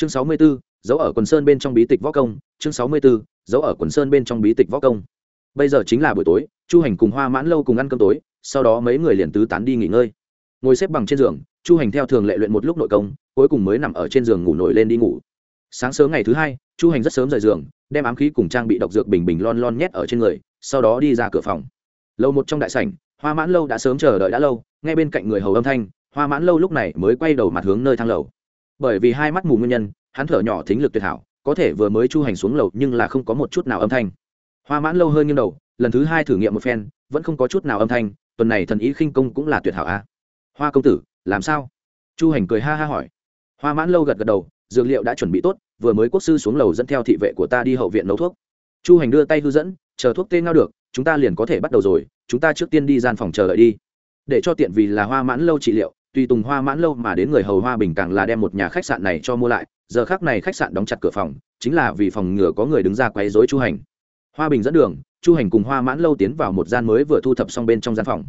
chương sáu mươi 64, dấu ở quần sơn bên trong bí tịch võ công. Chương sáu mươi 64, dấu ở quần sơn bên trong bí tịch võ công. Bây giờ chính là buổi tối chu hành cùng hoa mãn lâu cùng ăn cơm tối sau đó mấy người liền tứ tán đi nghỉ ngơi. Ngồi xếp bằng trên giường chu hành theo thường lệ luyện một lúc nội công cuối cùng mới nằm ở trên giường ngủ nổi lên đi ngủ. Sáng sớm ngày thứ hai chu hành rất sớm rời giường đem ám khí cùng trang bị độc dược bình bình lon lon nhét ở trên người sau đó đi ra cửa phòng. Lâu một trong đại sảnh hoa mãn lâu đã sớm chờ đợi đã lâu ngay bên cạnh người hầu âm thanh hoa mãn lâu lúc này mới quay đầu mặt hướng nơi thang lầu bởi vì hai mắt mù nguyên nhân, hắn thở nhỏ thính lực tuyệt hảo, có thể vừa mới chu hành xuống lầu nhưng là không có một chút nào âm thanh. Hoa mãn lâu hơi nghiêng đầu, lần thứ hai thử nghiệm một phen, vẫn không có chút nào âm thanh, tuần này thần ý khinh công cũng là tuyệt hảo a. À? hoa công tử, làm sao? Chu hành cười ha ha hỏi. Hoa mãn lâu gật gật đầu, dược liệu đã chuẩn bị tốt, vừa mới quốc sư xuống lầu dẫn theo thị vệ của ta đi hậu viện nấu thuốc. Chu hành đưa tay hư dẫn, chờ thuốc tê ngao được, chúng ta liền có thể bắt đầu rồi, chúng ta trước tiên đi gian phòng chờ đợi đi. Để cho tiện vì là hoa mãn lâu trị liệu tùy tùng hoa mãn lâu mà đến người hầu hoa bình càng là đem một nhà khách sạn này cho mua lại, giờ khác này khách sạn đóng chặt cửa phòng, chính là vì phòng ngừa có người đứng ra quấy dối chu hành. Hoa bình dẫn đường, chu hành cùng hoa mãn lâu tiến vào một gian mới vừa thu thập xong bên trong gian phòng.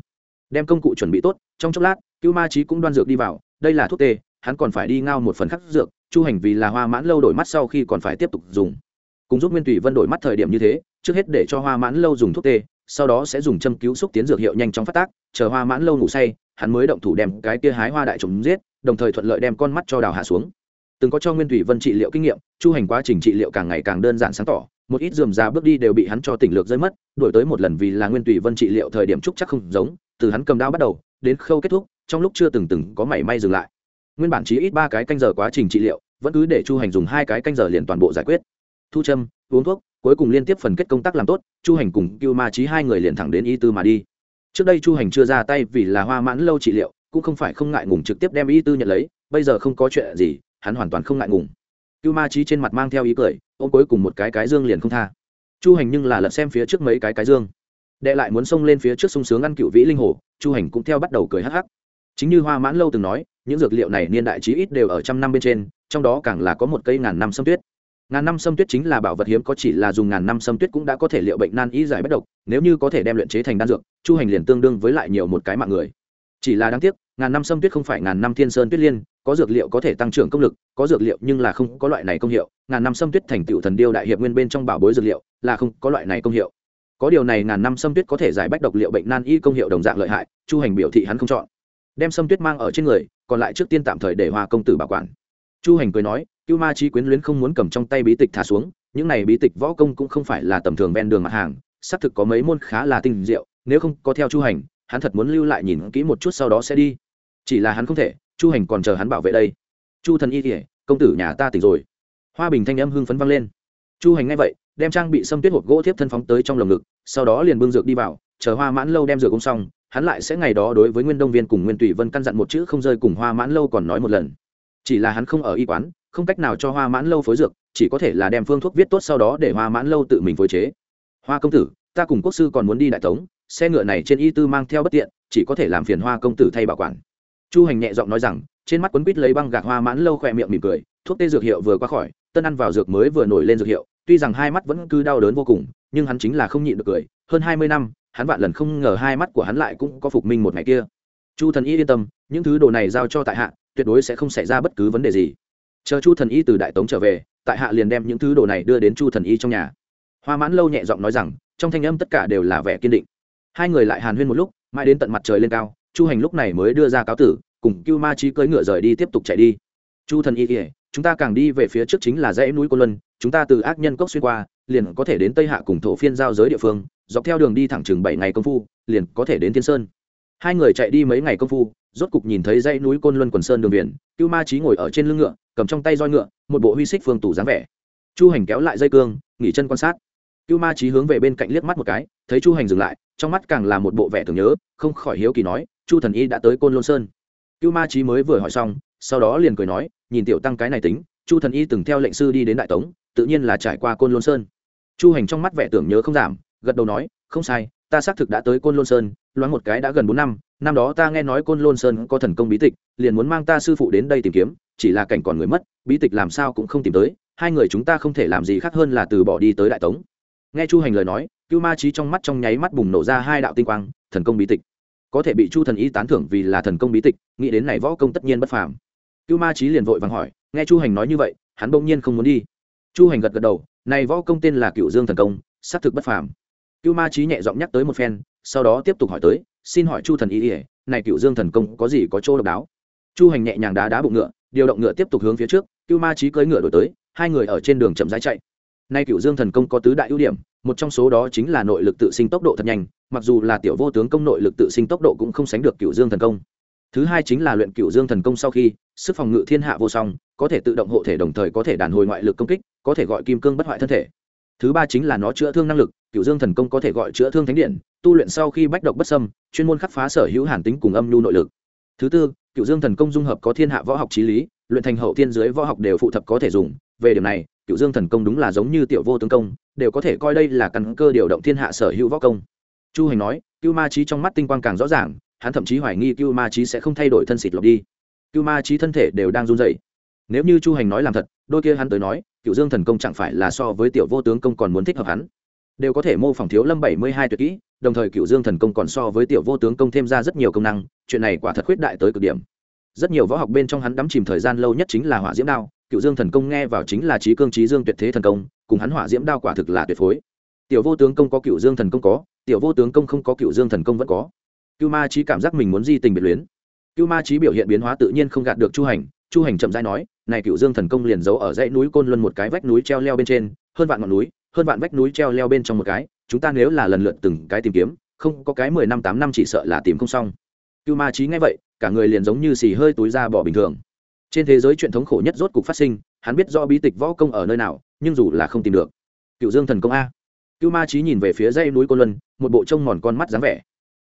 Đem công cụ chuẩn bị tốt, trong chốc lát, cưu ma trí cũng đoan dược đi vào, đây là thuốc tê, hắn còn phải đi ngao một phần khắc dược, chu hành vì là hoa mãn lâu đổi mắt sau khi còn phải tiếp tục dùng. Cùng giúp nguyên tùy vân đổi mắt thời điểm như thế, trước hết để cho hoa mãn lâu dùng thuốc tê, sau đó sẽ dùng châm cứu xúc tiến dược hiệu nhanh chóng phát tác, chờ hoa mãn lâu ngủ say hắn mới động thủ đem cái kia hái hoa đại trùng giết, đồng thời thuận lợi đem con mắt cho đào hạ xuống. Từng có cho nguyên thủy vân trị liệu kinh nghiệm, chu hành quá trình trị liệu càng ngày càng đơn giản sáng tỏ, một ít dườm ra bước đi đều bị hắn cho tỉnh lược rơi mất, đổi tới một lần vì là nguyên thủy vân trị liệu thời điểm trúc chắc không giống, từ hắn cầm đao bắt đầu, đến khâu kết thúc, trong lúc chưa từng từng có mảy may dừng lại. Nguyên bản chỉ ít ba cái canh giờ quá trình trị liệu, vẫn cứ để chu hành dùng hai cái canh giờ liền toàn bộ giải quyết. Thu châm, uống thuốc, cuối cùng liên tiếp phần kết công tác làm tốt, chu hành cùng cưu ma trí hai người liền thẳng đến y tư mà đi trước đây chu hành chưa ra tay vì là hoa mãn lâu trị liệu, cũng không phải không ngại ngùng trực tiếp đem y tư nhận lấy, bây giờ không có chuyện gì, hắn hoàn toàn không ngại ngùng. Cưu ma trí trên mặt mang theo ý cười ô cuối cùng một cái cái dương liền không tha. Chu hành nhưng là lật xem phía trước mấy cái cái dương. Đệ lại muốn xông lên phía trước sung sướng ăn cựu vĩ linh hồ, chu hành cũng theo bắt đầu cười hắc hắc. Chính như hoa mãn lâu từng nói, những dược liệu này niên đại chí ít đều ở trăm năm bên trên, trong đó càng là có một cây ngàn năm sâm tuyết ngàn năm sâm tuyết chính là bảo vật hiếm, có chỉ là dùng ngàn năm sâm tuyết cũng đã có thể liệu bệnh nan y giải bất độc, nếu như có thể đem luyện chế thành đan dược, chu hành liền tương đương với lại nhiều một cái mạng người. Chỉ là đáng tiếc, ngàn năm sâm tuyết không phải ngàn năm thiên sơn tuyết liên, có dược liệu có thể tăng trưởng công lực, có dược liệu nhưng là không có loại này công hiệu. Ngàn năm sâm tuyết thành tựu thần điêu đại hiệp nguyên bên trong bảo bối dược liệu, là không có loại này công hiệu. Có điều này ngàn năm sâm tuyết có thể giải bách độc liệu bệnh nan y công hiệu đồng dạng lợi hại, chu hành biểu thị hắn không chọn. Đem sâm tuyết mang ở trên người, còn lại trước tiên tạm thời để hoa công tử bảo quản. Chu hành cười nói cưu ma chi quyến luyến không muốn cầm trong tay bí tịch thả xuống, những này bí tịch võ công cũng không phải là tầm thường ven đường mặt hàng, xác thực có mấy môn khá là tinh diệu, nếu không có theo chu hành, hắn thật muốn lưu lại nhìn kỹ một chút sau đó sẽ đi. Chỉ là hắn không thể, chu hành còn chờ hắn bảo vệ đây. Chu thần y kỉa công tử nhà ta tỉnh rồi. Hoa bình thanh âm hưng phấn vang lên. Chu hành ngay vậy, đem trang bị xâm tuyết hộp gỗ thiếp thân phóng tới trong lồng ngực, sau đó liền bưng dược đi vào, chờ hoa mãn lâu đem dược cũng xong, hắn lại sẽ ngày đó đối với nguyên đông viên cùng nguyên tùy vân căn dặn một chữ không rơi cùng hoa mãn lâu còn nói một lần. Chỉ là hắn không ở y quán không cách nào cho hoa mãn lâu phối dược, chỉ có thể là đem phương thuốc viết tốt sau đó để hoa mãn lâu tự mình phối chế. Hoa công tử, ta cùng quốc sư còn muốn đi đại tống, xe ngựa này trên y tư mang theo bất tiện, chỉ có thể làm phiền hoa công tử thay bảo quản. Chu hành nhẹ giọng nói rằng, trên mắt quấn quýt lấy băng gạc hoa mãn lâu khỏe miệng mỉm cười, thuốc tê dược hiệu vừa qua khỏi, tân ăn vào dược mới vừa nổi lên dược hiệu, tuy rằng hai mắt vẫn cứ đau đớn vô cùng, nhưng hắn chính là không nhịn được cười, hơn hai mươi năm, hắn vạn lần không ngờ hai mắt của hắn lại cũng có phục minh một ngày kia. Chu thần y yên tâm, những thứ đồ này giao cho tại hạ, tuyệt đối sẽ không xảy ra bất cứ vấn đề gì chờ chu thần y từ đại tống trở về, tại hạ liền đem những thứ đồ này đưa đến chu thần y trong nhà. Hoa mãn lâu nhẹ giọng nói rằng, trong thanh âm tất cả đều là vẻ kiên định. Hai người lại hàn huyên một lúc, mãi đến tận mặt trời lên cao, chu hành lúc này mới đưa ra cáo tử, cùng cưu ma chi cưỡi ngựa rời đi tiếp tục chạy đi. Chu thần y kể chúng ta càng đi về phía trước chính là dãy núi cô luân, chúng ta từ ác nhân cốc xuyên qua, liền có thể đến tây hạ cùng thổ phiên giao giới địa phương, dọc theo đường đi thẳng chừng bảy ngày công phu, liền có thể đến thiên sơn hai người chạy đi mấy ngày công phu, rốt cục nhìn thấy dãy núi côn luân quần sơn đường biển, cưu ma trí ngồi ở trên lưng ngựa, cầm trong tay roi ngựa, một bộ huy xích phương tủ dáng vẻ. Chu hành kéo lại dây cương, nghỉ chân quan sát. Cưu ma trí hướng về bên cạnh liếc mắt một cái, thấy chu hành dừng lại, trong mắt càng là một bộ vẻ tưởng nhớ, không khỏi hiếu kỳ nói, chu thần y đã tới côn lôn sơn. Cưu ma trí mới vừa hỏi xong, sau đó liền cười nói, nhìn tiểu tăng cái này tính, chu thần y từng theo lệnh sư đi đến đại tống, tự nhiên là trải qua côn lôn sơn. Chu hành trong mắt vẻ tưởng nhớ không giảm, gật đầu nói, không sai, ta xác thực đã tới côn lôn sơn loáng một cái đã gần bốn năm năm đó ta nghe nói côn lôn sơn có thần công bí tịch, liền muốn mang ta sư phụ đến đây tìm kiếm, chỉ là cảnh còn người mất, bí tịch làm sao cũng không tìm tới, hai người chúng ta không thể làm gì khác hơn là từ bỏ đi tới đại tống. Nghe chu hành lời nói, cưu ma trí trong mắt trong nháy mắt bùng nổ ra hai đạo tinh quang, thần công bí tịch. Có thể bị chu thần y tán thưởng vì là thần công bí tịch, nghĩ đến này võ công tất nhiên bất phàm. Cưu ma trí liền vội vàng hỏi, nghe chu hành nói như vậy, hắn bỗng nhiên không muốn đi. Chu hành gật gật đầu, này võ công tên là cựu dương thần công, xác thực bất phàm. Cưu ma trí nhẹ giọng nhắc tới một phen sau đó tiếp tục hỏi tới, xin hỏi chu thần ý ỉa này cựu dương thần công có gì có chỗ độc đáo? Chu hành nhẹ nhàng đá đá bụng ngựa, điều động ngựa tiếp tục hướng phía trước cưu ma trí cưỡi ngựa đổi tới, hai người ở trên đường chậm rãi chạy. Nay cựu dương thần công có tứ đại ưu điểm, một trong số đó chính là nội lực tự sinh tốc độ thật nhanh, mặc dù là tiểu vô tướng công nội lực tự sinh tốc độ cũng không sánh được cựu dương thần công. Thứ hai chính là luyện cựu dương thần công sau khi, sức phòng ngự thiên hạ vô song, có thể tự động hộ thể đồng thời có thể đàn hồi ngoại lực công kích, có thể gọi kim cương bất hoại thân thể. Thứ ba chính là nó chữa thương năng lực cựu dương thần công có thể gọi chữa thương thánh điện tu luyện sau khi bách độc bất sâm chuyên môn khắc phá sở hữu hàn tính cùng âm nhu nội lực. Thứ tư, cựu dương thần công dung hợp có thiên hạ võ học trí lý, luyện thành hậu thiên dưới võ học đều phụ thập có thể dùng. Về điểm này, cựu dương thần công đúng là giống như tiểu vô tướng công, đều có thể coi đây là căn cơ điều động thiên hạ sở hữu võ công. Chu hành nói, cưu ma trí trong mắt tinh quang càng rõ ràng, hắn thậm chí hoài nghi cưu ma trí sẽ không thay đổi thân xịt lọc đi. Cưu ma trí thân thể đều đang run dậy nếu như chu hành nói làm thật, đôi kia hắn tới nói, cựu dương thần công chẳng phải là so với tiểu vô tướng công còn muốn thích hợp hắn đều có thể mô phỏng thiếu lâm bảy mươi hai tuyệt kỹ, đồng thời cựu dương thần công còn so với tiểu vô tướng công thêm ra rất nhiều công năng, chuyện này quả thật khuyết đại tới cực điểm. Rất nhiều võ học bên trong hắn đắm chìm thời gian lâu nhất chính là hỏa diễm đao cựu dương thần công nghe vào chính là trí cương trí dương tuyệt thế thần công, cùng hắn hỏa diễm đao quả thực là tuyệt phối. Tiểu vô tướng công có cựu dương thần công có, tiểu vô tướng công không có cựu dương thần công vẫn có. Cưu ma trí cảm giác mình muốn di tình biệt luyến. Cưu ma trí biểu hiện biến hóa tự nhiên không gạt được chu hành chu hành chậm rãi nói, này cựu dương thần công liền giấu ở dãy núi côn luân một cái vách núi treo leo bên trên, hơn vạn ngọn núi hơn vạn vách núi treo leo bên trong một cái, chúng ta nếu là lần lượt từng cái tìm kiếm, không có cái mười năm tám năm chỉ sợ là tìm không xong. Cưu ma trí nghe vậy, cả người liền giống như xì hơi túi ra bỏ bình thường. Trên thế giới truyền thống khổ nhất rốt cục phát sinh, hắn biết do bí tịch võ công ở nơi nào, nhưng dù là không tìm được, cựu dương thần công a. Cưu ma trí nhìn về phía dãy núi côn luân, một bộ trông mòn con mắt dáng vẻ.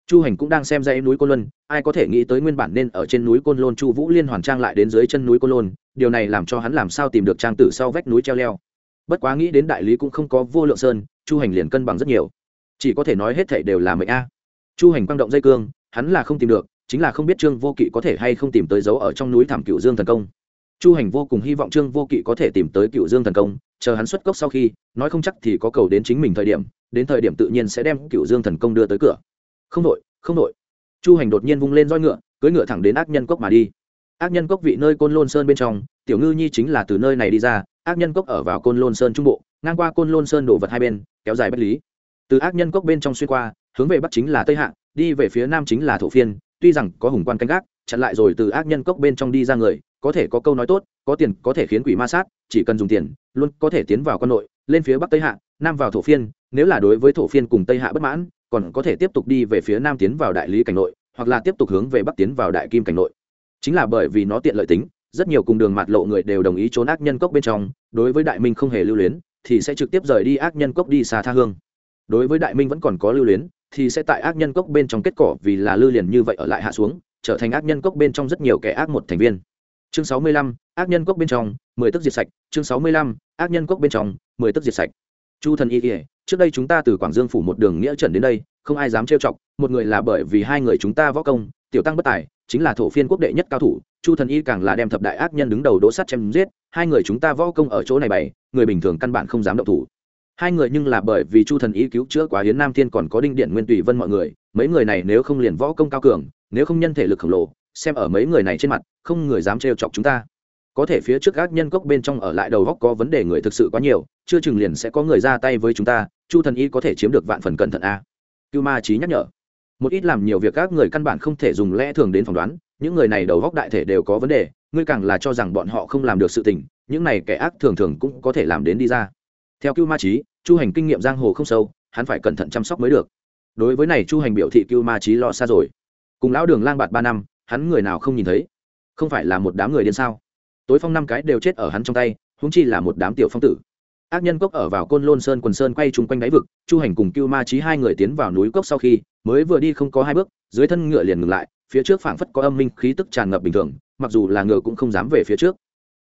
Chu hành cũng đang xem dãy núi côn luân, ai có thể nghĩ tới nguyên bản nên ở trên núi côn lôn chu vũ liên hoàn trang lại đến dưới chân núi côn lôn, điều này làm cho hắn làm sao tìm được trang tử sau vách núi treo leo bất quá nghĩ đến đại lý cũng không có vô lượng sơn, chu hành liền cân bằng rất nhiều. Chỉ có thể nói hết thảy đều là mệnh a. Chu hành quang động dây cương, hắn là không tìm được, chính là không biết trương vô kỵ có thể hay không tìm tới dấu ở trong núi thảm cựu dương thần công. Chu hành vô cùng hy vọng trương vô kỵ có thể tìm tới cựu dương thần công, chờ hắn xuất cốc sau khi, nói không chắc thì có cầu đến chính mình thời điểm, đến thời điểm tự nhiên sẽ đem cựu dương thần công đưa tới cửa. Không đội không đội chu hành đột nhiên vung lên roi ngựa, cưỡi ngựa thẳng đến ác nhân cốc mà đi. Ác nhân cốc vị nơi côn lôn sơn bên trong, tiểu ngư nhi chính là từ nơi này đi ra ác nhân cốc ở vào côn lôn sơn trung bộ, ngang qua côn lôn sơn đổ vật hai bên, kéo dài bất lý. Từ ác nhân cốc bên trong xuyên qua, hướng về bắc chính là tây hạ, đi về phía nam chính là thổ phiên, tuy rằng có hùng quan canh gác, chặn lại rồi từ ác nhân cốc bên trong đi ra người, có thể có câu nói tốt, có tiền, có thể khiến quỷ ma sát, chỉ cần dùng tiền, luôn có thể tiến vào con nội, lên phía bắc tây hạ, nam vào thổ phiên, nếu là đối với thổ phiên cùng tây hạ bất mãn, còn có thể tiếp tục đi về phía nam tiến vào đại lý cảnh nội, hoặc là tiếp tục hướng về bắc tiến vào đại kim cảnh nội. Chính là bởi vì nó tiện lợi tính rất nhiều cùng đường mạt lộ người đều đồng ý trốn ác nhân cốc bên trong, đối với đại minh không hề lưu luyến, thì sẽ trực tiếp rời đi ác nhân cốc đi xa tha hương. Đối với đại minh vẫn còn có lưu luyến, thì sẽ tại ác nhân cốc bên trong kết cỏ vì là lưu liền như vậy ở lại hạ xuống, trở thành ác nhân cốc bên trong rất nhiều kẻ ác một thành viên. Chương sáu mươi lăm, ác nhân cốc bên trong, mười tức diệt sạch. Chương sáu mươi lăm, ác nhân cốc bên trong, mười tức diệt sạch. Chu thần y ỉa trước đây chúng ta từ quảng dương phủ một đường nghĩa trần đến đây, không ai dám trêu chọc, một người là bởi vì hai người chúng ta võ công, tiểu tăng bất tài, chính là thổ phiên quốc đệ nhất cao thủ chu thần y càng là đem thập đại ác nhân đứng đầu đỗ sắt chém giết, hai người chúng ta võ công ở chỗ này bày, người bình thường căn bản không dám động thủ. Hai người nhưng là bởi vì chu thần y cứu chữa quá hiến nam thiên còn có đinh điện nguyên tùy vân mọi người, mấy người này nếu không liền võ công cao cường, nếu không nhân thể lực khổng lồ, xem ở mấy người này trên mặt, không người dám trêu chọc chúng ta. Có thể phía trước các nhân cốc bên trong ở lại đầu góc có vấn đề người thực sự quá nhiều, chưa chừng liền sẽ có người ra tay với chúng ta, chu thần y có thể chiếm được vạn phần cẩn thận a. Cưu ma trí nhắc nhở một ít làm nhiều việc các người căn bản không thể dùng lẽ thường đến phỏng đoán, những người này đầu góc đại thể đều có vấn đề, ngươi càng là cho rằng bọn họ không làm được sự tình, những này kẻ ác thường thường cũng có thể làm đến đi ra. Theo cưu ma trí chu hành kinh nghiệm giang hồ không sâu, hắn phải cẩn thận chăm sóc mới được. Đối với này chu hành biểu thị cưu ma trí lo xa rồi. Cùng lão đường lang bạt ba năm, hắn người nào không nhìn thấy? Không phải là một đám người điên sao? Tối phong năm cái đều chết ở hắn trong tay húng chi là một đám tiểu phong tử. Ác nhân cốc ở vào côn lôn sơn quần sơn quay chung quanh đáy vực, chu hành cùng cưu ma trí hai người tiến vào núi cốc sau khi mới vừa đi không có hai bước, dưới thân ngựa liền ngừng lại, phía trước phảng phất có âm minh khí tức tràn ngập bình thường, mặc dù là ngựa cũng không dám về phía trước.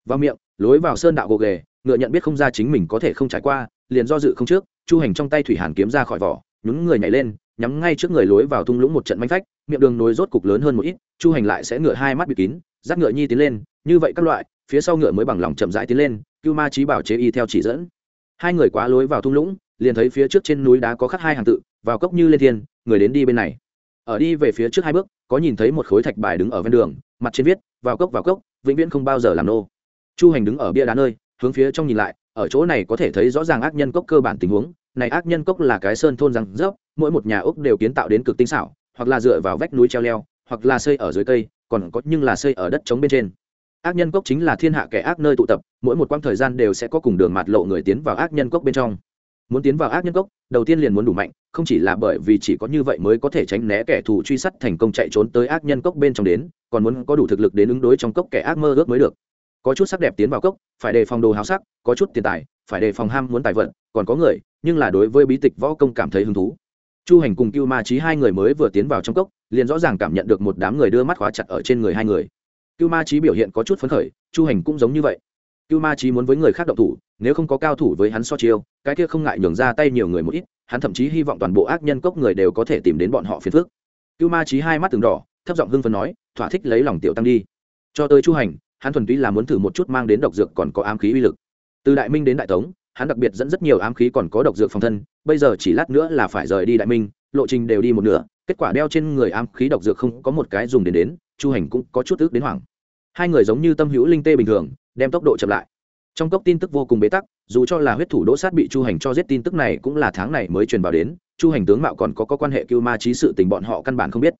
Vào miệng, lối vào sơn đạo gồ ghề, ngựa nhận biết không ra chính mình có thể không trải qua, liền do dự không trước, chu hành trong tay thủy hàn kiếm ra khỏi vỏ, nhún người nhảy lên, nhắm ngay trước người lối vào thung lũng một trận manh phách, miệng đường nối rốt cục lớn hơn một ít, chu hành lại sẽ ngựa hai mắt bị kín, dắt ngựa nhi tiến lên, như vậy các loại, phía sau ngựa mới bằng lòng chậm rãi tiến lên, cưu ma trí bảo chế y theo chỉ dẫn. Hai người quá lối vào thung lũng, liền thấy phía trước trên núi đá có khắc hai hàng tự, vào cốc như lên thiên người đến đi bên này. Ở đi về phía trước hai bước, có nhìn thấy một khối thạch bài đứng ở ven đường, mặt trên viết, vào cốc vào cốc, vĩnh viễn không bao giờ làm nô. Chu hành đứng ở bia đá nơi, hướng phía trong nhìn lại, ở chỗ này có thể thấy rõ ràng ác nhân cốc cơ bản tình huống. Này ác nhân cốc là cái sơn thôn răng rớp, mỗi một nhà ốc đều kiến tạo đến cực tinh xảo, hoặc là dựa vào vách núi treo leo, hoặc là xây ở dưới cây, còn có nhưng là xây ở đất trống bên trên. Ác nhân cốc chính là thiên hạ kẻ ác nơi tụ tập, mỗi một quãng thời gian đều sẽ có cùng đường mạt lộ người tiến vào ác nhân cốc bên trong. Muốn tiến vào ác nhân cốc, đầu tiên liền muốn đủ mạnh không chỉ là bởi vì chỉ có như vậy mới có thể tránh né kẻ thù truy sát thành công chạy trốn tới ác nhân cốc bên trong đến, còn muốn có đủ thực lực đến ứng đối trong cốc kẻ ác mơ ước mới được. Có chút sắc đẹp tiến vào cốc, phải đề phòng đồ háo sắc, có chút tiền tài, phải đề phòng ham muốn tài vận, còn có người, nhưng là đối với bí tịch võ công cảm thấy hứng thú. Chu hành cùng cưu ma trí hai người mới vừa tiến vào trong cốc, liền rõ ràng cảm nhận được một đám người đưa mắt khóa chặt ở trên người hai người. Cưu ma trí biểu hiện có chút phấn khởi, chu hành cũng giống như vậy. Cưu ma trí muốn với người khác động thủ, nếu không có cao thủ với hắn so chiêu, cái kia không ngại nhường ra tay nhiều người một ít hắn thậm chí hy vọng toàn bộ ác nhân cốc người đều có thể tìm đến bọn họ phiền phức. Cưu ma trí hai mắt từng đỏ, thấp giọng hưng phấn nói, thỏa thích lấy lòng tiểu tăng đi. Cho tới chu hành, hắn thuần túy là muốn thử một chút mang đến độc dược còn có ám khí uy lực. Từ đại minh đến đại tống, hắn đặc biệt dẫn rất nhiều ám khí còn có độc dược phòng thân, bây giờ chỉ lát nữa là phải rời đi đại minh, lộ trình đều đi một nửa, kết quả đeo trên người ám khí độc dược không có một cái dùng đến đến, chu hành cũng có chút ước đến hoảng. Hai người giống như tâm hữu linh tê bình thường, đem tốc độ chậm lại trong cốc tin tức vô cùng bế tắc dù cho là huyết thủ đỗ sát bị chu hành cho giết tin tức này cũng là tháng này mới truyền vào đến chu hành tướng mạo còn có, có quan hệ cưu ma trí sự tình bọn họ căn bản không biết.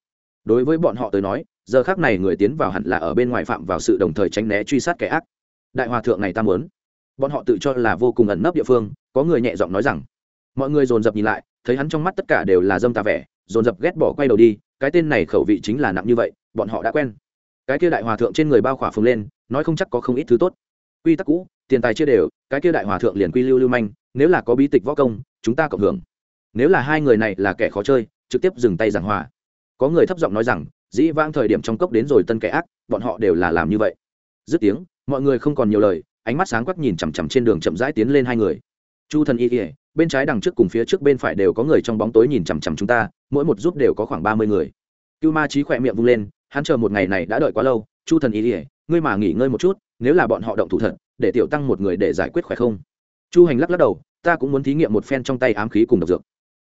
Đối với bọn họ tới nói giờ khác này người tiến vào hẳn là ở bên ngoài phạm vào sự đồng thời tránh né truy sát kẻ ác. Đại hòa thượng này ta muốn. Bọn họ tự cho là vô cùng ẩn nấp địa phương có người nhẹ giọng nói rằng mọi người dồn dập nhìn lại thấy hắn trong mắt tất cả đều là dâm tà vẻ dồn dập ghét bỏ quay đầu đi cái tên này khẩu vị chính là nặng như vậy bọn họ đã quen. Cái kia đại hòa thượng trên người bao khỏa phồng lên nói không chắc có không ít thứ tốt. Quy tắc cũ tiền tài chia đều, cái kia đại hòa thượng liền quy lưu lưu manh, nếu là có bí tịch võ công, chúng ta cộng hưởng. Nếu là hai người này là kẻ khó chơi, trực tiếp dừng tay giảng hòa. Có người thấp giọng nói rằng, dĩ vãng thời điểm trong cốc đến rồi tân kẻ ác, bọn họ đều là làm như vậy. Dứt tiếng, mọi người không còn nhiều lời, ánh mắt sáng quắc nhìn chằm chằm trên đường chậm rãi tiến lên hai người. Chu thần y ỉa bên trái đằng trước cùng phía trước bên phải đều có người trong bóng tối nhìn chằm chằm chúng ta, mỗi một giúp đều có khoảng ba mươi người. Cưu ma trí khỏe miệng vung lên, hắn chờ một ngày này đã đợi quá lâu, chu thần y ỉa ngươi mà nghỉ ngơi một chút, nếu là bọn họ động thủ thật để tiểu tăng một người để giải quyết khỏe không? Chu hành lắc lắc đầu, ta cũng muốn thí nghiệm một phen trong tay ám khí cùng độc dược.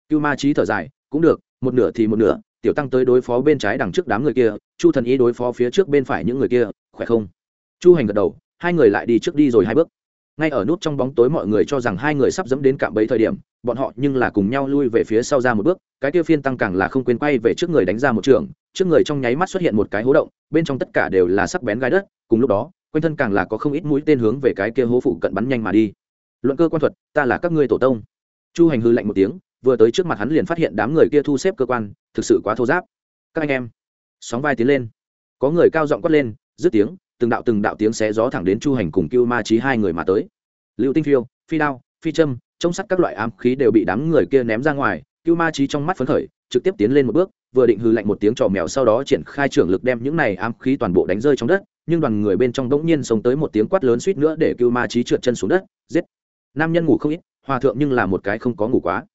Cưu ma trí thở dài, cũng được, một nửa thì một nửa, tiểu tăng tới đối phó bên trái đằng trước đám người kia, chu thần y đối phó phía trước bên phải những người kia, khỏe không? Chu hành gật đầu, hai người lại đi trước đi rồi hai bước. Ngay ở nút trong bóng tối mọi người cho rằng hai người sắp dẫm đến cạm bẫy thời điểm, bọn họ nhưng là cùng nhau lui về phía sau ra một bước, cái tiêu phiên tăng càng là không quên quay về trước người đánh ra một trường, trước người trong nháy mắt xuất hiện một cái hố động, bên trong tất cả đều là sắc bén gai đất, cùng lúc đó quanh thân càng là có không ít mũi tên hướng về cái kia hố phụ cận bắn nhanh mà đi. Luận cơ quan thuật, ta là các ngươi tổ tông. Chu hành hư lạnh một tiếng, vừa tới trước mặt hắn liền phát hiện đám người kia thu xếp cơ quan, thực sự quá thô giáp. Các anh em, sóng vai tiến lên. Có người cao giọng quát lên, dứt tiếng, từng đạo từng đạo tiếng xé gió thẳng đến chu hành cùng cưu ma trí hai người mà tới. Liệu tinh phiêu, phi đao, phi châm trông sắt các loại ám khí đều bị đám người kia ném ra ngoài, cưu ma trí trong mắt phấn khởi, trực tiếp tiến lên một bước, vừa định hư lạnh một tiếng trò mèo sau đó triển khai trưởng lực đem những này ám khí toàn bộ đánh rơi trong đất nhưng đoàn người bên trong đống nhiên sống tới một tiếng quát lớn suýt nữa để cưu ma trí trượt chân xuống đất, giết. Nam nhân ngủ không ít, hòa thượng nhưng là một cái không có ngủ quá.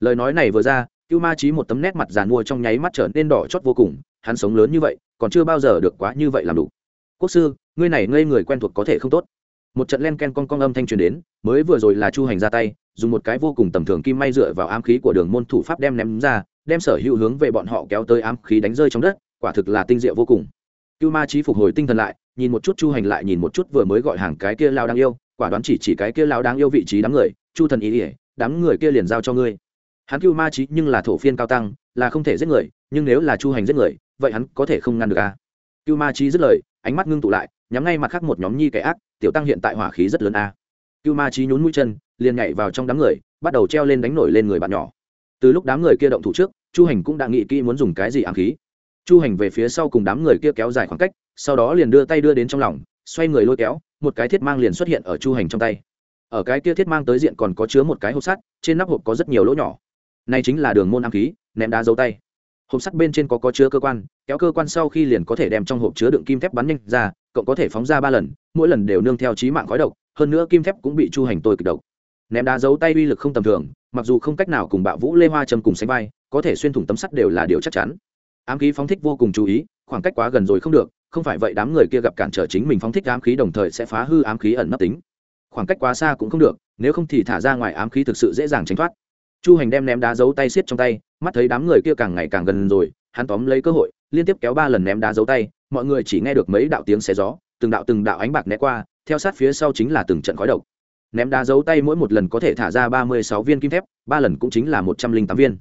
Lời nói này vừa ra, cưu ma trí một tấm nét mặt giàn mua trong nháy mắt trở nên đỏ chót vô cùng, hắn sống lớn như vậy, còn chưa bao giờ được quá như vậy làm đủ. Quốc sư, ngươi này ngây người quen thuộc có thể không tốt. Một trận len ken con con âm thanh truyền đến, mới vừa rồi là chu hành ra tay, dùng một cái vô cùng tầm thường kim may dựa vào ám khí của đường môn thủ pháp đem ném ra, đem sở hữu hướng về bọn họ kéo tới ám khí đánh rơi trong đất, quả thực là tinh diệu vô cùng. Cưu ma trí phục hồi tinh thần lại nhìn một chút chu hành lại nhìn một chút vừa mới gọi hàng cái kia lao đáng yêu, quả đoán chỉ chỉ cái kia lao đáng yêu vị trí đám người, chu thần ý ỉa đám người kia liền giao cho ngươi. Hắn cưu ma trí nhưng là thổ phiên cao tăng, là không thể giết người, nhưng nếu là chu hành giết người, vậy hắn có thể không ngăn được à? a cưu ma trí dứt lời, ánh mắt ngưng tụ lại, nhắm ngay mặt khác một nhóm nhi kẻ ác, tiểu tăng hiện tại hỏa khí rất lớn à? a cưu ma trí nhún mũi chân, liền nhảy vào trong đám người, bắt đầu treo lên đánh nổi lên người bạn nhỏ. Từ lúc đám người kia động thủ trước, chu hành cũng đã nghĩ kỹ muốn dùng cái gì ám khí chu hành về phía sau cùng đám người kia kéo dài khoảng cách, sau đó liền đưa tay đưa đến trong lòng, xoay người lôi kéo, một cái thiết mang liền xuất hiện ở chu hành trong tay. Ở cái kia thiết mang tới diện còn có chứa một cái hộp sắt, trên nắp hộp có rất nhiều lỗ nhỏ. Này chính là đường môn ám khí, ném đá dấu tay. Hộp sắt bên trên có có chứa cơ quan, kéo cơ quan sau khi liền có thể đem trong hộp chứa đựng kim thép bắn nhanh ra, cộng có thể phóng ra ba lần, mỗi lần đều nương theo trí mạng khói độc, hơn nữa kim thép cũng bị chu hành tôi kịch độc. Ném đá dấu tay uy lực không tầm thường, mặc dù không cách nào cùng bạo vũ lê hoa châm cùng sánh vai, có thể xuyên thủng tấm sắt đều là điều chắc chắn ám khí phóng thích vô cùng chú ý, khoảng cách quá gần rồi không được, không phải vậy đám người kia gặp cản trở chính mình phóng thích ám khí đồng thời sẽ phá hư ám khí ẩn nấp tính. Khoảng cách quá xa cũng không được, nếu không thì thả ra ngoài ám khí thực sự dễ dàng tránh thoát. Chu hành đem ném đá giấu tay xiết trong tay, mắt thấy đám người kia càng ngày càng gần rồi, hắn tóm lấy cơ hội, liên tiếp kéo ba lần ném đá giấu tay, mọi người chỉ nghe được mấy đạo tiếng xé gió, từng đạo từng đạo ánh bạc né qua, theo sát phía sau chính là từng trận khói độc. Ném đá giấu tay mỗi một lần có thể thả ra ba mươi sáu viên kim thép, ba lần cũng chính là một trăm linh tám viên.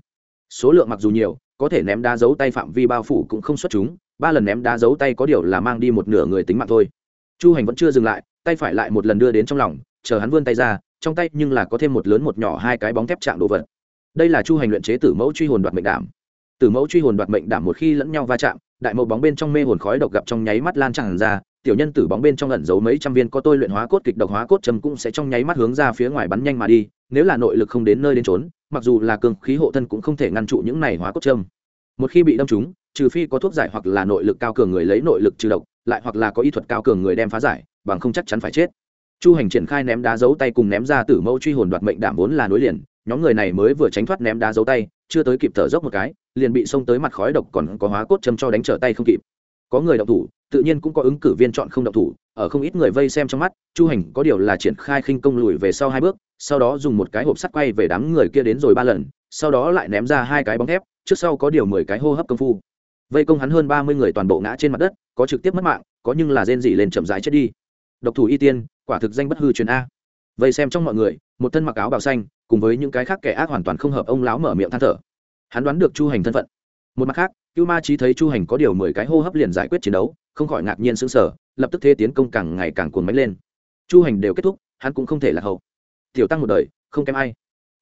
Số lượng mặc dù nhiều có thể ném đá giấu tay phạm vi bao phủ cũng không xuất chúng, ba lần ném đá giấu tay có điều là mang đi một nửa người tính mạng thôi. Chu hành vẫn chưa dừng lại, tay phải lại một lần đưa đến trong lòng, chờ hắn vươn tay ra, trong tay nhưng là có thêm một lớn một nhỏ hai cái bóng thép chạm đồ vật. Đây là chu hành luyện chế tử mẫu truy hồn đoạt mệnh đảm. Tử mẫu truy hồn đoạt mệnh đảm một khi lẫn nhau va chạm, đại mẫu bóng bên trong mê hồn khói độc gặp trong nháy mắt lan tràn ra tiểu nhân tử bóng bên trong ẩn giấu mấy trăm viên có tôi luyện hóa cốt kịch độc hóa cốt châm cũng sẽ trong nháy mắt hướng ra phía ngoài bắn nhanh mà đi, nếu là nội lực không đến nơi đến trốn, mặc dù là cường khí hộ thân cũng không thể ngăn trụ những này hóa cốt châm. Một khi bị đâm trúng, trừ phi có thuốc giải hoặc là nội lực cao cường người lấy nội lực trừ độc, lại hoặc là có y thuật cao cường người đem phá giải, bằng không chắc chắn phải chết. Chu hành triển khai ném đá giấu tay cùng ném ra tử mẫu truy hồn đoạt mệnh đảm vốn là nối liền, nhóm người này mới vừa tránh thoát ném đá giấu tay, chưa tới kịp thở dốc một cái, liền bị xông tới mặt khói độc còn có hóa cốt châm cho đánh trở tay không kịp. Có người động thủ tự nhiên cũng có ứng cử viên chọn không động thủ, ở không ít người vây xem trong mắt, chu hành có điều là triển khai khinh công lùi về sau hai bước, sau đó dùng một cái hộp sắt quay về đám người kia đến rồi ba lần, sau đó lại ném ra hai cái bóng thép, trước sau có điều mười cái hô hấp công phu. Vây công hắn hơn ba mươi người toàn bộ ngã trên mặt đất, có trực tiếp mất mạng, có nhưng là rên dị lên chậm rãi chết đi. Độc thủ y tiên, quả thực danh bất hư truyền a. Vây xem trong mọi người, một thân mặc áo bào xanh, cùng với những cái khác kẻ ác hoàn toàn không hợp ông lão mở miệng than thở. Hắn đoán được chu hành thân phận. Một mặt khác cưu ma trí thấy chu hành có điều mười cái hô hấp liền giải quyết chiến đấu, không khỏi ngạc nhiên sững sờ, lập tức thế tiến công càng ngày càng cuồng máy lên. Chu hành đều kết thúc, hắn cũng không thể là hậu. Tiểu tăng một đời, không kém ai.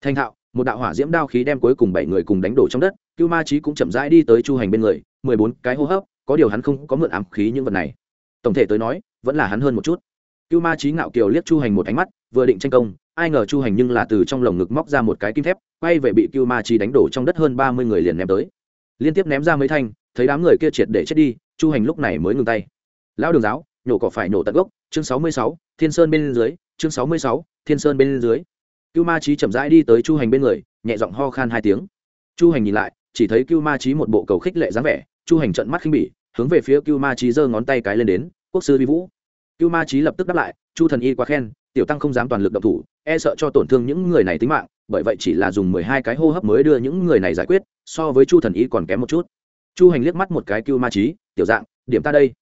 Thành thạo, một đạo hỏa diễm đao khí đem cuối cùng bảy người cùng đánh đổ trong đất, cưu ma trí cũng chậm rãi đi tới chu hành bên người, mười bốn cái hô hấp, có điều hắn không có mượn ám khí những vật này. Tổng thể tới nói, vẫn là hắn hơn một chút. Cưu ma trí ngạo kiều liếc chu hành một ánh mắt, vừa định tranh công, ai ngờ chu hành nhưng là từ trong lồng ngực móc ra một cái kim thép, quay về bị cưu ma trí đánh đổ trong đất hơn ba mươi người liền ném tới liên tiếp ném ra mấy thanh, thấy đám người kia triệt để chết đi, chu hành lúc này mới ngừng tay. Lão đường giáo, nhổ cỏ phải nhổ tận gốc, chương sáu mươi sáu, thiên sơn bên dưới, chương sáu mươi sáu, thiên sơn bên dưới. Cưu ma trí chậm rãi đi tới chu hành bên người, nhẹ giọng ho khan hai tiếng. Chu hành nhìn lại, chỉ thấy cưu ma trí một bộ cầu khích lệ dáng vẻ, chu hành trận mắt khinh bỉ, hướng về phía cưu ma trí giơ ngón tay cái lên đến, quốc sư vi vũ. Cưu ma trí lập tức đáp lại, chu thần y quá khen, tiểu tăng không dám toàn lực động thủ e sợ cho tổn thương những người này tính mạng, bởi vậy chỉ là dùng mười hai cái hô hấp mới đưa những người này giải quyết so với chu thần y còn kém một chút. Chu hành liếc mắt một cái cưu ma trí tiểu dạng, điểm ta đây.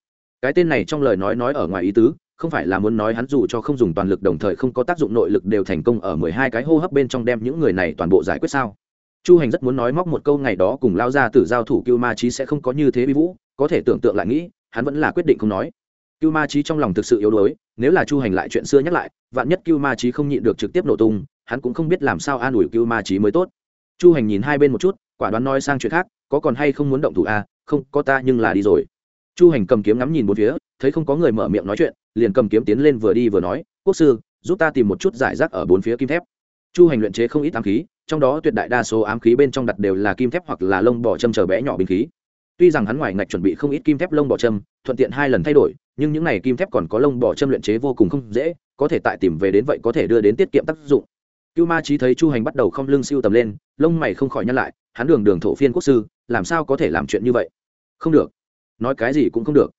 Cái tên này trong lời nói nói ở ngoài ý tứ, không phải là muốn nói hắn dù cho không dùng toàn lực đồng thời không có tác dụng nội lực đều thành công ở mười hai cái hô hấp bên trong đem những người này toàn bộ giải quyết sao? Chu hành rất muốn nói móc một câu ngày đó cùng lao ra từ giao thủ cưu ma trí sẽ không có như thế bí vũ, có thể tưởng tượng lại nghĩ, hắn vẫn là quyết định không nói. Cưu ma trí trong lòng thực sự yếu đuối, nếu là chu hành lại chuyện xưa nhắc lại, vạn nhất cưu ma trí không nhịn được trực tiếp nổ tung, hắn cũng không biết làm sao an ủi cưu ma trí mới tốt. Chu hành nhìn hai bên một chút quả đoán nói sang chuyện khác, có còn hay không muốn động thủ a à? không, có ta nhưng là đi rồi. Chu hành cầm kiếm ngắm nhìn một phía, thấy không có người mở miệng nói chuyện, liền cầm kiếm tiến lên vừa đi vừa nói, quốc sư, giúp ta tìm một chút giải rác ở bốn phía kim thép. Chu hành luyện chế không ít ám khí, trong đó tuyệt đại đa số ám khí bên trong đặt đều là kim thép hoặc là lông bỏ châm chờ bé nhỏ bình khí. Tuy rằng hắn ngoài ngạch chuẩn bị không ít kim thép lông bỏ châm, thuận tiện hai lần thay đổi, nhưng những này kim thép còn có lông bỏ châm luyện chế vô cùng không dễ, có thể tại tìm về đến vậy có thể đưa đến tiết kiệm tác dụng. Cưu ma trí thấy chu hành bắt đầu không lưng siêu tầm lên, lông mày không khỏi nhăn lại hắn đường đường thổ phiên quốc sư, làm sao có thể làm chuyện như vậy? Không được. Nói cái gì cũng không được.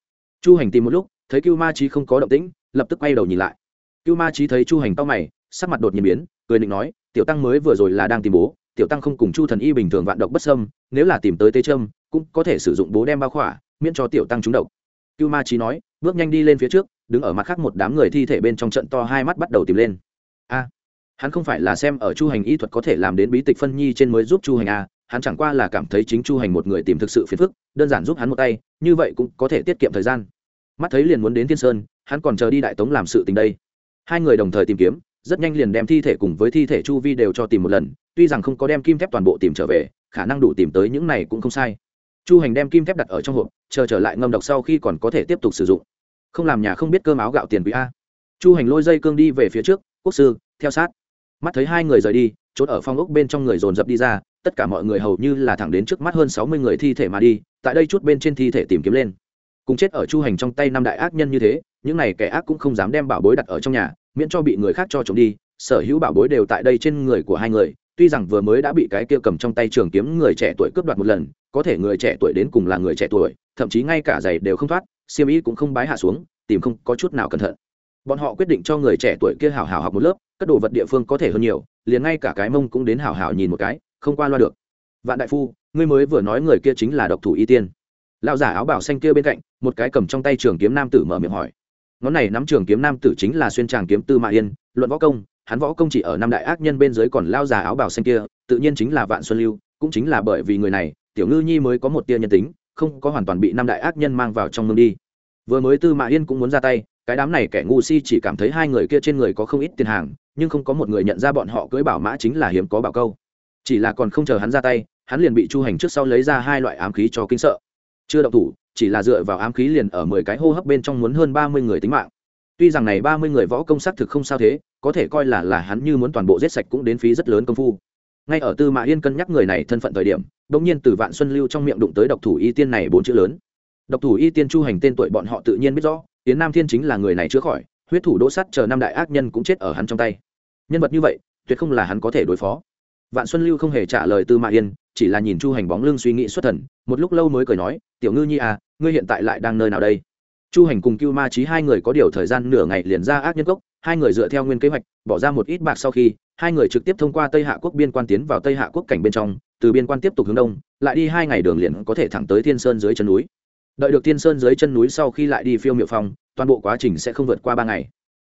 Chu hành tìm một lúc, thấy cưu ma trí không có động tĩnh, lập tức quay đầu nhìn lại. Cưu ma trí thấy chu hành to mày, sắc mặt đột nhiên biến, cười định nói, tiểu tăng mới vừa rồi là đang tìm bố, tiểu tăng không cùng chu thần y bình thường vạn độc bất sâm nếu là tìm tới Tế trâm, cũng có thể sử dụng bố đem bao khỏa, miễn cho tiểu tăng trúng độc. Cưu ma trí nói, bước nhanh đi lên phía trước, đứng ở mặt khác một đám người thi thể bên trong trận to hai mắt bắt đầu tìm lên. A, hắn không phải là xem ở chu hành y thuật có thể làm đến bí tịch phân nhi trên mới giúp chu hành a hắn chẳng qua là cảm thấy chính chu hành một người tìm thực sự phiền phức, đơn giản giúp hắn một tay, như vậy cũng có thể tiết kiệm thời gian. Mắt thấy liền muốn đến thiên sơn, hắn còn chờ đi đại tống làm sự tình đây. Hai người đồng thời tìm kiếm, rất nhanh liền đem thi thể cùng với thi thể chu vi đều cho tìm một lần, tuy rằng không có đem kim thép toàn bộ tìm trở về, khả năng đủ tìm tới những này cũng không sai. Chu hành đem kim thép đặt ở trong hộp, chờ trở lại ngâm độc sau khi còn có thể tiếp tục sử dụng. Không làm nhà không biết cơm áo gạo tiền quý a. Chu hành lôi dây cương đi về phía trước, quốc sư, theo sát. Mắt thấy hai người rời đi trốn ở phong ốc bên trong người dồn dập đi ra, tất cả mọi người hầu như là thẳng đến trước mắt hơn sáu mươi người thi thể mà đi, tại đây chút bên trên thi thể tìm kiếm lên. Cùng chết ở chu hành trong tay năm đại ác nhân như thế, những này kẻ ác cũng không dám đem bảo bối đặt ở trong nhà, miễn cho bị người khác cho trộm đi, sở hữu bảo bối đều tại đây trên người của hai người, tuy rằng vừa mới đã bị cái kia cầm trong tay trường kiếm người trẻ tuổi cướp đoạt một lần, có thể người trẻ tuổi đến cùng là người trẻ tuổi, thậm chí ngay cả giày đều không thoát siêm ý cũng không bái hạ xuống, tìm không có chút nào cẩn thận. Bọn họ quyết định cho người trẻ tuổi kia hào hào học một lớp các đồ vật địa phương có thể hơn nhiều, liền ngay cả cái mông cũng đến hảo hảo nhìn một cái, không qua loa được. Vạn đại phu, ngươi mới vừa nói người kia chính là độc thủ y tiên. Lão giả áo bảo xanh kia bên cạnh, một cái cầm trong tay trường kiếm nam tử mở miệng hỏi. Ngón này nắm trường kiếm nam tử chính là xuyên tràng kiếm tư mã yên, luận võ công, hắn võ công chỉ ở năm đại ác nhân bên dưới còn lao già áo bào xanh kia, tự nhiên chính là vạn xuân lưu, cũng chính là bởi vì người này, tiểu ngư nhi mới có một tia nhân tính, không có hoàn toàn bị năm đại ác nhân mang vào trong mương đi. Vừa mới tư mã yên cũng muốn ra tay cái đám này kẻ ngu si chỉ cảm thấy hai người kia trên người có không ít tiền hàng, nhưng không có một người nhận ra bọn họ cưỡi bảo mã chính là hiếm có bảo câu. Chỉ là còn không chờ hắn ra tay, hắn liền bị chu hành trước sau lấy ra hai loại ám khí cho kinh sợ. Chưa động thủ, chỉ là dựa vào ám khí liền ở mười cái hô hấp bên trong muốn hơn ba mươi người tính mạng. Tuy rằng này ba mươi người võ công xác thực không sao thế, có thể coi là là hắn như muốn toàn bộ giết sạch cũng đến phí rất lớn công phu. Ngay ở tư mã yên cân nhắc người này thân phận thời điểm đ ỗ n g nhiên từ vạn xuân lưu trong miệng đụng tới độc thủ y tiên này bốn chữ lớn. Độc thủ y tiên chu hành tên tuổi bọn họ tự nhiên biết rõ tiến nam thiên chính là người này chữa khỏi, huyết thủ đỗ sắt chờ năm đại ác nhân cũng chết ở hắn trong tay. Nhân vật như vậy, tuyệt không là hắn có thể đối phó. Vạn xuân lưu không hề trả lời tư mã yên, chỉ là nhìn chu hành bóng lưng suy nghĩ xuất thần, một lúc lâu mới cười nói, tiểu ngư nhi à ngươi hiện tại lại đang nơi nào đây? Chu hành cùng cưu ma trí hai người có điều thời gian nửa ngày liền ra ác nhân cốc, hai người dựa theo nguyên kế hoạch, bỏ ra một ít bạc sau khi, hai người trực tiếp thông qua tây hạ quốc biên quan tiến vào tây hạ quốc cảnh bên trong, từ biên quan tiếp tục hướng đông, lại đi hai ngày đường liền có thể thẳng tới thiên sơn dưới chân núi đợi được tiên sơn dưới chân núi sau khi lại đi phiêu miệu phong, toàn bộ quá trình sẽ không vượt qua ba ngày.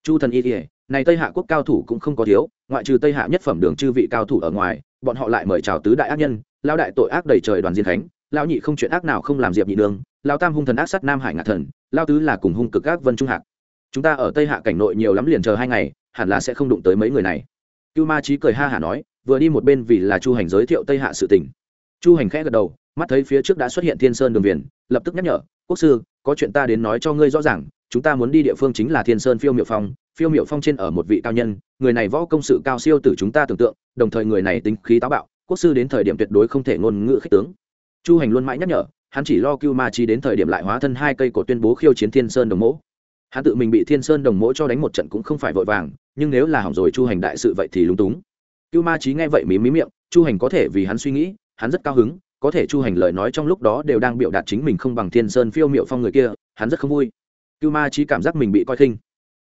Chu thần y ỉa này tây hạ quốc cao thủ cũng không có thiếu, ngoại trừ tây hạ nhất phẩm đường chư vị cao thủ ở ngoài, bọn họ lại mời chào tứ đại ác nhân lao đại tội ác đầy trời đoàn diên khánh lao nhị không chuyện ác nào không làm diệp nhị đường lao tam hung thần ác sát nam hải ngạc thần lao tứ là cùng hung cực ác vân trung hạc. Chúng ta ở tây hạ cảnh nội nhiều lắm liền chờ hai ngày, hẳn là sẽ không đụng tới mấy người này. Cưu ma trí cười ha hả nói, vừa đi một bên vì là chu hành giới thiệu tây hạ sự tình. Chu hành khẽ gật đầu mắt thấy phía trước đã xuất hiện thiên sơn đường viền, lập tức nhắc nhở, quốc sư, có chuyện ta đến nói cho ngươi rõ ràng, chúng ta muốn đi địa phương chính là thiên sơn phiêu miệu phong, phiêu miệu phong trên ở một vị cao nhân, người này võ công sự cao siêu từ chúng ta tưởng tượng, đồng thời người này tính khí táo bạo, quốc sư đến thời điểm tuyệt đối không thể ngôn ngữ khích tướng. Chu hành luôn mãi nhắc nhở, hắn chỉ lo cưu ma chi đến thời điểm lại hóa thân hai cây cột tuyên bố khiêu chiến thiên sơn đồng mỗ. Hắn tự mình bị thiên sơn đồng mỗ cho đánh một trận cũng không phải vội vàng, nhưng nếu là hỏng rồi chu hành đại sự vậy thì lúng túng. Cưu ma Chi nghe vậy mí mí miệng, chu hành có thể vì hắn suy nghĩ, hắn rất cao hứng có thể chu hành lời nói trong lúc đó đều đang biểu đạt chính mình không bằng thiên sơn phiêu miệu phong người kia, hắn rất không vui. Cưu ma trí cảm giác mình bị coi khinh.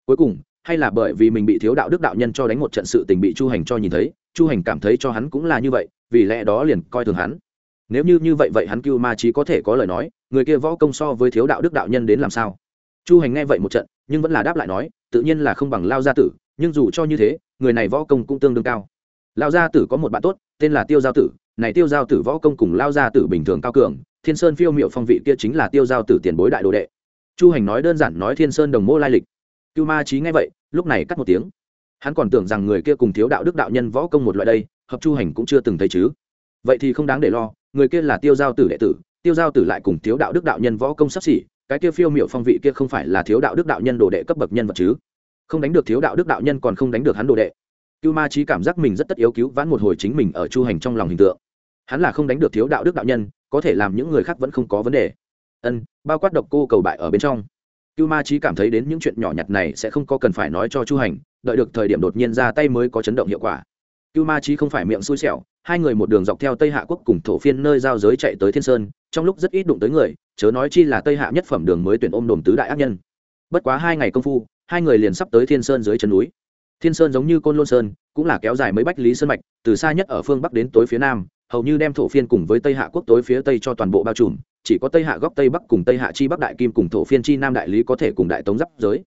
Cuối cùng, hay là bởi vì mình bị thiếu đạo đức đạo nhân cho đánh một trận sự tình bị chu hành cho nhìn thấy, chu hành cảm thấy cho hắn cũng là như vậy, vì lẽ đó liền coi thường hắn. Nếu như như vậy vậy hắn cưu ma trí có thể có lời nói, người kia võ công so với thiếu đạo đức đạo nhân đến làm sao? Chu hành nghe vậy một trận, nhưng vẫn là đáp lại nói, tự nhiên là không bằng lao gia tử, nhưng dù cho như thế, người này võ công cũng tương đương cao. Lao gia tử có một bạn tốt, tên là tiêu giao tử này tiêu giao tử võ công cùng lao gia tử bình thường cao cường, thiên sơn phiêu miệu phong vị kia chính là tiêu giao tử tiền bối đại đồ đệ. Chu hành nói đơn giản nói thiên sơn đồng mô lai lịch. Cưu ma trí nghe vậy, lúc này cắt một tiếng. Hắn còn tưởng rằng người kia cùng thiếu đạo đức đạo nhân võ công một loại đây, hợp chu hành cũng chưa từng thấy chứ. Vậy thì không đáng để lo, người kia là tiêu giao tử đệ tử, tiêu giao tử lại cùng thiếu đạo đức đạo nhân võ công sắp xỉ, cái kia phiêu miệu phong vị kia không phải là thiếu đạo đức đạo nhân đồ đệ cấp bậc nhân vật chứ. Không đánh được thiếu đạo đức đạo nhân còn không đánh được hắn đồ đệ cưu ma trí cảm giác mình rất tất yếu cứu vãn một hồi chính mình ở chu hành trong lòng hình tượng. Hắn là không đánh được thiếu đạo đức đạo nhân, có thể làm những người khác vẫn không có vấn đề. Ân, bao quát độc cô cầu bại ở bên trong. Cưu ma trí cảm thấy đến những chuyện nhỏ nhặt này sẽ không có cần phải nói cho chu hành, đợi được thời điểm đột nhiên ra tay mới có chấn động hiệu quả. Cưu ma trí không phải miệng xui xẻo, hai người một đường dọc theo tây hạ quốc cùng thổ phiên nơi giao giới chạy tới thiên sơn, trong lúc rất ít đụng tới người, chớ nói chi là tây hạ nhất phẩm đường mới tuyển ôm đồm tứ đại ác nhân. Bất quá hai ngày công phu, hai người liền sắp tới thiên sơn dưới chân núi thiên sơn giống như côn lôn sơn, cũng là kéo dài mấy bách lý sơn mạch, từ xa nhất ở phương bắc đến tối phía nam, hầu như đem thổ phiên cùng với tây hạ quốc tối phía tây cho toàn bộ bao trùm, chỉ có tây hạ góc tây bắc cùng tây hạ chi bắc đại kim cùng thổ phiên chi nam đại lý có thể cùng đại tống giáp giới.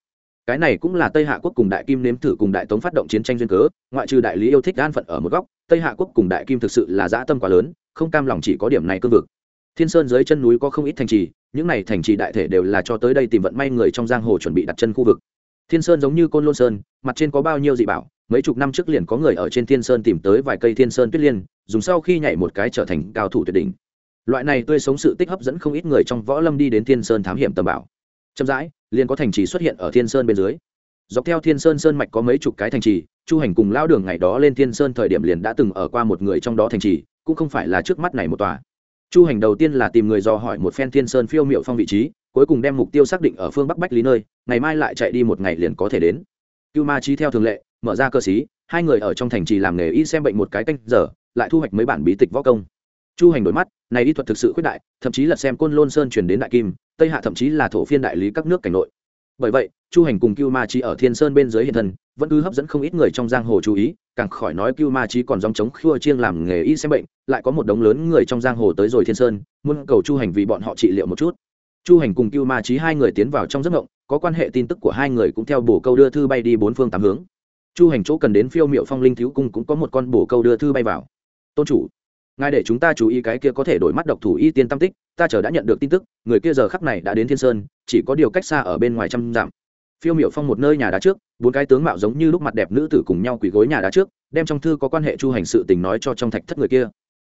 Cái này cũng là tây hạ quốc cùng đại kim nếm thử cùng đại tống phát động chiến tranh duyên cớ, ngoại trừ đại lý yêu thích an phận ở một góc, tây hạ quốc cùng đại kim thực sự là dã tâm quá lớn, không cam lòng chỉ có điểm này cương vực. Thiên sơn dưới chân núi có không ít thành trì, những này thành trì đại thể đều là cho tới đây tìm vận may người trong giang hồ chuẩn bị đặt chân khu vực thiên sơn giống như côn lôn sơn, mặt trên có bao nhiêu dị bảo, mấy chục năm trước liền có người ở trên thiên sơn tìm tới vài cây thiên sơn tuyết liên, dùng sau khi nhảy một cái trở thành cao thủ tuyệt đỉnh. Loại này tươi sống sự tích hấp dẫn không ít người trong võ lâm đi đến thiên sơn thám hiểm tầm bảo. Chậm rãi, liền có thành trì xuất hiện ở thiên sơn bên dưới. Dọc theo thiên sơn sơn mạch có mấy chục cái thành trì, chu hành cùng lao đường ngày đó lên thiên sơn thời điểm liền đã từng ở qua một người trong đó thành trì, cũng không phải là trước mắt này một tòa. Chu hành đầu tiên là tìm người dò hỏi một phen thiên sơn phiêu m i ệ u phong vị trí cuối cùng đem mục tiêu xác định ở phương bắc bách lý nơi ngày mai lại chạy đi một ngày liền có thể đến. Cưu ma trí theo thường lệ mở ra cơ sĩ, hai người ở trong thành trì làm nghề y xem bệnh một cái canh giờ lại thu hoạch mấy bản bí tịch võ công. Chu hành đổi mắt này y thuật thực sự khuyết đại thậm chí là xem côn lôn sơn chuyển đến đại kim tây hạ thậm chí là thổ phiên đại lý các nước cảnh nội. Bởi vậy chu hành cùng cưu ma trí ở thiên sơn bên dưới hiện thân vẫn cứ hấp dẫn không ít người trong giang hồ chú ý càng khỏi nói cưu ma trí còn dòng chống khua chiêng làm nghề y xem bệnh lại có một đống lớn người trong giang hồ tới rồi thiên sơn muốn cầu chu hành vì bọn họ trị liệu một chút chu hành cùng cưu ma trí hai người tiến vào trong giấc ngộng có quan hệ tin tức của hai người cũng theo bổ câu đưa thư bay đi bốn phương tám hướng. Chu hành chỗ cần đến phiêu miệu phong linh thiếu cung cũng có một con bổ câu đưa thư bay vào. Tôn chủ, ngài để chúng ta chú ý cái kia có thể đổi mắt độc thủ y tiên tam tích, ta chờ đã nhận được tin tức, người kia giờ khắc này đã đến thiên sơn, chỉ có điều cách xa ở bên ngoài trăm dặm. Phiêu miệu phong một nơi nhà đá trước, bốn cái tướng mạo giống như lúc mặt đẹp nữ tử cùng nhau quỳ gối nhà đá trước, đem trong thư có quan hệ chu hành sự tình nói cho trong thạch thất người kia.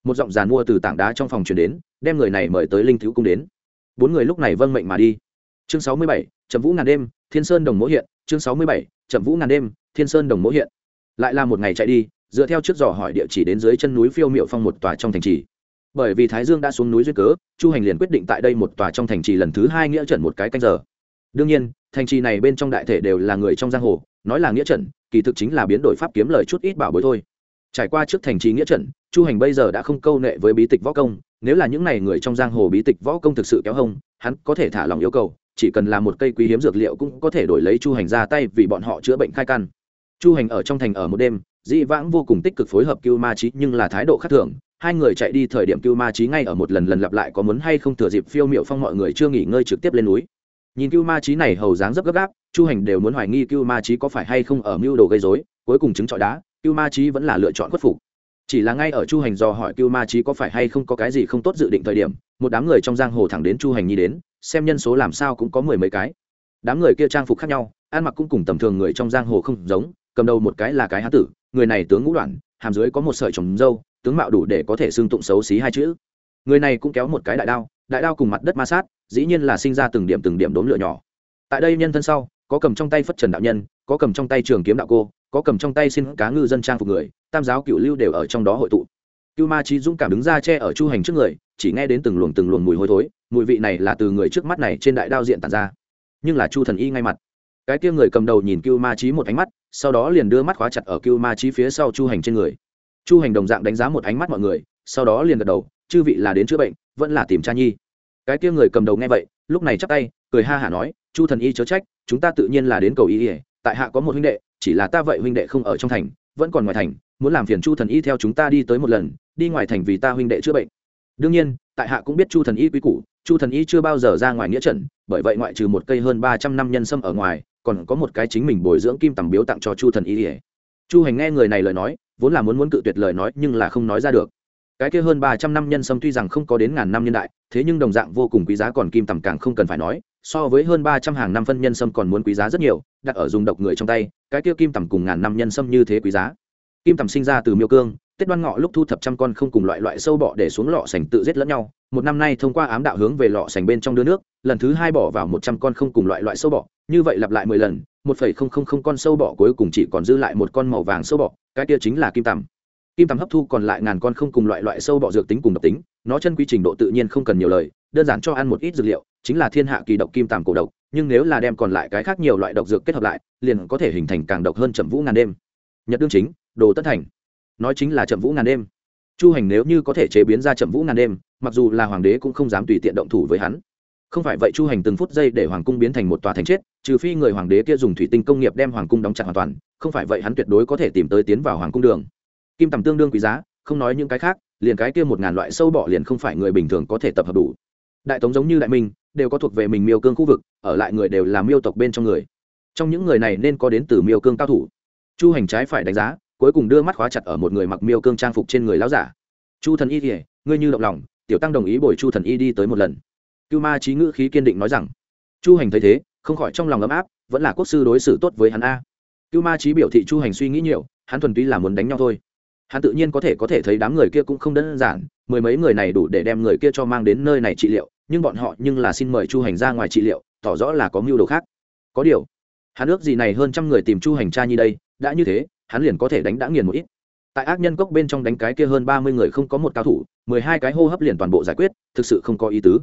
Một giọng giàn mua từ tảng đá trong phòng truyền đến, đem người này mời tới linh thiếu cung đến bốn người lúc này vâng mệnh mà đi. Chương sáu mươi bảy, trầm vũ ngàn đêm, thiên sơn đồng mỗ hiện. Chương sáu mươi bảy, trầm vũ ngàn đêm, thiên sơn đồng mỗ hiện. Lại là một ngày chạy đi, dựa theo trước dò hỏi địa chỉ đến dưới chân núi phiêu miệu phong một tòa trong thành trì. Bởi vì thái dương đã xuống núi duyên cớ, chu hành liền quyết định tại đây một tòa trong thành trì lần thứ hai nghĩa trận một cái canh giờ. Đương nhiên, thành trì này bên trong đại thể đều là người trong giang hồ, nói là nghĩa trận, kỳ thực chính là biến đổi pháp kiếm lời chút ít bảo bối thôi. Trải qua trước thành trì nghĩa trận chu hành bây giờ đã không câu nệ với bí tịch võ công, nếu là những n à y người trong giang hồ bí tịch võ công thực sự kéo hông, hắn có thể thả lòng yêu cầu, chỉ cần là một cây quý hiếm dược liệu cũng có thể đổi lấy chu hành ra tay vì bọn họ chữa bệnh khai căn. Chu hành ở trong thành ở một đêm, dĩ vãng vô cùng tích cực phối hợp cưu ma trí nhưng là thái độ khác thường, hai người chạy đi thời điểm cưu ma trí ngay ở một lần lần lặp lại có muốn hay không thừa dịp phiêu m i ệ u phong mọi người chưa nghỉ ngơi trực tiếp lên núi. Nhìn cưu ma trí này hầu dáng rất gấp gáp, chu hành đều muốn hoài nghi cưu ma trí có phải hay không ở mưu đồ gây dối cuối cùng chứng trọi đá, cưu ma trí vẫn là lựa chọn khuất phục chỉ là ngay ở chu hành do hỏi cưu ma trí có phải hay không có cái gì không tốt dự định thời điểm, một đám người trong giang hồ thẳng đến chu hành nhi đến, xem nhân số làm sao cũng có mười mấy cái. Đám người kia trang phục khác nhau, ăn mặc cũng cùng tầm thường người trong giang hồ không giống, cầm đầu một cái là cái hán tử, người này tướng ngũ đoạn, hàm dưới có một sợi trồng dâu, tướng mạo đủ để có thể xương tụng xấu xí hai chữ. Người này cũng kéo một cái đại đao đại đao cùng mặt đất ma sát, dĩ nhiên là sinh ra từng điểm từng điểm đốn lửa nhỏ. Tại đây nhân thân sau, có cầm trong tay phất trần đạo nhân, có cầm trong tay trường kiếm đạo cô có cầm trong tay xin cá ngư dân trang phục người, tam giáo cựu lưu đều ở trong đó hội tụ. Cưu ma trí dũng cảm đứng ra che ở chu hành trước người, chỉ nghe đến từng luồng từng luồng mùi hôi thối, mùi vị này là từ người trước mắt này trên đại đao diện tàn ra. Nhưng là chu thần y ngay mặt. Cái kia người cầm đầu nhìn cưu ma trí một ánh mắt, sau đó liền đưa mắt khóa chặt ở cưu ma trí phía sau chu hành trên người. Chu hành đồng dạng đánh giá một ánh mắt mọi người, sau đó liền gật đầu, chư vị là đến chữa bệnh, vẫn là tìm cha nhi. Cái kia người cầm đầu nghe vậy, lúc này chắp tay, cười ha hả nói, chu thần y chớ trách, chúng ta tự nhiên là đến cầu y ỉa tại hạ có một huynh đệ chỉ là ta vậy huynh đệ không ở trong thành, vẫn còn ngoài thành, muốn làm phiền chu thần y theo chúng ta đi tới một lần, đi ngoài thành vì ta huynh đệ chữa bệnh. Đương nhiên, tại hạ cũng biết chu thần y quý củ, chu thần y chưa bao giờ ra ngoài nghĩa trận, bởi vậy ngoại trừ một cây hơn ba trăm năm nhân sâm ở ngoài, còn có một cái chính mình bồi dưỡng kim tầm biếu tặng cho chu thần y ỉa chu hành nghe người này lời nói, vốn là muốn muốn cự tuyệt lời nói nhưng là không nói ra được. Cái kia hơn ba trăm năm nhân sâm tuy rằng không có đến ngàn năm nhân đại, thế nhưng đồng dạng vô cùng quý giá còn kim tầm càng không cần phải nói so với hơn ba trăm hàng năm phân nhân sâm còn muốn quý giá rất nhiều, đặt ở dùng độc người trong tay, cái kia kim tầm cùng ngàn năm nhân sâm như thế quý giá. Kim tầm sinh ra từ miêu cương, tết đoan ngọ lúc thu thập trăm con không cùng loại loại sâu bọ để xuống lọ sành tự giết lẫn nhau. Một năm nay thông qua ám đạo hướng về lọ sành bên trong đưa nước, lần thứ hai bỏ vào một trăm con không cùng loại loại sâu bọ, như vậy lặp lại mười lần, một phẩy không không không con sâu bọ cuối cùng chỉ còn dư lại một con màu vàng sâu bọ, cái kia chính là kim tầm. Kim tầm hấp thu còn lại ngàn con không cùng loại loại sâu bọ dược tính cùng độc tính, nó chân quy trình độ tự nhiên không cần nhiều lời, đơn giản cho ăn một ít dược liệu chính là thiên hạ kỳ độc kim tàm cổ độc, nhưng nếu là đem còn lại cái khác nhiều loại độc dược kết hợp lại, liền có thể hình thành càng độc hơn chậm vũ ngàn đêm. Nhật đương chính, đồ tất thành. Nói chính là chậm vũ ngàn đêm. Chu hành nếu như có thể chế biến ra chậm vũ ngàn đêm, mặc dù là hoàng đế cũng không dám tùy tiện động thủ với hắn. Không phải vậy chu hành từng phút giây để hoàng cung biến thành một tòa thành chết, trừ phi người hoàng đế kia dùng thủy tinh công nghiệp đem hoàng cung đóng chặt hoàn toàn, không phải vậy hắn tuyệt đối có thể tìm tới tiến vào hoàng cung đường. Kim tầm tương đương quý giá, không nói những cái khác, liền cái kia một ngàn loại sâu bọ liền không phải người bình thường có thể tập hợp đủ. Đại tống giống như đại minh đều có thuộc về mình miêu cương khu vực, ở lại người đều là miêu tộc bên trong người. Trong những người này nên có đến từ miêu cương cao thủ. Chu hành trái phải đánh giá, cuối cùng đưa mắt khóa chặt ở một người mặc miêu cương trang phục trên người lão giả. Chu thần y thì ngươi như động lòng, tiểu tăng đồng ý bồi chu thần y đi tới một lần. Cưu ma trí ngữ khí kiên định nói rằng, chu hành thấy thế, không khỏi trong lòng ấm áp, vẫn là quốc sư đối xử tốt với hắn a. Cưu ma trí biểu thị chu hành suy nghĩ nhiều, hắn thuần túy là muốn đánh nhau thôi. Hắn tự nhiên có thể có thể thấy đám người kia cũng không đơn giản, mười mấy người này đủ để đem người kia cho mang đến nơi này trị liệu nhưng bọn họ nhưng là xin mời chu hành ra ngoài trị liệu, tỏ rõ là có mưu đồ khác. Có điều, hắn ước gì này hơn trăm người tìm chu hành cha như đây, đã như thế, hắn liền có thể đánh đã nghiền một ít. Tại ác nhân cốc bên trong đánh cái kia hơn ba mươi người không có một cao thủ, mười hai cái hô hấp liền toàn bộ giải quyết, thực sự không có ý tứ.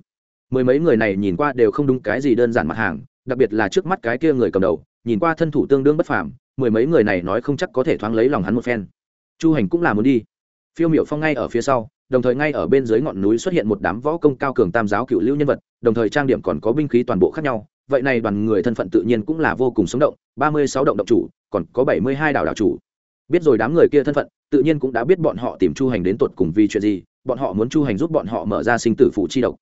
Mười mấy người này nhìn qua đều không đúng cái gì đơn giản mặt hàng, đặc biệt là trước mắt cái kia người cầm đầu, nhìn qua thân thủ tương đương bất phàm, mười mấy người này nói không chắc có thể thoáng lấy lòng hắn một phen. Chu hành cũng là muốn đi. Phiêu miểu phong ngay ở phía sau đồng thời ngay ở bên dưới ngọn núi xuất hiện một đám võ công cao cường tam giáo cựu lưu nhân vật, đồng thời trang điểm còn có binh khí toàn bộ khác nhau. Vậy này đoàn người thân phận tự nhiên cũng là vô cùng sống động, ba mươi sáu động động chủ, còn có bảy mươi hai đảo đảo chủ. Biết rồi đám người kia thân phận, tự nhiên cũng đã biết bọn họ tìm chu hành đến tột cùng vì chuyện gì, bọn họ muốn chu hành giúp bọn họ mở ra sinh tử phụ chi độc.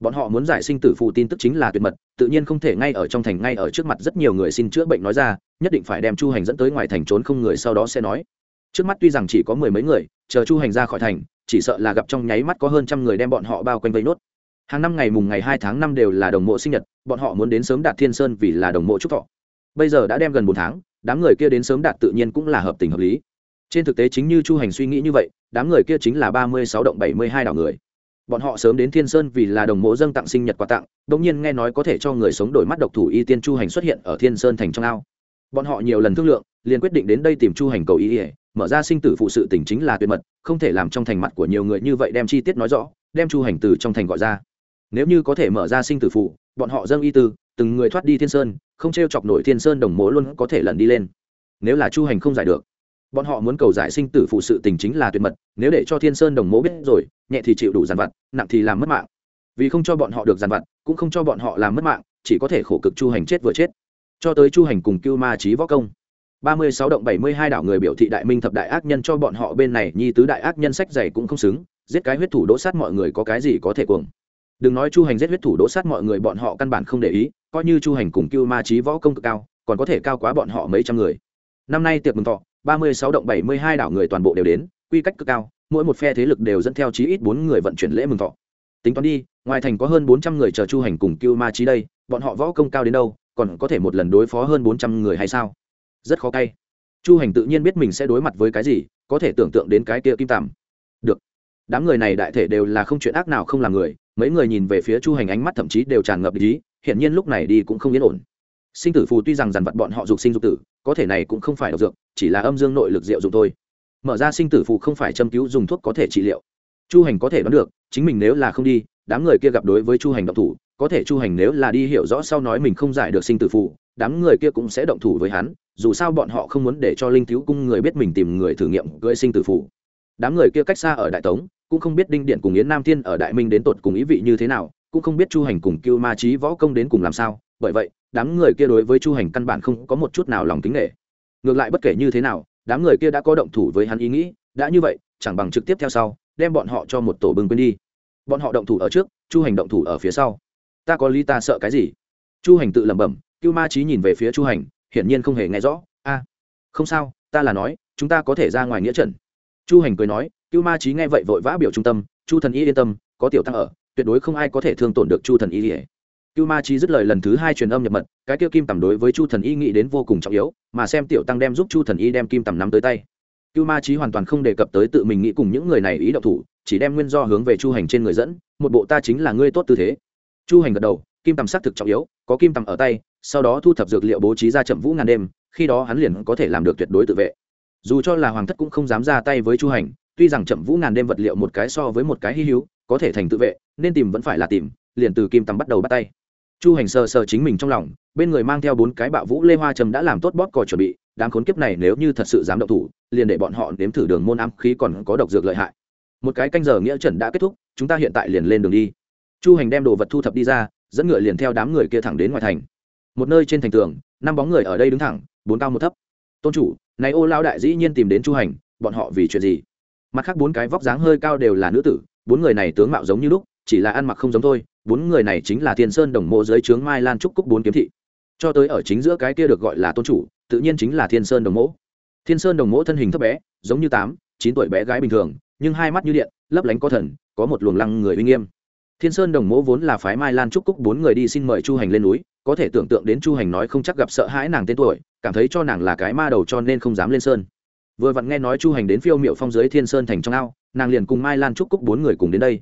Bọn họ muốn giải sinh tử phụ tin tức chính là tuyệt mật, tự nhiên không thể ngay ở trong thành ngay ở trước mặt rất nhiều người xin chữa bệnh nói ra, nhất định phải đem chu hành dẫn tới ngoài thành trốn không người sau đó sẽ nói. Trước mắt tuy rằng chỉ có mười mấy người, chờ chu hành ra khỏi thành chỉ sợ là gặp trong nháy mắt có hơn trăm người đem bọn họ bao quanh vây nốt. Hàng năm ngày mùng ngày hai tháng năm đều là đồng mộ sinh nhật, bọn họ muốn đến sớm đạt thiên sơn vì là đồng mộ trúc thọ. Bây giờ đã đem gần bốn tháng, đám người kia đến sớm đạt tự nhiên cũng là hợp tình hợp lý. Trên thực tế chính như chu hành suy nghĩ như vậy, đám người kia chính là ba mươi sáu động bảy mươi hai đảo người. Bọn họ sớm đến thiên sơn vì là đồng mộ dâng tặng sinh nhật quà tặng đ ỗ n g nhiên nghe nói có thể cho người sống đổi mắt độc thủ y tiên chu hành xuất hiện ở thiên sơn thành trong ao. Bọn họ nhiều lần thương lượng, liền quyết định đến đây tìm chu hành cầu ý ỉa mở ra sinh tử phụ sự tỉnh chính là tuyệt mật, không thể làm trong thành mặt của nhiều người như vậy đem chi tiết nói rõ, đem chu hành từ trong thành gọi ra. Nếu như có thể mở ra sinh tử phụ, bọn họ dâng y tư, từng người thoát đi thiên sơn, không t r e o chọc nổi thiên sơn đồng mố luôn có thể lần đi lên. Nếu là chu hành không giải được, bọn họ muốn cầu giải sinh tử phụ sự tình chính là tuyệt mật, nếu để cho thiên sơn đồng mố biết rồi, nhẹ thì chịu đủ giàn vặt, nặng thì làm mất mạng. Vì không cho bọn họ được giàn vặt, cũng không cho bọn họ làm mất mạng, chỉ có thể khổ cực chu hành chết vừa chết. Cho tới chu hành cùng cưu ma trí võ công ba mươi sáu động bảy mươi hai đảo người biểu thị đại minh thập đại ác nhân cho bọn họ bên này, nhi tứ đại ác nhân sách dày cũng không xứng, giết cái huyết thủ đỗ sát mọi người có cái gì có thể cuồng. Đừng nói chu hành giết huyết thủ đỗ sát mọi người, bọn họ căn bản không để ý, coi như chu hành cùng cưu ma trí võ công cực cao, còn có thể cao quá bọn họ mấy trăm người. Năm nay tiệc mừng thọ, ba mươi sáu động bảy mươi hai đảo người toàn bộ đều đến, quy cách cực cao, mỗi một phe thế lực đều dẫn theo chí ít bốn người vận chuyển lễ mừng thọ. Tính toán đi, ngoài thành có hơn bốn trăm người chờ chu hành cùng cưu ma trí đây, bọn họ võ công cao đến đâu, còn có thể một lần đối phó hơn bốn trăm người hay sao? Rất khó cay. Chu hành tự nhiên biết mình sẽ đối mặt với cái gì, có thể tưởng tượng đến cái kia kim tằm được. Đám người này đại thể đều là không chuyện ác nào không làm người, mấy người nhìn về phía chu hành ánh mắt thậm chí đều tràn ngập ý, hiển nhiên lúc này đi cũng không yên ổn. Sinh tử phù tuy rằng dằn vặt bọn họ dục sinh dục tử, có thể này cũng không phải độc dược, chỉ là âm dương nội lực diệu dụng thôi. Mở ra sinh tử phù không phải châm cứu dùng thuốc có thể trị liệu. Chu hành có thể đoán được, chính mình nếu là không đi, đám người kia gặp đối với chu hành độc thủ, có thể chu hành nếu là đi hiểu rõ sau nói mình không giải được sinh tử phù đám người kia cũng sẽ động thủ với hắn, dù sao bọn họ không muốn để cho linh thiếu cung người biết mình tìm người thử nghiệm gửi sinh tử phủ. Đám người kia cách xa ở đại tống, cũng không biết đinh điện cùng yến nam thiên ở đại minh đến tột cùng ý vị như thế nào, cũng không biết chu hành cùng cưu ma trí võ công đến cùng làm sao, bởi vậy, đám người kia đối với chu hành căn bản không có một chút nào lòng kính nghệ ngược lại bất kể như thế nào, đám người kia đã có động thủ với hắn ý nghĩ, đã như vậy, chẳng bằng trực tiếp theo sau, đem bọn họ cho một tổ bưng quên đi. Bọn họ động thủ ở trước, chu hành động thủ ở phía sau. Ta có lý ta sợ cái gì? Chu hành tự lẩm bẩm cưu ma trí nhìn về phía chu hành, hiển nhiên không hề nghe rõ. A, không sao, ta là nói, chúng ta có thể ra ngoài nghĩa trận. Chu hành cười nói, cưu ma trí nghe vậy vội vã biểu trung tâm, chu thần y yên tâm, có tiểu tăng ở, tuyệt đối không ai có thể thương tổn được chu thần y cưu ma chi dứt lời lần thứ hai truyền âm nhập mật, cái kia kim tầm đối với chu thần y nghĩ đến vô cùng trọng yếu, mà xem tiểu tăng đem giúp chu thần y đem kim tầm nắm tới tay. Cưu ma chi hoàn toàn không đề cập tới tự mình nghĩ cùng những người này ý động thủ, chỉ đem nguyên do hướng về chu hành trên người dẫn, một bộ ta chính là ngươi tốt tư thế. Chu hành gật đầu, kim tầm xác thực trọng yếu, có kim tầm ở tay sau đó thu thập dược liệu bố trí ra chậm vũ ngàn đêm, khi đó hắn liền có thể làm được tuyệt đối tự vệ. Dù cho là hoàng thất cũng không dám ra tay với chu hành, tuy rằng chậm vũ ngàn đêm vật liệu một cái so với một cái hy hữu, có thể thành tự vệ, nên tìm vẫn phải là tìm, liền từ kim tầm bắt đầu bắt tay. Chu hành sờ sờ chính mình trong lòng, bên người mang theo bốn cái bạo vũ lê hoa trầm đã làm tốt bóp cò chuẩn bị, đám khốn kiếp này nếu như thật sự dám động thủ, liền để bọn họ nếm thử đường môn ám khí còn có độc dược lợi hại. Một cái canh giờ nghĩa trần đã kết thúc, chúng ta hiện tại liền lên đường đi. Chu hành đem đồ vật thu thập đi ra, dẫn ngựa liền theo đám người kia thẳng đến ngoài thành một nơi trên thành tường, năm bóng người ở đây đứng thẳng, bốn cao một thấp. Tôn chủ, này ô lao đại dĩ nhiên tìm đến chu hành, bọn họ vì chuyện gì? Mặt khác bốn cái vóc dáng hơi cao đều là nữ tử, bốn người này tướng mạo giống như lúc, chỉ là ăn mặc không giống thôi, bốn người này chính là thiên sơn đồng mộ dưới trướng mai lan trúc cúc bốn kiếm thị. Cho tới ở chính giữa cái kia được gọi là tôn chủ, tự nhiên chính là thiên sơn đồng mộ. Thiên sơn đồng mộ thân hình thấp bé, giống như tám, chín tuổi bé gái bình thường, nhưng hai mắt như điện, lấp lánh có thần, có một luồng lăng người uy nghiêm thiên sơn đồng mỗ vốn là phái mai lan trúc cúc bốn người đi xin mời chu hành lên núi, có thể tưởng tượng đến chu hành nói không chắc gặp sợ hãi nàng tên tuổi, cảm thấy cho nàng là cái ma đầu cho nên không dám lên sơn. Vừa vặn nghe nói chu hành đến phiêu miệu phong dưới thiên sơn thành trong ao, nàng liền cùng mai lan trúc cúc bốn người cùng đến đây.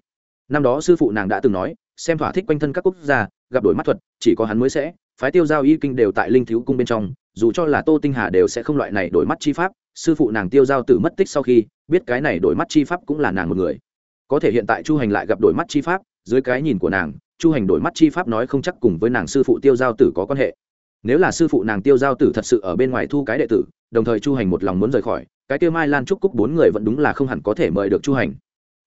Năm đó sư phụ nàng đã từng nói, xem thỏa thích quanh thân các quốc gia, gặp đổi mắt thuật, chỉ có hắn mới sẽ, phái tiêu giao y kinh đều tại linh thiếu cung bên trong, dù cho là tô tinh hà đều sẽ không loại này đổi mắt chi pháp, sư phụ nàng tiêu giao tử mất tích sau khi, biết cái này đổi mắt chi pháp cũng là nàng một người. Có thể hiện tại chu hành lại gặp đổi mắt chi pháp dưới cái nhìn của nàng, chu hành đổi mắt chi pháp nói không chắc cùng với nàng sư phụ tiêu giao tử có quan hệ. Nếu là sư phụ nàng tiêu giao tử thật sự ở bên ngoài thu cái đệ tử, đồng thời chu hành một lòng muốn rời khỏi, cái tiêu mai lan trúc cúc bốn người vẫn đúng là không hẳn có thể mời được chu hành.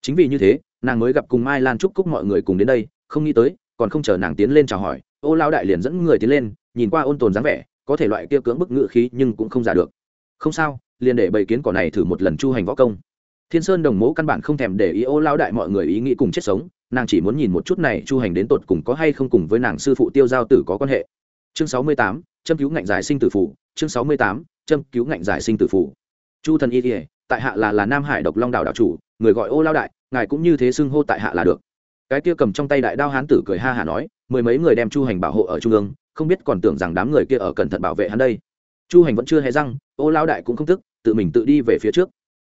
Chính vì như thế, nàng mới gặp cùng mai lan trúc cúc mọi người cùng đến đây, không nghĩ tới, còn không chờ nàng tiến lên chào hỏi, ô lao đại liền dẫn người tiến lên, nhìn qua ôn tồn dáng vẻ, có thể loại kia cưỡng bức ngự khí nhưng cũng không giả được. Không sao, liền để bầy kiến cỏ này thử một lần chu hành võ công. Thiên sơn đồng mẫu căn bản không thèm để ý ô lao đại mọi người ý nghĩ cùng chết sống nàng chỉ muốn nhìn một chút này chu hành đến tột cùng có hay không cùng với nàng sư phụ tiêu giao tử có quan hệ. Chương sáu mươi tám, châm cứu ngạnh giải sinh tử phủ chương sáu mươi tám, châm cứu ngạnh giải sinh tử phủ chu thần y kỉa tại hạ là là nam hải độc long đảo đảo chủ, người gọi ô lao đại, ngài cũng như thế xưng hô tại hạ là được. Cái kia cầm trong tay đại đao hán tử cười ha hả nói, mười mấy người đem chu hành bảo hộ ở trung ương, không biết còn tưởng rằng đám người kia ở cẩn thận bảo vệ hắn đây. Chu hành vẫn chưa hề răng, ô lao đại cũng không thức tự mình tự đi về phía trước.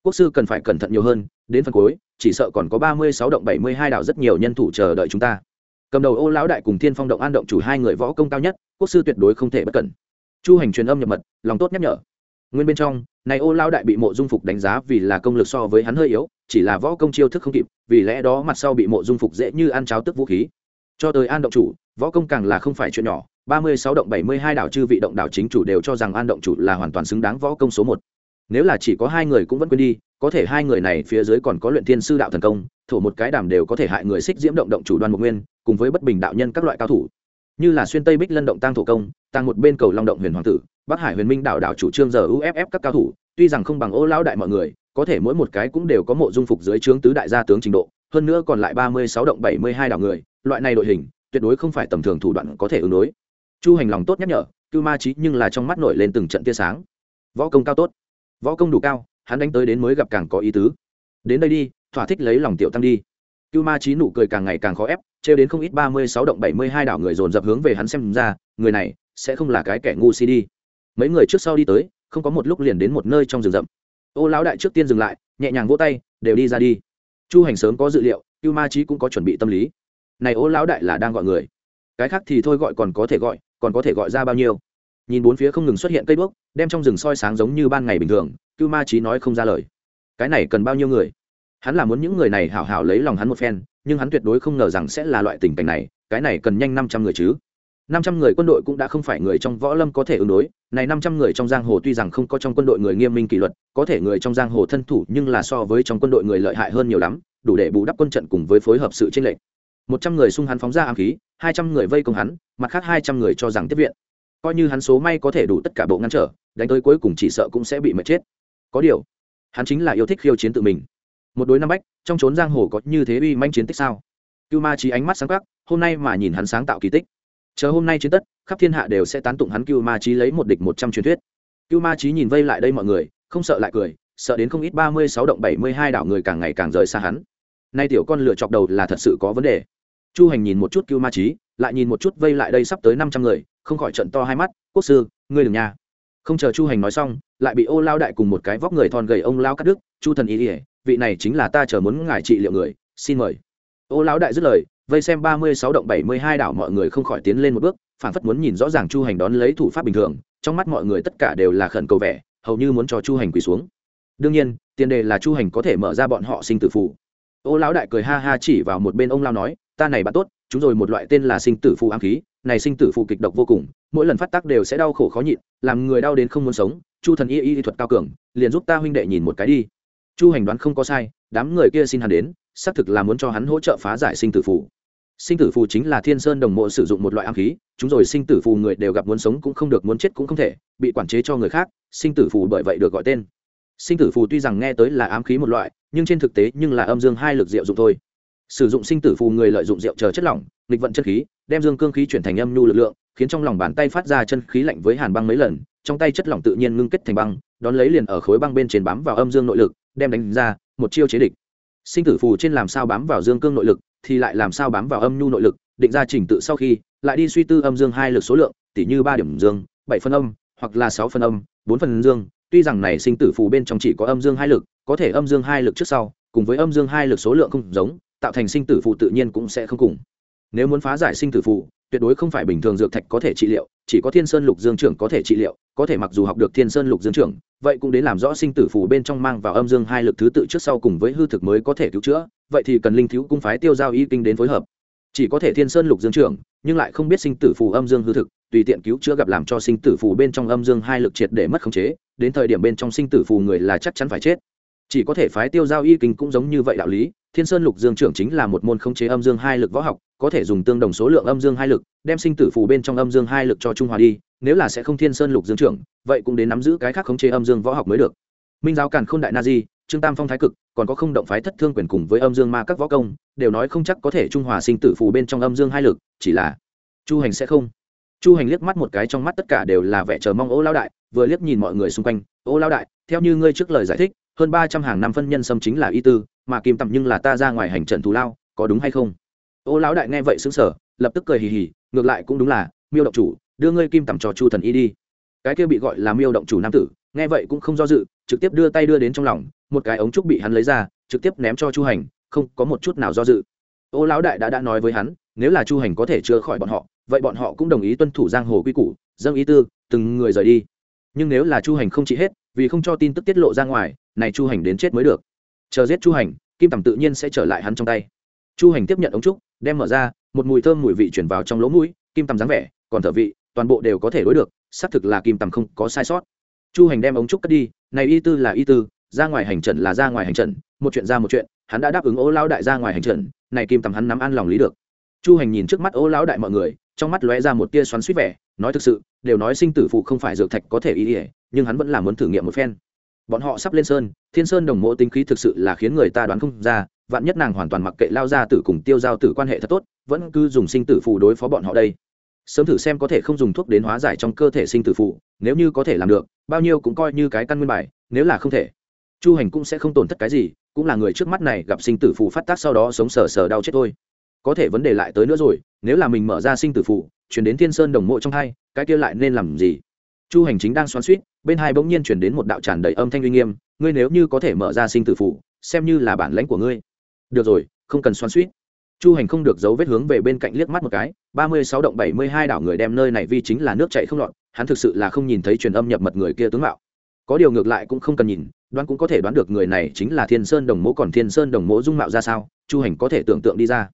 Quốc sư cần phải cẩn thận nhiều hơn, đến phần cuối chỉ sợ còn có ba mươi sáu động bảy mươi hai đảo rất nhiều nhân thủ chờ đợi chúng ta. Cầm đầu ô lão đại cùng thiên phong động an động chủ hai người võ công cao nhất, quốc sư tuyệt đối không thể bất cẩn. Chu hành truyền âm nhập mật, lòng tốt nhắc nhở. Nguyên bên trong, này ô lão đại bị mộ dung phục đánh giá vì là công lực so với hắn hơi yếu, chỉ là võ công chiêu thức không kịp, vì lẽ đó mặt sau bị mộ dung phục dễ như ăn cháo tức vũ khí. Cho tới an động chủ, võ công càng là không phải chuyện nhỏ, ba mươi sáu động bảy mươi hai đảo chư vị động đảo chính chủ đều cho rằng an động chủ là hoàn toàn xứng đáng võ công số một nếu là chỉ có hai người cũng vẫn quên đi, có thể hai người này phía dưới còn có luyện thiên sư đạo thần công, thổ một cái đàm đều có thể hại người xích diễm động động chủ đoan một nguyên, cùng với bất bình đạo nhân các loại cao thủ. Như là xuyên tây bích lân động tăng thổ công tăng một bên cầu long động huyền hoàng tử, bắc hải huyền minh đạo đạo chủ trương giờ uff các cao thủ, tuy rằng không bằng ô lão đại mọi người, có thể mỗi một cái cũng đều có mộ dung phục dưới trướng tứ đại gia tướng trình độ, hơn nữa còn lại ba mươi sáu động bảy mươi hai đảo người, loại này đội hình, tuyệt đối không phải tầm thường thủ đoạn có thể ứng đối. Chu hành lòng tốt nhắc nhở, cưu ma trí nhưng là trong mắt nổi lên từng trận tia sáng. Võ công cao tốt võ công đủ cao, hắn đánh tới đến mới gặp càng có ý tứ. Đến đây đi, thỏa thích lấy lòng tiểu tăng đi. Cưu ma trí nụ cười càng ngày càng khó ép, trêu đến không ít ba mươi sáu động bảy mươi hai đảo người dồn dập hướng về hắn xem ra, người này sẽ không là cái kẻ ngu si đi. Mấy người trước sau đi tới, không có một lúc liền đến một nơi trong rừng rậm. Ô lão đại trước tiên dừng lại, nhẹ nhàng vỗ tay, đều đi ra đi. Chu hành sớm có dự liệu, cưu ma trí cũng có chuẩn bị tâm lý. Này ô lão đại là đang gọi người. Cái khác thì thôi gọi còn có thể gọi, còn có thể gọi ra bao nhiêu? Nhìn bốn phía không ngừng xuất hiện cây đuốc, đem trong rừng soi sáng giống như ban ngày bình thường, cưu ma trí nói không ra lời. Cái này cần bao nhiêu người? Hắn là muốn những người này hảo hảo lấy lòng hắn một phen, nhưng hắn tuyệt đối không ngờ rằng sẽ là loại tình cảnh này, cái này cần nhanh năm trăm người chứ? Năm trăm người quân đội cũng đã không phải người trong võ lâm có thể ứng đối, này năm trăm người trong giang hồ tuy rằng không có trong quân đội người nghiêm minh kỷ luật, có thể người trong giang hồ thân thủ nhưng là so với trong quân đội người lợi hại hơn nhiều lắm, đủ để bù đắp quân trận cùng với phối hợp sự tranh lệch. Một trăm người xung hắn phóng ra ám khí, hai trăm người vây công hắn, mặt khác hai trăm người cho rằng tiếp viện coi như hắn số may có thể đủ tất cả bộ ngăn trở, đánh tới cuối cùng chỉ sợ cũng sẽ bị mệt chết. Có điều, hắn chính là yêu thích khiêu chiến tự mình. Một đối năm bách, trong trốn giang hồ có như thế uy manh chiến tích sao? Cưu ma trí ánh mắt sáng khắc hôm nay mà nhìn hắn sáng tạo kỳ tích. Chờ hôm nay chiến tất, khắp thiên hạ đều sẽ tán tụng hắn cưu ma trí lấy một địch một trăm truyền thuyết. Cưu ma trí nhìn vây lại đây mọi người, không sợ lại cười, sợ đến không ít ba mươi sáu động bảy mươi hai đảo người càng ngày càng rời xa hắn. Nay tiểu con lựa chọc đầu là thật sự có vấn đề. Chu hành nhìn một chút cưu ma trí lại nhìn một chút vây lại đây sắp tới năm trăm người không khỏi trận to hai mắt, quốc sư, ngươi đừng nha. Không chờ chu hành nói xong, lại bị ô lao đại cùng một cái vóc người thon gầy ông lao cắt đứt, chu thần ý ỉa vị này chính là ta chờ muốn ngài trị liệu người, xin mời. Ô lão đại dứt lời, vây xem ba mươi sáu động bảy mươi hai đảo mọi người không khỏi tiến lên một bước phản phất muốn nhìn rõ ràng chu hành đón lấy thủ pháp bình thường, trong mắt mọi người tất cả đều là khẩn cầu vẻ, hầu như muốn cho chu hành quỳ xuống. Đương nhiên, tiền đề là chu hành có thể mở ra bọn họ sinh tử phù. Ô lão đại cười ha ha chỉ vào một bên ông lao nói, ta này bạn tốt chúng rồi một loại tên là sinh tử phù ám khí, này sinh tử phù kịch độc vô cùng, mỗi lần phát tác đều sẽ đau khổ khó nhịn, làm người đau đến không muốn sống. Chu thần y y thuật cao cường, liền giúp ta huynh đệ nhìn một cái đi. Chu hành đoán không có sai, đám người kia xin hắn đến, xác thực là muốn cho hắn hỗ trợ phá giải sinh tử phù. Sinh tử phù chính là thiên sơn đồng mộ sử dụng một loại ám khí, chúng rồi sinh tử phù người đều gặp muốn sống cũng không được, muốn chết cũng không thể, bị quản chế cho người khác, sinh tử phù bởi vậy được gọi tên. Sinh tử phù tuy rằng nghe tới là ám khí một loại, nhưng trên thực tế nhưng là âm dương hai lực diệu dụng thôi sử dụng sinh tử phù người lợi dụng rượu chờ chất lỏng, nghịch vận chân khí, đem dương cương khí chuyển thành âm nhu lực lượng, khiến trong lòng bàn tay phát ra chân khí lạnh với hàn băng mấy lần, trong tay chất lỏng tự nhiên ngưng kết thành băng, đón lấy liền ở khối băng bên trên bám vào âm dương nội lực, đem đánh ra một chiêu chế địch. Sinh tử phù trên làm sao bám vào dương cương nội lực, thì lại làm sao bám vào âm nhu nội lực, định ra trình tự sau khi, lại đi suy tư âm dương hai lực số lượng tỷ như ba điểm dương, bảy phân âm, hoặc là sáu phân âm, bốn phần dương. Tuy rằng này sinh tử phù bên trong chỉ có âm dương hai lực, có thể âm dương hai lực trước sau, cùng với âm dương hai lực số lượng không giống tạo thành sinh tử phù tự nhiên cũng sẽ không cùng. Nếu muốn phá giải sinh tử phù tuyệt đối không phải bình thường dược thạch có thể trị liệu, chỉ có thiên sơn lục dương trưởng có thể trị liệu, có thể mặc dù học được thiên sơn lục dương trưởng, vậy cũng đến làm rõ sinh tử phù bên trong mang vào âm dương hai lực thứ tự trước sau cùng với hư thực mới có thể cứu chữa, vậy thì cần linh thiếu cung phái tiêu giao y kinh đến phối hợp. Chỉ có thể thiên sơn lục dương trưởng, nhưng lại không biết sinh tử phù âm dương hư thực, tùy tiện cứu chữa gặp làm cho sinh tử phù bên trong âm dương hai lực triệt để mất khống chế, đến thời điểm bên trong sinh tử phù người là chắc chắn phải chết chỉ có thể phái tiêu giao y kinh cũng giống như vậy đạo lý, thiên sơn lục dương trưởng chính là một môn khống chế âm dương hai lực võ học, có thể dùng tương đồng số lượng âm dương hai lực, đem sinh tử phù bên trong âm dương hai lực cho trung hòa đi, nếu là sẽ không thiên sơn lục dương trưởng, vậy cũng đến nắm giữ cái khác khống chế âm dương võ học mới được. Minh giáo càn k h ô n đại na di, trương tam phong thái cực, còn có không động phái thất thương quyền cùng với âm dương ma các võ công, đều nói không chắc có thể trung hòa sinh tử phù bên trong âm dương hai lực, chỉ là chu hành sẽ không. Chu hành liếc mắt một cái trong mắt tất cả đều là vẻ chờ mong ô lao đại, vừa liếc nhìn mọi người xung quanh, ô lao đại, theo như ngươi trước lời giải thích hơn ba trăm hàng năm phân nhân xâm chính là y tư, mà kim tầm nhưng là ta ra ngoài hành trận thù lao, có đúng hay không? Ô lão đại nghe vậy xứng sở lập tức cười hì hì, ngược lại cũng đúng là, miêu động chủ, đưa ngươi kim tầm cho chu thần y đi. Cái kia bị gọi là miêu động chủ nam tử, nghe vậy cũng không do dự, trực tiếp đưa tay đưa đến trong lòng, một cái ống trúc bị hắn lấy ra, trực tiếp ném cho chu hành, không có một chút nào do dự. Ô lão đại đã đã nói với hắn, nếu là chu hành có thể chữa khỏi bọn họ, vậy bọn họ cũng đồng ý tuân thủ giang hồ quy củ, dâng ý tư, từng người rời đi. Nhưng nếu là chu hành không trị hết, vì không cho tin tức tiết lộ ra ngoài này chu hành đến chết mới được. Chờ giết chu hành, kim tầm tự nhiên sẽ trở lại hắn trong tay. Chu hành tiếp nhận ống trúc, đem mở ra, một mùi thơm mùi vị chuyển vào trong lỗ mũi, kim tầm dáng vẻ, còn thở vị, toàn bộ đều có thể đối được, xác thực là kim tầm không có sai sót. Chu hành đem ống trúc cất đi, này y tư là y tư, ra ngoài hành trận là ra ngoài hành trận, một chuyện ra một chuyện, hắn đã đáp ứng ô lao đại ra ngoài hành trận, này kim tầm hắn nắm ăn lòng lý được. Chu hành nhìn trước mắt ô lão đại mọi người, trong mắt lóe ra một tia xoắn suýt vẻ, nói thực sự, đều nói sinh tử phụ không phải dược thạch có thể y ỉa nhưng hắn vẫn là muốn thử nghiệm một phen bọn họ sắp lên sơn, thiên sơn đồng mộ tính khí thực sự là khiến người ta đoán không ra, vạn nhất nàng hoàn toàn mặc kệ lao ra tử cùng tiêu giao tử quan hệ thật tốt, vẫn cứ dùng sinh tử phụ đối phó bọn họ đây. Sớm thử xem có thể không dùng thuốc đến hóa giải trong cơ thể sinh tử phụ nếu như có thể làm được, bao nhiêu cũng coi như cái căn nguyên bài, nếu là không thể. Chu hành cũng sẽ không tổn thất cái gì, cũng là người trước mắt này gặp sinh tử phụ phát tác sau đó sống sờ sờ đau chết thôi. Có thể vấn đề lại tới nữa rồi, nếu là mình mở ra sinh tử phụ chuyển đến thiên sơn đồng mộ trong hai, cái kia lại nên làm gì? Chu hành chính đang xoắn suýt bên hai bỗng nhiên chuyển đến một đạo tràn đầy âm thanh uy nghiêm ngươi nếu như có thể mở ra sinh tử phủ, xem như là bản lãnh của ngươi. Được rồi không cần xoắn suýt chu hành không được giấu vết hướng về bên cạnh liếc mắt một cái ba mươi sáu động bảy mươi hai đảo người đem nơi này vi chính là nước chạy không lọt hắn thực sự là không nhìn thấy truyền âm nhập mật người kia tướng mạo. Có điều ngược lại cũng không cần nhìn đoán cũng có thể đoán được người này chính là thiên sơn đồng mỗ còn thiên sơn đồng mỗ dung mạo ra sao chu hành có thể tưởng tượng đi ra.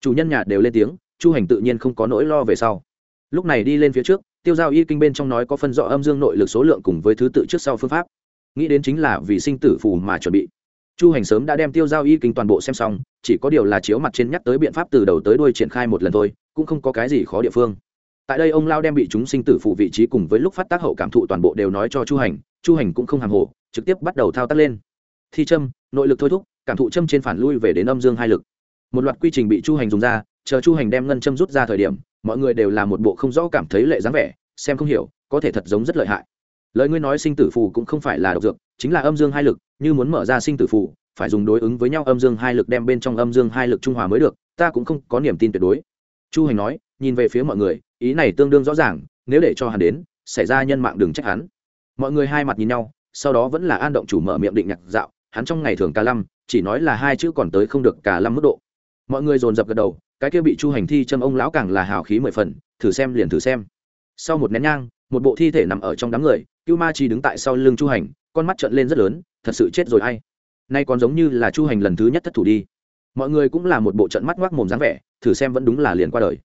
Chủ nhân nhà đều lên tiếng chu hành tự nhiên không có nỗi lo về sau. Lúc này đi lên phía trước tiêu giao y kinh bên trong nói có phân rõ âm dương nội lực số lượng cùng với thứ tự trước sau phương pháp. Nghĩ đến chính là vì sinh tử phù mà chuẩn bị. Chu hành sớm đã đem tiêu giao y kinh toàn bộ xem xong, chỉ có điều là chiếu mặt trên nhắc tới biện pháp từ đầu tới đuôi triển khai một lần thôi, cũng không có cái gì khó địa phương. Tại đây ông lao đem bị chúng sinh tử phụ vị trí cùng với lúc phát tác hậu cảm thụ toàn bộ đều nói cho chu hành chu hành cũng không hàng hồ, trực tiếp bắt đầu thao tác lên. Thi châm, nội lực thôi thúc, cảm thụ châm trên phản lui về đến âm dương hai lực. Một loạt quy trình bị chu hành dùng ra, chờ chu hành đem ngân châm rút ra thời điểm mọi người đều là một bộ không rõ cảm thấy lệ dáng vẻ, xem không hiểu, có thể thật giống rất lợi hại. Lời ngươi nói sinh tử phù cũng không phải là độc dược, chính là âm dương hai lực, như muốn mở ra sinh tử phù, phải dùng đối ứng với nhau âm dương hai lực đem bên trong âm dương hai lực trung hòa mới được, ta cũng không có niềm tin tuyệt đối. Chu hành nói, nhìn về phía mọi người, ý này tương đương rõ ràng, nếu để cho hắn đến, xảy ra nhân mạng đừng trách hắn. Mọi người hai mặt nhìn nhau, sau đó vẫn là an động chủ mở miệng định nhạc dạo, hắn trong ngày thường cả lâm chỉ nói là hai chữ còn tới không được cả lâm mức độ. Mọi người dồn dập gật đầu cái kia bị chu hành thi châm ông lão càng là hào khí mười phần, thử xem liền thử xem. Sau một nén nhang, một bộ thi thể nằm ở trong đám người, cưu ma chi đứng tại sau lưng chu hành, con mắt trợn lên rất lớn, thật sự chết rồi hay nay còn giống như là chu hành lần thứ nhất thất thủ đi. Mọi người cũng là một bộ trận mắt ngoác mồm dáng vẻ, thử xem vẫn đúng là liền qua đời.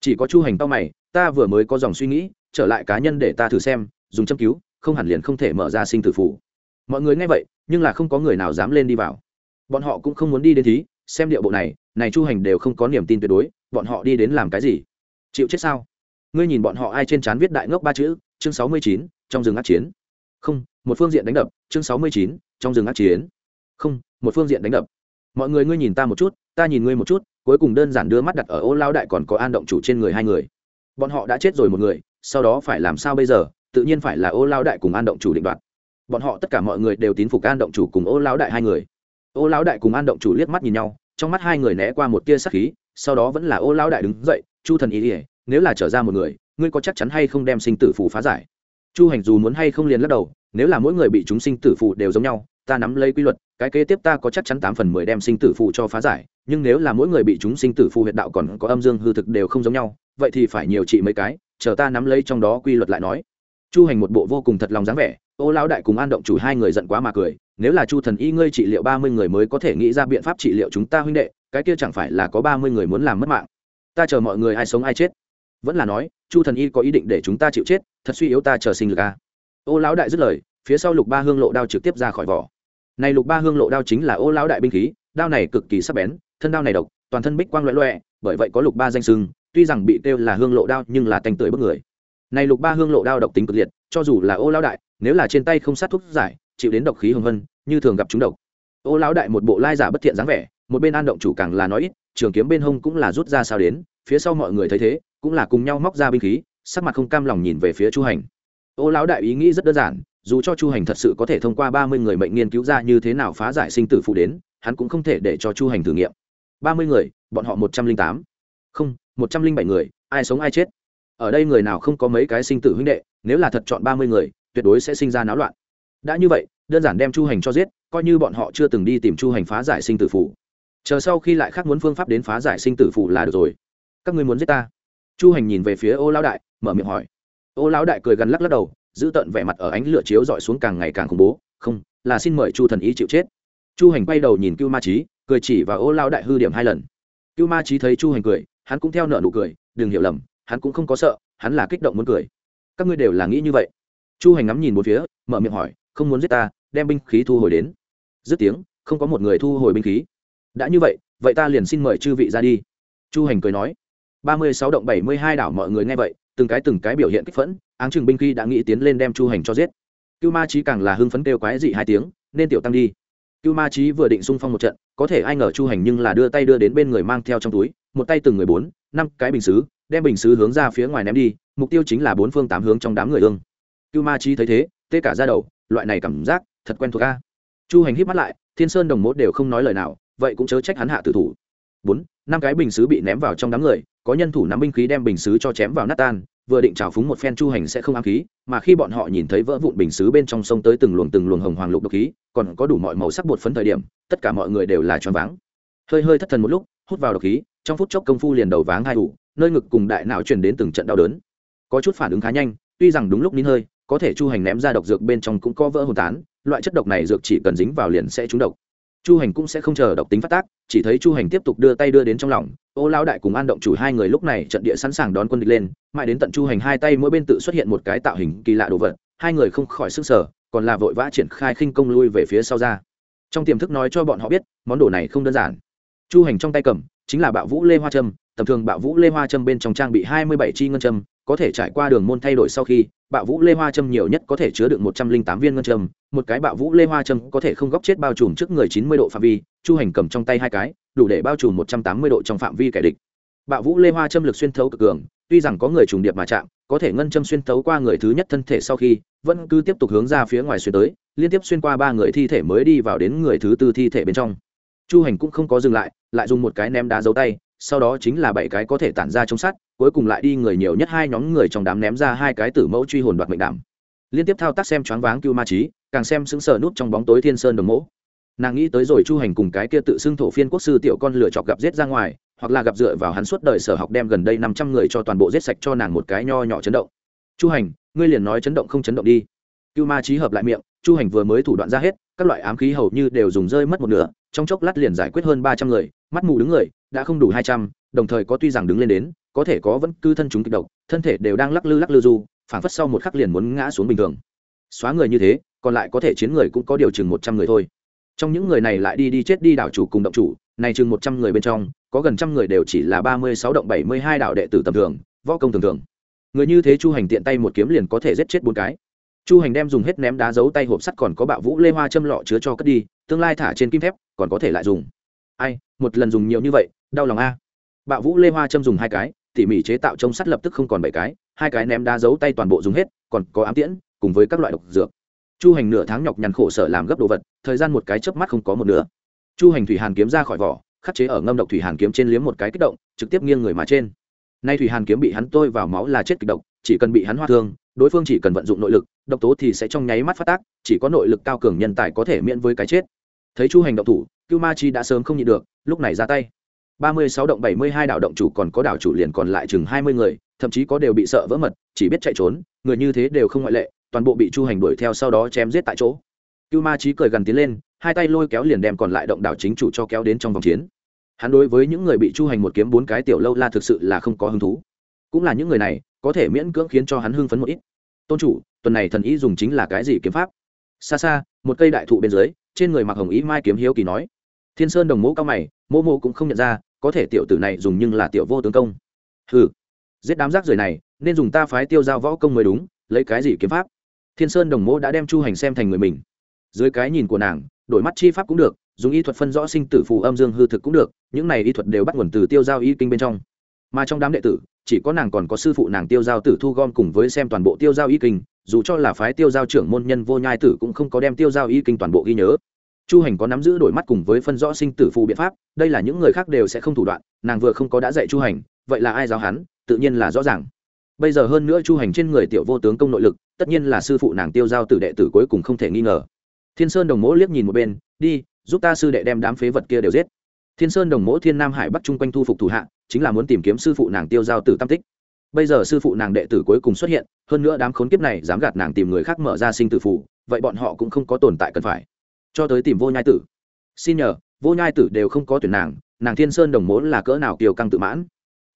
Chỉ có chu hành tao mày, ta vừa mới có dòng suy nghĩ, trở lại cá nhân để ta thử xem, dùng châm cứu, không hẳn liền không thể mở ra sinh tử phủ mọi người nghe vậy, nhưng là không có người nào dám lên đi vào. Bọn họ cũng không muốn đi đến thí xem điệu bộ này này chu hành đều không có niềm tin tuyệt đối, bọn họ đi đến làm cái gì? Chịu chết sao? Ngươi nhìn bọn họ ai trên trán viết đại ngốc ba chữ, chương sáu mươi chín, trong rừng ác chiến. Không, một phương diện đánh đập, chương sáu mươi chín, trong rừng ác chiến. Không, một phương diện đánh đập. Mọi người ngươi nhìn ta một chút, ta nhìn ngươi một chút, cuối cùng đơn giản đưa mắt đặt ở ô lao đại còn có an động chủ trên người hai người. Bọn họ đã chết rồi một người, sau đó phải làm sao bây giờ? Tự nhiên phải là ô lao đại cùng an động chủ định đoạt. Bọn họ tất cả mọi người đều tín phục an động chủ cùng ô lao đại hai người ô Lão đại cùng an động chủ liếc mắt nhìn nhau, trong mắt hai người né qua một tia sắc khí, sau đó vẫn là ô Lão đại đứng dậy, chu thần ý ỉa nếu là trở ra một người, ngươi có chắc chắn hay không đem sinh tử phù phá giải? Chu hành dù muốn hay không liền lắc đầu, nếu là mỗi người bị chúng sinh tử phù đều giống nhau, ta nắm lấy quy luật, cái kế tiếp ta có chắc chắn tám phần mười đem sinh tử phù cho phá giải, nhưng nếu là mỗi người bị chúng sinh tử phù huyệt đạo còn có âm dương hư thực đều không giống nhau, vậy thì phải nhiều trị mấy cái, chờ ta nắm lấy trong đó quy luật lại nói. Chu hành một bộ vô cùng thật lòng dáng vẻ, ô lão đại cùng an động chủ hai người giận quá mà cười nếu là chu thần y ngươi trị liệu ba mươi người mới có thể nghĩ ra biện pháp trị liệu chúng ta huynh đệ, cái kia chẳng phải là có ba mươi người muốn làm mất mạng? Ta chờ mọi người ai sống ai chết. Vẫn là nói, chu thần y có ý định để chúng ta chịu chết, thật suy yếu ta chờ sinh lực a. Ô lão đại dứt lời, phía sau lục ba hương lộ đao trực tiếp ra khỏi vỏ. Này lục ba hương lộ đao chính là ô lão đại binh khí, đao này cực kỳ sắc bén, thân đao này độc, toàn thân bích quang loẹ loẹ bởi vậy có lục ba danh sưng tuy rằng bị kêu là hương lộ đao nhưng là tanh tưởi bức người. Này lục ba hương lộ đao độc tính cực liệt, cho dù là ô lão đại, nếu là trên tay không sát thuốc giải chịu đến độc khí hồng hân như thường gặp chúng độc. Ô lão đại một bộ lai giả bất thiện dáng vẻ, một bên an động chủ càng là nói ít, trường kiếm bên hông cũng là rút ra sao đến, phía sau mọi người thấy thế, cũng là cùng nhau móc ra binh khí, sắc mặt không cam lòng nhìn về phía chu hành. Ô lão đại ý nghĩ rất đơn giản, dù cho chu hành thật sự có thể thông qua ba mươi người mệnh nghiên cứu ra như thế nào phá giải sinh tử phụ đến, hắn cũng không thể để cho chu hành thử nghiệm. ba mươi người, bọn họ một trăm linh tám. Không, một trăm linh bảy người, ai sống ai chết. Ở đây người nào không có mấy cái sinh tử huynh đệ, nếu là thật chọn ba mươi người, tuyệt đối sẽ sinh ra náo loạn đã như vậy, đơn giản đem chu hành cho giết, coi như bọn họ chưa từng đi tìm chu hành phá giải sinh tử phủ. Chờ sau khi lại khác muốn phương pháp đến phá giải sinh tử phủ là được rồi. Các ngươi muốn giết ta? Chu hành nhìn về phía ô lão đại, mở miệng hỏi. Ô lão đại cười gần lắc lắc đầu, giữ tận vẻ mặt ở ánh lửa chiếu dọi xuống càng ngày càng khủng bố. Không, là xin mời chu thần ý chịu chết. Chu hành quay đầu nhìn cưu ma trí cười chỉ và ô lão đại hư điểm hai lần. Cưu ma trí thấy chu hành cười, hắn cũng theo nợ nụ cười, đừng hiểu lầm, hắn cũng không có sợ, hắn là kích động muốn cười. Các ngươi đều là nghĩ như vậy. Chu hành ngắm nhìn một phía, mở miệng hỏi không muốn giết ta, đem binh khí thu hồi đến. Dứt tiếng, không có một người thu hồi binh khí. Đã như vậy vậy ta liền xin mời chư vị ra đi. Chu hành cười nói. Ba mươi sáu động bảy mươi hai đảo mọi người nghe vậy, từng cái từng cái biểu hiện kích phẫn, áng chừng binh khí đã nghĩ tiến lên đem chu hành cho giết. Cưu ma trí càng là hưng phấn kêu quái dị hai tiếng, nên tiểu tăng đi. Cưu ma trí vừa định xung phong một trận, có thể ai ngờ chu hành nhưng là đưa tay đưa đến bên người mang theo trong túi, một tay từng người bốn, năm cái bình xứ, đem bình xứ hướng ra phía ngoài ném đi, mục tiêu chính là bốn phương tám hướng trong đám người ương. Cưu ma trí thấy thế, tê cả ra đầu loại này cảm giác thật quen thuộc a. Chu hành hít mắt lại, thiên sơn đồng mốt đều không nói lời nào, vậy cũng chớ trách hắn hạ tử thủ. Bốn, năm cái bình xứ bị ném vào trong đám người, có nhân thủ nắm binh khí đem bình xứ cho chém vào nát tan, vừa định trào phúng một phen chu hành sẽ không ám khí, mà khi bọn họ nhìn thấy vỡ vụn bình xứ bên trong sông tới từng luồng từng luồng hồng hoàng lục độc khí, còn có đủ mọi màu sắc bột phấn thời điểm, tất cả mọi người đều là choáng váng. Hơi hơi thất thần một lúc, hút vào độc khí, trong phút chốc công phu liền đầu váng hai ủ, nơi ngực cùng đại não truyền đến từng trận đau đớn. Có chút phản ứng khá nhanh, tuy rằng đúng lúc nín hơi có thể chu hành ném ra độc dược bên trong cũng có vỡ hồn tán, loại chất độc này dược chỉ cần dính vào liền sẽ trúng độc. Chu hành cũng sẽ không chờ độc tính phát tác, chỉ thấy chu hành tiếp tục đưa tay đưa đến trong lòng. Ô lao đại cùng an động chủ hai người lúc này trận địa sẵn sàng đón quân địch lên, mãi đến tận chu hành hai tay mỗi bên tự xuất hiện một cái tạo hình kỳ lạ đồ vật, hai người không khỏi sức sở còn là vội vã triển khai khinh công lui về phía sau ra. Trong tiềm thức nói cho bọn họ biết, món đồ này không đơn giản. Chu hành trong tay cầm, chính là bạo vũ lê hoa trâm tầm thường bạo vũ lê hoa trâm bên trong trang bị hai mươi bảy chi ngân trâm có thể trải qua đường môn thay đổi sau khi, bạo vũ lê hoa châm nhiều nhất có thể chứa được một trăm linh tám viên ngân châm, một cái bạo vũ lê hoa châm có thể không góc chết bao trùm trước người chín mươi độ phạm vi, chu hành cầm trong tay hai cái, đủ để bao trùm một trăm tám mươi độ trong phạm vi kẻ địch. Bạo vũ lê hoa châm lực xuyên thấu cực cường, tuy rằng có người trùng điệp mà chạm, có thể ngân châm xuyên thấu qua người thứ nhất thân thể sau khi, vẫn cứ tiếp tục hướng ra phía ngoài xuyên tới, liên tiếp xuyên qua ba người thi thể mới đi vào đến người thứ tư thi thể bên trong. Chu hành cũng không có dừng lại lại dùng một cái ném đá dấu tay sau đó chính là bảy cái có thể tản ra trong sắt, cuối cùng lại đi người nhiều nhất hai nhóm người trong đám ném ra hai cái tử mẫu truy hồn đoạt mệnh đảm. Liên tiếp thao tác xem choáng váng cưu ma trí, càng xem sững sờ nút trong bóng tối thiên sơn đồng mẫu nàng nghĩ tới rồi chu hành cùng cái kia tự xưng thổ phiên quốc sư tiểu con lửa chọc gặp giết ra ngoài, hoặc là gặp dựa vào hắn suốt đời sở học đem gần đây năm trăm người cho toàn bộ giết sạch cho nàng một cái nho nhỏ chấn động. Chu hành, ngươi liền nói chấn động không chấn động đi. Cưu ma trí hợp lại miệng, chu hành vừa mới thủ đoạn ra hết, các loại ám khí hầu như đều dùng rơi mất một nửa, trong chốc lát liền giải quyết hơn ba trăm người, mắt mù đứng người đã không đủ hai trăm, đồng thời có tuy rằng đứng lên đến, có thể có vẫn cư thân chúng kịch độc, thân thể đều đang lắc lư lắc lư du, phảng phất sau một khắc liền muốn ngã xuống bình thường. Xóa người như thế, còn lại có thể chiến người cũng có điều chừng một trăm người thôi. Trong những người này lại đi đi chết đi đảo chủ cùng động chủ, này chừng một trăm người bên trong, có gần trăm người đều chỉ là ba mươi sáu động bảy mươi hai đạo đệ tử tầm thường, võ công thường thường. Người như thế chu hành tiện tay một kiếm liền có thể giết chết bốn cái. Chu hành đem dùng hết ném đá giấu tay hộp sắt còn có bạo vũ lê hoa châm lọ chứa cho cất đi, tương lai thả trên kim thép, còn có thể lại dùng. Ai, một lần dùng nhiều như vậy đau lòng a. Bạo vũ lê hoa châm dùng hai cái, tỉ mỉ chế tạo trông sắt lập tức không còn bảy cái, hai cái ném đá giấu tay toàn bộ dùng hết, còn có ám tiễn, cùng với các loại độc dược. Chu hành nửa tháng nhọc nhằn khổ sở làm gấp đồ vật, thời gian một cái chớp mắt không có một nửa. Chu hành thủy hàn kiếm ra khỏi vỏ, khắc chế ở ngâm độc thủy hàn kiếm trên liếm một cái kích động, trực tiếp nghiêng người mà trên. Nay thủy hàn kiếm bị hắn tôi vào máu là chết kịch độc, chỉ cần bị hắn hoa thương, đối phương chỉ cần vận dụng nội lực, độc tố thì sẽ trong nháy mắt phát tác, chỉ có nội lực cao cường nhân tài có thể miễn với cái chết. Thấy chu hành độc thủ, cưu ma chi đã sớm không nhịn được, lúc này ra tay ba mươi sáu động bảy mươi hai đảo động chủ còn có đảo chủ liền còn lại chừng hai mươi người, thậm chí có đều bị sợ vỡ mật, chỉ biết chạy trốn, người như thế đều không ngoại lệ, toàn bộ bị chu hành đuổi theo sau đó chém giết tại chỗ. Cưu ma trí cười gần tiến lên, hai tay lôi kéo liền đem còn lại động đảo chính chủ cho kéo đến trong vòng chiến. Hắn đối với những người bị chu hành một kiếm bốn cái tiểu lâu la thực sự là không có hứng thú. Cũng là những người này, có thể miễn cưỡng khiến cho hắn hưng phấn một ít. Tôn chủ, tuần này thần ý dùng chính là cái gì kiếm pháp? Xa xa, một cây đại thụ bên dưới, trên người mặc hồng ý mai kiếm hiếu kỳ nói. Thiên sơn đồng mẫu cao mày mô mô cũng không nhận ra có thể tiểu tử này dùng nhưng là tiểu vô tướng công. Hừ, giết đám rác rưởi này, nên dùng ta phái tiêu giao võ công mới đúng, lấy cái gì kiếm pháp? Thiên sơn đồng mỗ đã đem chu hành xem thành người mình. Dưới cái nhìn của nàng, đổi mắt chi pháp cũng được, dùng y thuật phân rõ sinh tử phù âm dương hư thực cũng được, những này y thuật đều bắt nguồn từ tiêu giao y kinh bên trong. Mà trong đám đệ tử, chỉ có nàng còn có sư phụ nàng tiêu giao tử thu gom cùng với xem toàn bộ tiêu giao y kinh, dù cho là phái tiêu giao trưởng môn nhân vô nhai tử cũng không có đem tiêu giao y kinh toàn bộ ghi nhớ chu hành có nắm giữ đổi mắt cùng với phân rõ sinh tử phù biện pháp, đây là những người khác đều sẽ không thủ đoạn, nàng vừa không có đã dạy chu hành, vậy là ai giáo hắn, tự nhiên là rõ ràng. Bây giờ hơn nữa chu hành trên người tiểu vô tướng công nội lực, tất nhiên là sư phụ nàng tiêu giao tử đệ tử cuối cùng không thể nghi ngờ. Thiên sơn đồng mỗ liếc nhìn một bên, đi, giúp ta sư đệ đem đám phế vật kia đều giết. Thiên sơn đồng mỗ thiên nam hải bắc chung quanh thu phục thủ hạ, chính là muốn tìm kiếm sư phụ nàng tiêu giao tử tam tích. Bây giờ sư phụ nàng đệ tử cuối cùng xuất hiện, hơn nữa đám khốn kiếp này dám gạt nàng tìm người khác mở ra sinh tử phụ vậy bọn họ cũng không có tồn tại cần phải cho tới tìm vô nhai tử. Xin nhờ, vô nhai tử đều không có tuyển nàng nàng thiên sơn đồng mốn là cỡ nào kiều căng tự mãn?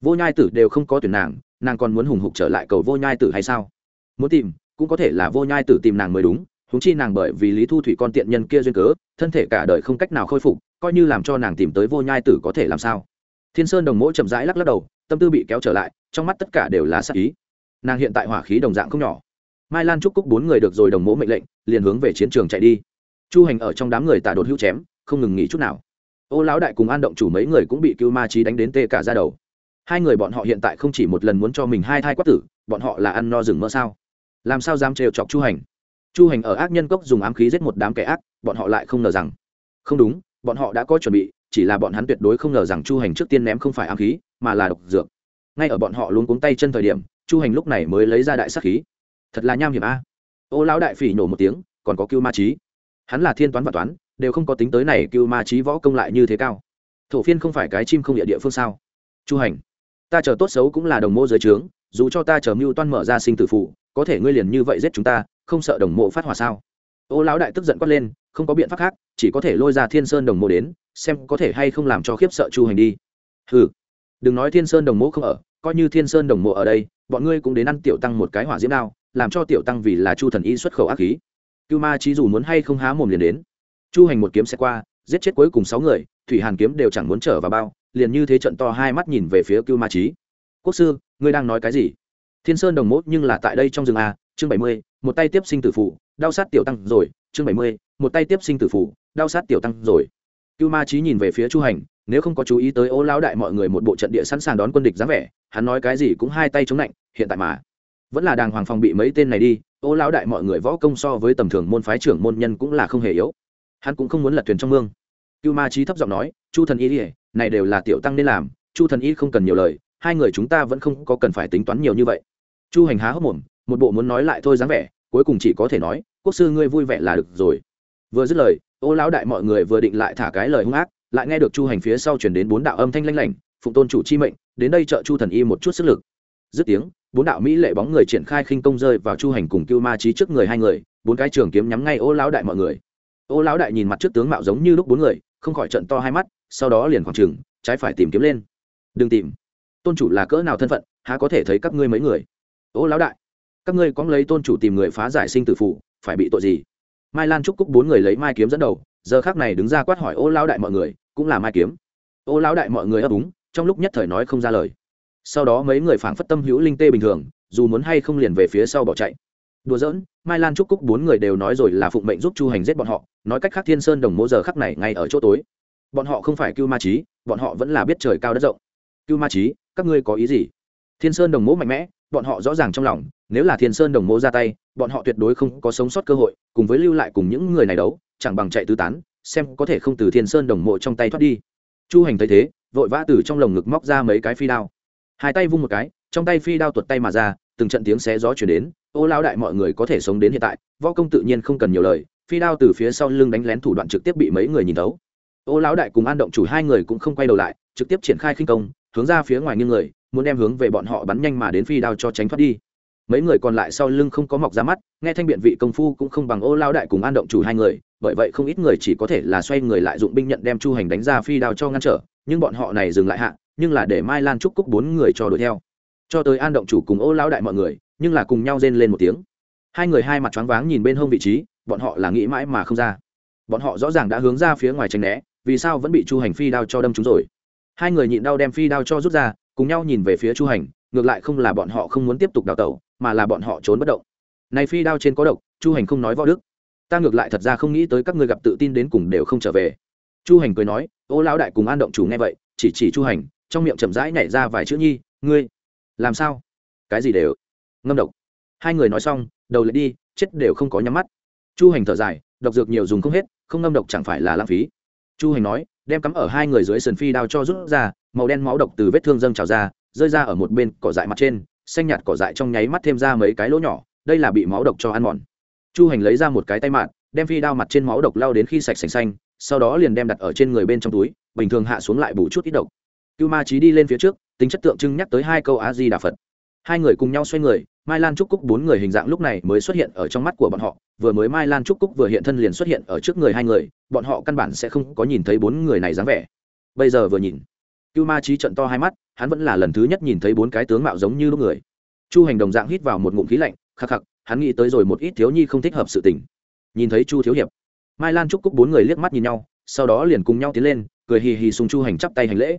Vô nhai tử đều không có tuyển nàng nàng còn muốn hùng hục trở lại cầu vô nhai tử hay sao? Muốn tìm, cũng có thể là vô nhai tử tìm nàng mới đúng húng chi nàng bởi vì lý thu thủy con tiện nhân kia duyên cớ, thân thể cả đời không cách nào khôi phục, coi như làm cho nàng tìm tới vô nhai tử có thể làm sao? Thiên sơn đồng mỗ chậm rãi lắc lắc đầu, tâm tư bị kéo trở lại, trong mắt tất cả đều là sắc ý. Nàng hiện tại hỏa khí đồng dạng không nhỏ. Mai lan trúc cúc bốn người được rồi đồng mỗ mệnh lệnh, liền hướng về chiến trường chạy đi chu hành ở trong đám người tả đột hữu chém, không ngừng nghỉ chút nào. Ô lão đại cùng an động chủ mấy người cũng bị cưu ma trí đánh đến tê cả ra đầu. Hai người bọn họ hiện tại không chỉ một lần muốn cho mình hai thai quát tử, bọn họ là ăn no rừng mỡ sao? Làm sao dám trêu chọc chu hành? Chu hành ở ác nhân cốc dùng ám khí giết một đám kẻ ác, bọn họ lại không ngờ rằng. Không đúng, bọn họ đã có chuẩn bị, chỉ là bọn hắn tuyệt đối không ngờ rằng chu hành trước tiên ném không phải ám khí, mà là độc dược. Ngay ở bọn họ luôn cuống tay chân thời điểm, chu hành lúc này mới lấy ra đại sắc khí. Thật là nham hiểm a. Ô lão đại phỉ nổ một tiếng, còn có cưu ma trí hắn là thiên toán và toán, đều không có tính tới này cưu ma trí võ công lại như thế cao. Thổ phiên không phải cái chim không địa địa phương sao? Chu hành, ta chờ tốt xấu cũng là đồng mô giới trướng, dù cho ta chờ mưu toan mở ra sinh tử phụ có thể ngươi liền như vậy giết chúng ta, không sợ đồng mộ phát hỏa sao? Ô lão đại tức giận quát lên, không có biện pháp khác, chỉ có thể lôi ra thiên sơn đồng mộ đến, xem có thể hay không làm cho khiếp sợ chu hành đi. Ừ đừng nói thiên sơn đồng mộ không ở, coi như thiên sơn đồng mộ ở đây, bọn ngươi cũng đến ăn tiểu tăng một cái hỏa diễm đao, làm cho tiểu tăng vì là chu thần y xuất khẩu ác khí cưu ma chí dù muốn hay không há mồm liền đến. Chu hành một kiếm sẽ qua, giết chết cuối cùng sáu người, thủy hàn kiếm đều chẳng muốn trở vào bao, liền như thế trận to hai mắt nhìn về phía cưu ma chí. Quốc sư, ngươi đang nói cái gì? Thiên sơn đồng mốt nhưng là tại đây trong rừng a, chương bảy mươi, một tay tiếp sinh tử phụ, đau sát tiểu tăng rồi, chương bảy mươi, một tay tiếp sinh tử phụ, đau sát tiểu tăng rồi. Cưu ma chí nhìn về phía chu hành, nếu không có chú ý tới ô lão đại mọi người một bộ trận địa sẵn sàng đón quân địch dáng vẻ, hắn nói cái gì cũng hai tay chống lạnh hiện tại mà vẫn là đàng hoàng phòng bị mấy tên này đi, ô lão đại mọi người võ công so với tầm thường môn phái trưởng môn nhân cũng là không hề yếu. Hắn cũng không muốn lật thuyền trong mương. Cưu ma trí thấp giọng nói, chu thần y ỉa này đều là tiểu tăng nên làm, chu thần y không cần nhiều lời, hai người chúng ta vẫn không có cần phải tính toán nhiều như vậy. Chu hành há hốc mồm, một bộ muốn nói lại thôi dáng vẻ, cuối cùng chỉ có thể nói, quốc sư ngươi vui vẻ là được rồi. Vừa dứt lời, ô lão đại mọi người vừa định lại thả cái lời hung ác, lại nghe được chu hành phía sau chuyển đến bốn đạo âm thanh lanh lảnh, phụng tôn chủ chi mệnh, đến đây trợ chu thần y một chút sức lực. Dứt tiếng bốn đạo mỹ lệ bóng người triển khai khinh công rơi vào chu hành cùng cưu ma trí trước người hai người, bốn cái trường kiếm nhắm ngay ô lão đại mọi người. Ô lão đại nhìn mặt trước tướng mạo giống như lúc bốn người, không khỏi trận to hai mắt, sau đó liền khoảng trừng, trái phải tìm kiếm lên. Đừng tìm. Tôn chủ là cỡ nào thân phận, há có thể thấy các ngươi mấy người? Ô lão đại, các ngươi có lấy tôn chủ tìm người phá giải sinh tử phụ phải bị tội gì? Mai lan trúc cúc bốn người lấy mai kiếm dẫn đầu, giờ khác này đứng ra quát hỏi ô lão đại mọi người, cũng là mai kiếm. Ô lão đại mọi người ấp úng, trong lúc nhất thời nói không ra lời sau đó mấy người phảng phất tâm hữu linh tê bình thường, dù muốn hay không liền về phía sau bỏ chạy. Đùa giỡn, mai lan trúc cúc bốn người đều nói rồi là phụng mệnh giúp chu hành giết bọn họ, nói cách khác thiên sơn đồng mỗ giờ khắc này ngay ở chỗ tối. Bọn họ không phải cưu ma trí bọn họ vẫn là biết trời cao đất rộng. Cưu ma trí các ngươi có ý gì? Thiên sơn đồng mỗ mạnh mẽ, bọn họ rõ ràng trong lòng, nếu là thiên sơn đồng mỗ ra tay, bọn họ tuyệt đối không có sống sót cơ hội, cùng với lưu lại cùng những người này đấu, chẳng bằng chạy tứ tán, xem có thể không từ thiên sơn đồng mộ trong tay thoát đi. Chu hành thấy thế, vội vã từ trong lồng ngực móc ra mấy cái phi đao hai tay vung một cái, trong tay phi đao tuột tay mà ra, từng trận tiếng xé gió chuyển đến, ô lao đại, mọi người có thể sống đến hiện tại, võ công tự nhiên không cần nhiều lời. Phi đao từ phía sau lưng đánh lén thủ đoạn trực tiếp bị mấy người nhìn thấu. Ô lão đại cùng an động chủ hai người cũng không quay đầu lại, trực tiếp triển khai khinh công, hướng ra phía ngoài nghiêng người, muốn đem hướng về bọn họ bắn nhanh mà đến phi đao cho tránh thoát đi. Mấy người còn lại sau lưng không có mọc ra mắt, nghe thanh biện vị công phu cũng không bằng ô lao đại cùng an động chủ hai người, bởi vậy không ít người chỉ có thể là xoay người lại dụng binh nhận đem chu hành đánh ra phi đao cho ngăn trở, nhưng bọn họ này dừng lại hạ nhưng là để mai lan trúc cúc bốn người cho đuổi theo. Cho tới an động chủ cùng ô lao đại mọi người, nhưng là cùng nhau rên lên một tiếng. Hai người hai mặt choáng váng nhìn bên hông vị trí, bọn họ là nghĩ mãi mà không ra. Bọn họ rõ ràng đã hướng ra phía ngoài tránh né, vì sao vẫn bị chu hành phi đao cho đâm chúng rồi? Hai người nhịn đau đem phi đao cho rút ra, cùng nhau nhìn về phía chu hành, ngược lại không là bọn họ không muốn tiếp tục đào tẩu, mà là bọn họ trốn bất động. Này phi đao trên có độc, chu hành không nói võ đức. Ta ngược lại thật ra không nghĩ tới các ngươi gặp tự tin đến cùng đều không trở về. Chu hành cười nói, ô lão đại cùng an động chủ nghe vậy, chỉ chỉ chu hành trong miệng chậm rãi nhảy ra vài chữ nhi, ngươi, làm sao? Cái gì đều? Ngâm độc. Hai người nói xong, đầu lại đi, chết đều không có nhắm mắt. Chu hành thở dài, độc dược nhiều dùng không hết, không ngâm độc chẳng phải là lãng phí. Chu hành nói, đem cắm ở hai người dưới sườn phi đao cho rút ra, màu đen máu độc từ vết thương dâng trào ra, rơi ra ở một bên cỏ dại mặt trên, xanh nhạt cỏ dại trong nháy mắt thêm ra mấy cái lỗ nhỏ, đây là bị máu độc cho ăn mòn. Chu hành lấy ra một cái tay mạn đem phi đao mặt trên máu độc lao đến khi sạch sành xanh, sau đó liền đem đặt ở trên người bên trong túi, bình thường hạ xuống lại bù chút ít độc cưu ma trí đi lên phía trước, tính chất tượng trưng nhắc tới hai câu á di đà phật. Hai người cùng nhau xoay người, mai lan trúc cúc bốn người hình dạng lúc này mới xuất hiện ở trong mắt của bọn họ, vừa mới mai lan trúc cúc vừa hiện thân liền xuất hiện ở trước người hai người, bọn họ căn bản sẽ không có nhìn thấy bốn người này dáng vẻ. Bây giờ vừa nhìn, cưu ma trí trận to hai mắt, hắn vẫn là lần thứ nhất nhìn thấy bốn cái tướng mạo giống như lúc người. Chu hành đồng dạng hít vào một ngụm khí lạnh, khắc khắc, hắn nghĩ tới rồi một ít thiếu nhi không thích hợp sự tình. Nhìn thấy chu thiếu hiệp, mai lan trúc cúc bốn người liếc mắt nhìn nhau, sau đó liền cùng nhau tiến lên, cười hì hì sùng chu hành chắp tay hành lễ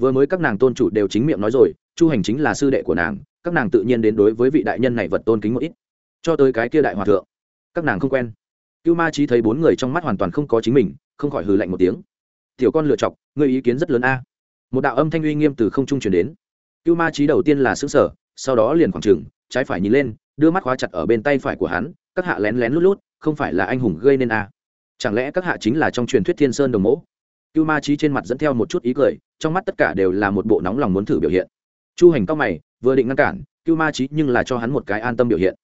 vừa mới các nàng tôn chủ đều chính miệng nói rồi, chu hành chính là sư đệ của nàng, các nàng tự nhiên đến đối với vị đại nhân này vật tôn kính một ít. Cho tới cái kia đại hòa thượng, các nàng không quen. Cưu ma trí thấy bốn người trong mắt hoàn toàn không có chính mình, không khỏi hừ lạnh một tiếng. Tiểu con lựa chọc người ý kiến rất lớn a. Một đạo âm thanh uy nghiêm từ không trung chuyển đến. Cưu ma trí đầu tiên là xứng sở sau đó liền khoảng trừng, trái phải nhìn lên, đưa mắt khóa chặt ở bên tay phải của hắn, các hạ lén lén lút lút, không phải là anh hùng gây nên a. Chẳng lẽ các hạ chính là trong truyền thuyết thiên sơn đồng mẫu cưu ma trí trên mặt dẫn theo một chút ý cười, trong mắt tất cả đều là một bộ nóng lòng muốn thử biểu hiện. Chu hành cao mày, vừa định ngăn cản, cưu ma trí nhưng là cho hắn một cái an tâm biểu hiện.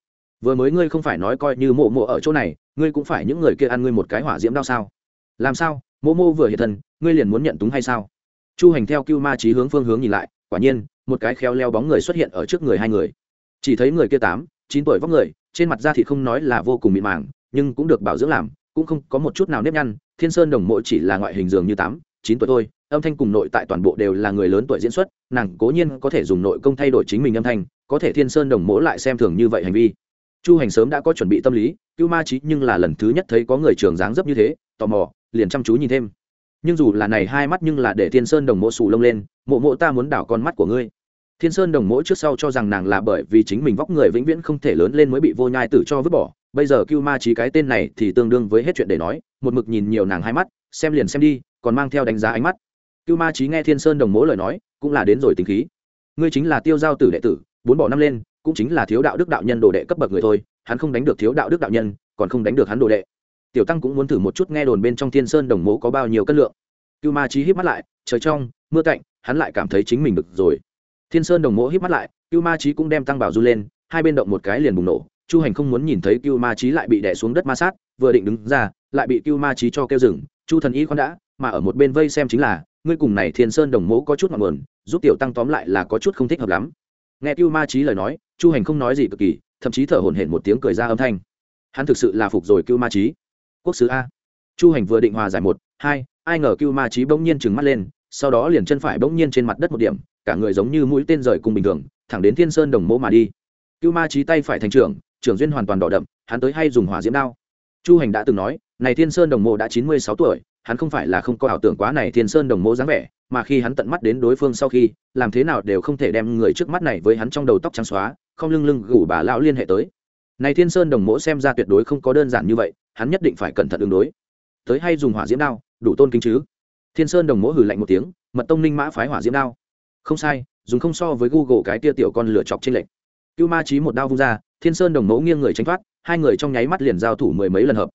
Vừa mới ngươi không phải nói coi như mộ mộ ở chỗ này, ngươi cũng phải những người kia ăn ngươi một cái hỏa diễm đau sao? Làm sao? Mộ mô vừa hiện thân, ngươi liền muốn nhận túng hay sao? Chu hành theo cưu ma trí hướng phương hướng nhìn lại, quả nhiên, một cái khéo leo bóng người xuất hiện ở trước người hai người. Chỉ thấy người kia tám, chín tuổi vóc người, trên mặt da thì không nói là vô cùng mịn màng, nhưng cũng được bảo dưỡng làm, cũng không có một chút nào nếp nhăn thiên sơn đồng mộ chỉ là ngoại hình dường như tám, chín tuổi thôi, âm thanh cùng nội tại toàn bộ đều là người lớn tuổi diễn xuất, nàng cố nhiên có thể dùng nội công thay đổi chính mình âm thanh, có thể thiên sơn đồng mỗ lại xem thường như vậy hành vi. Chu hành sớm đã có chuẩn bị tâm lý, cưu ma trí nhưng là lần thứ nhất thấy có người trường dáng dấp như thế, tò mò, liền chăm chú nhìn thêm. Nhưng dù là này hai mắt nhưng là để thiên sơn đồng mỗ xù lông lên, mộ mộ ta muốn đảo con mắt của ngươi. Thiên sơn đồng mỗ trước sau cho rằng nàng là bởi vì chính mình vóc người vĩnh viễn không thể lớn lên mới bị vô nhai tử cho vứt bỏ bây giờ cưu ma trí cái tên này thì tương đương với hết chuyện để nói, một mực nhìn nhiều nàng hai mắt, xem liền xem đi, còn mang theo đánh giá ánh mắt. Cưu ma trí nghe thiên sơn đồng mỗ lời nói, cũng là đến rồi tính khí. Ngươi chính là tiêu giao tử đệ tử, bốn bỏ năm lên, cũng chính là thiếu đạo đức đạo nhân đồ đệ cấp bậc người thôi, hắn không đánh được thiếu đạo đức đạo nhân, còn không đánh được hắn đồ đệ. Tiểu tăng cũng muốn thử một chút nghe đồn bên trong thiên sơn đồng mố có bao nhiêu cân lượng. Cưu ma trí hít mắt lại, trời trong, mưa cạnh, hắn lại cảm thấy chính mình được rồi. Thiên sơn đồng mố hít mắt lại, cưu ma trí cũng đem tăng bảo du lên, hai bên động một cái liền bùng nổ chu hành không muốn nhìn thấy cưu ma trí lại bị đè xuống đất ma sát, vừa định đứng ra, lại bị cưu ma trí cho kêu rừng chu thần y khoan đã, mà ở một bên vây xem chính là, ngươi cùng này thiên sơn đồng mẫu có chút ngọn nguồn, giúp tiểu tăng tóm lại là có chút không thích hợp lắm. Nghe cưu ma trí lời nói, chu hành không nói gì cực kỳ, thậm chí thở hổn hển một tiếng cười ra âm thanh. Hắn thực sự là phục rồi cưu ma trí quốc sứ a. Chu hành vừa định hòa giải một, hai, ai ngờ cưu ma trí bỗng nhiên trừng mắt lên, sau đó liền chân phải bỗng nhiên trên mặt đất một điểm, cả người giống như mũi tên rời cùng bình thường, thẳng đến thiên sơn đồng mẫu mà đi. Cưu ma trí tay phải thành trưởng trưởng duyên hoàn toàn đỏ đậm, hắn tới hay dùng hỏa diễm đao? Chu hành đã từng nói, này thiên sơn đồng mộ đã chín mươi sáu tuổi, hắn không phải là không có ảo tưởng quá này thiên sơn đồng mộ dáng vẻ, mà khi hắn tận mắt đến đối phương sau khi, làm thế nào đều không thể đem người trước mắt này với hắn trong đầu tóc trắng xóa, không lưng lưng gủ bà lão liên hệ tới. Này thiên sơn đồng mộ xem ra tuyệt đối không có đơn giản như vậy, hắn nhất định phải cẩn thận ứng đối. Tới hay dùng hỏa diễm đao, đủ tôn kính chứ? Thiên sơn đồng mộ hừ lạnh một tiếng, mật tông ninh mã phái hỏa diễm đao. Không sai, dùng không so với google cái tia tiểu con lửa chọc trên lệnh cưu ma trí một đao vung ra thiên sơn đồng mẫu nghiêng người tránh thoát, hai người trong nháy mắt liền giao thủ mười mấy lần hợp.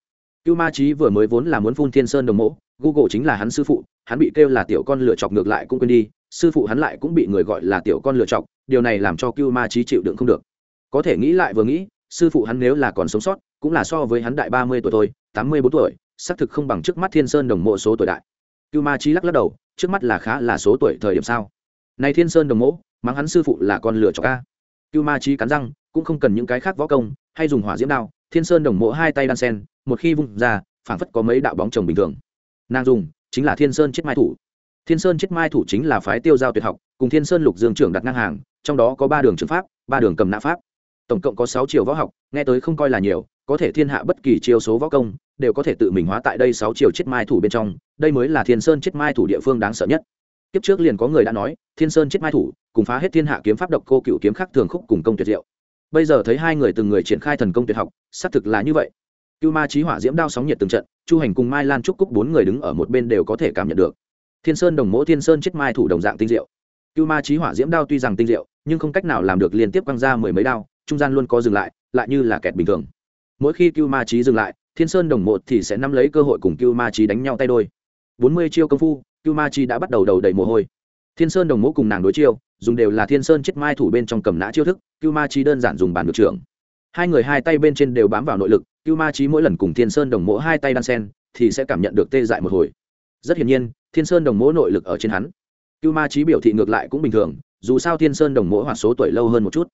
Cưu ma trí vừa mới vốn là muốn phun thiên sơn đồng mẫu, google chính là hắn sư phụ, hắn bị kêu là tiểu con lựa chọc ngược lại cũng quên đi, sư phụ hắn lại cũng bị người gọi là tiểu con lựa chọc, điều này làm cho cưu ma trí chịu đựng không được. Có thể nghĩ lại vừa nghĩ, sư phụ hắn nếu là còn sống sót, cũng là so với hắn đại ba mươi tuổi thôi, tám mươi bốn tuổi, xác thực không bằng trước mắt thiên sơn đồng mộ số tuổi đại. Cưu ma trí lắc lắc đầu, trước mắt là khá là số tuổi thời điểm sao? Này thiên sơn đồng mộ mắng hắn sư phụ là con lựa chọc ca cưu ma trí cắn răng cũng không cần những cái khác võ công, hay dùng hỏa diễm đao, thiên sơn đồng mộ hai tay đan sen, một khi vung ra, phảng phất có mấy đạo bóng chồng bình thường. Nàng dùng, chính là thiên sơn chết mai thủ. Thiên sơn chết mai thủ chính là phái tiêu giao tuyệt học, cùng thiên sơn lục dương trưởng đặt ngang hàng, trong đó có ba đường trường pháp, ba đường cầm nã pháp. Tổng cộng có sáu chiều võ học, nghe tới không coi là nhiều, có thể thiên hạ bất kỳ chiêu số võ công, đều có thể tự mình hóa tại đây sáu chiều chết mai thủ bên trong, đây mới là thiên sơn chết mai thủ địa phương đáng sợ nhất. Kiếp trước liền có người đã nói, thiên sơn chết mai thủ, cùng phá hết thiên hạ kiếm pháp độc cô cựu kiếm khắc thường khúc cùng công tuyệt diệu bây giờ thấy hai người từng người triển khai thần công tuyệt học, xác thực là như vậy. Cưu ma trí hỏa diễm đao sóng nhiệt từng trận, chu hành cùng mai lan trúc cúc bốn người đứng ở một bên đều có thể cảm nhận được. Thiên sơn đồng mỗ, thiên sơn chết mai thủ đồng dạng tinh diệu. Cưu ma trí hỏa diễm đao tuy rằng tinh diệu, nhưng không cách nào làm được liên tiếp quăng ra mười mấy đao, trung gian luôn có dừng lại lại như là kẹt bình thường. Mỗi khi cưu ma trí dừng lại, thiên sơn đồng một thì sẽ nắm lấy cơ hội cùng cưu ma trí đánh nhau tay đôi. Bốn mươi chiêu công phu, cưu ma trí đã bắt đầu đầu đầy mồ hôi thiên sơn đồng mộ cùng nàng đối chiêu, dùng đều là thiên sơn chết mai thủ bên trong cầm nã chiêu thức, cưu ma trí đơn giản dùng bàn ngược trưởng. Hai người hai tay bên trên đều bám vào nội lực, cưu ma trí mỗi lần cùng thiên sơn đồng mộ hai tay đan sen, thì sẽ cảm nhận được tê dại một hồi. Rất hiển nhiên, thiên sơn đồng mộ nội lực ở trên hắn. Cưu ma trí biểu thị ngược lại cũng bình thường, dù sao thiên sơn đồng mộ hoạt số tuổi lâu hơn một chút.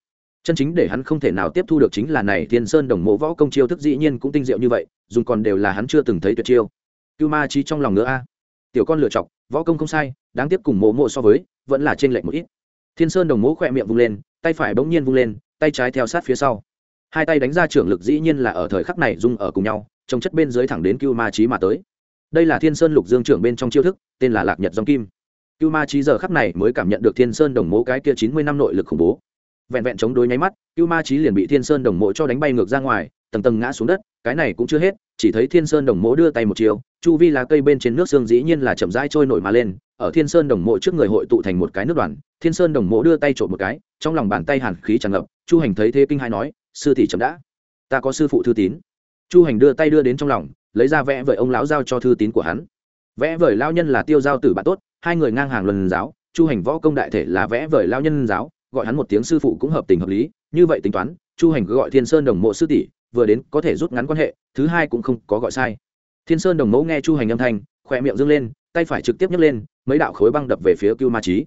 Chân chính để hắn không thể nào tiếp thu được chính là này, thiên sơn đồng mộ võ công chiêu thức dĩ nhiên cũng tinh diệu như vậy, dùng còn đều là hắn chưa từng thấy tuyệt chiêu. Cưu ma trí trong lòng nữa a. Tiểu con lựa chọc võ công không sai, đáng tiếc cùng mộ mộ so với, vẫn là trên lệnh một ít. Thiên sơn đồng mố khỏe miệng vung lên, tay phải bỗng nhiên vung lên, tay trái theo sát phía sau. Hai tay đánh ra trưởng lực dĩ nhiên là ở thời khắc này dung ở cùng nhau, trong chất bên dưới thẳng đến cưu ma trí mà tới. Đây là thiên sơn lục dương trưởng bên trong chiêu thức, tên là lạc nhật dòng kim. Cưu ma trí giờ khắc này mới cảm nhận được thiên sơn đồng mố cái kia chín mươi năm nội lực khủng bố. Vẹn vẹn chống đối nháy mắt, cưu ma trí liền bị thiên sơn đồng mộ cho đánh bay ngược ra ngoài, tầng tầng ngã xuống đất cái này cũng chưa hết, chỉ thấy thiên sơn đồng mộ đưa tay một chiều chu vi lá cây bên trên nước xương dĩ nhiên là chậm rãi trôi nổi mà lên, ở thiên sơn đồng mộ trước người hội tụ thành một cái nước đoàn, thiên sơn đồng mộ đưa tay trộm một cái, trong lòng bàn tay hàn khí tràn ngập, chu hành thấy thế kinh hai nói, sư tỷ chậm đã, ta có sư phụ thư tín. Chu hành đưa tay đưa đến trong lòng, lấy ra vẽ vời ông lão giao cho thư tín của hắn. Vẽ vời lao nhân là tiêu giao tử bạn tốt, hai người ngang hàng luân giáo, chu hành võ công đại thể là vẽ vời lao nhân giáo, gọi hắn một tiếng sư phụ cũng hợp tình hợp lý, như vậy tính toán, chu hành cứ gọi thiên sơn đồng mộ sư tỷ vừa đến có thể rút ngắn quan hệ, thứ hai cũng không có gọi sai. Thiên sơn đồng mẫu nghe chu hành âm thanh, khỏe miệng dâng lên, tay phải trực tiếp nhấc lên, mấy đạo khối băng đập về phía cưu ma trí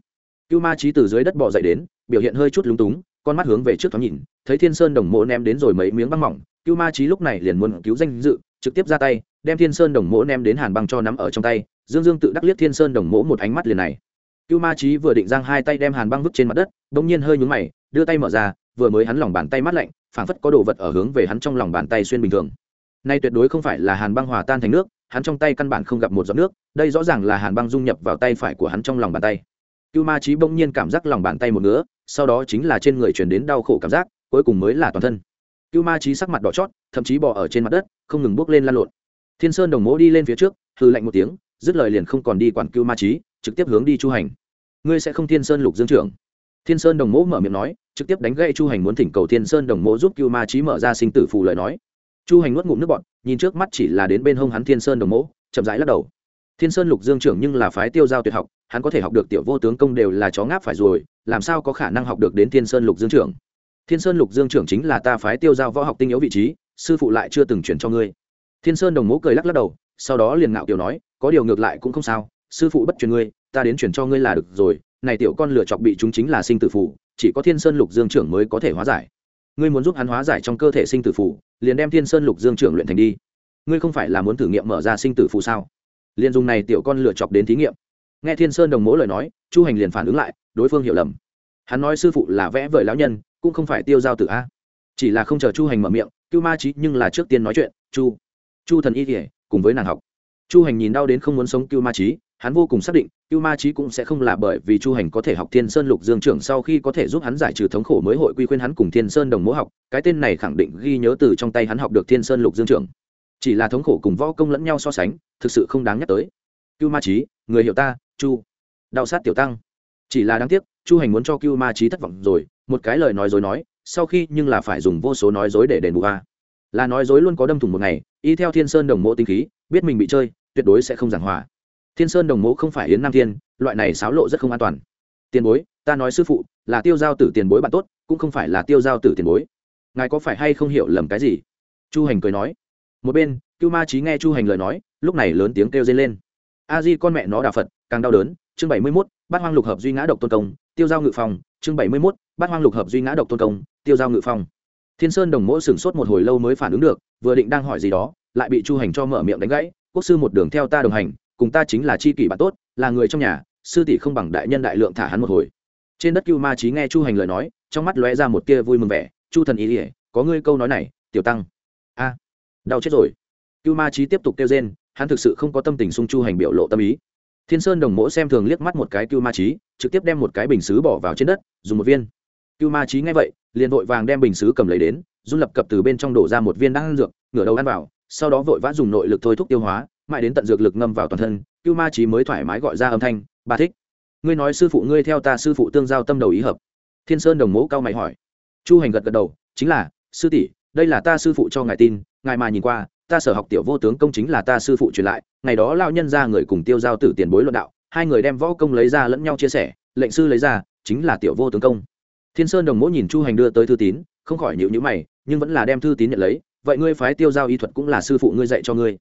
cưu ma trí từ dưới đất bò dậy đến, biểu hiện hơi chút lúng túng, con mắt hướng về trước thoáng nhìn, thấy thiên sơn đồng mộ ném đến rồi mấy miếng băng mỏng, cưu ma trí lúc này liền muốn cứu danh dự, trực tiếp ra tay, đem thiên sơn đồng mộ ném đến hàn băng cho nắm ở trong tay, dương dương tự đắc liếc thiên sơn đồng mộ một ánh mắt liền này. Cưu ma trí vừa định giang hai tay đem hàn băng vứt trên mặt đất, bỗng nhiên hơi nhúng mày, đưa tay mở ra vừa mới hắn lòng bàn tay mát lạnh, phảng phất có đồ vật ở hướng về hắn trong lòng bàn tay xuyên bình thường. Nay tuyệt đối không phải là hàn băng hòa tan thành nước, hắn trong tay căn bản không gặp một giọt nước, đây rõ ràng là hàn băng dung nhập vào tay phải của hắn trong lòng bàn tay. Cưu ma trí bỗng nhiên cảm giác lòng bàn tay một nữa sau đó chính là trên người chuyển đến đau khổ cảm giác, cuối cùng mới là toàn thân. Cưu ma trí sắc mặt đỏ chót, thậm chí bò ở trên mặt đất, không ngừng bước lên lan lộn. Thiên sơn đồng mỗ đi lên phía trước hư lạnh một tiếng, dứt lời liền không còn đi quản cưu ma trí trực tiếp hướng đi chu hành. Ngươi sẽ không thiên sơn lục dương trưởng? Thiên sơn đồng mỗ mở miệng nói, trực tiếp đánh gãy chu hành muốn thỉnh cầu thiên sơn đồng mỗ giúp cưu ma trí mở ra sinh tử phù lời nói. Chu hành nuốt ngụm nước bọt, nhìn trước mắt chỉ là đến bên hông hắn thiên sơn đồng mỗ, chậm rãi lắc đầu. Thiên sơn lục dương trưởng nhưng là phái tiêu giao tuyệt học, hắn có thể học được tiểu vô tướng công đều là chó ngáp phải rồi, làm sao có khả năng học được đến thiên sơn lục dương trưởng? Thiên sơn lục dương trưởng chính là ta phái tiêu giao võ học tinh yếu vị trí, sư phụ lại chưa từng chuyển cho ngươi. Thiên sơn đồng mỗ cười lắc lắc đầu, sau đó liền ngạo kiểu nói, có điều ngược lại cũng không sao, sư phụ bất truyền ngươi, ta đến chuyển cho ngươi là được rồi này tiểu con lửa chọc bị chúng chính là sinh tử phù, chỉ có thiên sơn lục dương trưởng mới có thể hóa giải. Ngươi muốn giúp hắn hóa giải trong cơ thể sinh tử phù, liền đem thiên sơn lục dương trưởng luyện thành đi. Ngươi không phải là muốn thử nghiệm mở ra sinh tử phù sao? Liền dùng này tiểu con lửa chọc đến thí nghiệm. Nghe thiên sơn đồng mỗ lời nói chu hành liền phản ứng lại đối phương hiểu lầm. Hắn nói sư phụ là vẽ vời lão nhân cũng không phải tiêu giao tử a. Chỉ là không chờ chu hành mở miệng cưu ma trí nhưng là trước tiên nói chuyện chu chu thần y kỉa cùng với nàng học. Chu hành nhìn đau đến không muốn sống cưu ma trí hắn vô cùng xác định, cưu ma trí cũng sẽ không là bởi vì chu hành có thể học thiên sơn lục dương trưởng sau khi có thể giúp hắn giải trừ thống khổ mới hội quy khuyên hắn cùng thiên sơn đồng mỗ học, cái tên này khẳng định ghi nhớ từ trong tay hắn học được thiên sơn lục dương trưởng. Chỉ là thống khổ cùng võ công lẫn nhau so sánh, thực sự không đáng nhắc tới. Cưu ma trí người hiểu ta, chu. Đạo sát tiểu tăng. Chỉ là đáng tiếc, chu hành muốn cho cưu ma trí thất vọng rồi, một cái lời nói dối nói, sau khi nhưng là phải dùng vô số nói dối để đền bù a. Là nói dối luôn có đâm thủng một ngày, y theo thiên sơn đồng mộ tinh khí, biết mình bị chơi, tuyệt đối sẽ không giảng hòa thiên sơn đồng mộ không phải yến nam thiên, loại này xáo lộ rất không an toàn. Tiền bối, ta nói sư phụ, là tiêu giao tử tiền bối bạn tốt, cũng không phải là tiêu giao tử tiền bối. Ngài có phải hay không hiểu lầm cái gì? Chu hành cười nói. Một bên, cưu ma trí nghe chu hành lời nói, lúc này lớn tiếng kêu dây lên. A di con mẹ nó đà phật, càng đau đớn. Chương bảy mươi mốt, bát hoang lục hợp duy ngã độc tôn công, tiêu giao ngự phòng. Chương bảy mươi mốt, bát hoang lục hợp duy ngã độc tôn công, tiêu giao ngự Phòng. thiên sơn đồng mỗ sửng sốt một hồi lâu mới phản ứng được, vừa định đang hỏi gì đó, lại bị chu hành cho mở miệng đánh gãy. Quốc sư một đường theo ta đồng hành cùng ta chính là c h i kỷ bạn tốt, là người trong nhà, sư tỷ không bằng đại nhân đại lượng thả hắn một hồi. Trên đất cưu ma trí nghe chu hành lời nói, trong mắt lóe ra một tia vui mừng vẻ, chu thần ý ỉa có ngươi câu nói này, tiểu tăng. A, đau chết rồi. Cưu ma trí tiếp tục kêu rên, hắn thực sự không có tâm tình sung chu hành biểu lộ tâm ý. Thiên sơn đồng mỗ xem thường liếc mắt một cái cưu ma trí trực tiếp đem một cái bình xứ bỏ vào trên đất, dùng một viên. Cưu ma trí nghe vậy, liền vội vàng đem bình xứ cầm lấy đến, run lập cập từ bên trong đổ ra một viên đang ăn dược, ngửa đầu ăn vào, sau đó vội vã dùng nội lực thôi thúc tiêu hóa mãi đến tận dược lực ngâm vào toàn thân, cưu ma trí mới thoải mái gọi ra âm thanh, Bà thích, ngươi nói sư phụ ngươi theo ta sư phụ tương giao tâm đầu ý hợp. Thiên sơn đồng mẫu cao mày hỏi. Chu hành gật gật đầu, chính là, sư tỷ, đây là ta sư phụ cho ngài tin, ngài mà nhìn qua, ta sở học tiểu vô tướng công chính là ta sư phụ truyền lại, ngày đó lao nhân ra người cùng tiêu giao tử tiền bối luận đạo, hai người đem võ công lấy ra lẫn nhau chia sẻ, lệnh sư lấy ra, chính là tiểu vô tướng công. Thiên sơn đồng mỗ nhìn chu hành đưa tới thư tín, không khỏi nhịu nhữ mày, nhưng vẫn là đem thư tín nhận lấy, vậy ngươi phái tiêu giao y thuật cũng là sư phụ ngươi dạy cho ngươi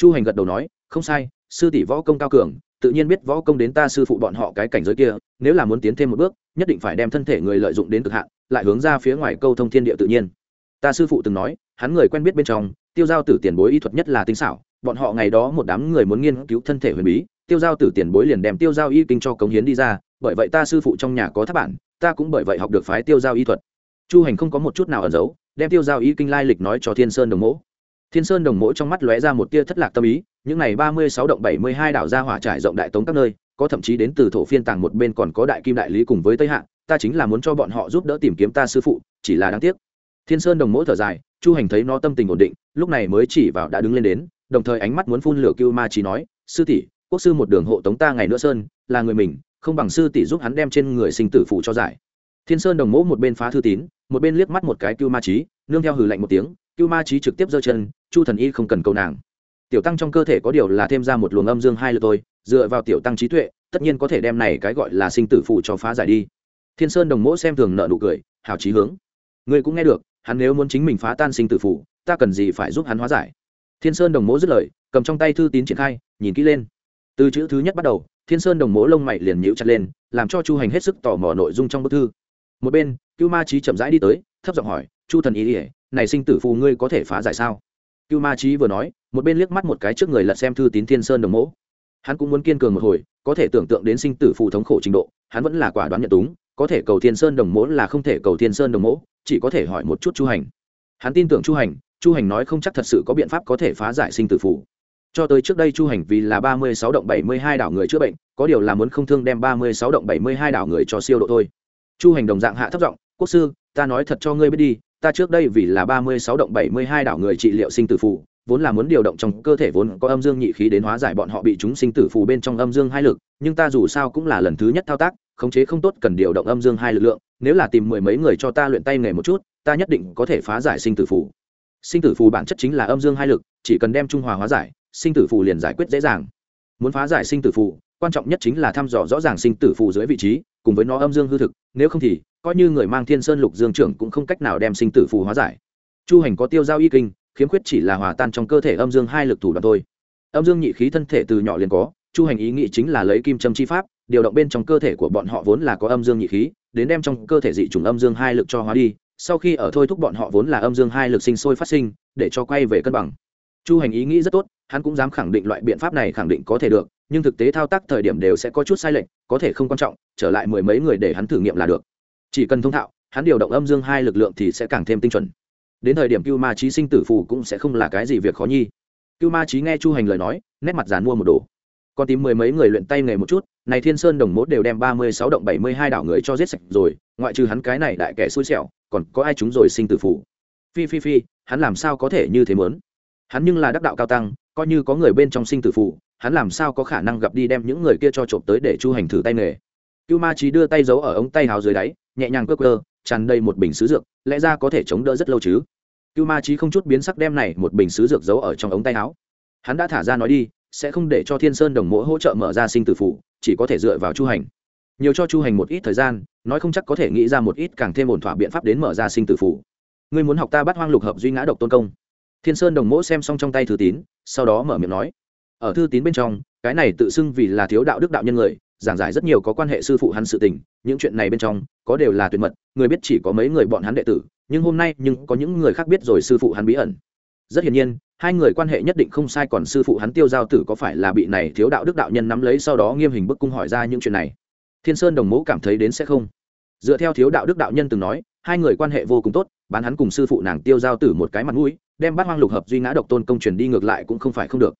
chu hành gật đầu nói, không sai, sư tỷ võ công cao cường, tự nhiên biết võ công đến ta sư phụ bọn họ cái cảnh giới kia, nếu là muốn tiến thêm một bước, nhất định phải đem thân thể người lợi dụng đến cực hạn, lại hướng ra phía ngoài câu thông thiên địa tự nhiên ta sư phụ từng nói, hắn người quen biết bên trong, tiêu giao tử tiền bối y thuật nhất là tinh xảo, bọn họ ngày đó một đám người muốn nghiên cứu thân thể huyền bí, tiêu giao tử tiền bối liền đem tiêu giao y kinh cho cống hiến đi ra, bởi vậy ta sư phụ trong nhà có tháp bản, ta cũng bởi vậy học được phái tiêu giao y thuật chu hành không có một chút nào ẩn giấu, đem tiêu giao y kinh lai lịch nói cho thiên sơn đồng mẫu thiên sơn đồng mỗi trong mắt lóe ra một tia thất lạc tâm ý, những này ba mươi sáu động bảy mươi hai đảo ra hỏa trải rộng đại tống các nơi, có thậm chí đến từ thổ phiên tàng một bên còn có đại kim đại lý cùng với tây hạ, ta chính là muốn cho bọn họ giúp đỡ tìm kiếm ta sư phụ, chỉ là đáng tiếc. Thiên sơn đồng mỗi thở dài, chu hành thấy nó tâm tình ổn định, lúc này mới chỉ vào đã đứng lên đến, đồng thời ánh mắt muốn phun lửa cưu ma chỉ nói, sư tỷ, quốc sư một đường hộ tống ta ngày nữa sơn, là người mình, không bằng sư tỷ giúp hắn đem trên người sinh tử phụ cho giải. Thiên sơn đồng mỗ một bên phá thư tín, một bên liếc mắt một cái cưu ma trí nương theo hừ lạnh một tiếng cưu ma trí trực tiếp giơ chân, chu thần y không cần cầu nàng. Tiểu tăng trong cơ thể có điều là thêm ra một luồng âm dương hai lượt tôi dựa vào tiểu tăng trí tuệ, tất nhiên có thể đem này cái gọi là sinh tử phụ cho phá giải đi. Thiên sơn đồng mỗ xem thường nợ nụ cười hào trí hướng. Ngươi cũng nghe được, hắn nếu muốn chính mình phá tan sinh tử phụ ta cần gì phải giúp hắn hóa giải? Thiên sơn đồng mỗ dứt lời, cầm trong tay thư tín triển khai, nhìn kỹ lên. Từ chữ thứ nhất bắt đầu, thiên sơn đồng mỗ lông mày liền nhíu chặt lên, làm cho chu hành hết sức tò mò nội dung trong bức thư. Một bên, cưu ma trí chậm rãi đi tới, thấp giọng hỏi, chu thần ý ỉa này sinh tử phù ngươi có thể phá giải sao? Cưu ma trí vừa nói một bên liếc mắt một cái trước người lật xem thư tín thiên sơn đồng mẫu. hắn cũng muốn kiên cường một hồi có thể tưởng tượng đến sinh tử phù thống khổ trình độ hắn vẫn là quả đoán nhận túng có thể cầu thiên sơn đồng mẫu là không thể cầu thiên sơn đồng mẫu, chỉ có thể hỏi một chút chu hành. Hắn tin tưởng chu hành chu hành nói không chắc thật sự có biện pháp có thể phá giải sinh tử phù. Cho tới trước đây chu hành vì là ba mươi sáu động bảy mươi hai đảo người chữa bệnh có điều là muốn không thương đem ba mươi sáu động bảy mươi hai đảo người cho siêu độ thôi. Chu hành đồng dạng hạ thấp giọng quốc sư ta nói thật cho ngươi biết đi ta trước đây vì là ba mươi sáu động bảy mươi hai đảo người trị liệu sinh tử phù, vốn là muốn điều động trong cơ thể vốn có âm dương nhị khí đến hóa giải bọn họ bị chúng sinh tử phù bên trong âm dương hai lực, nhưng ta dù sao cũng là lần thứ nhất thao tác, khống chế không tốt cần điều động âm dương hai lực lượng, nếu là tìm mười mấy người cho ta luyện tay nghề một chút, ta nhất định có thể phá giải sinh tử phù. Sinh tử phù bản chất chính là âm dương hai lực, chỉ cần đem trung hòa hóa giải, sinh tử phù liền giải quyết dễ dàng. Muốn phá giải sinh tử phù, quan trọng nhất chính là thăm dò rõ ràng sinh tử phù dưới vị trí, cùng với nó âm dương hư thực, nếu không thì coi như người mang thiên sơn lục dương trưởng cũng không cách nào đem sinh tử phù hóa giải. Chu hành có tiêu giao y kinh, khiếm khuyết chỉ là hòa tan trong cơ thể âm dương hai lực thủ đoạn thôi. Âm dương nhị khí thân thể từ nhỏ liền có, chu hành ý nghĩ chính là lấy kim châm chi pháp, điều động bên trong cơ thể của bọn họ vốn là có âm dương nhị khí, đến đem trong cơ thể dị trùng âm dương hai lực cho hóa đi, sau khi ở thôi thúc bọn họ vốn là âm dương hai lực sinh sôi phát sinh, để cho quay về cân bằng. Chu hành ý nghĩ rất tốt, hắn cũng dám khẳng định loại biện pháp này khẳng định có thể được, nhưng thực tế thao tác thời điểm đều sẽ có chút sai lệch, có thể không quan trọng, trở lại mười mấy người để hắn thử nghiệm là được chỉ cần thông thạo, hắn điều động âm dương hai lực lượng thì sẽ càng thêm tinh chuẩn. Đến thời điểm cưu ma trí sinh tử phù cũng sẽ không là cái gì việc khó nhi. Cưu ma trí nghe chu hành lời nói, nét mặt dàn mua một đồ. Còn tìm mười mấy người luyện tay nghề một chút, này thiên sơn đồng mốt đều đem ba mươi sáu động bảy mươi hai đảo người cho giết sạch rồi, ngoại trừ hắn cái này đại kẻ xui xẻo, còn có ai chúng rồi sinh tử phù? Phi phi phi, hắn làm sao có thể như thế mớn hắn nhưng là đắc đạo cao tăng, coi như có người bên trong sinh tử phù, hắn làm sao có khả năng gặp đi đem những người kia cho trộm tới để chu hành thử tay nghề? Cưu ma trí đưa tay giấu ở ống tay hào dưới đáy nhẹ nhàng cơ cơ tràn đầy một bình xứ dược, lẽ ra có thể chống đỡ rất lâu chứ? Cưu ma trí không chút biến sắc đem này một bình xứ dược giấu ở trong ống tay áo. Hắn đã thả ra nói đi, sẽ không để cho thiên sơn đồng mỗ hỗ trợ mở ra sinh tử phụ chỉ có thể dựa vào chu hành. Nhiều cho chu hành một ít thời gian, nói không chắc có thể nghĩ ra một ít càng thêm ổn thỏa biện pháp đến mở ra sinh tử phụ ngươi muốn học ta bắt hoang lục hợp duy ngã độc tôn công. Thiên sơn đồng mỗ xem xong trong tay thư tín, sau đó mở miệng nói. Ở thư tín bên trong, cái này tự xưng vì là thiếu đạo đức đạo nhân người giảng giải rất nhiều có quan hệ sư phụ hắn sự tình, những chuyện này bên trong, có đều là tuyệt mật, người biết chỉ có mấy người bọn hắn đệ tử, nhưng hôm nay nhưng có những người khác biết rồi sư phụ hắn bí ẩn. Rất hiển nhiên, hai người quan hệ nhất định không sai còn sư phụ hắn tiêu giao tử có phải là bị này thiếu đạo đức đạo nhân nắm lấy sau đó nghiêm hình bức cung hỏi ra những chuyện này. Thiên sơn đồng mẫu cảm thấy đến sẽ không. Dựa theo thiếu đạo đức đạo nhân từng nói, hai người quan hệ vô cùng tốt, bán hắn cùng sư phụ nàng tiêu giao tử một cái mặt mũi, đem bát hoang lục hợp duy ngã độc tôn công truyền đi ngược lại cũng không phải không được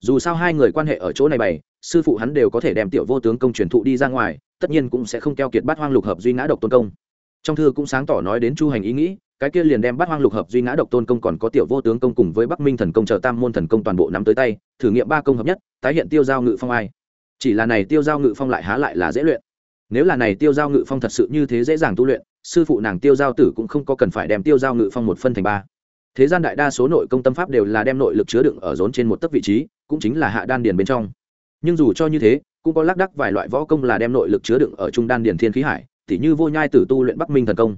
dù sao hai người quan hệ ở chỗ này bày, sư phụ hắn đều có thể đem tiểu vô tướng công truyền thụ đi ra ngoài, tất nhiên cũng sẽ không keo kiệt bát hoang lục hợp duy ngã độc tôn công. Trong thư cũng sáng tỏ nói đến chu hành ý nghĩ, cái kia liền đem bát hoang lục hợp duy ngã độc tôn công còn có tiểu vô tướng công cùng với bắc minh thần công chờ tam môn thần công toàn bộ nắm tới tay, thử nghiệm ba công hợp nhất, tái hiện tiêu giao ngự phong ai. Chỉ là này tiêu giao ngự phong lại há lại là dễ luyện. Nếu là này tiêu giao ngự phong thật sự như thế dễ dàng tu luyện, sư phụ nàng tiêu giao tử cũng không có cần phải đem tiêu giao ngự phong một phân thành ba thế gian đại đa số nội công tâm pháp đều là đem nội lực chứa đựng ở rốn trên một tấc vị trí, cũng chính là hạ đan điền bên trong. Nhưng dù cho như thế, cũng có lác đắc vài loại võ công là đem nội lực chứa đựng ở trung đan điền thiên khí hải, tỉ như vô nhai tử tu luyện bắc minh thần công.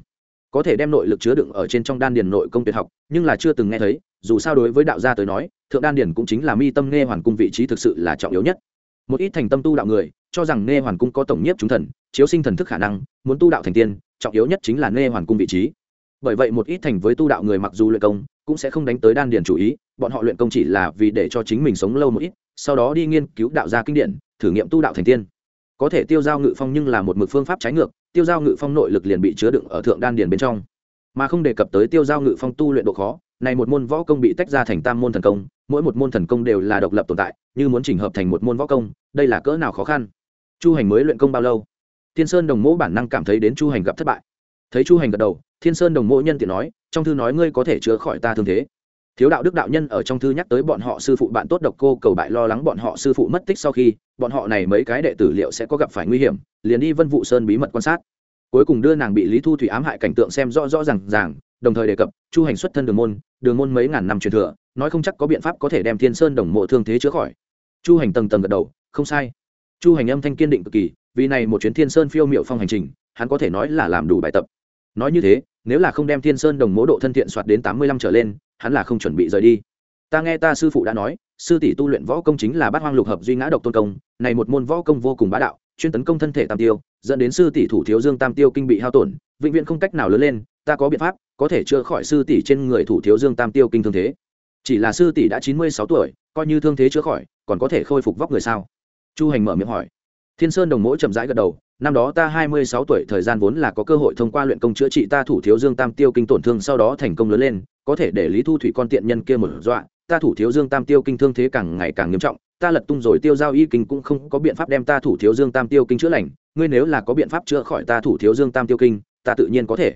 Có thể đem nội lực chứa đựng ở trên trong đan điền nội công tuyệt học, nhưng là chưa từng nghe thấy, dù sao đối với đạo gia tới nói, thượng đan điền cũng chính là mi tâm nghe hoàn cung vị trí thực sự là trọng yếu nhất. Một ít thành tâm tu đạo người, cho rằng nghe hoàn cung có tổng nhiếp chúng thần, chiếu sinh thần thức khả năng, muốn tu đạo thành tiên, trọng yếu nhất chính là nghe hoàn cung vị trí bởi vậy một ít thành với tu đạo người mặc dù luyện công cũng sẽ không đánh tới đan điền chủ ý, bọn họ luyện công chỉ là vì để cho chính mình sống lâu một ít, sau đó đi nghiên cứu đạo gia kinh điển, thử nghiệm tu đạo thành tiên. Có thể tiêu giao ngự phong nhưng là một mực phương pháp trái ngược, tiêu giao ngự phong nội lực liền bị chứa đựng ở thượng đan điền bên trong. Mà không đề cập tới tiêu giao ngự phong tu luyện độ khó, này một môn võ công bị tách ra thành tam môn thần công, mỗi một môn thần công đều là độc lập tồn tại, như muốn chỉnh hợp thành một môn võ công, đây là cỡ nào khó khăn. Chu hành mới luyện công bao lâu? Thiên sơn đồng mỗ bản năng cảm thấy đến chu hành gặp thất bại thấy chu hành gật đầu, thiên sơn đồng mộ nhân tiện nói, trong thư nói ngươi có thể chữa khỏi ta thương thế. Thiếu đạo đức đạo nhân ở trong thư nhắc tới bọn họ sư phụ bạn tốt độc cô cầu bại lo lắng bọn họ sư phụ mất tích sau khi, bọn họ này mấy cái đệ tử liệu sẽ có gặp phải nguy hiểm, liền đi vân vụ sơn bí mật quan sát. Cuối cùng đưa nàng bị lý thu thủy ám hại cảnh tượng xem rõ rõ r à n g ràng, đồng thời đề cập, chu hành xuất thân đường môn đường môn mấy ngàn năm truyền thừa, nói không chắc có biện pháp có thể đem thiên sơn đồng mộ thương thế chữa khỏi. Chu hành tầng tầng gật đầu, không sai. Chu hành âm thanh kiên định cực kỳ, vì này một chuyến thiên sơn phiêu m i ệ u phong hành trình, hắn có thể nói là làm đủ bài tập nói như thế, nếu là không đem thiên sơn đồng mố độ thân thiện soạt đến tám mươi lăm trở lên, hắn là không chuẩn bị rời đi. Ta nghe ta sư phụ đã nói, sư tỷ tu luyện võ công chính là bát hoang lục hợp duy ngã độc tôn công, này một môn võ công vô cùng bá đạo, chuyên tấn công thân thể tam tiêu, dẫn đến sư tỷ thủ thiếu dương tam tiêu kinh bị hao tổn, vĩnh viễn không cách nào lớn lên, ta có biện pháp, có thể chữa khỏi sư tỷ trên người thủ thiếu dương tam tiêu kinh thương thế. Chỉ là sư tỷ đã chín mươi sáu tuổi, coi như thương thế chữa khỏi, còn có thể khôi phục vóc người sao? Chu hành mở miệng hỏi. Thiên sơn đồng mỗi chậm rãi gật đầu năm đó ta hai mươi sáu tuổi, thời gian vốn là có cơ hội thông qua luyện công chữa trị ta thủ thiếu dương tam tiêu kinh tổn thương, sau đó thành công lớn lên, có thể để lý thu thủy con tiện nhân kia một dọa. Ta thủ thiếu dương tam tiêu kinh thương thế càng ngày càng nghiêm trọng, ta lật tung rồi tiêu giao y kinh cũng không có biện pháp đem ta thủ thiếu dương tam tiêu kinh chữa lành. Ngươi nếu là có biện pháp chữa khỏi ta thủ thiếu dương tam tiêu kinh, ta tự nhiên có thể.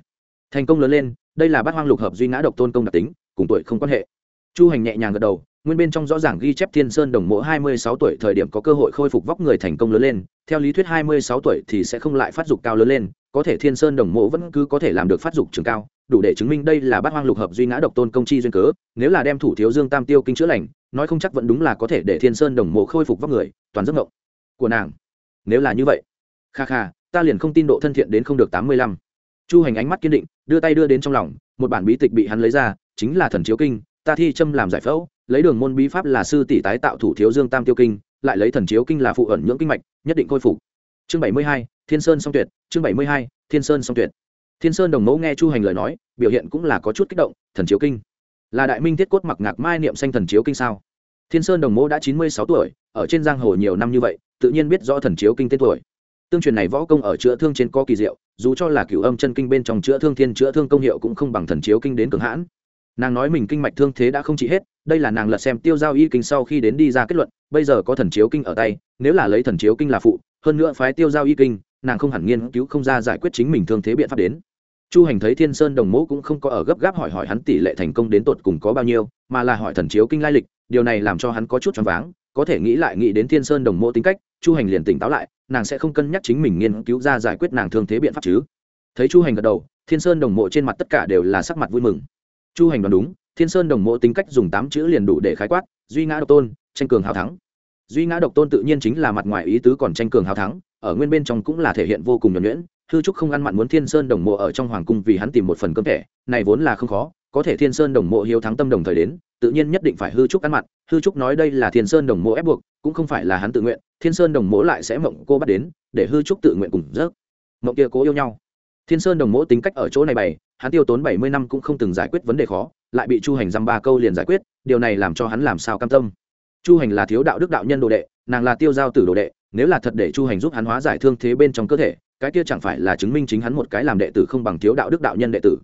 Thành công lớn lên, đây là bát hoang lục hợp duy ngã độc tôn công đặc tính, cùng tuổi không quan hệ. Chu hành nhẹ nhàng gật đầu nguyên bên trong rõ ràng ghi chép thiên sơn đồng mộ hai mươi sáu tuổi thời điểm có cơ hội khôi phục vóc người thành công lớn lên, theo lý thuyết hai mươi sáu tuổi thì sẽ không lại phát dục cao lớn lên, có thể thiên sơn đồng mộ vẫn cứ có thể làm được phát dục trường cao, đủ để chứng minh đây là bát hoang lục hợp duy ngã độc tôn công chi duyên cớ, nếu là đem thủ thiếu dương tam tiêu kinh chữa lành, nói không chắc vẫn đúng là có thể để thiên sơn đồng mộ khôi phục vóc người, toàn giấc ngộng của nàng. Nếu là như vậy, kha kha, ta liền không tin độ thân thiện đến không được tám mươi lăm. Chu hành ánh mắt kiên định, đưa tay đưa đến trong lòng, một bản bí tịch bị hắn lấy ra, chính là thần chiếu kinh, ta thi châm làm giải phẫu lấy đường môn bí pháp là sư tỷ tái tạo thủ thiếu dương tam tiêu kinh, lại lấy thần chiếu kinh là phụ ẩn nhưỡng kinh mạch, nhất định khôi phục. Chương bảy mươi hai, thiên sơn song tuyệt, chương bảy mươi hai, thiên sơn song tuyệt. Thiên sơn đồng mẫu nghe chu hành lời nói, biểu hiện cũng là có chút kích động, thần chiếu kinh. Là đại minh thiết cốt mặc ngạc mai niệm xanh thần chiếu kinh sao? Thiên sơn đồng mẫu đã chín mươi sáu tuổi, ở trên giang hồ nhiều năm như vậy, tự nhiên biết rõ thần chiếu kinh tên tuổi. Tương truyền này võ công ở chữa thương trên có kỳ diệu, dù cho là cửu âm chân kinh bên trong chữa thương thiên chữa thương công hiệu cũng không bằng thần chiếu kinh đến cường hãn. Nàng nói mình kinh mạch thương thế đã không trị hết đây là nàng lật xem tiêu giao y kinh sau khi đến đi ra kết luận, bây giờ có thần chiếu kinh ở tay, nếu là lấy thần chiếu kinh là phụ, hơn nữa phái tiêu giao y kinh, nàng không hẳn nghiên cứu không ra giải quyết chính mình thương thế biện pháp đến. Chu hành thấy thiên sơn đồng mẫu cũng không có ở gấp gáp hỏi hỏi hắn tỷ lệ thành công đến tột cùng có bao nhiêu, mà là hỏi thần chiếu kinh lai lịch, điều này làm cho hắn có chút choáng váng, có thể nghĩ lại nghĩ đến thiên sơn đồng mẫu tính cách, chu hành liền tỉnh táo lại, nàng sẽ không cân nhắc chính mình nghiên cứu ra giải quyết nàng thương thế biện pháp chứ. Thấy chu hành gật đầu, thiên sơn đồng mộ trên mặt tất cả đều là sắc mặt vui mừng. Chu hành đoán đúng thiên sơn đồng mộ tính cách dùng tám chữ liền đủ để khái quát, duy ngã độc tôn, tranh cường hào thắng. Duy ngã độc tôn tự nhiên chính là mặt ngoài ý tứ còn tranh cường hào thắng, ở nguyên bên trong cũng là thể hiện vô cùng nhuẩn nhuyễn, hư trúc không ăn mặn muốn thiên sơn đồng mộ ở trong hoàng cung vì hắn tìm một phần cơm thẻ, này vốn là không khó, có thể thiên sơn đồng mộ hiếu thắng tâm đồng thời đến, tự nhiên nhất định phải hư trúc ăn mặn, hư trúc nói đây là thiên sơn đồng mộ ép buộc, cũng không phải là hắn tự nguyện, thiên sơn đồng mộ lại sẽ mộng cô bắt đến, để hư trúc tự nguyện cùng rớt mộng kia cố yêu nhau. Thiên sơn đồng mộ tính cách ở chỗ này bày, hắn tiêu tốn bảy mươi năm cũng không từng giải quyết vấn đề khó lại bị chu hành dăm ba câu liền giải quyết, điều này làm cho hắn làm sao cam tâm. Chu hành là thiếu đạo đức đạo nhân đồ đệ, nàng là tiêu giao tử đồ đệ, nếu là thật để chu hành giúp hắn hóa giải thương thế bên trong cơ thể, cái kia chẳng phải là chứng minh chính hắn một cái làm đệ tử không bằng thiếu đạo đức đạo nhân đệ tử.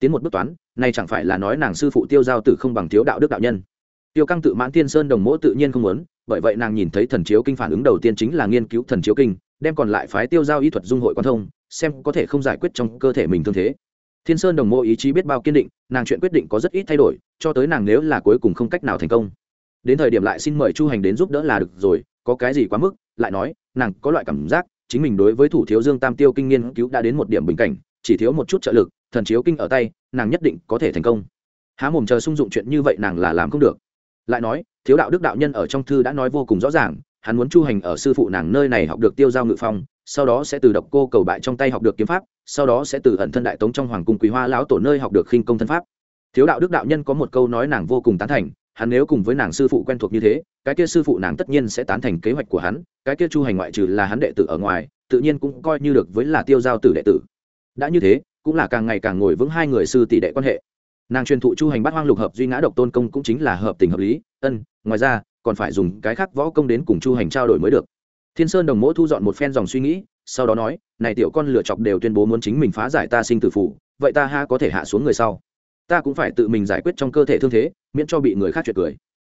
Tiến một bước toán, này chẳng phải là nói nàng sư phụ tiêu giao tử không bằng thiếu đạo đức đạo nhân. Tiêu căng tự mãn tiên sơn đồng mỗ tự nhiên không muốn, bởi vậy nàng nhìn thấy thần chiếu kinh phản ứng đầu tiên chính là nghiên cứu thần chiếu kinh, đem còn lại phái tiêu giao y thuật dung hội quan thông, xem có thể không giải quyết trong cơ thể mình thương thế thiên sơn đồng mô ý chí biết bao kiên định, nàng chuyện quyết định có rất ít thay đổi, cho tới nàng nếu là cuối cùng không cách nào thành công. Đến thời điểm lại xin mời chu hành đến giúp đỡ là được rồi, có cái gì quá mức, lại nói, nàng có loại cảm giác, chính mình đối với thủ thiếu dương tam tiêu kinh nghiên cứu đã đến một điểm bình cảnh, chỉ thiếu một chút trợ lực, thần chiếu kinh ở tay, nàng nhất định có thể thành công. Há mồm chờ sung dụng chuyện như vậy nàng là làm không được. Lại nói, thiếu đạo đức đạo nhân ở trong thư đã nói vô cùng rõ ràng, hắn muốn chu hành ở sư phụ nàng nơi này học được tiêu giao ngự phong sau đó sẽ từ độc cô cầu bại trong tay học được kiếm pháp, sau đó sẽ từ ẩn thân đại tống trong hoàng cung quý hoa lão tổ nơi học được khinh công thân pháp. Thiếu đạo đức đạo nhân có một câu nói nàng vô cùng tán thành, hắn nếu cùng với nàng sư phụ quen thuộc như thế, cái kia sư phụ nàng tất nhiên sẽ tán thành kế hoạch của hắn, cái kia chu hành ngoại trừ là hắn đệ tử ở ngoài, tự nhiên cũng coi như được với là tiêu giao tử đệ tử. Đã như thế, cũng là càng ngày càng ngồi vững hai người sư tỷ đệ quan hệ. Nàng truyền thụ chu hành bắt hoang lục hợp duy ngã độc tôn công cũng chính là hợp tình hợp lý, ân, ngoài ra, còn phải dùng cái khác võ công đến cùng chu hành trao đổi mới được thiên sơn đồng mỗ thu dọn một phen dòng suy nghĩ, sau đó nói, này tiểu con lựa chọc đều tuyên bố muốn chính mình phá giải ta sinh tử phủ, vậy ta ha có thể hạ xuống người sau? Ta cũng phải tự mình giải quyết trong cơ thể thương thế, miễn cho bị người khác chuyện cười.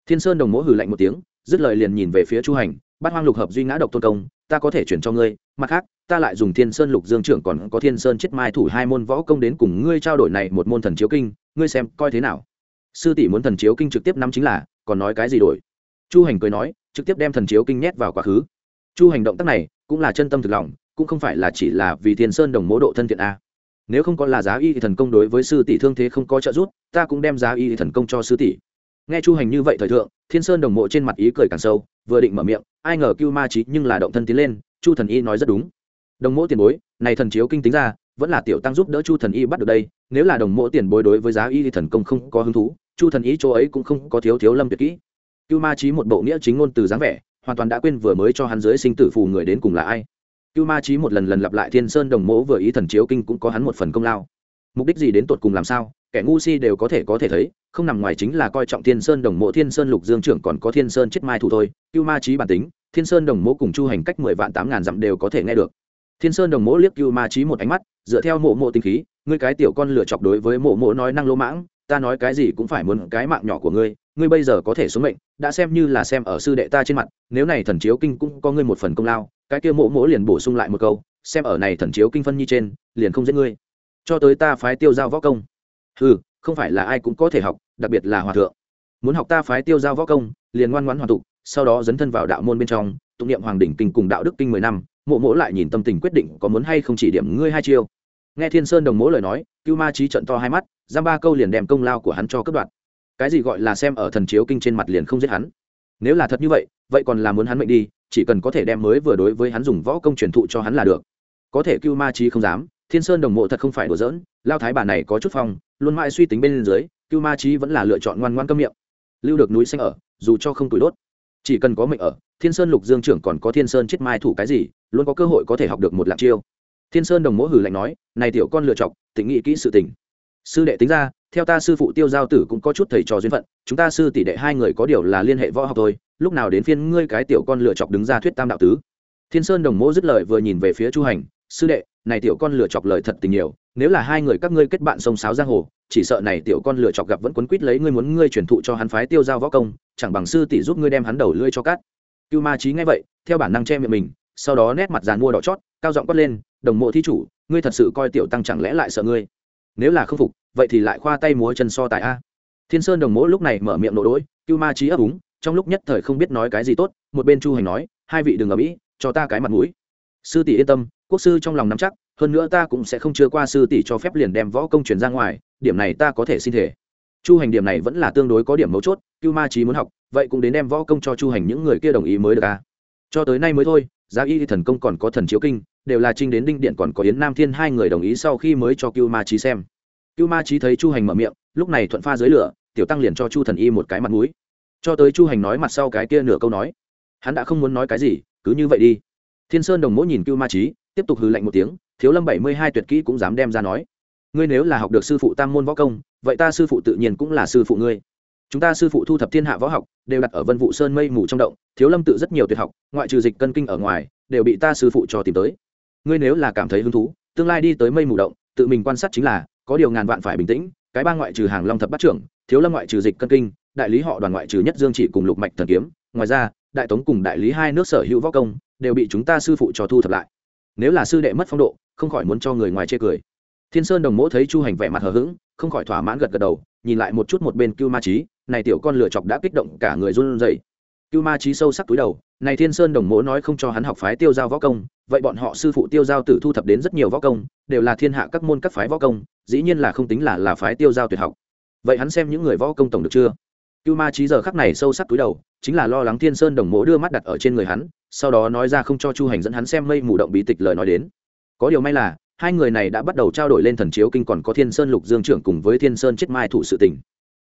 Thiên sơn đồng mỗ hừ lạnh một tiếng, dứt lời liền nhìn về phía chu hành bắt hoang lục hợp duy ngã độc tôn công, ta có thể chuyển cho ngươi, mặt khác, ta lại dùng thiên sơn lục dương trưởng còn có thiên sơn chết mai thủ hai môn võ công đến cùng ngươi trao đổi này một môn thần chiếu kinh, ngươi xem coi thế nào? Sư tỷ muốn thần chiếu kinh trực tiếp nắm chính là, còn nói cái gì đổi? Chu hành cười nói, trực tiếp đem thần chiếu kinh nhét vào quá khứ chu hành động tác này cũng là chân tâm thực lòng, cũng không phải là chỉ là vì thiên sơn đồng mố độ thân thiện a. Nếu không có là giá y thì thần công đối với sư tỷ thương thế không có trợ giúp, ta cũng đem giá y thì thần công cho sư tỷ. Nghe chu hành như vậy thời thượng, thiên sơn đồng mộ trên mặt ý cười càng sâu, vừa định mở miệng, ai ngờ cưu ma trí nhưng là động thân tiến lên, chu thần y nói rất đúng. Đồng mộ tiền bối, này thần chiếu kinh tính ra, vẫn là tiểu tăng giúp đỡ chu thần y bắt được đây, nếu là đồng mộ tiền bối đối với giá y thì thần công không có hứng thú, chu thần y chỗ ấy cũng không có thiếu thiếu lâm tuyệt kỹ. Cưu ma trí một bộ nghĩa chính ngôn từ dáng vẻ hoàn toàn đã quên vừa mới cho hắn dưới sinh tử phù người đến cùng là ai. Cưu ma trí một lần lần lặp lại thiên sơn đồng mỗ vừa ý thần chiếu kinh cũng có hắn một phần công lao. Mục đích gì đến tột cùng làm sao, kẻ ngu si đều có thể có thể thấy, không nằm ngoài chính là coi trọng thiên sơn đồng mộ thiên sơn lục dương trưởng còn có thiên sơn chết mai thủ thôi. Cưu ma trí bản tính, thiên sơn đồng mộ cùng chu hành cách mười vạn tám ngàn dặm đều có thể nghe được. Thiên sơn đồng mộ liếc cưu ma trí một ánh mắt, dựa theo mộ mộ tinh khí, ngươi cái tiểu con lửa chọc đối với mộ mộ nói năng lỗ mãng, ta nói cái gì cũng phải muốn cái mạng nhỏ của ngươi ngươi bây giờ có thể xuống mệnh, đã xem như là xem ở sư đệ ta trên mặt, nếu này thần chiếu kinh cũng có ngươi một phần công lao, cái kia mộ mỗ liền bổ sung lại một câu, xem ở này thần chiếu kinh phân nhi trên, liền không giết ngươi. Cho tới ta phái tiêu giao võ công. Ừ không phải là ai cũng có thể học, đặc biệt là hòa thượng. Muốn học ta phái tiêu giao võ công, liền ngoan ngoãn hoàn tụ sau đó dấn thân vào đạo môn bên trong, tụng niệm hoàng đỉnh kinh cùng đạo đức kinh mười năm mộ mỗ lại nhìn tâm tình quyết định có muốn hay không chỉ điểm ngươi hai chiêu. Nghe thiên sơn đồng mỗ lời nói, cưu ma trí trận to hai mắt, giam ba câu liền đem công lao của hắn cho cướp đoạt cái gì gọi là xem ở thần chiếu kinh trên mặt liền không giết hắn? Nếu là thật như vậy vậy còn là muốn hắn mệnh đi, chỉ cần có thể đem mới vừa đối với hắn dùng võ công truyền thụ cho hắn là được. Có thể cưu ma chi không dám, thiên sơn đồng mộ thật không phải đùa giỡn, lao thái bà này có chút phong, luôn mãi suy tính bên dưới, cưu ma chi vẫn là lựa chọn ngoan ngoan câm miệng. Lưu được núi xanh ở, dù cho không tuổi đốt. Chỉ cần có mệnh ở, thiên sơn lục dương trưởng còn có thiên sơn chết mai thủ cái gì, luôn có cơ hội có thể học được một lạc chiêu. Thiên sơn đồng mỗ hử lạnh nói, này tiểu con lựa chọc tỉnh nghĩ kỹ sự tình. Sư đệ tính ra theo ta sư phụ tiêu giao tử cũng có chút thầy trò duyên phận, chúng ta sư tỷ đệ hai người có điều là liên hệ võ học thôi, lúc nào đến phiên ngươi cái tiểu con lựa chọc đứng ra thuyết tam đạo tứ. Thiên sơn đồng mỗ dứt lời vừa nhìn về phía chu hành, sư đệ, này tiểu con lựa chọc lời thật tình nhiều, nếu là hai người các ngươi kết bạn sông sáo giang hồ, chỉ sợ này tiểu con lựa chọc gặp vẫn quấn quýt lấy ngươi muốn ngươi truyền thụ cho hắn phái tiêu giao võ công, chẳng bằng sư tỷ giúp ngươi đem hắn đầu lưỡi cho cát. Cưu ma trí nghe vậy, theo bản năng che miệng mình, sau đó nét mặt dàn mua đỏ chót, cao giọng quát lên, đồng mộ thí chủ, ngươi thật sự coi tiểu tăng chẳng lẽ lại sợ ngươi? Nếu là không phục, vậy thì lại khoa tay múa chân so tài a. Thiên sơn đồng mỗ lúc này mở miệng nổ đỗi, cưu ma trí ấp úng, trong lúc nhất thời không biết nói cái gì tốt, một bên chu hành nói, hai vị đừng ở mỹ, cho ta cái mặt mũi. Sư tỷ yên tâm, quốc sư trong lòng nắm chắc, hơn nữa ta cũng sẽ không chưa qua sư tỷ cho phép liền đem võ công truyền ra ngoài, điểm này ta có thể xin thể chu hành điểm này vẫn là tương đối có điểm mấu chốt, cưu ma trí muốn học, vậy cũng đến đem võ công cho chu hành những người kia đồng ý mới được à cho tới nay mới thôi, giá y thần công còn có thần chiếu kinh đều là trinh đến đinh điện còn có yến nam thiên hai người đồng ý sau khi mới cho cưu ma trí xem. Cưu ma trí thấy chu hành mở miệng, lúc này thuận pha dưới lửa, tiểu tăng liền cho chu thần y một cái mặt mũi. Cho tới chu hành nói mặt sau cái kia nửa câu nói. Hắn đã không muốn nói cái gì, cứ như vậy đi. Thiên sơn đồng mỗi nhìn cưu ma trí tiếp tục hư lạnh một tiếng, thiếu lâm bảy mươi hai tuyệt kỹ cũng dám đem ra nói. Ngươi nếu là học được sư phụ tam môn võ công, vậy ta sư phụ tự nhiên cũng là sư phụ ngươi. Chúng ta sư phụ thu thập thiên hạ võ học, đều đặt ở vân vụ sơn mây mù trong động, thiếu lâm tự rất nhiều tuyệt học, ngoại trừ dịch cân kinh ở ngoài, đều bị ta sư phụ cho tìm tới ngươi nếu là cảm thấy hứng thú, tương lai đi tới mây mù động, tự mình quan sát chính là, có điều ngàn vạn phải bình tĩnh, cái ba ngoại trừ hàng long thập bát trưởng, thiếu lâm ngoại trừ dịch cân kinh, đại lý họ đoàn ngoại trừ nhất dương chỉ cùng lục mạch thần kiếm, ngoài ra, đại tống cùng đại lý hai nước sở hữu võ công, đều bị chúng ta sư phụ cho thu thập lại. Nếu là sư đệ mất phong độ, không khỏi muốn cho người ngoài chê cười. Thiên sơn đồng mỗ thấy chu hành vẻ mặt hờ hững, không khỏi thỏa mãn gật gật đầu, nhìn lại một chút một bên cưu ma trí này tiểu con lựa chọc đã kích động cả người run rẩy cưu ma trí sâu sắc túi đầu, này thiên sơn đồng mỗ nói không cho hắn học phái tiêu giao võ công, vậy bọn họ sư phụ tiêu giao tử thu thập đến rất nhiều võ công, đều là thiên hạ các môn các phái võ công, dĩ nhiên là không tính là là phái tiêu giao tuyệt học. Vậy hắn xem những người võ công tổng được chưa? Cưu ma trí giờ khắc này sâu sắc túi đầu, chính là lo lắng thiên sơn đồng mỗ đưa mắt đặt ở trên người hắn, sau đó nói ra không cho chu hành dẫn hắn xem mây mù động bí tịch lời nói đến. Có điều may là, hai người này đã bắt đầu trao đổi lên thần chiếu kinh còn có thiên sơn lục dương trưởng cùng với thiên sơn chết mai thủ sự tình.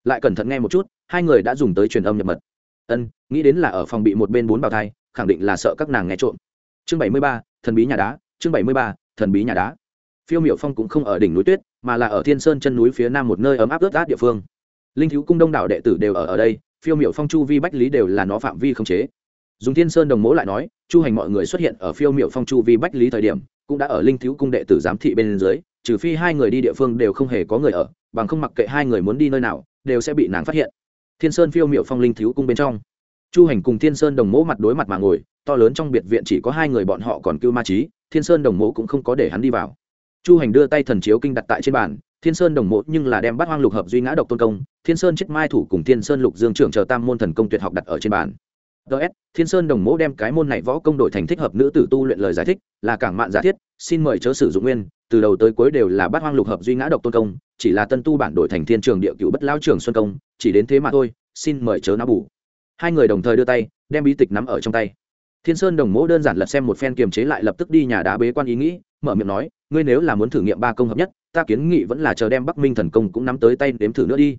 Lại cẩn thận nghe một chút, hai người đã dùng tới truyền âm nhập mật ân, nghĩ đến là ở phòng bị một bên bốn bào thai, khẳng định là sợ các nàng nghe trộm. Chương bảy mươi ba, thần bí nhà đá, chương bảy mươi ba, thần bí nhà đá. Phiêu miểu phong cũng không ở đỉnh núi tuyết, mà là ở thiên sơn chân núi phía nam một nơi ấm áp ướt át địa phương. Linh thiếu cung đông đảo đệ tử đều ở ở đây, phiêu miểu phong, chu vi bách lý đều là nó phạm vi không chế. Dùng thiên sơn đồng mố lại nói, chu hành mọi người xuất hiện ở phiêu miểu phong, chu vi bách lý thời điểm, cũng đã ở linh thiếu cung đệ tử giám thị bên dưới, trừ phi hai người đi địa phương đều không hề có người ở, bằng không mặc kệ hai người muốn đi nơi nào, đều sẽ bị nàng phát hiện thiên sơn phiêu miệu phong linh thiếu cung bên trong. Chu hành cùng thiên sơn đồng mỗ mặt đối mặt mà ngồi, to lớn trong biệt viện chỉ có hai người bọn họ còn cưu ma trí, thiên sơn đồng mỗ cũng không có để hắn đi vào. Chu hành đưa tay thần chiếu kinh đặt tại trên bàn, thiên sơn đồng mộ nhưng là đem bắt hoang lục hợp duy ngã độc tôn công, thiên sơn chết mai thủ cùng thiên sơn lục dương trưởng chờ tam môn thần công tuyệt học đặt ở trên bàn. Ts thiên sơn đồng mộ đem cái môn này võ công đổi thành thích hợp nữ tử tu luyện lời giải thích, là cảng mạn giả thiết, xin mời chớ sử dụng nguyên từ đầu tới cuối đều là bát hoang lục hợp duy ngã độc tôn công, chỉ là tân tu bản đổi thành thiên trường địa cựu bất lao trường xuân công, chỉ đến thế mà thôi, xin mời chớ não bù. Hai người đồng thời đưa tay, đem bí tịch nắm ở trong tay. Thiên sơn đồng mỗ đơn giản lật xem một phen kiềm chế lại lập tức đi nhà đá bế quan ý nghĩ, mở miệng nói, ngươi nếu là muốn thử nghiệm ba công hợp nhất, ta kiến nghị vẫn là chờ đem bắc minh thần công cũng nắm tới tay đếm thử nữa đi.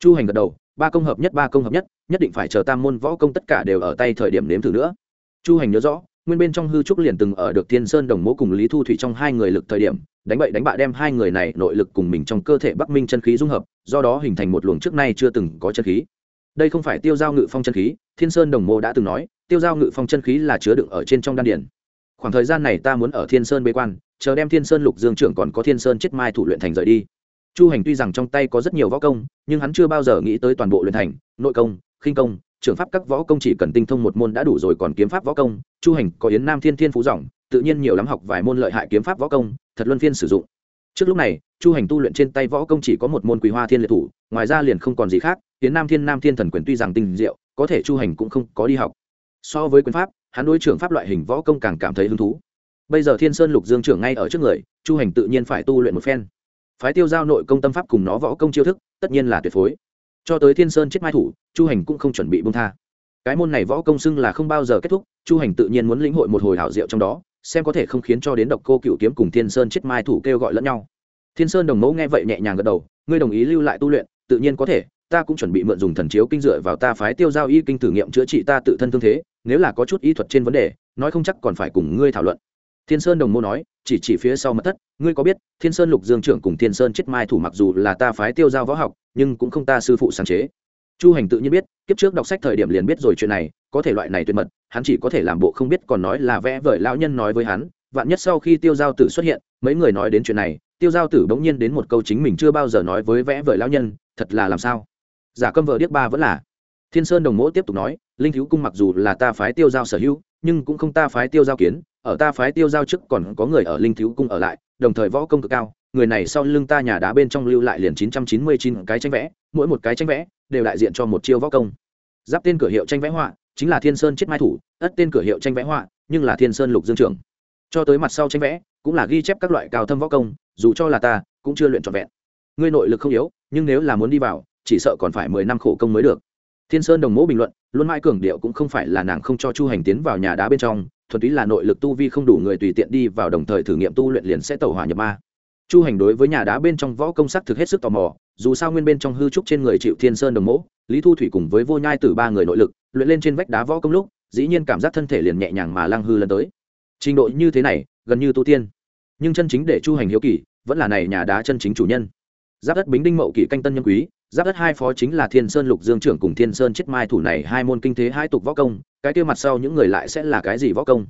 Chu hành gật đầu, ba công hợp nhất, ba công hợp nhất nhất định phải chờ tam môn võ công tất cả đều ở tay thời điểm nếm thử nữa. Chu hành nhớ rõ nguyên bên trong hư trúc liền từng ở được thiên sơn đồng mố cùng lý thu thủy trong hai người lực thời điểm, đánh bậy đánh bạ đem hai người này nội lực cùng mình trong cơ thể bắc minh chân khí dung hợp, do đó hình thành một luồng trước nay chưa từng có chân khí. Đây không phải tiêu giao ngự phong chân khí, thiên sơn đồng mô đã từng nói, tiêu giao ngự phong chân khí là chứa đựng ở trên trong đan điển khoảng thời gian này ta muốn ở thiên sơn bế quan, chờ đem thiên sơn lục dương trưởng còn có thiên sơn chết mai thủ luyện thành rời đi. Chu hành tuy rằng trong tay có rất nhiều võ công, nhưng hắn chưa bao giờ nghĩ tới toàn bộ luyện thành, nội công, khinh công trưởng pháp các võ công chỉ cần tinh thông một môn đã đủ rồi còn kiếm pháp võ công, chu hành có yến nam thiên thiên phú dòng, tự nhiên nhiều lắm học vài môn lợi hại kiếm pháp võ công, thật luân phiên sử dụng. Trước lúc này, chu hành tu luyện trên tay võ công chỉ có một môn quý hoa thiên liệt thủ, ngoài ra liền không còn gì khác, yến nam thiên nam thiên thần quyền tuy rằng tinh diệu, có thể chu hành cũng không có đi học. So với quyền pháp, hắn đối trưởng pháp loại hình võ công càng cảm thấy hứng thú. Bây giờ thiên sơn lục dương trưởng ngay ở trước người, chu hành tự nhiên phải tu luyện một phen. Phái tiêu giao nội công tâm pháp cùng nó võ công chiêu thức, tất nhiên là tuyệt phối cho tới thiên sơn chết mai thủ, chu hành cũng không chuẩn bị bông tha. Cái môn này võ công xưng là không bao giờ kết thúc, chu hành tự nhiên muốn lĩnh hội một hồi hảo diệu trong đó, xem có thể không khiến cho đến độc cô cựu kiếm cùng thiên sơn chết mai thủ kêu gọi lẫn nhau. Thiên sơn đồng mẫu nghe vậy nhẹ nhàng gật đầu, ngươi đồng ý lưu lại tu luyện, tự nhiên có thể, ta cũng chuẩn bị mượn dùng thần chiếu kinh dựa vào ta phái tiêu giao y kinh thử nghiệm chữa trị ta tự thân thương thế, nếu là có chút y thuật trên vấn đề, nói không chắc còn phải cùng ngươi thảo luận thiên sơn đồng mô nói, chỉ chỉ phía sau mật thất, ngươi có biết, thiên sơn lục dương trưởng cùng thiên sơn chết mai thủ mặc dù là ta phái tiêu giao võ học, nhưng cũng không ta sư phụ sáng chế. Chu hành tự nhiên biết, kiếp trước đọc sách thời điểm liền biết rồi chuyện này, có thể loại này tuyệt mật, hắn chỉ có thể làm bộ không biết còn nói là vẽ vời lão nhân nói với hắn, vạn nhất sau khi tiêu giao tử xuất hiện, mấy người nói đến chuyện này, tiêu giao tử bỗng nhiên đến một câu chính mình chưa bao giờ nói với vẽ vời lão nhân, thật là làm sao? Giả câm vợ điếc ba vẫn là. Thiên sơn đồng mỗ tiếp tục nói, linh thiếu cung mặc dù là ta phái tiêu giao sở hữu, nhưng cũng không ta phái tiêu giao kiến ở ta phái tiêu giao trước còn có người ở linh thiếu cung ở lại, đồng thời võ công cực cao, người này sau lưng ta nhà đá bên trong lưu lại liền chín trăm chín mươi chín cái tranh vẽ, mỗi một cái tranh vẽ đều đại diện cho một chiêu võ công. Giáp tên cửa hiệu tranh vẽ họa chính là thiên sơn chết mai thủ, ất tên cửa hiệu tranh vẽ họa nhưng là thiên sơn lục dương trưởng. Cho tới mặt sau tranh vẽ cũng là ghi chép các loại cao thâm võ công, dù cho là ta cũng chưa luyện trọn vẹn. Ngươi nội lực không yếu, nhưng nếu là muốn đi vào, chỉ sợ còn phải mười năm khổ công mới được. Thiên sơn đồng mẫu bình luận, luôn mãi cường điệu cũng không phải là nàng không cho chu hành tiến vào nhà đá bên trong thuần túy là nội lực tu vi không đủ người tùy tiện đi vào đồng thời thử nghiệm tu luyện liền sẽ tẩu hỏa nhập ma. Chu hành đối với nhà đá bên trong võ công sắc thực hết sức tò mò, dù sao nguyên bên trong hư trúc trên người chịu thiên sơn đồng mẫu lý thu thủy cùng với vô nhai từ ba người nội lực, luyện lên trên vách đá võ công lúc, dĩ nhiên cảm giác thân thể liền nhẹ nhàng mà lăng hư lần tới. Trình độ như thế này, gần như tu tiên. Nhưng chân chính để chu hành hiếu kỳ, vẫn là này nhà đá chân chính chủ nhân. Giáp đất bính đinh mậu kỷ canh tân nhân quý, giáp đất hai phó chính là thiên sơn lục dương trưởng cùng thiên sơn chết mai thủ này hai môn kinh thế hai tục võ công cái kia mặt sau những người lại sẽ là cái gì võ công?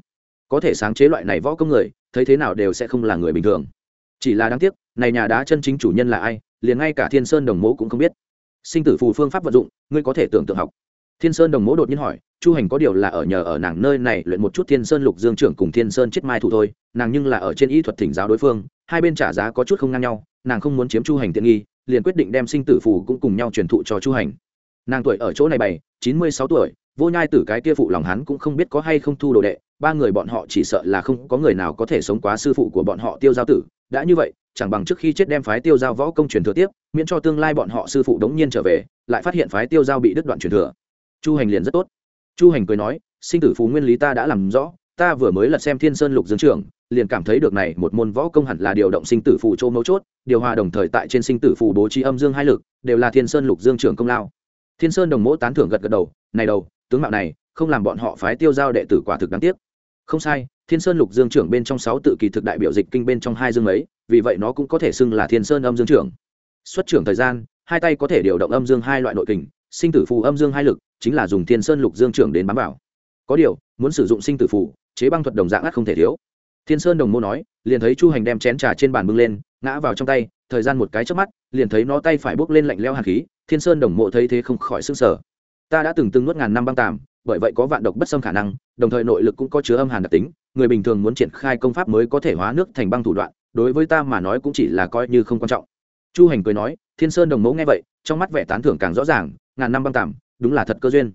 Có thể sáng chế loại này võ công người, thấy thế nào đều sẽ không là người bình thường. Chỉ là đáng tiếc, này nhà đá chân chính chủ nhân là ai, liền ngay cả thiên sơn đồng mố cũng không biết. Sinh tử phù phương pháp vận dụng, ngươi có thể tưởng tượng học. Thiên sơn đồng mố đột nhiên hỏi, chu hành có điều là ở nhờ ở nàng nơi này luyện một chút thiên sơn lục dương trưởng cùng thiên sơn chết mai thủ thôi, nàng nhưng là ở trên y thuật thỉnh giáo đối phương, hai bên trả giá có chút không ngang nhau, nàng không muốn chiếm chu hành tiện nghi, liền quyết định đem sinh tử phù cũng cùng nhau truyền thụ cho chu hành. Nàng tuổi ở chỗ này bảy, chín mươi sáu tuổi vô nhai tử cái kia phụ lòng hắn cũng không biết có hay không thu đồ đệ ba người bọn họ chỉ sợ là không có người nào có thể sống quá sư phụ của bọn họ tiêu giao tử. Đã như vậy chẳng bằng trước khi chết đem phái tiêu giao võ công truyền thừa tiếp miễn cho tương lai bọn họ sư phụ đống nhiên trở về lại phát hiện phái tiêu giao bị đứt đoạn truyền thừa. Chu hành liền rất tốt. Chu hành cười nói sinh tử phú nguyên lý ta đã làm rõ ta vừa mới lật xem thiên sơn lục dương trường, liền cảm thấy được này một môn võ công hẳn là điều động sinh tử phù châu mấu chốt điều hòa đồng thời tại trên sinh tử phù bố trí âm dương hai lực đều là thiên sơn lục dương trường công lao thiên sơn đồng mỗ tán thưởng gật gật đầu, này đầu, tướng mạo này, không làm bọn họ phái tiêu giao đệ tử quả thực đáng tiếc. Không sai, thiên sơn lục dương trưởng bên trong sáu tự kỳ thực đại biểu dịch kinh bên trong hai dương ấy, vì vậy nó cũng có thể xưng là thiên sơn âm dương trưởng. Xuất trưởng thời gian, hai tay có thể điều động âm dương hai loại nội kình, sinh tử phù âm dương hai lực, chính là dùng thiên sơn lục dương trưởng đến bám vào. Có điều, muốn sử dụng sinh tử phù, chế băng thuật đồng dạng ắt không thể thiếu. Thiên sơn đồng mô nói, liền thấy chu hành đem chén trà trên bàn bưng lên, ngã vào trong tay thời gian một cái trước mắt, liền thấy nó tay phải bốc lên lạnh leo hạt khí, thiên sơn đồng mộ thấy thế không khỏi s ư n g sở ta đã từng từng nuốt ngàn năm băng tàm, bởi vậy có vạn độc bất xâm khả năng, đồng thời nội lực cũng có chứa âm hàn đặc tính, người bình thường muốn triển khai công pháp mới có thể hóa nước thành băng thủ đoạn, đối với ta mà nói cũng chỉ là coi như không quan trọng. Chu hành cười nói, thiên sơn đồng mẫu nghe vậy, trong mắt vẻ tán thưởng càng rõ ràng, ngàn năm băng tàm, đúng là thật cơ duyên.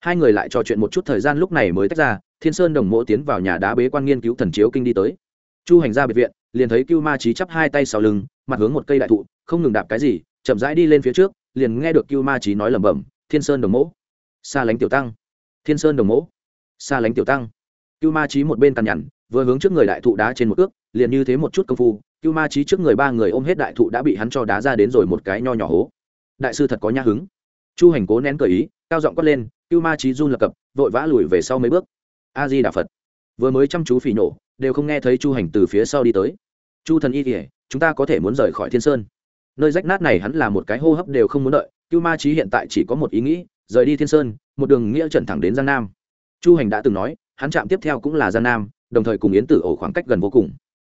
Hai người lại trò chuyện một chút thời gian lúc này mới tách ra, thiên sơn đồng mộ tiến vào nhà đá bế quan nghiên cứu thần chiếu kinh đi tới. Chu hành ra biệt viện liền thấy cưu ma trí chắp hai tay sau lưng, mặt hướng một cây đại thụ, không ngừng đạp cái gì, chậm rãi đi lên phía trước, liền nghe được cưu ma trí nói lẩm bẩm, thiên sơn đồng mỗ. Xa lánh tiểu tăng. Thiên sơn đồng mỗ. Xa lánh tiểu tăng. Cưu ma trí một bên cằn nhằn, vừa hướng trước người đại thụ đá trên một ước, liền như thế một chút công phu, cưu ma trí trước người ba người ôm hết đại thụ đã bị hắn cho đá ra đến rồi một cái nho nhỏ hố. Đại sư thật có nhã hứng. Chu hành cố nén cờ ý, cao giọng quát lên, cưu ma trí run lập cập, vội vã lùi về sau mấy bước. A di đà phật. Vừa mới chăm chú phỉ nổ đều không nghe thấy chu hành từ phía sau đi tới chu thần y kể chúng ta có thể muốn rời khỏi thiên sơn. Nơi rách nát này hắn là một cái hô hấp đều không muốn đợi, cưu ma trí hiện tại chỉ có một ý nghĩ, rời đi thiên sơn, một đường nghĩa trần thẳng đến giang nam. Chu hành đã từng nói, hắn chạm tiếp theo cũng là giang nam, đồng thời cùng yến tử ổ khoảng cách gần vô cùng.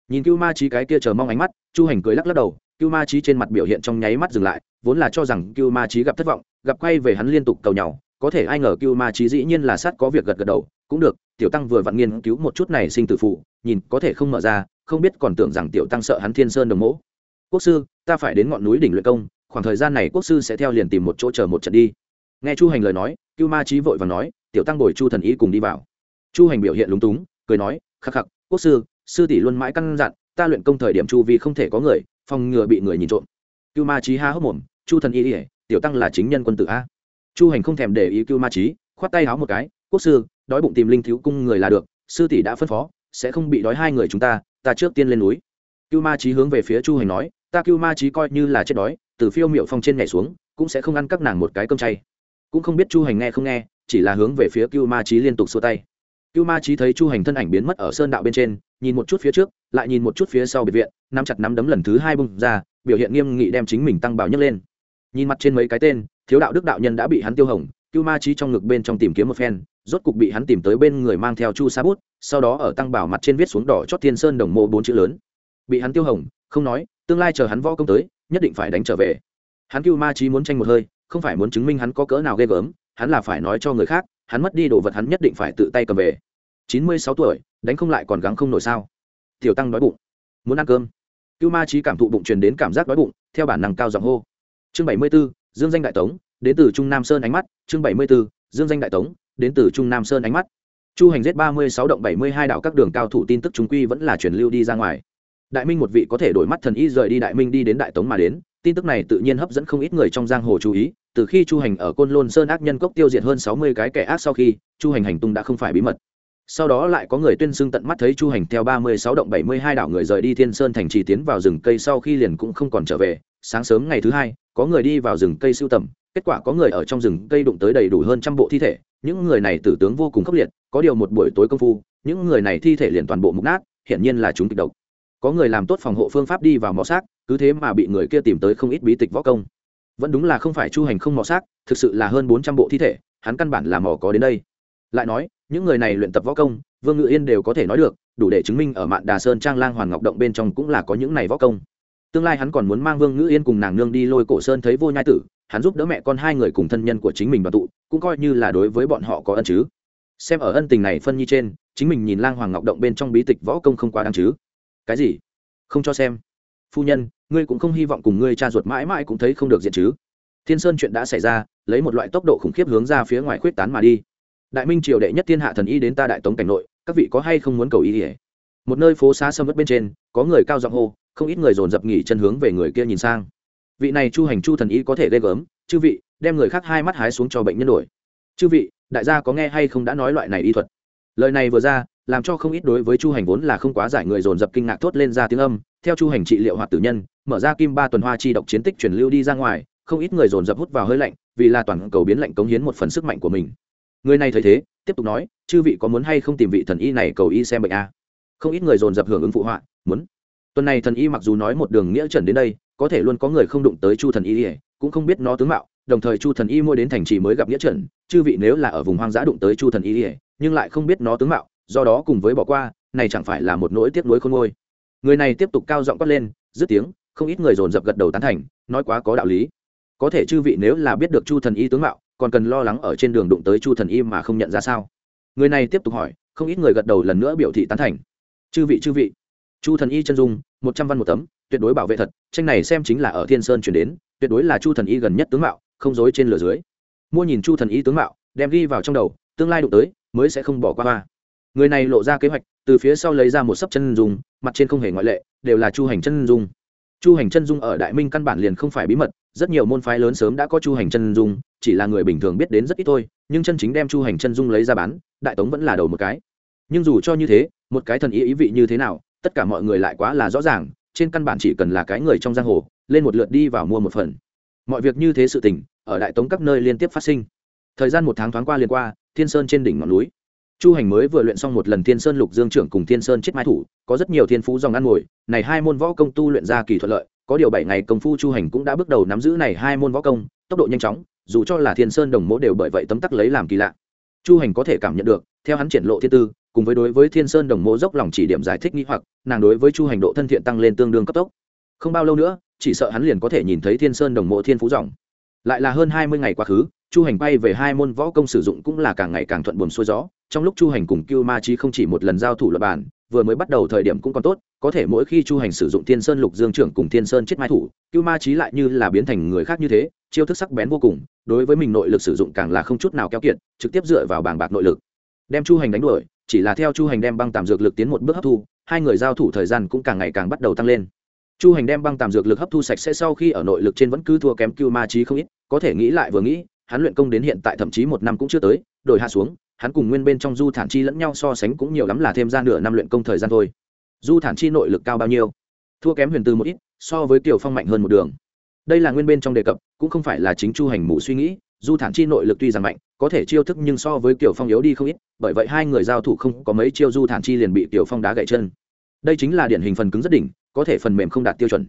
Nhìn cưu ma trí cái kia chờ mong ánh mắt, chu hành cười lắc lắc đầu, cưu ma trí trên mặt biểu hiện trong nháy mắt dừng lại, vốn là cho rằng cưu ma trí gặp thất vọng, gặp quay về hắn liên tục cầu nhau, có thể ai ngờ cưu ma trí dĩ nhiên là sát có việc gật gật đầu cũng được, tiểu tăng vừa vặn nghiên cứu một chút này sinh tử phụ nhìn có thể không mở ra, không biết còn tưởng rằng tiểu tăng sợ hắn thiên sơn đồng mẫu quốc sư, ta phải đến ngọn núi đỉnh luyện công, khoảng thời gian này quốc sư sẽ theo liền tìm một chỗ chờ một trận đi. Nghe chu hành lời nói, cưu ma trí vội và nói, tiểu tăng bồi chu thần ý cùng đi vào. Chu hành biểu hiện lúng túng, cười nói, khắc khắc, quốc sư sư tỷ luôn mãi căn dặn, ta luyện công thời điểm chu vì không thể có người, phòng ngừa bị người nhìn trộm. Cưu ma trí ha hốc mồm, chu thần y ỉa tiểu tăng là chính nhân quân tử a. Chu hành không thèm để ý cưu ma trí khoát tay háo một cái quốc sư, đói bụng tìm linh thiếu cung người là được, sư tỷ đã phân phó, sẽ không bị đói hai người chúng ta ta trước tiên lên núi. Cưu ma trí hướng về phía chu hành nói, ta cưu ma trí coi như là chết đói, từ phiêu miệu phong trên nhảy xuống, cũng sẽ không ăn các nàng một cái cơm chay. Cũng không biết chu hành nghe không nghe, chỉ là hướng về phía cưu ma trí liên tục xua tay. Cưu ma trí thấy chu hành thân ảnh biến mất ở sơn đạo bên trên, nhìn một chút phía trước, lại nhìn một chút phía sau biệt viện, nắm chặt nắm đấm lần thứ hai bung ra, biểu hiện nghiêm nghị đem chính mình tăng bào nhấc lên. Nhìn mặt trên mấy cái tên, thiếu đạo đức đạo nhân đã bị hắn tiêu hồng cưu ma trí trong ngực bên trong tìm kiếm một phen, rốt cục bị hắn tìm tới bên người mang theo chu sa bút, sau đó ở tăng bảo mặt trên viết xuống đỏ chót thiên sơn đồng mô bốn chữ lớn. Bị hắn tiêu hồng, không nói, tương lai chờ hắn võ công tới, nhất định phải đánh trở về. Hắn cưu ma trí muốn tranh một hơi, không phải muốn chứng minh hắn có cỡ nào ghê gớm, hắn là phải nói cho người khác, hắn mất đi đồ vật hắn nhất định phải tự tay cầm về. Chín mươi sáu tuổi, đánh không lại còn gắng không nổi sao? Tiểu tăng đói bụng. Muốn ăn cơm. Cưu ma trí cảm thụ bụng truyền đến cảm giác đói bụng, theo bản năng cao giọng hô. Chương bảy mươi b ố dương danh đại tống đến từ trung nam sơn ánh mắt, chương bảy mươi b ố dương danh đại tống, đến từ trung nam sơn ánh mắt. Chu hành giết ba mươi sáu động bảy mươi hai đạo các đường cao thủ tin tức chúng quy vẫn là truyền lưu đi ra ngoài. Đại minh một vị có thể đổi mắt thần y rời đi đại minh đi đến đại tống mà đến, tin tức này tự nhiên hấp dẫn không ít người trong giang hồ chú ý, từ khi chu hành ở côn lôn sơn ác nhân cốc tiêu diệt hơn sáu mươi cái kẻ ác sau khi, chu hành hành tung đã không phải bí mật. Sau đó lại có người tuyên xưng tận mắt thấy chu hành theo ba mươi sáu động bảy mươi hai đảo người rời đi thiên sơn thành trì tiến vào rừng cây sau khi liền cũng không còn trở về. Sáng sớm ngày thứ hai, có người đi vào rừng cây sưu tầm kết quả có người ở trong rừng cây đụng tới đầy đủ hơn trăm bộ thi thể, những người này tử tướng vô cùng khốc liệt, có điều một buổi tối công phu, những người này thi thể liền toàn bộ mục nát, hiển nhiên là chúng kịch độc. Có người làm tốt phòng hộ phương pháp đi vào mỏ xác, cứ thế mà bị người kia tìm tới không ít bí tịch võ công. Vẫn đúng là không phải chu hành không mỏ xác, thực sự là hơn bốn trăm bộ thi thể, hắn căn bản là mỏ có đến đây. Lại nói, những người này luyện tập võ công, vương ngự yên đều có thể nói được, đủ để chứng minh ở mạn đà sơn trang lang hoàn ngọc động bên trong cũng là có những này võ công tương lai hắn còn muốn mang vương ngữ yên cùng nàng nương đi lôi cổ sơn thấy vô nhai tử, hắn giúp đỡ mẹ con hai người cùng thân nhân của chính mình đoàn tụ, cũng coi như là đối với bọn họ có ân chứ. Xem ở ân tình này phân nhi trên, chính mình nhìn lang hoàng ngọc động bên trong bí tịch võ công không quá đáng chứ. Cái gì? Không cho xem. Phu nhân, ngươi cũng không hy vọng cùng ngươi cha ruột mãi mãi cũng thấy không được diện chứ. Thiên sơn chuyện đã xảy ra, lấy một loại tốc độ khủng khiếp hướng ra phía ngoài khuyết tán mà đi. Đại minh triều đệ nhất thiên hạ thần y đến ta đại tống cảnh nội, các vị có hay không muốn cầu ý ỉa một nơi phố xá sâm vất bên trên, có người cao giọng hô không ít người dồn dập nghỉ chân hướng về người kia nhìn sang. Vị này chu hành chu thần y có thể ghê gớm, chư vị, đem người khác hai mắt hái xuống cho bệnh nhân đổi. Chư vị, đại gia có nghe hay không đã nói loại này y thuật? Lời này vừa ra, làm cho không ít đối với chu hành vốn là không quá giải người dồn dập kinh ngạc thốt lên ra tiếng âm. Theo chu hành trị liệu hoạt tử nhân, mở ra kim ba tuần hoa chi độc chiến tích truyền lưu đi ra ngoài, không ít người dồn dập hút vào hơi lạnh, vì là toàn cầu biến lạnh cống hiến một phần sức mạnh của mình. Người này thấy thế, tiếp tục nói, chư vị có muốn hay không tìm vị thần y này cầu y xem bệnh a không ít người dồn dập hưởng ứng phụ họa, muốn tuần này thần y mặc dù nói một đường nghĩa trần đến đây, có thể luôn có người không đụng tới chu thần y cũng không biết nó tướng mạo, đồng thời chu thần y mua đến thành trì mới gặp nghĩa trần, chư vị nếu là ở vùng hoang dã đụng tới chu thần y nhưng lại không biết nó tướng mạo, do đó cùng với bỏ qua, này chẳng phải là một nỗi tiếc nuối khôn ngôi người này tiếp tục cao giọng quát lên, dứt tiếng, không ít người dồn dập gật đầu tán thành, nói quá có đạo lý. Có thể chư vị nếu là biết được chu thần y tướng mạo, còn cần lo lắng ở trên đường đụng tới chu thần y mà không nhận ra sao? Người này tiếp tục hỏi, không ít người gật đầu lần nữa biểu thị tán thành. Chư vị chư vị chu thần y chân dung, một trăm văn một tấm, tuyệt đối bảo vệ thật, tranh này xem chính là ở thiên sơn chuyển đến, tuyệt đối là chu thần y gần nhất tướng mạo, không dối trên lửa dưới. Mua nhìn chu thần y tướng mạo, đem ghi vào trong đầu, tương lai đụng tới, mới sẽ không bỏ qua hoa. Người này lộ ra kế hoạch, từ phía sau lấy ra một sấp chân dung, mặt trên không hề ngoại lệ, đều là chu hành chân dung. Chu hành chân dung ở đại minh căn bản liền không phải bí mật, rất nhiều môn phái lớn sớm đã có chu hành chân dung, chỉ là người bình thường biết đến rất ít thôi, nhưng chân chính đem chu hành chân dung lấy ra bán, đại tống vẫn là đầu một cái. Nhưng dù cho như thế, một cái thần ý ý vị như thế nào tất cả mọi người lại quá là rõ ràng, trên căn bản chỉ cần là cái người trong giang hồ, lên một lượt đi vào mua một phần. Mọi việc như thế sự tình, ở đại tống các nơi liên tiếp phát sinh. Thời gian một tháng thoáng qua liền qua, thiên sơn trên đỉnh ngọn núi. Chu hành mới vừa luyện xong một lần thiên sơn lục dương trưởng cùng thiên sơn chết mai thủ, có rất nhiều thiên phú dòng ăn ngồi, này hai môn võ công tu luyện ra kỳ thuận lợi, có điều bảy ngày công phu chu hành cũng đã bước đầu nắm giữ này hai môn võ công, tốc độ nhanh chóng, dù cho là thiên sơn đồng mỗ đều bởi vậy tấm tắc lấy làm kỳ lạ. Chu hành có thể cảm nhận được, theo hắn triển lộ thiên tư cùng với đối với thiên sơn đồng Mộ dốc lòng chỉ điểm giải thích nghĩ hoặc, nàng đối với chu hành độ thân thiện tăng lên tương đương cấp tốc. Không bao lâu nữa, chỉ sợ hắn liền có thể nhìn thấy thiên sơn đồng mộ thiên phú dòng lại là hơn hai mươi ngày quá khứ, chu hành bay về hai môn võ công sử dụng cũng là càng ngày càng thuận buồm xuôi gió. Trong lúc chu hành cùng cưu ma trí không chỉ một lần giao thủ luật bản vừa mới bắt đầu thời điểm cũng còn tốt, có thể mỗi khi chu hành sử dụng thiên sơn lục dương trưởng cùng thiên sơn chết mai thủ, cưu ma trí lại như là biến thành người khác như thế, chiêu thức sắc bén vô cùng, đối với mình nội lực sử dụng càng là không chút nào keo kiệt, trực tiếp dựa vào bảng bạc nội lực, đem chu hành đánh đuổi chỉ là theo chu hành đem băng tạm dược lực tiến một bước hấp thu, hai người giao thủ thời gian cũng càng ngày càng bắt đầu tăng lên. Chu hành đem băng tạm dược lực hấp thu sạch sẽ sau khi ở nội lực trên vẫn cứ thua kém cưu ma trí không ít, có thể nghĩ lại vừa nghĩ, hắn luyện công đến hiện tại thậm chí một năm cũng chưa tới, đổi hạ xuống, hắn cùng nguyên bên trong du thản chi lẫn nhau so sánh cũng nhiều lắm là thêm ra nửa năm luyện công thời gian thôi. Du thản chi nội lực cao bao nhiêu? Thua kém huyền từ một ít, so với kiều phong mạnh hơn một đường. Đây là nguyên bên trong đề cập, cũng không phải là chính chu hành mù suy nghĩ du thản chi nội lực tuy rằng mạnh, có thể chiêu thức nhưng so với kiểu phong yếu đi không ít, bởi vậy hai người giao thủ không có mấy chiêu du thản chi liền bị kiều phong đá gậy chân. Đây chính là điển hình phần cứng rất đỉnh, có thể phần mềm không đạt tiêu chuẩn.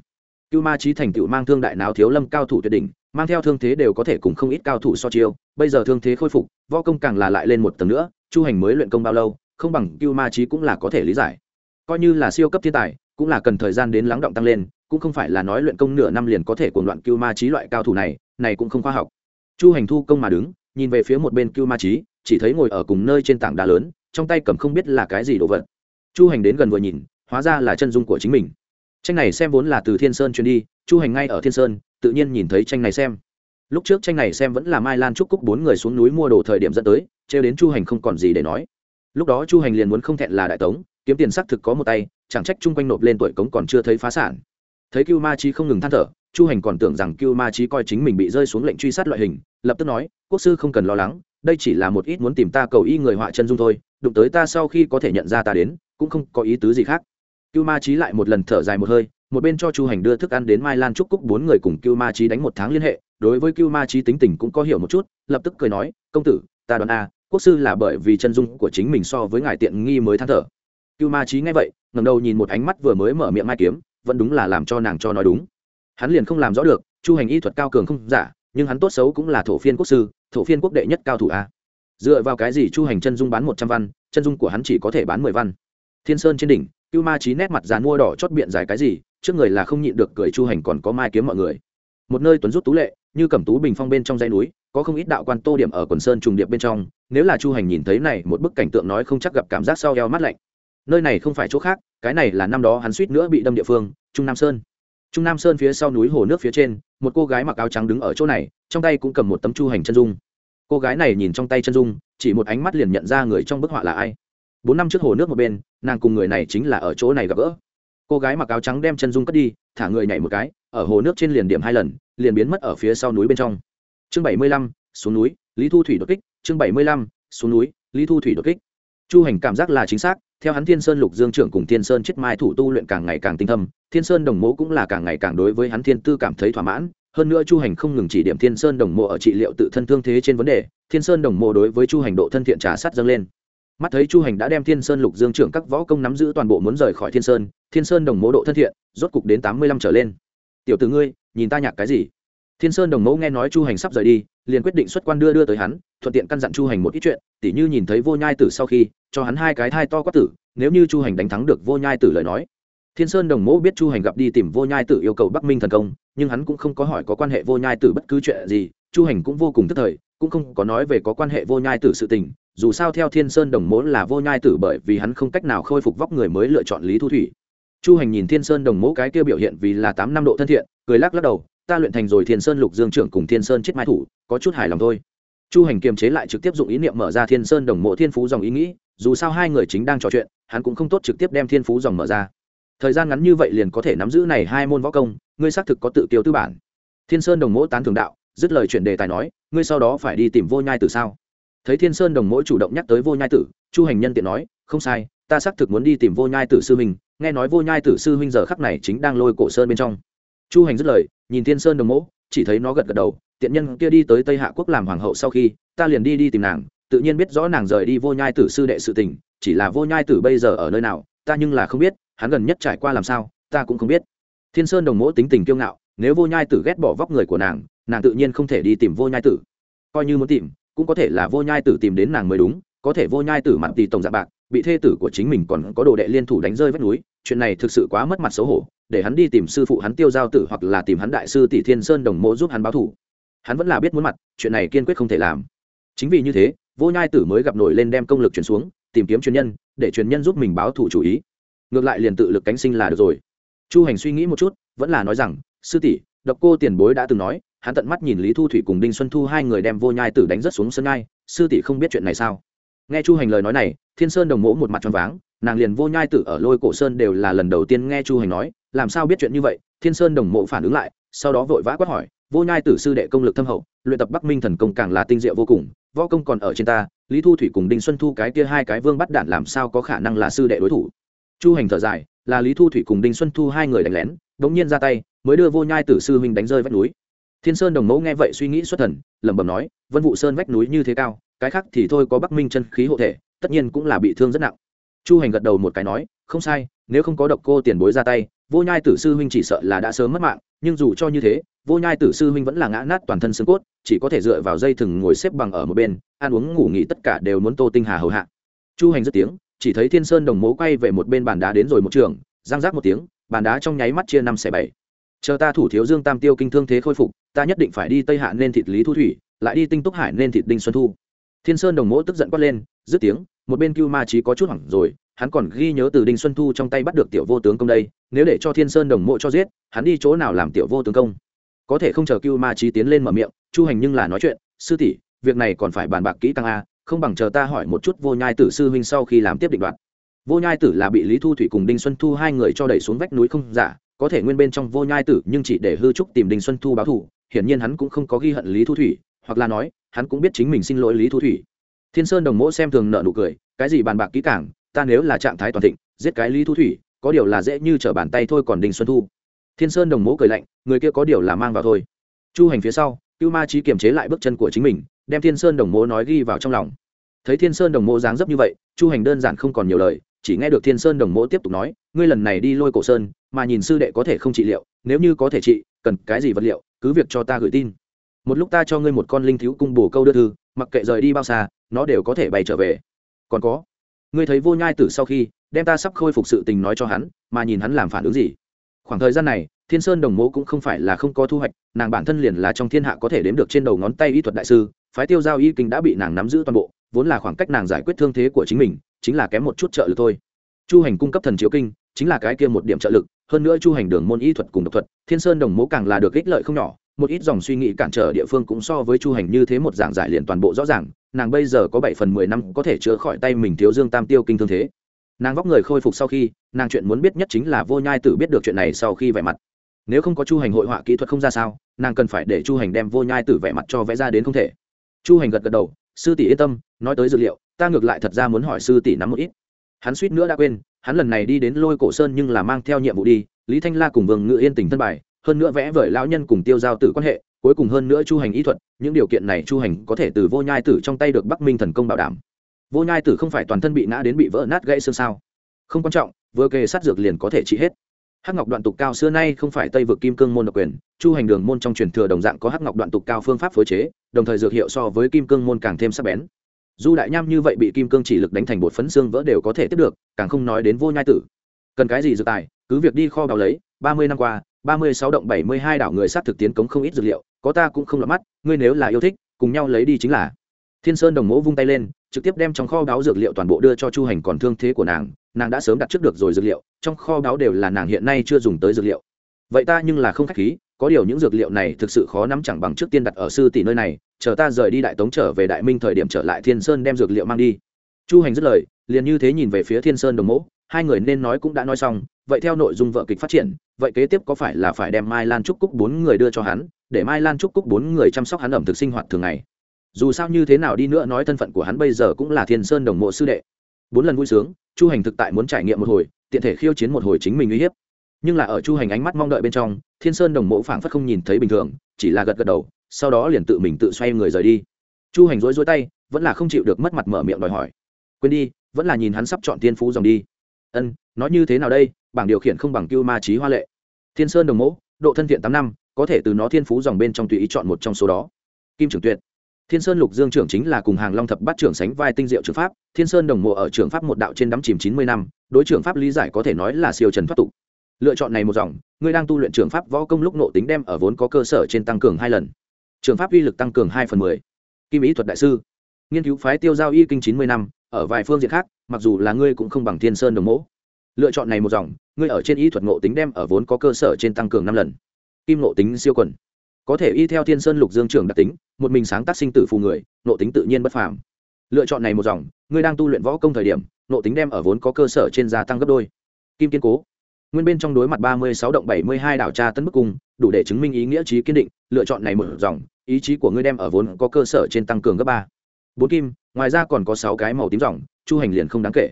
Cưu ma trí thành tựu mang thương đại nào thiếu lâm cao thủ tuyệt đỉnh, mang theo thương thế đều có thể cùng không ít cao thủ so chiêu, bây giờ thương thế khôi phục, võ công càng là lại lên một tầng nữa, chu hành mới luyện công bao lâu, không bằng cưu ma trí cũng là có thể lý giải. Coi như là siêu cấp thiên tài, cũng là cần thời gian đến lắng động tăng lên, cũng không phải là nói luyện công nửa năm liền có thể cuồng loạn cưu ma trí loại cao thủ này này cũng không khoa học chu hành thu công mà đứng, nhìn về phía một bên cưu ma trí chỉ thấy ngồi ở cùng nơi trên tảng đá lớn, trong tay cầm không biết là cái gì đồ vật. Chu hành đến gần vừa nhìn, hóa ra là chân dung của chính mình. Tranh này xem vốn là từ thiên sơn truyền đi, chu hành ngay ở thiên sơn, tự nhiên nhìn thấy tranh này xem. Lúc trước tranh này xem vẫn là mai lan trúc cúc bốn người xuống núi mua đồ thời điểm dẫn tới, trêu đến chu hành không còn gì để nói. Lúc đó chu hành liền muốn không thẹn là đại tống, kiếm tiền xác thực có một tay, chẳng trách chung quanh nộp lên tuổi cống còn chưa thấy phá sản thấy cưu ma chi không ngừng than thở, chu hành còn tưởng rằng cưu ma chi coi chính mình bị rơi xuống lệnh truy sát loại hình, lập tức nói, quốc sư không cần lo lắng, đây chỉ là một ít muốn tìm ta cầu y người họa chân dung thôi, đụng tới ta sau khi có thể nhận ra ta đến, cũng không có ý tứ gì khác. Cưu ma trí lại một lần thở dài một hơi, một bên cho chu hành đưa thức ăn đến mai lan trúc cúc bốn người cùng cưu ma trí đánh một tháng liên hệ, đối với cưu ma trí tính tình cũng có hiểu một chút, lập tức cười nói, công tử, ta đoán a, quốc sư là bởi vì chân dung của chính mình so với ngài tiện nghi mới than thở. Cưu ma trí nghe vậy ngầm đầu nhìn một ánh mắt vừa mới mở miệng mai kiếm vẫn đúng là làm cho nàng cho nói đúng. Hắn liền không làm rõ được, chu hành y thuật cao cường không giả, nhưng hắn tốt xấu cũng là thổ phiên quốc sư, thổ phiên quốc đệ nhất cao thủ a. Dựa vào cái gì chu hành chân dung bán một trăm văn, chân dung của hắn chỉ có thể bán mười văn? Thiên sơn trên đỉnh, cưu ma trí nét mặt dàn mua đỏ chót biện dài cái gì, trước người là không nhịn được cười chu hành còn có mai kiếm mọi người. Một nơi tuấn rút tú lệ, như cẩm tú bình phong bên trong dãy núi, có không ít đạo quan tô điểm ở quần sơn trùng điệp bên trong, nếu là chu hành nhìn thấy này, một bức cảnh tượng nói không chắc gặp cảm giác sau eo mắt lạnh nơi này không phải chỗ khác, cái này là năm đó hắn suýt nữa bị đâm địa phương, trung nam sơn. Trung nam sơn phía sau núi hồ nước phía trên, một cô gái mặc áo trắng đứng ở chỗ này, trong tay cũng cầm một tấm chu hành chân dung. Cô gái này nhìn trong tay chân dung, chỉ một ánh mắt liền nhận ra người trong bức họa là ai. Bốn năm trước hồ nước một bên, nàng cùng người này chính là ở chỗ này gặp gỡ. Cô gái mặc áo trắng đem chân dung cất đi, thả người nhảy một cái, ở hồ nước trên liền điểm hai lần, liền biến mất ở phía sau núi bên trong. Chương bảy mươi lăm, xuống núi, lý thu thủy đột kích, chương bảy mươi lăm, xuống núi, lý thu thủy đột kích chu hành cảm giác là chính xác, theo hắn thiên sơn lục dương trưởng cùng thiên sơn chết mai thủ tu luyện càng ngày càng tinh thâm, thiên sơn đồng mộ cũng là càng ngày càng đối với hắn thiên tư cảm thấy thỏa mãn. Hơn nữa chu hành không ngừng chỉ điểm thiên sơn đồng mộ ở trị liệu tự thân thương thế trên vấn đề, thiên sơn đồng mộ đối với chu hành độ thân thiện trà sát dâng lên. Mắt thấy chu hành đã đem thiên sơn lục dương trưởng các võ công nắm giữ toàn bộ muốn rời khỏi thiên sơn thiên sơn đồng mộ độ thân thiện rốt cục đến tám mươi lăm trở lên. Tiểu tử ngươi, nhìn ta nhạc cái gì? Thiên sơn đồng mẫu nghe nói chu hành sắp rời đi, liền quyết định xuất quan đưa đưa tới hắn, thuận tiện căn dặn chu hành một ít chuyện, tỉ như nhìn thấy vô nhai tử sau khi, cho hắn hai cái thai to quát tử, nếu như chu hành đánh thắng được vô nhai tử lời nói. Thiên sơn đồng mẫu biết chu hành gặp đi tìm vô nhai tử yêu cầu bắc minh thần công, nhưng hắn cũng không có hỏi có quan hệ vô nhai tử bất cứ chuyện gì, chu hành cũng vô cùng tức thời, cũng không có nói về có quan hệ vô nhai tử sự tình, dù sao theo thiên sơn đồng mẫu là vô nhai tử bởi vì hắn không cách nào khôi phục vóc người mới lựa chọn lý thu thủy. Chu hành nhìn thiên sơn đồng mẫu cái kia biểu hiện vì là tám năm độ thân thiện, cười lắc lắc đầu ta luyện thành rồi thiên sơn lục dương trưởng cùng thiên sơn chết mai thủ, có chút hài lòng thôi. Chu hành kiềm chế lại trực tiếp dụng ý niệm mở ra thiên sơn đồng mộ thiên phú dòng ý nghĩ, dù sao hai người chính đang trò chuyện, hắn cũng không tốt trực tiếp đem thiên phú dòng mở ra. Thời gian ngắn như vậy liền có thể nắm giữ này hai môn võ công, ngươi xác thực có tự kiêu tư bản. Thiên sơn đồng mỗ tán thường đạo, dứt lời chuyện đề tài nói, ngươi sau đó phải đi tìm vô nhai tử sao? Thấy thiên sơn đồng mỗ chủ động nhắc tới vô nhai tử, chu hành nhân tiện nói, không sai, ta xác thực muốn đi tìm vô nhai tử sư huynh, nghe nói vô nhai tử sư huynh giờ khắc này chính đang lôi cổ sơn bên trong chu hành dứt lời, nhìn thiên sơn đồng mỗ, chỉ thấy nó gật gật đầu, tiện nhân kia đi tới tây hạ quốc làm hoàng hậu sau khi, ta liền đi đi tìm nàng, tự nhiên biết rõ nàng rời đi vô nhai tử sư đệ sự tình, chỉ là vô nhai tử bây giờ ở nơi nào, ta nhưng là không biết, hắn gần nhất trải qua làm sao, ta cũng không biết. Thiên sơn đồng mỗ tính tình kiêu ngạo, nếu vô nhai tử ghét bỏ vóc người của nàng nàng tự nhiên không thể đi tìm vô nhai tử. Coi như muốn tìm, cũng có thể là vô nhai tử tìm đến nàng mới đúng, có thể vô nhai tử mặn tì tổng dạ bạc, bị thê tử của chính mình còn có đồ đệ liên thủ đánh rơi vách núi, chuyện này thực sự quá mất mặt xấu hổ để hắn đi tìm sư phụ hắn tiêu giao tử hoặc là tìm hắn đại sư tỷ thiên sơn đồng mộ giúp hắn báo thủ. Hắn vẫn là biết muốn mặt, chuyện này kiên quyết không thể làm. Chính vì như thế, vô nhai tử mới gặp nổi lên đem công lực chuyển xuống, tìm kiếm truyền nhân, để truyền nhân giúp mình báo thủ chủ ý. Ngược lại liền tự lực cánh sinh là được rồi. Chu hành suy nghĩ một chút, vẫn là nói rằng, sư tỷ, độc cô tiền bối đã từng nói, hắn tận mắt nhìn lý thu thủy cùng đinh xuân thu hai người đem vô nhai tử đánh rất xuống sân ngai sư tỷ không biết chuyện này sao? Nghe chu hành lời nói này, thiên sơn đồng mỗ một mặt tròn váng, nàng liền vô nhai tử ở lôi cổ sơn đều là lần đầu tiên nghe chu hành nói làm sao biết chuyện như vậy? Thiên sơn đồng mộ phản ứng lại, sau đó vội vã quát hỏi, vô nhai tử sư đệ công lực thâm hậu, luyện tập bắc minh thần công càng là tinh diệu vô cùng, võ công còn ở trên ta, lý thu thủy cùng đinh xuân thu cái kia hai cái vương bắt đạn làm sao có khả năng là sư đệ đối thủ? Chu hành thở dài, là lý thu thủy cùng đinh xuân thu hai người đánh lén đ ỗ n g nhiên ra tay, mới đưa vô nhai tử sư huynh đánh rơi vách núi. Thiên sơn đồng mẫu nghe vậy suy nghĩ xuất thần, lẩm bẩm nói, vân vụ sơn vách núi như thế cao, cái khác thì thôi có bắc minh chân khí hộ thể, tất nhiên cũng là bị thương rất nặng. Chu hành gật đầu một cái nói, không sai, nếu không có độc cô tiền bối ra tay vô nhai tử sư huynh chỉ sợ là đã sớm mất mạng, nhưng dù cho như thế, vô nhai tử sư huynh vẫn là ngã nát toàn thân xương cốt, chỉ có thể dựa vào dây thừng ngồi xếp bằng ở một bên, ăn uống ngủ nghỉ tất cả đều muốn tô tinh hà hầu hạ. Chu hành rất tiếng, chỉ thấy thiên sơn đồng mố quay về một bên bàn đá đến rồi một trường giang giác một tiếng, bàn đá trong nháy mắt chia năm xẻ bảy. Chờ ta thủ thiếu dương tam tiêu kinh thương thế khôi phục, ta nhất định phải đi tây hạ nên thịt lý thu thủy, lại đi tinh túc hải nên thịt đinh xuân thu. Thiên sơn đồng mỗ tức giận quát lên, dứt tiếng, một bên cưu ma trí có chút hoảng rồi hắn còn ghi nhớ từ đinh xuân thu trong tay bắt được tiểu vô tướng công đây, nếu để cho thiên sơn đồng mộ cho giết, hắn đi chỗ nào làm tiểu vô tướng công? Có thể không chờ cưu ma trí tiến lên mở miệng, chu hành nhưng là nói chuyện, sư tỷ, việc này còn phải bàn bạc kỹ càng a, không bằng chờ ta hỏi một chút vô nhai tử sư huynh sau khi làm tiếp định đoạn vô nhai tử là bị lý thu thủy cùng đinh xuân thu hai người cho đẩy xuống vách núi không giả, có thể nguyên bên trong vô nhai tử nhưng chỉ để hư trúc tìm đinh xuân thu báo thù, hiển nhiên hắn cũng không có ghi hận lý thu thủy, hoặc là nói, hắn cũng biết chính mình xin lỗi lý thu thủy. Thiên sơn đồng mỗ xem thường nợ nụ cười, cái gì bàn bạc kỹ càng ta nếu là trạng thái toàn thịnh, giết cái lý thu thủy, có điều là dễ như trở bàn tay thôi còn đình xuân thu. Thiên sơn đồng mỗ cười lạnh, người kia có điều là mang vào thôi. Chu hành phía sau, cưu ma trí kiềm chế lại bước chân của chính mình, đem thiên sơn đồng mỗ nói ghi vào trong lòng. Thấy thiên sơn đồng mỗ dáng dấp như vậy, chu hành đơn giản không còn nhiều lời, chỉ nghe được thiên sơn đồng mỗ tiếp tục nói, ngươi lần này đi lôi cổ sơn, mà nhìn sư đệ có thể không trị liệu, nếu như có thể trị, cần cái gì vật liệu, cứ việc cho ta gửi tin. Một lúc ta cho ngươi một con linh thiếu cung bổ câu đưa thư, mặc kệ rời đi bao xa, nó đều có thể bay trở về. Còn có ngươi thấy vô nhai tử sau khi, đem ta sắp khôi phục sự tình nói cho hắn, mà nhìn hắn làm phản ứng gì? Khoảng thời gian này, thiên sơn đồng mẫu cũng không phải là không có thu hoạch, nàng bản thân liền là trong thiên hạ có thể đếm được trên đầu ngón tay y thuật đại sư, phái tiêu giao y kinh đã bị nàng nắm giữ toàn bộ, vốn là khoảng cách nàng giải quyết thương thế của chính mình, chính là kém một chút trợ lực thôi. Chu hành cung cấp thần chiếu kinh, chính là cái kia một điểm trợ lực, hơn nữa chu hành đường môn y thuật cùng độc thuật, thiên sơn đồng mẫu càng là được ích lợi không nhỏ một ít dòng suy nghĩ cản trở địa phương cũng so với chu hành như thế một giảng giải liền toàn bộ rõ ràng, nàng bây giờ có bảy phần mười năm có thể chữa khỏi tay mình thiếu dương tam tiêu kinh thương thế. Nàng vóc người khôi phục sau khi, nàng chuyện muốn biết nhất chính là vô nhai tử biết được chuyện này sau khi vẻ mặt. Nếu không có chu hành hội họa kỹ thuật không ra sao, nàng cần phải để chu hành đem vô nhai tử vẻ mặt cho vẽ ra đến không thể. Chu hành gật gật đầu, sư tỷ yên tâm, nói tới dược liệu, ta ngược lại thật ra muốn hỏi sư tỷ nắm một ít. Hắn suýt nữa đã quên, hắn lần này đi đến lôi cổ sơn nhưng là mang theo nhiệm vụ đi, lý thanh la cùng vương ngự yên tình thân bài hơn nữa vẽ vời lão nhân cùng tiêu giao tử quan hệ, cuối cùng hơn nữa chu hành ý thuật, những điều kiện này chu hành có thể từ vô nhai tử trong tay được bắc minh thần công bảo đảm. Vô nhai tử không phải toàn thân bị ngã đến bị vỡ nát gãy xương sao? Không quan trọng, vừa kề sát dược liền có thể trị hết. Hắc ngọc đoạn tục cao xưa nay không phải tây vực kim cương môn độc quyền, chu hành đường môn trong truyền thừa đồng dạng có hắc ngọc đoạn tục cao phương pháp phối chế, đồng thời dược hiệu so với kim cương môn càng thêm sắc bén. Du đại nham như vậy bị kim cương chỉ lực đánh thành bột phấn xương vỡ đều có thể tiếp được, càng không nói đến vô nhai tử. Cần cái gì dược tài, cứ việc đi kho đào lấy, ba mươi năm qua ba mươi sáu động bảy mươi hai đảo người sát thực tiến cống không ít dược liệu, có ta cũng không lọt mắt, ngươi nếu là yêu thích, cùng nhau lấy đi chính là. Thiên sơn đồng mỗ vung tay lên, trực tiếp đem trong kho báo dược liệu toàn bộ đưa cho chu hành còn thương thế của nàng nàng đã sớm đặt trước được rồi dược liệu, trong kho báo đều là nàng hiện nay chưa dùng tới dược liệu. Vậy ta nhưng là không khách khí, có điều những dược liệu này thực sự khó nắm chẳng bằng trước tiên đặt ở sư tỷ nơi này, chờ ta rời đi đại tống trở về đại minh thời điểm trở lại thiên sơn đem dược liệu mang đi. Chu hành dứt lời, liền như thế nhìn về phía thiên sơn đồng mỗ, hai người nên nói cũng đã nói xong vậy theo nội dung vợ kịch phát triển, vậy kế tiếp có phải là phải đem mai lan trúc cúc bốn người đưa cho hắn, để mai lan trúc cúc bốn người chăm sóc hắn ẩm thực sinh hoạt thường ngày? Dù sao như thế nào đi nữa nói thân phận của hắn bây giờ cũng là thiên sơn đồng mộ sư đệ. Bốn lần vui sướng, chu hành thực tại muốn trải nghiệm một hồi, tiện thể khiêu chiến một hồi chính mình uy hiếp. Nhưng là ở chu hành ánh mắt mong đợi bên trong, thiên sơn đồng mộ phảng phất không nhìn thấy bình thường, chỉ là gật gật đầu, sau đó liền tự mình tự xoay người rời đi. Chu hành rối rối tay, vẫn là không chịu được mất mặt mở miệng đòi hỏi. Quên đi, vẫn là nhìn hắn sắp chọn tiên phú dòng đi. Ân, nói như thế nào đây? Bảng điều khiển không bằng cưu ma trí hoa lệ. Thiên sơn đồng mẫu độ thân thiện tám năm, có thể từ nó thiên phú dòng bên trong tùy ý chọn một trong số đó. Kim trưởng tuyệt. Thiên sơn lục dương trưởng chính là cùng hàng long thập bát trưởng sánh vai tinh diệu trường pháp, thiên sơn đồng mộ ở trường pháp một đạo trên đắm chìm chín mươi năm, đối trưởng pháp lý giải có thể nói là siêu trần thoát tục. Lựa chọn này một dòng, người đang tu luyện trường pháp võ công lúc nộ tính đem ở vốn có cơ sở trên tăng cường hai lần. Trường pháp uy lực tăng cường hai phần mười. Kim ý thuật đại sư. Nghiên cứu phái tiêu giao y kinh chín mươi năm, ở vài phương diện khác, mặc dù là ngươi cũng không bằng thiên sơn đồng mẫu lựa chọn này một dòng, ngươi ở trên y thuật ngộ tính đem ở vốn có cơ sở trên tăng cường năm lần. Kim ngộ tính siêu quần. Có thể y theo thiên sơn lục dương trường đặc tính, một mình sáng tác sinh tử phù người, ngộ tính tự nhiên bất phàm. Lựa chọn này một dòng, ngươi đang tu luyện võ công thời điểm, ngộ tính đem ở vốn có cơ sở trên gia tăng gấp đôi. Kim kiên cố. Nguyên bên trong đối mặt ba mươi sáu động bảy mươi hai đảo tra tấn bức cung, đủ để chứng minh ý nghĩa trí kiên định, lựa chọn này một dòng, ý chí của ngươi đem ở vốn có cơ sở trên tăng cường gấp ba. Bốn kim, ngoài ra còn có sáu cái màu tím dòng, chu hành liền không đáng kể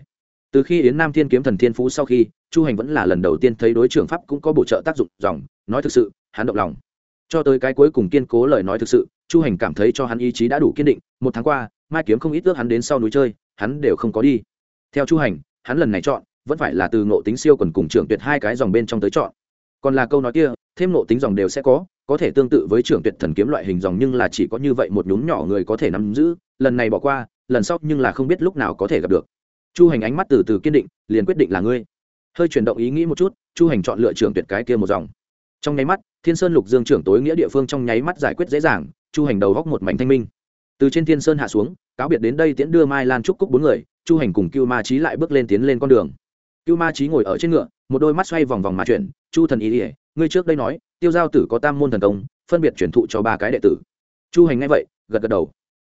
từ khi yến nam thiên kiếm thần thiên phú sau khi, chu hành vẫn là lần đầu tiên thấy đối trưởng pháp cũng có bổ trợ tác dụng, dòng, nói thực sự, hắn động lòng. Cho tới cái cuối cùng kiên cố lời nói thực sự, chu hành cảm thấy cho hắn ý chí đã đủ kiên định, một tháng qua, mai kiếm không ít ước hắn đến sau núi chơi, hắn đều không có đi. Theo chu hành, hắn lần này chọn, vẫn phải là từ ngộ tính siêu quần cùng trưởng tuyệt hai cái dòng bên trong tới chọn. Còn là câu nói kia, thêm ngộ tính dòng đều sẽ có có thể tương tự với trưởng tuyệt thần kiếm loại hình dòng nhưng là chỉ có như vậy một nhúm nhỏ người có thể nắm giữ, lần này bỏ qua, lần sau nhưng là không biết lúc nào có thể gặp được chu hành ánh mắt từ từ kiên định, liền quyết định là ngươi. Hơi chuyển động ý nghĩ một chút, chu hành chọn lựa trưởng tuyệt cái kia một dòng. Trong nháy mắt, thiên sơn lục dương trưởng tối nghĩa địa phương trong nháy mắt giải quyết dễ dàng, chu hành đầu góc một mảnh thanh minh. Từ trên thiên sơn hạ xuống, cáo biệt đến đây tiễn đưa mai lan trúc cúc bốn người, chu hành cùng cưu ma trí lại bước lên tiến lên con đường. Cưu ma trí ngồi ở trên ngựa, một đôi mắt xoay vòng vòng mà chuyển, chu thần ý ỉa ngươi trước đây nói, tiêu giao tử có tam môn thần công, phân biệt chuyển thụ cho ba cái đệ tử. Chu hành nghe vậy, gật gật đầu.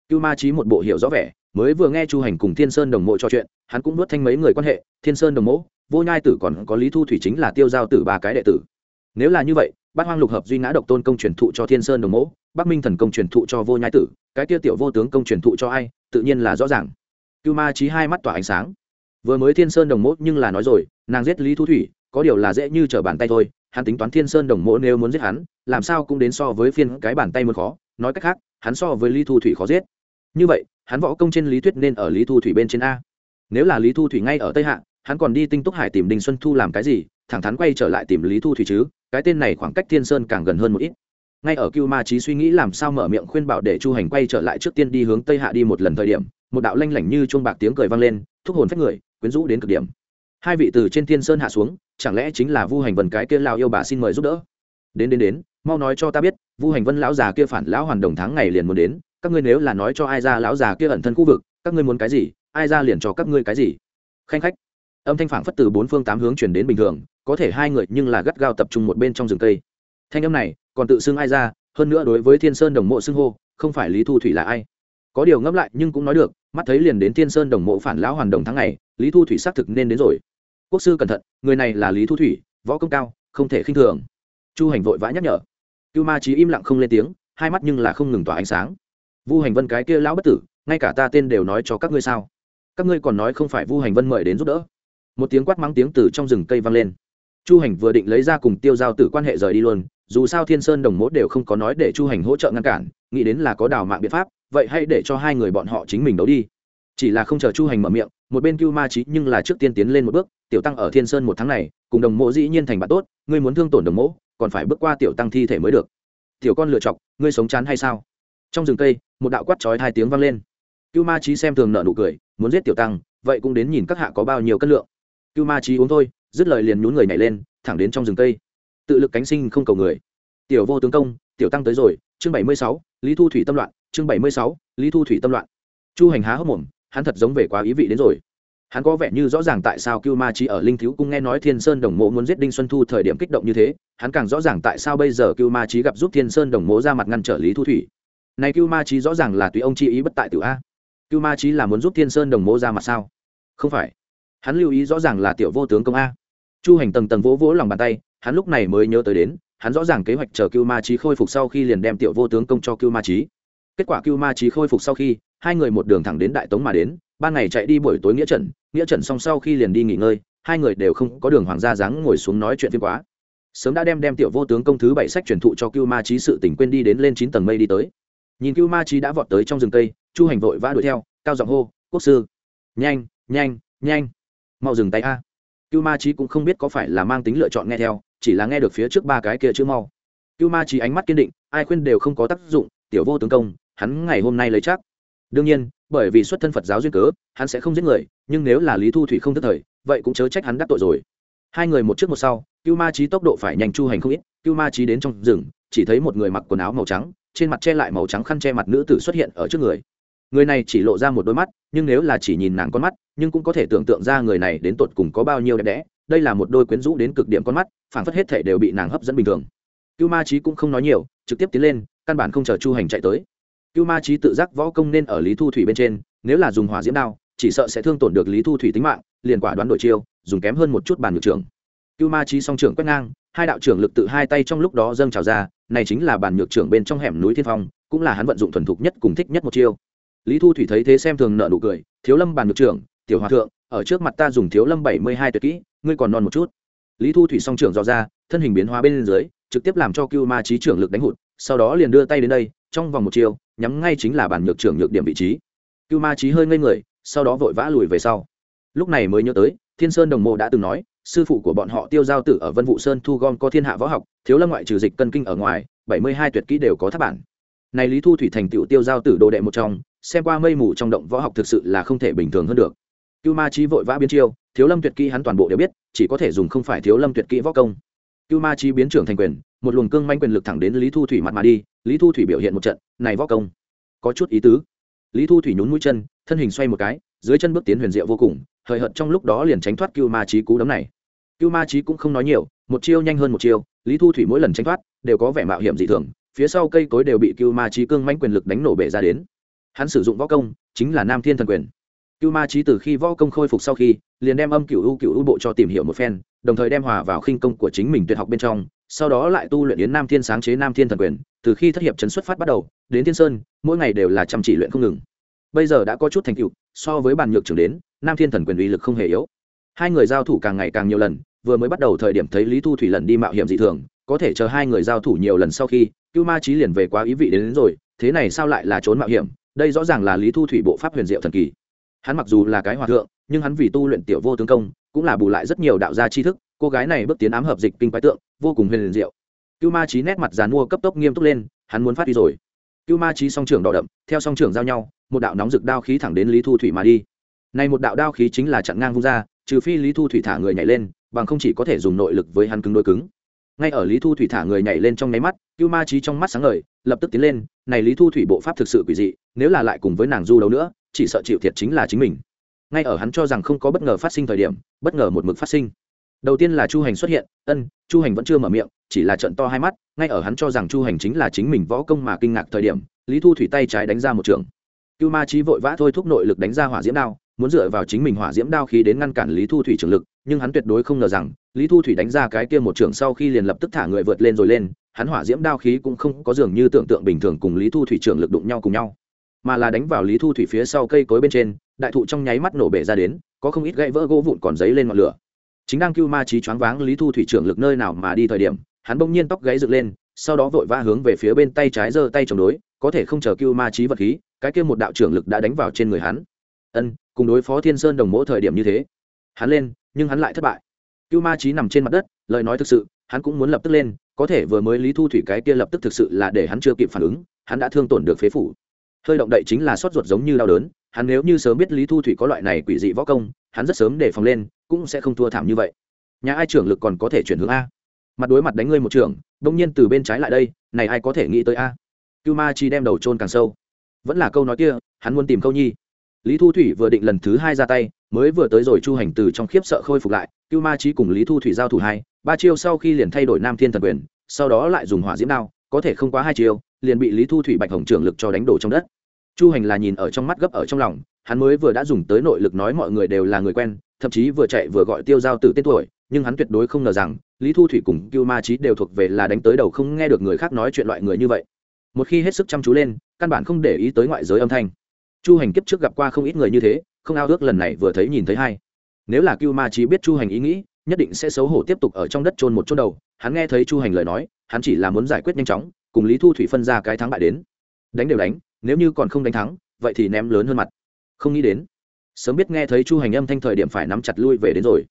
Cưu ma trí một bộ hiểu rõ vẻ mới vừa nghe chu hành cùng thiên sơn đồng mộ trò chuyện, hắn cũng nuốt thanh mấy người quan hệ, thiên sơn đồng mộ, vô nhai tử còn có lý thu thủy chính là tiêu giao tử ba cái đệ tử. Nếu là như vậy, bát hoang lục hợp duy ngã độc tôn công truyền thụ cho thiên sơn đồng mộ, bắc minh thần công truyền thụ cho vô nhai tử, cái Tiêu tiểu vô tướng công truyền thụ cho ai, tự nhiên là rõ ràng. Cưu ma trí hai mắt tỏa ánh sáng. Vừa mới thiên sơn đồng mộ nhưng là nói rồi, nàng giết lý thu thủy, có điều là dễ như trở bàn tay thôi, hắn tính toán thiên sơn đồng mộ nếu muốn giết hắn, làm sao cũng đến so với phiên cái bàn tay muốn khó, nói cách khác, hắn so với lý thu thủy khó giết. Như vậy hắn võ công trên lý thuyết nên ở lý thu thủy bên trên a. Nếu là lý thu thủy ngay ở tây hạ, hắn còn đi tinh túc hải tìm đinh xuân thu làm cái gì, thẳng thắn quay trở lại tìm lý thu thủy chứ, cái tên này khoảng cách thiên sơn càng gần hơn một ít. Ngay ở cưu ma trí suy nghĩ làm sao mở miệng khuyên bảo để chu hành quay trở lại trước tiên đi hướng tây hạ đi một lần thời điểm, một đạo lanh lảnh như chuông bạc tiếng cười vang lên, thúc hồn phách người, quyến rũ đến cực điểm. Hai vị từ trên thiên sơn hạ xuống, chẳng lẽ chính là vu hành vần cái kia lao yêu bà xin mời giúp đỡ? Đến đến đến, mau nói cho ta biết, vu hành vân lão già kia phản lão hoàn đồng tháng ngày liền muốn đến các ngươi nếu là nói cho ai ra lão già kia ẩn thân khu vực, các ngươi muốn cái gì? Ai ra liền cho các ngươi cái gì? Khanh khách. Âm thanh phản phất từ bốn phương tám hướng chuyển đến bình thường, có thể hai người nhưng là gắt gao tập trung một bên trong rừng cây. Thanh âm này còn tự xưng ai ra, hơn nữa đối với thiên sơn đồng mộ xưng hô, không phải lý thu thủy là ai. Có điều ngẫm lại nhưng cũng nói được, mắt thấy liền đến thiên sơn đồng mộ phản lão hoàn đồng tháng này lý thu thủy xác thực nên đến rồi. Quốc sư cẩn thận, người này là lý thu thủy, võ công cao, không thể khinh thường. Chu hành vội vã nhắc nhở. Cưu ma trí im lặng không lên tiếng, hai mắt nhưng là không ngừng tỏa ánh sáng vu hành vân cái kia lão bất tử, ngay cả ta tên đều nói cho các ngươi sao? Các ngươi còn nói không phải vu hành vân mời đến giúp đỡ. Một tiếng quát mắng tiếng từ trong rừng cây vang lên. Chu hành vừa định lấy ra cùng tiêu giao tử quan hệ rời đi luôn, dù sao thiên sơn đồng mốt đều không có nói để chu hành hỗ trợ ngăn cản, nghĩ đến là có đào mạng biện pháp, vậy hãy để cho hai người bọn họ chính mình đấu đi. Chỉ là không chờ chu hành mở miệng, một bên cưu ma trí nhưng là trước tiên tiến lên một bước, tiểu tăng ở thiên sơn một tháng này, cùng đồng mộ dĩ nhiên thành bạn tốt, ngươi muốn thương tổn đồng mộ còn phải bước qua tiểu tăng thi thể mới được. Tiểu con lựa chọc ngươi sống chán hay sao? Trong rừng cây, một đạo quát trói hai tiếng vang lên. Cưu ma trí xem thường nợ nụ cười, muốn giết tiểu tăng, vậy cũng đến nhìn các hạ có bao nhiêu cân lượng. Cưu ma trí uống thôi, dứt lời liền nhún người nhảy lên, thẳng đến trong rừng cây. Tự lực cánh sinh không cầu người. Tiểu vô tướng công, tiểu tăng tới rồi, chương bảy mươi sáu, lý thu thủy tâm loạn, chương bảy mươi sáu, lý thu thủy tâm loạn. Chu hành há hốc mồm, hắn thật giống về quá ý vị đến rồi. Hắn có vẻ như rõ ràng tại sao cưu ma trí ở linh thiếu cung nghe nói thiên sơn đồng mộ muốn giết đinh xuân thu thời điểm kích động như thế, hắn càng rõ ràng tại sao bây giờ cưu ma trí gặp giúp thiên sơn đồng mộ ra mặt ngăn trở lý thu thủy này cưu ma trí rõ ràng là tùy ông chi ý bất tại Tiểu a. Cưu ma trí là muốn giúp thiên sơn đồng mô ra mặt sao? Không phải. Hắn lưu ý rõ ràng là tiểu vô tướng công a. Chu hành tầng tầng vỗ vỗ lòng bàn tay, hắn lúc này mới nhớ tới đến, hắn rõ ràng kế hoạch chờ cưu ma trí khôi phục sau khi liền đem tiểu vô tướng công cho cưu ma trí kết quả cưu ma trí khôi phục sau khi, hai người một đường thẳng đến đại tống mà đến, ban ngày chạy đi buổi tối nghĩa trận nghĩa trận xong sau khi liền đi nghỉ ngơi, hai người đều không có đường hoàng gia dáng ngồi xuống nói chuyện phiên quá. Sớm đã đem đem tiểu vô tướng công thứ bảy sách truyền thụ cho cưu ma trí sự tỉnh quên đi đến lên chín tầng mây đi tới nhìn cưu ma trí đã vọt tới trong rừng cây, chu hành vội vã đuổi theo, cao giọng hô, quốc sư, nhanh nhanh nhanh, mau dừng tay a. Cưu ma trí cũng không biết có phải là mang tính lựa chọn nghe theo, chỉ là nghe được phía trước ba cái kia chữ mau. Cưu ma trí ánh mắt kiên định, ai khuyên đều không có tác dụng, tiểu vô tướng công, hắn ngày hôm nay lấy chắc. Đương nhiên, bởi vì xuất thân phật giáo duyên cớ, hắn sẽ không giết người, nhưng nếu là lý thu thủy không tức thời, vậy cũng chớ trách hắn đắc tội rồi. Hai người một trước một sau, cưu ma trí tốc độ phải nhanh chu hành không ít, cưu ma trí đến trong rừng, chỉ thấy một người mặc quần áo màu trắng trên mặt che lại màu trắng khăn che mặt nữ tử xuất hiện ở trước người. Người này chỉ lộ ra một đôi mắt, nhưng nếu là chỉ nhìn nàng con mắt, nhưng cũng có thể tưởng tượng ra người này đến tột cùng có bao nhiêu đẹp đẽ. Đây là một đôi quyến rũ đến cực điểm con mắt, phảng phất hết thể đều bị nàng hấp dẫn bình thường. Cưu ma trí cũng không nói nhiều, trực tiếp tiến lên, căn bản không chờ chu hành chạy tới. Cưu ma trí tự giác võ công nên ở lý thu thủy bên trên, nếu là dùng hỏa diễm đao, chỉ sợ sẽ thương tổn được lý thu thủy tính mạng, liền quả đoán đổi chiêu, dùng kém hơn một chút bàn nhược trưởng. Cưu ma trí song trưởng quét ngang, hai đạo trưởng lực tự hai tay trong lúc đó dâng trào ra này chính là bàn nhược trưởng bên trong hẻm núi thiên phong, cũng là hắn vận dụng thuần thục nhất cùng thích nhất một chiêu. Lý thu thủy thấy thế xem thường nợ nụ cười, thiếu lâm bàn nhược trưởng, tiểu hòa thượng, ở trước mặt ta dùng thiếu lâm bảy mươi hai tuyệt kỹ, ngươi còn non một chút. Lý thu thủy song trưởng dò ra, thân hình biến hóa bên dưới, trực tiếp làm cho cưu ma trí trưởng lực đánh hụt, sau đó liền đưa tay đến đây, trong vòng một chiều nhắm ngay chính là bản nhược trưởng nhược điểm vị trí. Cưu ma trí hơi ngây người, sau đó vội vã lùi về sau. Lúc này mới nhớ tới thiên sơn đồng mộ đã từng nói, sư phụ của bọn họ tiêu giao tử ở vân vụ sơn thu gom có thiên hạ võ học, thiếu lâm ngoại trừ dịch cân kinh ở ngoài, bảy mươi hai tuyệt kỹ đều có tháp bản. Này lý thu thủy thành tựu tiêu giao tử đồ đệ một trong, xem qua mây mù trong động võ học thực sự là không thể bình thường hơn được. Cưu ma trí vội vã biến chiêu, thiếu lâm tuyệt kỹ hắn toàn bộ đều biết, chỉ có thể dùng không phải thiếu lâm tuyệt kỹ võ công. Cưu ma trí biến trưởng thành quyền, một luồng cương manh quyền lực thẳng đến lý thu thủy mặt mà đi, lý thu thủy biểu hiện một trận, này võ công, có chút ý tứ. Lý thu thủy nhún mũi chân, thân hình xoay một cái, dưới chân bước tiến huyền diệu vô cùng hời hợt trong lúc đó liền tránh thoát cưu ma trí cú đấm này. Cưu ma trí cũng không nói nhiều, một chiêu nhanh hơn một chiêu, lý thu thủy mỗi lần tránh thoát, đều có vẻ mạo hiểm dị thường, phía sau cây cối đều bị cưu ma trí cương manh quyền lực đánh nổ bể ra đến. Hắn sử dụng võ công, chính là nam thiên thần quyền. Cưu ma trí từ khi võ công khôi phục sau khi, liền đem âm cựu u cựu u bộ cho tìm hiểu một phen, đồng thời đem hòa vào khinh công của chính mình tuyệt học bên trong, sau đó lại tu luyện đến nam thiên sáng chế nam thiên thần quyền, từ khi thất hiệp chấn xuất phát bắt đầu, đến thiên sơn, mỗi ngày đều là chăm chỉ luyện không ngừng bây giờ đã có chút thành tựu so với bàn nhược trưởng đến nam thiên thần quyền uy lực không hề yếu. Hai người giao thủ càng ngày càng nhiều lần vừa mới bắt đầu thời điểm thấy lý thu thủy lần đi mạo hiểm dị thường có thể chờ hai người giao thủ nhiều lần sau khi cưu ma trí liền về quá ý vị đến, đến rồi thế này sao lại là trốn mạo hiểm? Đây rõ ràng là lý thu thủy bộ pháp huyền diệu thần kỳ. Hắn mặc dù là cái hòa thượng nhưng hắn vì tu luyện tiểu vô tướng công cũng là bù lại rất nhiều đạo gia tri thức cô gái này bước tiến ám hợp dịch kinh quái tượng vô cùng huyền diệu. Cưu ma trí nét mặt dàn mua cấp tốc nghiêm túc lên hắn muốn phát đi rồi cưu ma trí song trưởng đỏ đậm, theo song trưởng giao nhau, một đạo nóng rực đao khí thẳng đến lý thu thủy mà đi. Này một đạo đao khí chính là chặn ngang vung ra, trừ phi lý thu thủy thả người nhảy lên, bằng không chỉ có thể dùng nội lực với hắn cứng đôi cứng. Ngay ở lý thu thủy thả người nhảy lên trong nháy mắt, cưu ma trí trong mắt sáng ngời, lập tức tiến lên, này lý thu thủy bộ pháp thực sự quỷ dị, nếu là lại cùng với nàng du đấu nữa, chỉ sợ chịu thiệt chính là chính mình. Ngay ở hắn cho rằng không có bất ngờ phát sinh thời điểm, bất ngờ một mực phát sinh đầu tiên là chu hành xuất hiện, ân, chu hành vẫn chưa mở miệng, chỉ là trận to hai mắt, ngay ở hắn cho rằng chu hành chính là chính mình võ công mà kinh ngạc thời điểm, lý thu thủy tay trái đánh ra một trường. Cưu ma trí vội vã thôi thúc nội lực đánh ra hỏa diễm đao, muốn dựa vào chính mình hỏa diễm đao khí đến ngăn cản lý thu thủy trường lực, nhưng hắn tuyệt đối không ngờ rằng, lý thu thủy đánh ra cái kia một trường sau khi liền lập tức thả người vượt lên rồi lên, hắn hỏa diễm đao khí cũng không có dường như tưởng tượng bình thường cùng lý thu thủy trường lực đụng nhau cùng nhau, mà là đánh vào lý thu thủy phía sau cây cối bên trên, đại thụ trong nháy mắt nổ bể ra đến, có không ít gãy vỡ gỗ vụn còn giấy lên ngọn lửa chính đang cưu ma trí choáng váng lý thu thủy trưởng lực nơi nào mà đi thời điểm, hắn bỗng nhiên tóc gáy dựng lên, sau đó vội vã hướng về phía bên tay trái giơ tay chống đối, có thể không chờ cưu ma trí vật khí, cái kia một đạo trưởng lực đã đánh vào trên người hắn. Ân, cùng đối phó thiên sơn đồng mỗ thời điểm như thế. Hắn lên, nhưng hắn lại thất bại. Cưu ma trí nằm trên mặt đất, lời nói thực sự, hắn cũng muốn lập tức lên, có thể vừa mới lý thu thủy cái kia lập tức thực sự là để hắn chưa kịp phản ứng, hắn đã thương tổn được phế phủ. Hơi động đậy chính là sót ruột giống như đau đớn, hắn nếu như sớm biết lý thu thủy có loại này quỷ dị võ công, hắn rất sớm để phòng lên cũng sẽ không thua thảm như vậy. Nhà ai trưởng lực còn có thể chuyển hướng a? Mặt đối mặt đánh ngươi một trưởng đông nhiên từ bên trái lại đây, này ai có thể nghĩ tới a? Cưu ma chi đem đầu trôn càng sâu. Vẫn là câu nói kia, hắn muốn tìm câu nhi. Lý thu thủy vừa định lần thứ hai ra tay, mới vừa tới rồi chu hành từ trong khiếp sợ khôi phục lại cưu ma chi cùng lý thu thủy giao thủ hai, ba chiêu sau khi liền thay đổi nam thiên thần quyền, sau đó lại dùng hỏa diễm đao, có thể không quá hai chiêu, liền bị lý thu thủy bạch hồng trưởng lực cho đánh đổ trong đất. Chu hành là nhìn ở trong mắt gấp ở trong lòng, hắn mới vừa đã dùng tới nội lực nói mọi người đều là người quen thậm chí vừa chạy vừa gọi tiêu giao tử tên tuổi, nhưng hắn tuyệt đối không ngờ rằng, lý thu thủy cùng cưu ma trí đều thuộc về là đánh tới đầu không nghe được người khác nói chuyện loại người như vậy. Một khi hết sức chăm chú lên, căn bản không để ý tới ngoại giới âm thanh. Chu hành kiếp trước gặp qua không ít người như thế, không ao ước lần này vừa thấy nhìn thấy hay. nếu là cưu ma trí biết chu hành ý nghĩ, nhất định sẽ xấu hổ tiếp tục ở trong đất trôn một chôn đầu. Hắn nghe thấy chu hành lời nói, hắn chỉ là muốn giải quyết nhanh chóng, cùng lý thu thủy phân ra cái thắng bại đến. Đánh đều đánh, nếu như còn không đánh thắng, vậy thì ném lớn hơn mặt. Không nghĩ đến sớm biết nghe thấy chu hành âm thanh thời điểm phải nắm chặt lui về đến rồi.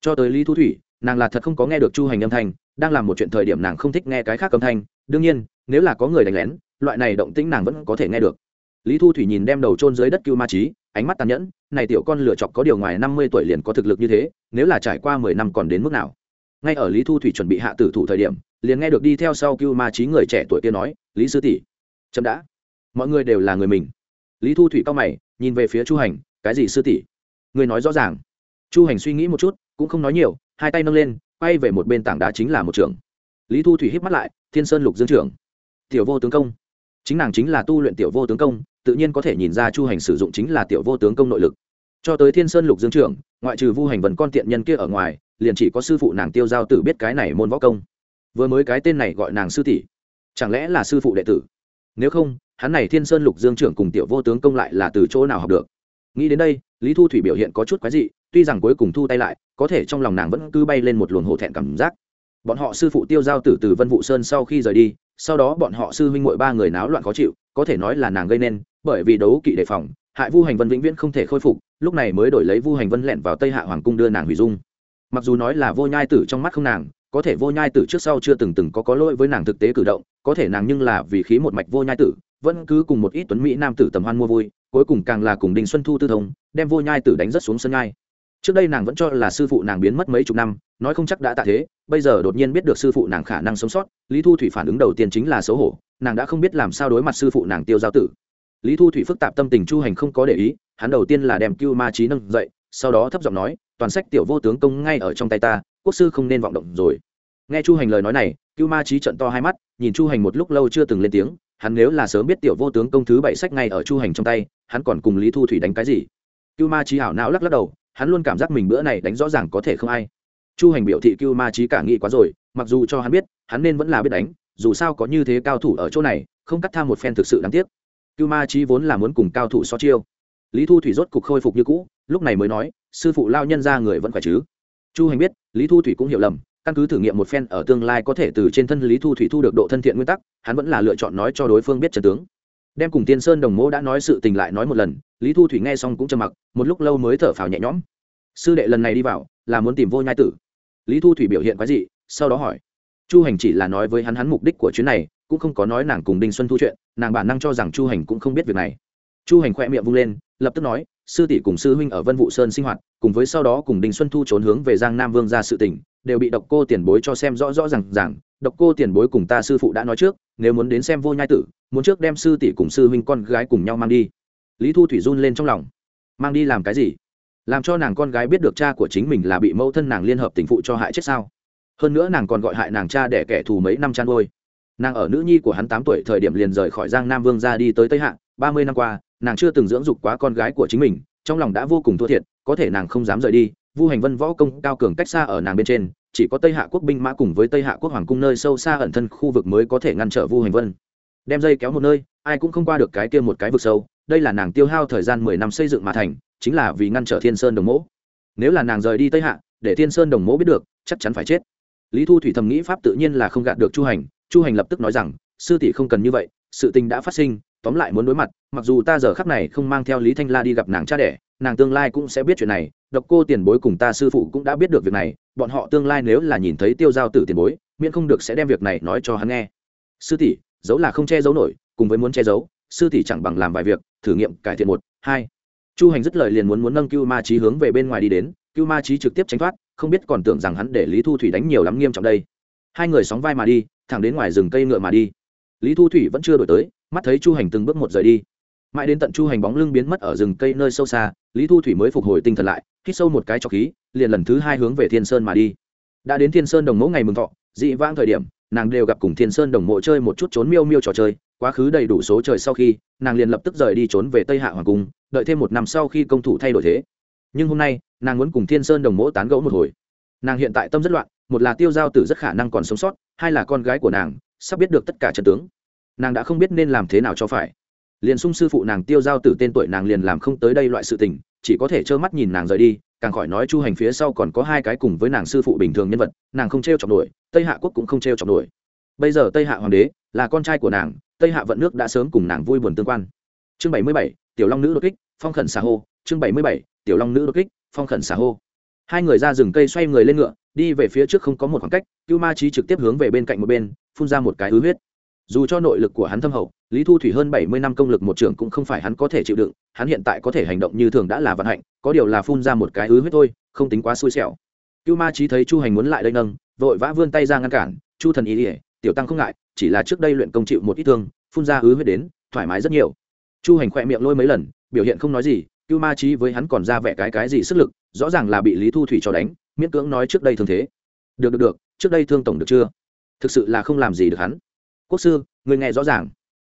Cho tới lý thu thủy, nàng là thật không có nghe được chu hành âm thanh, đang làm một chuyện thời điểm nàng không thích nghe cái khác âm thanh. Đương nhiên, nếu là có người đánh lén, loại này động tĩnh nàng vẫn có thể nghe được. Lý thu thủy nhìn đem đầu trôn dưới đất cưu ma trí ánh mắt tàn nhẫn, này tiểu con lựa chọc có điều ngoài năm mươi tuổi liền có thực lực như thế, nếu là trải qua mười năm còn đến mức nào? Ngay ở lý thu thủy chuẩn bị hạ tử thủ thời điểm, liền nghe được đi theo sau cưu ma trí người trẻ tuổi kia nói, lý sư tỷ, chậm đã. Mọi người đều là người mình. Lý thu thủy cao mày, nhìn về phía chu hành cái gì sư tỷ? Người nói rõ ràng. Chu hành suy nghĩ một chút, cũng không nói nhiều, hai tay nâng lên, quay về một bên tảng đá chính là một trường. Lý thu thủy hít mắt lại, thiên sơn lục dương trưởng. Tiểu vô tướng công. Chính nàng chính là tu luyện tiểu vô tướng công, tự nhiên có thể nhìn ra chu hành sử dụng chính là tiểu vô tướng công nội lực. Cho tới thiên sơn lục dương trưởng, ngoại trừ vu hành vần con tiện nhân kia ở ngoài, liền chỉ có sư phụ nàng tiêu giao tử biết cái này môn võ công. Vừa mới cái tên này gọi nàng sư tỷ, chẳng lẽ là sư phụ đệ tử? Nếu không, hắn này thiên sơn lục dương trưởng cùng tiểu vô tướng công lại là từ chỗ nào học được? Nghĩ đến đây, lý thu thủy biểu hiện có chút quái dị, tuy rằng cuối cùng thu tay lại, có thể trong lòng nàng vẫn cứ bay lên một luồng hổ thẹn cảm giác. Bọn họ sư phụ tiêu giao tử từ vân vụ sơn sau khi rời đi, sau đó bọn họ sư huynh mội ba người náo loạn khó chịu, có thể nói là nàng gây nên, bởi vì đấu kỵ đề phòng, hại vu hành vân vĩnh viễn không thể khôi phục, lúc này mới đổi lấy vu hành vân lẹn vào tây hạ hoàng cung đưa nàng hủy dung. Mặc dù nói là vô nhai tử trong mắt không nàng, có thể vô nhai tử trước sau chưa từng từng có có lỗi với nàng thực tế cử động, có thể nàng nhưng là vì khí một mạch vô nhai tử, vẫn cứ cùng một ít tuấn mỹ nam tử tầm hoan mua vui cuối cùng càng là cùng đình xuân thu tư thông, đem vô nhai tử đánh rất xuống sân nhai. Trước đây nàng vẫn cho là sư phụ nàng biến mất mấy chục năm, nói không chắc đã tạ thế, bây giờ đột nhiên biết được sư phụ nàng khả năng sống sót, lý thu thủy phản ứng đầu tiên chính là xấu hổ, nàng đã không biết làm sao đối mặt sư phụ nàng tiêu giao tử. Lý thu thủy phức tạp tâm tình chu hành không có để ý, hắn đầu tiên là đem cưu ma trí nâng dậy, sau đó thấp giọng nói, toàn sách tiểu vô tướng công ngay ở trong tay ta, quốc sư không nên vọng động rồi. Nghe chu hành lời nói này, cưu ma trí trận to hai mắt, nhìn chu hành một lúc lâu chưa từng lên tiếng hắn nếu là sớm biết tiểu vô tướng công thứ bảy sách ngay ở chu hành trong tay, hắn còn cùng lý thu thủy đánh cái gì? Cưu ma trí hảo não lắc lắc đầu, hắn luôn cảm giác mình bữa này đánh rõ ràng có thể không ai. Chu hành biểu thị cưu ma trí cả nghĩ quá rồi, mặc dù cho hắn biết, hắn nên vẫn là biết đánh, dù sao có như thế cao thủ ở chỗ này, không cắt tham một phen thực sự đáng tiếc. Cưu ma trí vốn là muốn cùng cao thủ so chiêu. Lý thu thủy rốt cục khôi phục như cũ, lúc này mới nói, sư phụ lao nhân ra người vẫn khỏe chứ? Chu hành biết, lý thu thủy cũng hiểu lầm căn cứ thử nghiệm một phen ở tương lai có thể từ trên thân lý thu thủy thu được độ thân thiện nguyên tắc, hắn vẫn là lựa chọn nói cho đối phương biết trần tướng. Đem cùng tiên sơn đồng mô đã nói sự tình lại nói một lần, lý thu thủy nghe xong cũng trầm mặc, một lúc lâu mới thở phào nhẹ nhõm. Sư đệ lần này đi vào, là muốn tìm vô nhai tử. Lý thu thủy biểu hiện quái dị, sau đó hỏi. Chu hành chỉ là nói với hắn hắn mục đích của chuyến này, cũng không có nói nàng cùng đinh xuân thu chuyện, nàng bản năng cho rằng chu hành cũng không biết việc này. Chu hành khoe miệng vung lên, lập tức nói, sư tỷ cùng sư huynh ở vân vụ sơn sinh hoạt, cùng với sau đó cùng đinh xuân thu trốn hướng về giang nam vương ra sự tỉnh đều bị độc cô tiền bối cho xem rõ rõ r à n g rằng độc cô tiền bối cùng ta sư phụ đã nói trước, nếu muốn đến xem vô nhai tử, muốn trước đem sư tỷ cùng sư huynh con gái cùng nhau mang đi. Lý thu thủy run lên trong lòng. Mang đi làm cái gì? Làm cho nàng con gái biết được cha của chính mình là bị mẫu thân nàng liên hợp tình phụ cho hại chết sao? Hơn nữa nàng còn gọi hại nàng cha để kẻ thù mấy năm chăn nuôi nàng ở nữ nhi của hắn tám tuổi thời điểm liền rời khỏi giang nam vương ra đi tới tây hạ, ba mươi năm qua, nàng chưa từng dưỡng dục quá con gái của chính mình, trong lòng đã vô cùng thua thiệt, có thể nàng không dám rời đi vu hành vân võ công cao cường cách xa ở nàng bên trên, chỉ có tây hạ quốc binh mã cùng với tây hạ quốc hoàng cung nơi sâu xa ẩn thân khu vực mới có thể ngăn trở vu hành vân. Đem dây kéo một nơi, ai cũng không qua được cái kia một cái vực sâu, đây là nàng tiêu hao thời gian mười năm xây dựng mà thành, chính là vì ngăn trở thiên sơn đồng mẫu nếu là nàng rời đi tây hạ, để thiên sơn đồng mẫu biết được, chắc chắn phải chết. Lý thu thủy thầm nghĩ pháp tự nhiên là không gạt được chu hành chu hành lập tức nói rằng, sư tỷ không cần như vậy, sự tình đã phát sinh, tóm lại muốn đối mặt, mặc dù ta giờ khắc này không mang theo lý thanh la đi gặp nàng cha đẻ nàng tương lai cũng sẽ biết chuyện này, độc cô tiền bối cùng ta sư phụ cũng đã biết được việc này, bọn họ tương lai nếu là nhìn thấy tiêu giao tử tiền bối, miễn không được sẽ đem việc này nói cho hắn nghe. Sư tỷ giấu là không che giấu nổi, cùng với muốn che giấu, sư tỷ chẳng bằng làm vài việc, thử nghiệm, cải thiện một, hai. Chu hành dứt lời liền muốn muốn nâng cưu ma trí hướng về bên ngoài đi đến, cưu ma trí trực tiếp tránh thoát, không biết còn tưởng rằng hắn để lý thu thủy đánh nhiều lắm nghiêm trọng đây. Hai người sóng vai mà đi, thẳng đến ngoài rừng cây ngựa mà đi. Lý thu thủy vẫn chưa đổi tới, mắt thấy chu hành từng bước một rời đi mãi đến tận chu hành bóng lưng biến mất ở rừng cây nơi sâu xa, lý thu thủy mới phục hồi tinh thần lại, hít sâu một cái trọc khí, liền lần thứ hai hướng về thiên sơn mà đi. Đã đến thiên sơn đồng mẫu ngày mừng thọ, dị vãng thời điểm, nàng đều gặp cùng thiên sơn đồng mộ chơi một chút trốn miêu miêu trò chơi, quá khứ đầy đủ số trời sau khi, nàng liền lập tức rời đi trốn về tây hạ hoàng cung, đợi thêm một năm sau khi công thủ thay đổi thế. Nhưng hôm nay, nàng muốn cùng thiên sơn đồng mỗ tán gẫu một hồi. Nàng hiện tại tâm rất loạn, một là tiêu giao tử rất khả năng còn sống sót, hai là con gái của nàng, sắp biết được tất cả trận tướng. Nàng đã không biết nên làm thế nào cho phải liền sung sư phụ nàng tiêu giao tử tên tuổi nàng liền làm không tới đây loại sự tình, chỉ có thể trơ mắt nhìn nàng rời đi, càng khỏi nói chu hành phía sau còn có hai cái cùng với nàng sư phụ bình thường nhân vật, nàng không t r e o chọc nổi, tây hạ quốc cũng không t r e o chọc nổi. Bây giờ tây hạ hoàng đế là con trai của nàng, tây hạ vận nước đã sớm cùng nàng vui buồn tương quan. Chương bảy mươi bảy, tiểu long nữ đột kích, phong khẩn xà hô. Chương bảy mươi bảy, tiểu long nữ đột kích, phong khẩn xà hô. Hai người ra rừng cây xoay người lên ngựa, đi về phía trước không có một khoảng cách, cưu ma trí trực tiếp hướng về bên cạnh một bên, phun ra một cái ứ huyết. Dù cho nội lực của hắn thâm hậu lý thu thủy hơn bảy mươi năm công lực một trưởng cũng không phải hắn có thể chịu đựng, hắn hiện tại có thể hành động như thường đã là vận hạnh, có điều là phun ra một cái ứ huyết thôi, không tính quá xui xẻo. Cưu ma trí thấy chu hành muốn lại đây nâng, vội vã vươn tay ra ngăn cản, chu thần ý ỉa tiểu tăng không ngại, chỉ là trước đây luyện công chịu một ít thương, phun ra ứ huyết đến, thoải mái rất nhiều. Chu hành khỏe miệng lôi mấy lần, biểu hiện không nói gì, cưu ma trí với hắn còn ra vẻ cái cái gì sức lực, rõ ràng là bị lý thu thủy cho đánh, miễn cưỡng nói trước đây thương thế. Được được được, trước đây thương tổng được chưa? Thực sự là không làm gì được hắn. Quốc sư, người nghe rõ ràng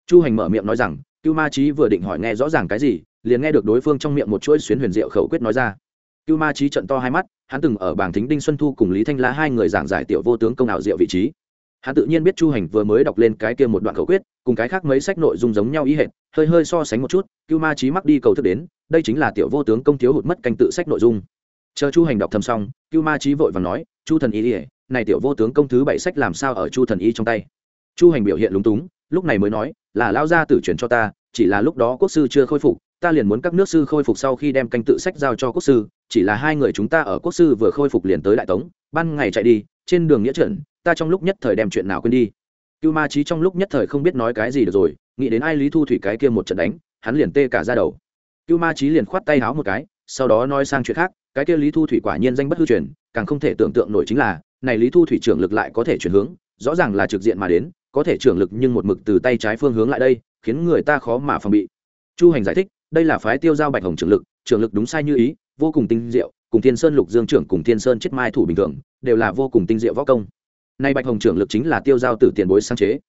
chu hành mở miệng nói rằng, cưu ma trí vừa định hỏi nghe rõ ràng cái gì, liền nghe được đối phương trong miệng một chuỗi xuyến huyền diệu khẩu quyết nói ra. Cưu ma trí trận to hai mắt, hắn từng ở bảng thính đinh xuân thu cùng lý thanh la hai người giảng giải tiểu vô tướng công ảo diệu vị trí. Hắn tự nhiên biết chu hành vừa mới đọc lên cái kia một đoạn khẩu quyết, cùng cái khác mấy sách nội dung giống nhau ý hệt, hơi hơi so sánh một chút, cưu ma trí mắc đi cầu thức đến, đây chính là tiểu vô tướng công thiếu hụt mất canh tự sách nội dung. Chờ chu hành đọc thầm xong, cưu ma trí vội và nói, chu thần ý ỉa này tiểu vô tướng công thứ bảy sách làm sao ở chu thần y trong tay? Chu hành biểu hiện lúng túng lúc này mới nói, là lao gia tử chuyển cho ta, chỉ là lúc đó quốc sư chưa khôi phục, ta liền muốn các nước sư khôi phục sau khi đem canh tự sách giao cho quốc sư, chỉ là hai người chúng ta ở quốc sư vừa khôi phục liền tới đại tống, ban ngày chạy đi, trên đường nghĩa trận, ta trong lúc nhất thời đem chuyện nào quên đi. Cưu ma trí trong lúc nhất thời không biết nói cái gì được rồi, nghĩ đến ai lý thu thủy cái kia một trận đánh, hắn liền tê cả ra đầu. Cưu ma trí liền khoát tay háo một cái, sau đó nói sang chuyện khác, cái kia lý thu thủy quả nhiên danh bất hư truyền, càng không thể tưởng tượng nổi chính là, này lý thu thủy trưởng lực lại có thể chuyển hướng, rõ ràng là trực diện mà đến có thể trưởng lực nhưng một mực từ tay trái phương hướng lại đây, khiến người ta khó mà phòng bị. Chu hành giải thích, đây là phái tiêu giao bạch hồng trưởng lực trưởng lực đúng sai như ý, vô cùng tinh diệu, cùng thiên sơn lục dương trưởng cùng thiên sơn chết mai thủ bình thường, đều là vô cùng tinh diệu võ công. Nay bạch hồng trưởng lực chính là tiêu giao từ tiền bối sáng chế.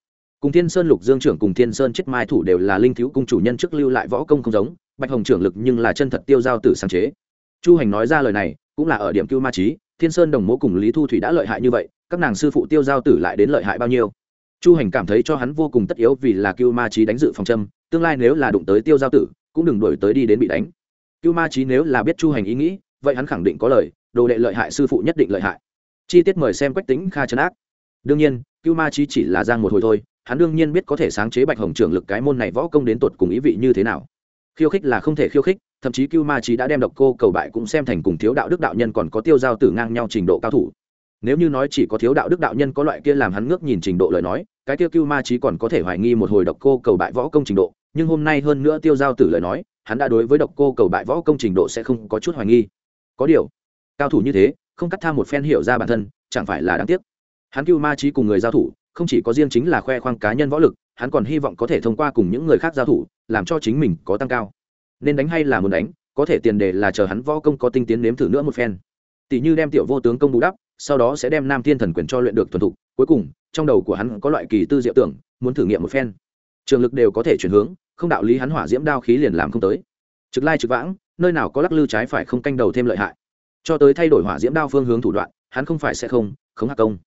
Cùng thiên sơn lục dương trưởng cùng thiên sơn chết mai thủ đều là linh thiếu cung chủ nhân trước lưu lại võ công không giống, bạch hồng trưởng lực nhưng là chân thật tiêu giao tử sáng chế. Chu hành nói ra lời này, cũng là ở điểm cưu ma trí, thiên sơn đồng mố cùng lý thu thủy đã lợi hại như vậy, các nàng sư phụ tiêu giao tử lại đến lợi hại bao nhiêu? Chu hành cảm thấy cho hắn vô cùng tất yếu vì là cưu ma trí đánh dự phòng châm, tương lai nếu là đụng tới tiêu giao tử, cũng đừng đổi tới đi đến bị đánh. Cưu ma trí nếu là biết chu hành ý nghĩ, vậy hắn khẳng định có lời, đồ đệ lợi hại, sư phụ nhất định lợi hại. Chi tiết mời xem quách tính kha trấn ác. Đương nhiên, cưu ma trí chỉ là giang một hồi thôi, hắn đương nhiên biết có thể sáng chế bạch hồng trưởng lực cái môn này võ công đến tột cùng ý vị như thế nào. Khiêu khích là không thể khiêu khích, thậm chí cưu ma trí đã đem độc cô cầu bại cũng xem thành cùng thiếu đạo đức đạo nhân còn có tiêu giao tử ngang nhau trình độ cao thủ nếu như nói chỉ có thiếu đạo đức đạo nhân có loại kia làm hắn ngước nhìn trình độ lời nói, cái tiêu cưu ma trí còn có thể hoài nghi một hồi độc cô cầu bại võ công trình độ, nhưng hôm nay hơn nữa tiêu giao tử lời nói, hắn đã đối với độc cô cầu bại võ công trình độ sẽ không có chút hoài nghi. Có điều, cao thủ như thế, không cắt tham một phen hiểu ra bản thân, chẳng phải là đáng tiếc. Hắn cưu ma trí cùng người giao thủ, không chỉ có riêng chính là khoe khoang cá nhân võ lực, hắn còn hy vọng có thể thông qua cùng những người khác giao thủ, làm cho chính mình có tăng cao. Nên đánh hay là muốn đánh, có thể tiền đề là chờ hắn võ công có tinh tiến nếm thử nữa một phen. Tỷ như đem tiểu vô tướng công bù đắp sau đó sẽ đem nam thiên thần quyền cho luyện được thuần thục. Cuối cùng, trong đầu của hắn có loại kỳ tư diệu tưởng, muốn thử nghiệm một phen. Trường lực đều có thể chuyển hướng, không đạo lý hắn hỏa diễm đao khí liền làm không tới. Trực lai trực vãng, nơi nào có lắc lư trái phải không canh đầu thêm lợi hại. Cho tới thay đổi hỏa diễm đao phương hướng thủ đoạn, hắn không phải sẽ không, khống hạ công.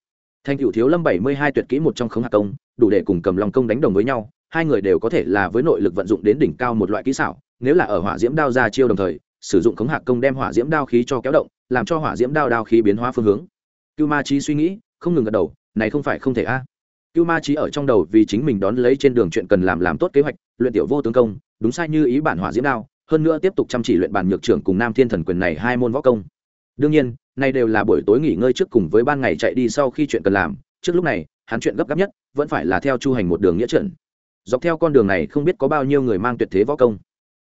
Thành cựu thiếu lâm bảy mươi hai tuyệt kỹ một trong khống hạ công, đủ để cùng cầm lòng công đánh đồng với nhau, hai người đều có thể là với nội lực vận dụng đến đỉnh cao một loại kỹ xảo, nếu là ở hỏa diễm đao ra chiêu đồng thời, sử dụng khống hạ công đem hỏa diễm đao khí cho kéo động, làm cho hỏa diễm đao đao khí biến hóa phương hướng cưu ma trí suy nghĩ, không ngừng gật đầu, này không phải không thể a. À. cưu ma trí ở trong đầu vì chính mình đón lấy trên đường chuyện cần làm làm tốt kế hoạch, luyện tiểu vô tướng công, đúng sai như ý bản hỏa diễm đao, hơn nữa tiếp tục chăm chỉ luyện bản nhược trưởng cùng nam thiên thần quyền này hai môn võ công. Đương nhiên nay đều là buổi tối nghỉ ngơi trước cùng với ban ngày chạy đi sau khi chuyện cần làm, trước lúc này, hắn chuyện gấp gáp nhất, vẫn phải là theo chu hành một đường nghĩa trận. Dọc theo con đường này không biết có bao nhiêu người mang tuyệt thế võ công.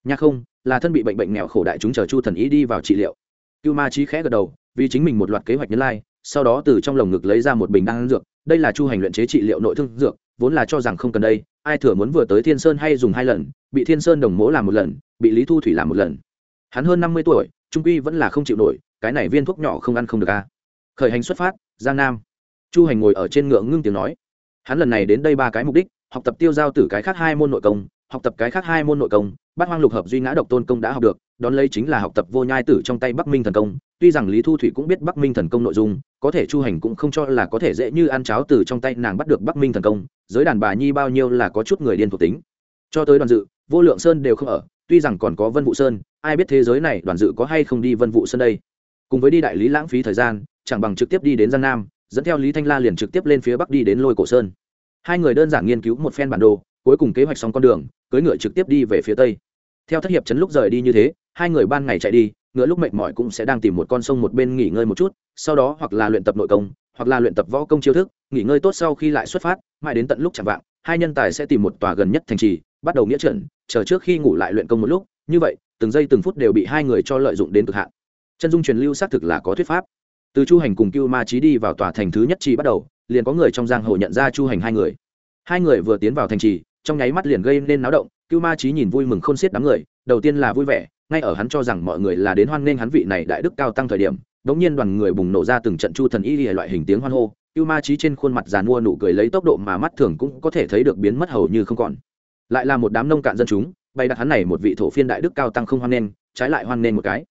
Nha không, là thân bị bệnh bệnh nghèo khổ đại chúng chờ chu thần ý đi vào trị liệu. Cưu ma trí khẽ gật đầu, vì chính mình một loạt kế hoạch nhân lai sau đó từ trong lồng ngực lấy ra một bình đan dược, đây là chu hành luyện chế trị liệu nội thương dược, vốn là cho rằng không cần đây, ai thừa muốn vừa tới thiên sơn hay dùng hai lần, bị thiên sơn đồng mố làm một lần, bị lý thu thủy làm một lần. Hắn hơn năm mươi tuổi, trung quy vẫn là không chịu nổi, cái này viên thuốc nhỏ không ăn không được a à. khởi hành xuất phát, giang nam. Chu hành ngồi ở trên ngựa ngưng tiếng nói. Hắn lần này đến đây ba cái mục đích, học tập tiêu giao tử cái khác hai môn nội công, học tập cái khác hai môn nội công bát hoang lục hợp duy ngã độc tôn công đã học được, đón lấy chính là học tập vô nhai tử trong tay bắc minh thần công tuy rằng lý thu thủy cũng biết bắc minh thần công nội dung, có thể chu hành cũng không cho là có thể dễ như ăn cháo từ trong tay nàng bắt được bắc minh thần công, giới đàn bà nhi bao nhiêu là có chút người điên thuộc tính. Cho tới đoàn dự, vô lượng sơn đều không ở, tuy rằng còn có vân vụ sơn, ai biết thế giới này đoàn dự có hay không đi vân vụ sơn đây? Cùng với đi đại lý lãng phí thời gian, chẳng bằng trực tiếp đi đến giang nam, dẫn theo lý thanh la liền trực tiếp lên phía bắc đi đến lôi cổ sơn. Hai người đơn giản nghiên cứu một phen bản đồ, cuối cùng kế hoạch xong con đường, cưỡi ngựa trực tiếp đi về phía tây. Theo thất hiệp chấn lúc rời đi như thế, hai người ban ngày chạy đi ngựa lúc mệt mỏi cũng sẽ đang tìm một con sông một bên nghỉ ngơi một chút, sau đó hoặc là luyện tập nội công, hoặc là luyện tập võ công chiêu thức, nghỉ ngơi tốt sau khi lại xuất phát, mãi đến tận lúc chẳng vạng, hai nhân tài sẽ tìm một tòa gần nhất thành trì, bắt đầu nghĩa trận, chờ trước khi ngủ lại luyện công một lúc, như vậy, từng giây từng phút đều bị hai người cho lợi dụng đến cực hạn. Chân dung truyền lưu xác thực là có thuyết pháp. Từ chu hành cùng cưu ma trí đi vào tòa thành thứ nhất trì bắt đầu, liền có người trong giang hồ nhận ra chu hành hai người. Hai người vừa tiến vào thành trì, trong nháy mắt liền gây nên náo động, cưu ma trí nhìn vui mừng khôn xiết đám người, đầu tiên là vui vẻ ngay ở hắn cho rằng mọi người là đến hoan nghênh hắn vị này đại đức cao tăng thời điểm, đống nhiên đoàn người bùng nổ ra từng trận chu thần y lìa loại hình tiếng hoan hô yêu ma trí trên khuôn mặt giàn mua nụ cười lấy tốc độ mà mắt thường cũng có thể thấy được biến mất hầu như không còn. Lại là một đám nông cạn dân chúng, bày đặt hắn này một vị thổ phiên đại đức cao tăng không hoan nghênh, trái lại hoan nghênh một cái.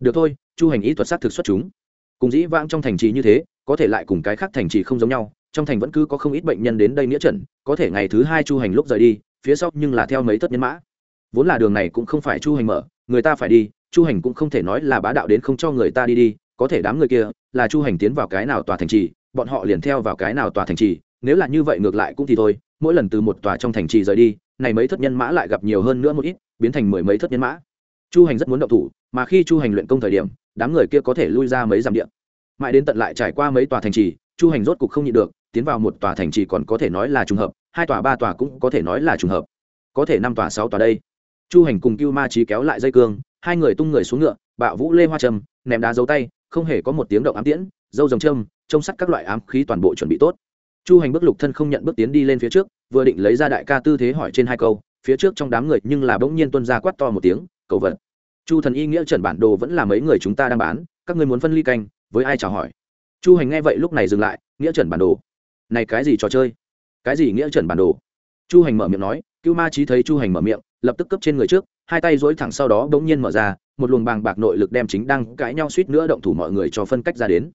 Được thôi, chu hành ý thuật sát thực xuất chúng. Cùng dĩ vãng trong thành trì như thế, có thể lại cùng cái khác thành trì không giống nhau, trong thành vẫn cứ có không ít bệnh nhân đến đây nghĩa trận, có thể ngày thứ hai chu hành lúc rời đi, phía sau nhưng là theo mấy tất nhân mã. Vốn là đường này cũng không phải chu hành mở người ta phải đi, chu hành cũng không thể nói là bá đạo đến không cho người ta đi đi, có thể đám người kia là chu hành tiến vào cái nào tòa thành trì, bọn họ liền theo vào cái nào tòa thành trì, nếu là như vậy ngược lại cũng thì thôi, mỗi lần từ một tòa trong thành trì rời đi, này mấy thất nhân mã lại gặp nhiều hơn nữa một ít, biến thành mười mấy thất nhân mã. Chu hành rất muốn động thủ, mà khi chu hành luyện công thời điểm, đám người kia có thể lui ra mấy dặm điện mãi đến tận lại trải qua mấy tòa thành trì, chu hành rốt cục không nhịn được, tiến vào một tòa thành trì còn có thể nói là trùng hợp, hai tòa ba tòa cũng có thể nói là trùng hợp. Có thể năm tòa, sáu tòa đây chu hành cùng cưu ma trí kéo lại dây cương, hai người tung người xuống ngựa, bạo vũ lê hoa trầm ném đá dấu tay, không hề có một tiếng động ám tiễn, dâu rồng trâm, trông sắt các loại ám khí toàn bộ chuẩn bị tốt. Chu hành bước lục thân không nhận bước tiến đi lên phía trước, vừa định lấy ra đại ca tư thế hỏi trên hai câu, phía trước trong đám người nhưng là bỗng nhiên tuân ra quát to một tiếng, cầu vật. Chu thần y nghĩa trần bản đồ vẫn là mấy người chúng ta đang bán, các ngươi muốn phân ly canh, với ai chào hỏi? Chu hành nghe vậy lúc này dừng lại, nghĩa trần bản đồ. Này cái gì trò chơi? Cái gì nghĩa trần bản đồ? Chu hành mở miệng nói cưu ma trí thấy chu hành mở miệng, lập tức cấp trên người trước, hai tay dối thẳng sau đó bỗng nhiên mở ra, một luồng bàng bạc nội lực đem chính đang cãi nhau suýt nữa động thủ mọi người cho phân cách ra đến.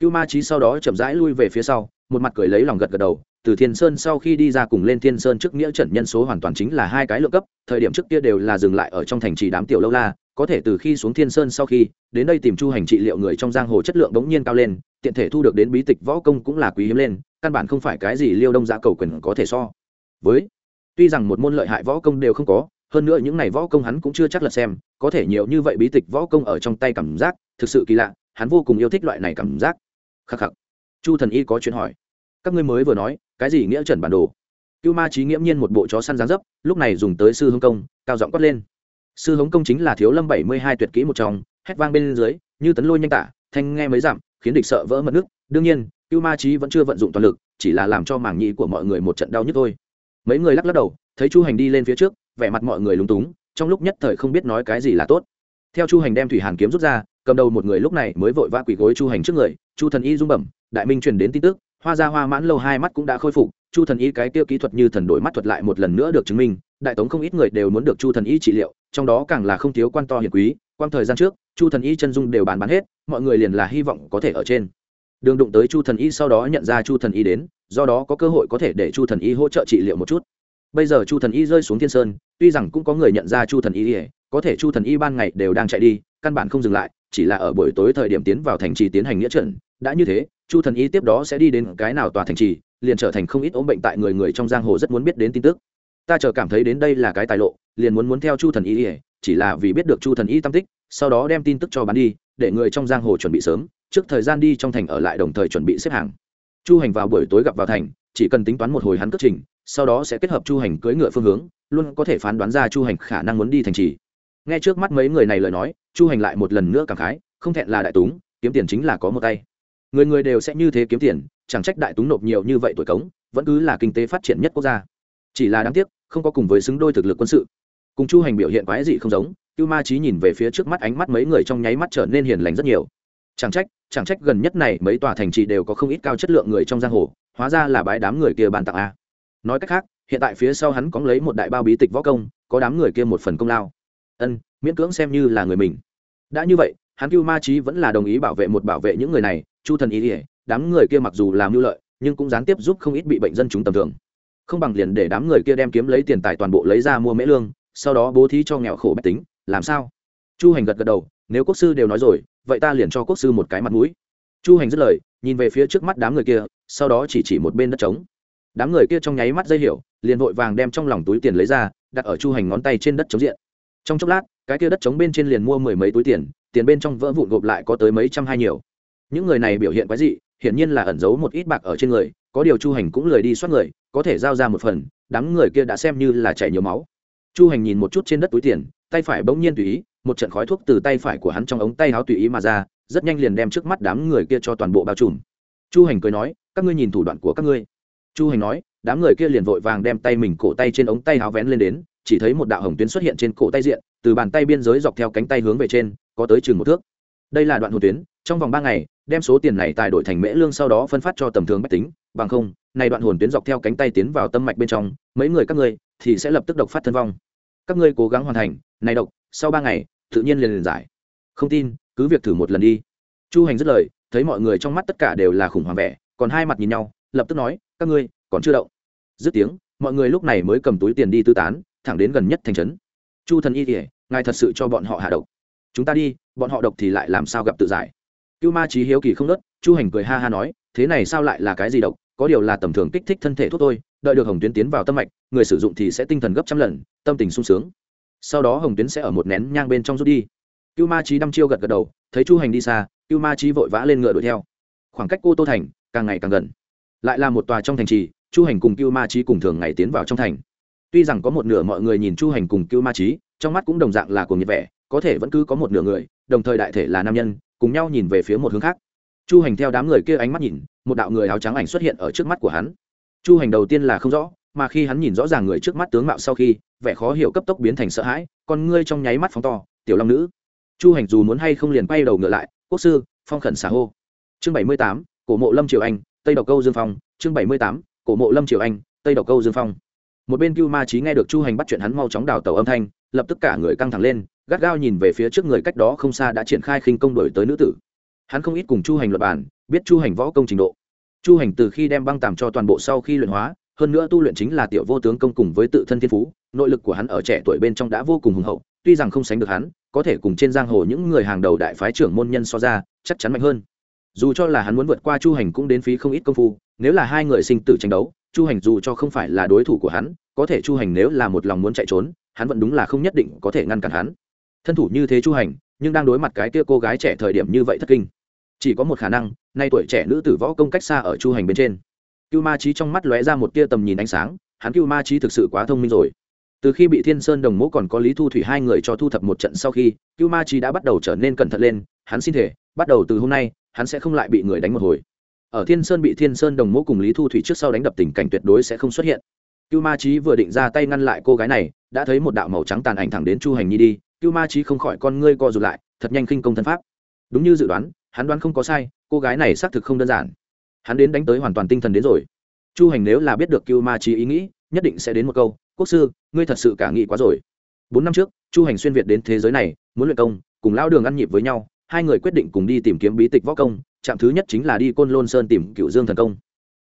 Cưu ma trí sau đó chậm rãi lui về phía sau, một mặt cười lấy lòng gật gật đầu, từ thiên sơn sau khi đi ra cùng lên thiên sơn trước nghĩa trận nhân số hoàn toàn chính là hai cái lượng cấp, thời điểm trước kia đều là dừng lại ở trong thành trì đám tiểu lâu la, có thể từ khi xuống thiên sơn sau khi, đến đây tìm chu hành trị liệu người trong giang hồ chất lượng đống nhiên cao lên, tiện thể thu được đến bí tịch võ công cũng là quý hiếm lên, căn bản không phải cái gì liêu đông giã cầu quyền có thể so. Với tuy rằng một môn lợi hại võ công đều không có, hơn nữa những này võ công hắn cũng chưa chắc là xem, có thể nhiều như vậy bí tịch võ công ở trong tay cảm giác, thực sự kỳ lạ, hắn vô cùng yêu thích loại này cảm giác. Khắc khắc. Chu thần y có chuyện hỏi. Các ngươi mới vừa nói, cái gì nghĩa trần bản đồ? Cưu ma trí nghiễm nhiên một bộ chó săn giáng dấp, lúc này dùng tới sư hống công, cao giọng quát lên. Sư hống công chính là thiếu lâm bảy mươi hai tuyệt kỹ một trong, hét vang bên dưới, như tấn lôi nhanh tả, thanh nghe mấy giảm, khiến địch sợ vỡ mất nước. Đương nhiên, cưu ma trí vẫn chưa vận dụng toàn lực, chỉ là làm cho mảng nhị của mọi người một trận đau nhức thôi mấy người lắc lắc đầu, thấy chu hành đi lên phía trước, vẻ mặt mọi người lúng túng, trong lúc nhất thời không biết nói cái gì là tốt. Theo chu hành đem thủy hàn kiếm rút ra, cầm đầu một người lúc này mới vội vã quỳ gối chu hành trước người, chu thần y rung bẩm, đại minh truyền đến tin tức, hoa ra hoa mãn lâu hai mắt cũng đã khôi phục, chu thần y cái tiêu kỹ thuật như thần đổi mắt thuật lại một lần nữa được chứng minh, đại tống không ít người đều muốn được chu thần y trị liệu, trong đó càng là không thiếu quan to hiền quý, quang thời gian trước, chu thần y chân dung đều bàn bán hết, mọi người liền là hy vọng có thể ở trên đường đụng tới chu thần y sau đó nhận ra chu thần y đến, do đó có cơ hội có thể để chu thần y hỗ trợ trị liệu một chút. Bây giờ chu thần y rơi xuống thiên sơn, tuy rằng cũng có người nhận ra chu thần y, có thể chu thần y ban ngày đều đang chạy đi, căn bản không dừng lại, chỉ là ở buổi tối thời điểm tiến vào thành trì tiến hành nghĩa trận. Đã như thế, chu thần y tiếp đó sẽ đi đến cái nào tòa thành trì, liền trở thành không ít ốm bệnh tại người người trong giang hồ rất muốn biết đến tin tức. Ta chờ cảm thấy đến đây là cái tài lộ, liền muốn muốn theo chu thần y, chỉ là vì biết được chu thần y tâm tích, sau đó đem tin tức cho bán đi, để người trong giang hồ chuẩn bị sớm trước thời gian đi trong thành ở lại đồng thời chuẩn bị xếp hàng. Chu hành vào buổi tối gặp vào thành, chỉ cần tính toán một hồi hắn cất trình, sau đó sẽ kết hợp chu hành cưỡi ngựa phương hướng, luôn có thể phán đoán ra chu hành khả năng muốn đi thành trì. Nghe trước mắt mấy người này lời nói, chu hành lại một lần nữa cảm khái, không thẹn là đại túng, kiếm tiền chính là có một tay. Người người đều sẽ như thế kiếm tiền, chẳng trách đại túng nộp nhiều như vậy tuổi cống, vẫn cứ là kinh tế phát triển nhất quốc gia. Chỉ là đáng tiếc, không có cùng với xứng đôi thực lực quân sự. Cùng chu hành biểu hiện quái dị không giống, cưu ma trí nhìn về phía trước mắt ánh mắt mấy người trong nháy mắt trở nên hiền lành rất nhiều chẳng trách chẳng trách gần nhất này mấy tòa thành trì đều có không ít cao chất lượng người trong giang hồ, hóa ra là bãi đám người kia bàn tặng a. Nói cách khác, hiện tại phía sau hắn có lấy một đại bao bí tịch võ công, có đám người kia một phần công lao. Ân, miễn cưỡng xem như là người mình. Đã như vậy, hắn cưu ma trí vẫn là đồng ý bảo vệ một bảo vệ những người này, chu thần ý ỉa đám người kia mặc dù làm mưu lợi, nhưng cũng gián tiếp giúp không ít bị bệnh dân chúng tầm thường. Không bằng liền để đám người kia đem kiếm lấy tiền tài toàn bộ lấy ra mua mễ lương, sau đó bố thí cho nghèo khổ bách tính, làm sao? Chu hành gật gật đầu, nếu quốc sư đều nói rồi vậy ta liền cho quốc sư một cái mặt mũi. Chu hành dứt lời, nhìn về phía trước mắt đám người kia, sau đó chỉ chỉ một bên đất trống. Đám người kia trong nháy mắt dây hiểu, liền vội vàng đem trong lòng túi tiền lấy ra, đặt ở chu hành ngón tay trên đất trống diện. Trong chốc lát, cái kia đất trống bên trên liền mua mười mấy túi tiền tiền bên trong vỡ vụn gộp lại có tới mấy trăm hai nhiều. Những người này biểu hiện quái dị, hiển nhiên là ẩn giấu một ít bạc ở trên người, có điều chu hành cũng lười đi soát người, có thể giao ra một phần, đám người kia đã xem như là chảy nhiều máu. Chu hành nhìn một chút trên đất túi tiền, tay phải bỗng nhiên tùy ý một trận khói thuốc từ tay phải của hắn trong ống tay áo tùy ý mà ra, rất nhanh liền đem trước mắt đám người kia cho toàn bộ bao trùm. Chu hành cười nói, các ngươi nhìn thủ đoạn của các ngươi. Chu hành nói, đám người kia liền vội vàng đem tay mình cổ tay trên ống tay áo vén lên đến, chỉ thấy một đạo hồng tuyến xuất hiện trên cổ tay diện, từ bàn tay biên giới dọc theo cánh tay hướng về trên, có tới chừng một thước. Đây là đoạn hồn tuyến, trong vòng ba ngày, đem số tiền này tài đổi thành mễ lương sau đó phân phát cho tầm thường bách tính, bằng không, này đoạn hồn tuyến dọc theo cánh tay tiến vào tâm mạch bên trong, mấy người các ngươi thì sẽ lập tức độc phát thân vong. Các ngươi cố gắng hoàn thành, này độc, sau ba ngày tự nhiên liền liền giải. Không tin, cứ việc thử một lần đi. Chu hành dứt lời, thấy mọi người trong mắt tất cả đều là khủng hoảng vẻ, còn hai mặt nhìn nhau, lập tức nói, các ngươi, còn chưa động. Dứt tiếng, mọi người lúc này mới cầm túi tiền đi tư tán, thẳng đến gần nhất thành trấn. Chu thần y kể ngài thật sự cho bọn họ hạ độc. Chúng ta đi, bọn họ độc thì lại làm sao gặp tự giải? Cưu ma trí hiếu kỳ không nớt, chu hành cười ha ha nói, thế này sao lại là cái gì độc? Có điều là tầm thường kích thích thân thể thuốc tôi đợi được hồng tuyến tiến vào tâm mạch, người sử dụng thì sẽ tinh thần gấp trăm lần, tâm tình sung sướng sau đó hồng tuyến sẽ ở một nén nhang bên trong rút đi cưu ma trí đăm chiêu gật gật đầu thấy chu hành đi xa cưu ma trí vội vã lên ngựa đuổi theo khoảng cách cô tô thành càng ngày càng gần lại là một tòa trong thành trì chu hành cùng cưu ma trí cùng thường ngày tiến vào trong thành tuy rằng có một nửa mọi người nhìn chu hành cùng cưu ma trí trong mắt cũng đồng dạng là cùng nhiệt vẻ có thể vẫn cứ có một nửa người đồng thời đại thể là nam nhân cùng nhau nhìn về phía một hướng khác chu hành theo đám người kia ánh mắt nhìn một đạo người áo trắng ảnh xuất hiện ở trước mắt của hắn chu hành đầu tiên là không rõ mà khi hắn nhìn rõ ràng người trước mắt tướng mạo sau khi, vẻ khó hiểu cấp tốc biến thành sợ hãi, con ngươi trong nháy mắt phóng to, tiểu long nữ. Chu hành dù muốn hay không liền bay đầu ngựa lại, quốc sư, phong khẩn xà hô. Chương bảy mươi tám, cổ mộ lâm triều anh, tây đầu câu dương phong. Chương bảy mươi tám, cổ mộ lâm triều anh, tây đầu câu dương phong. Một bên cưu ma trí nghe được chu hành bắt chuyện hắn mau chóng đào tàu âm thanh, lập tức cả người căng thẳng lên, gắt gao nhìn về phía trước người cách đó không xa đã triển khai khinh công đổi tới nữ tử. Hắn không ít cùng chu hành luật bản biết chu hành võ công trình độ. Chu hành từ khi đem băng tàm cho toàn bộ sau khi luyện hóa hơn nữa tu luyện chính là tiểu vô tướng công cùng với tự thân thiên phú, nội lực của hắn ở trẻ tuổi bên trong đã vô cùng hùng hậu, tuy rằng không sánh được hắn, có thể cùng trên giang hồ những người hàng đầu đại phái trưởng môn nhân so ra, chắc chắn mạnh hơn. Dù cho là hắn muốn vượt qua chu hành cũng đến phí không ít công phu, nếu là hai người sinh tử tranh đấu, chu hành dù cho không phải là đối thủ của hắn, có thể chu hành nếu là một lòng muốn chạy trốn, hắn vẫn đúng là không nhất định có thể ngăn cản hắn. Thân thủ như thế chu hành, nhưng đang đối mặt cái tia cô gái trẻ thời điểm như vậy thất kinh. Chỉ có một khả năng, nay tuổi trẻ nữ tử võ công cách xa ở chu hành bên trên cưu ma trí trong mắt lóe ra một tia tầm nhìn ánh sáng, hắn cưu ma trí thực sự quá thông minh rồi. Từ khi bị thiên sơn đồng mỗ còn có lý thu thủy hai người cho thu thập một trận sau khi, cưu ma trí đã bắt đầu trở nên cẩn thận lên, hắn xin thể, bắt đầu từ hôm nay, hắn sẽ không lại bị người đánh một hồi. Ở thiên sơn bị thiên sơn đồng mỗ cùng lý thu thủy trước sau đánh đập tình cảnh tuyệt đối sẽ không xuất hiện. Cưu ma trí vừa định ra tay ngăn lại cô gái này, đã thấy một đạo màu trắng tàn ảnh thẳng đến chu hành nhi đi, cưu ma trí không khỏi con ngươi co rụt lại, thật nhanh khinh công thân pháp. Đúng như dự đoán, hắn đoán không có sai, cô gái này xác thực không đơn giản hắn đến đánh tới hoàn toàn tinh thần đến rồi. Chu hành nếu là biết được cưu ma trí ý nghĩ, nhất định sẽ đến một câu, quốc sư, ngươi thật sự cả nghị quá rồi. Bốn năm trước, chu hành xuyên việt đến thế giới này, muốn luyện công, cùng lao đường ăn nhịp với nhau, hai người quyết định cùng đi tìm kiếm bí tịch võ công, trạm thứ nhất chính là đi côn lôn sơn tìm cựu dương thần công.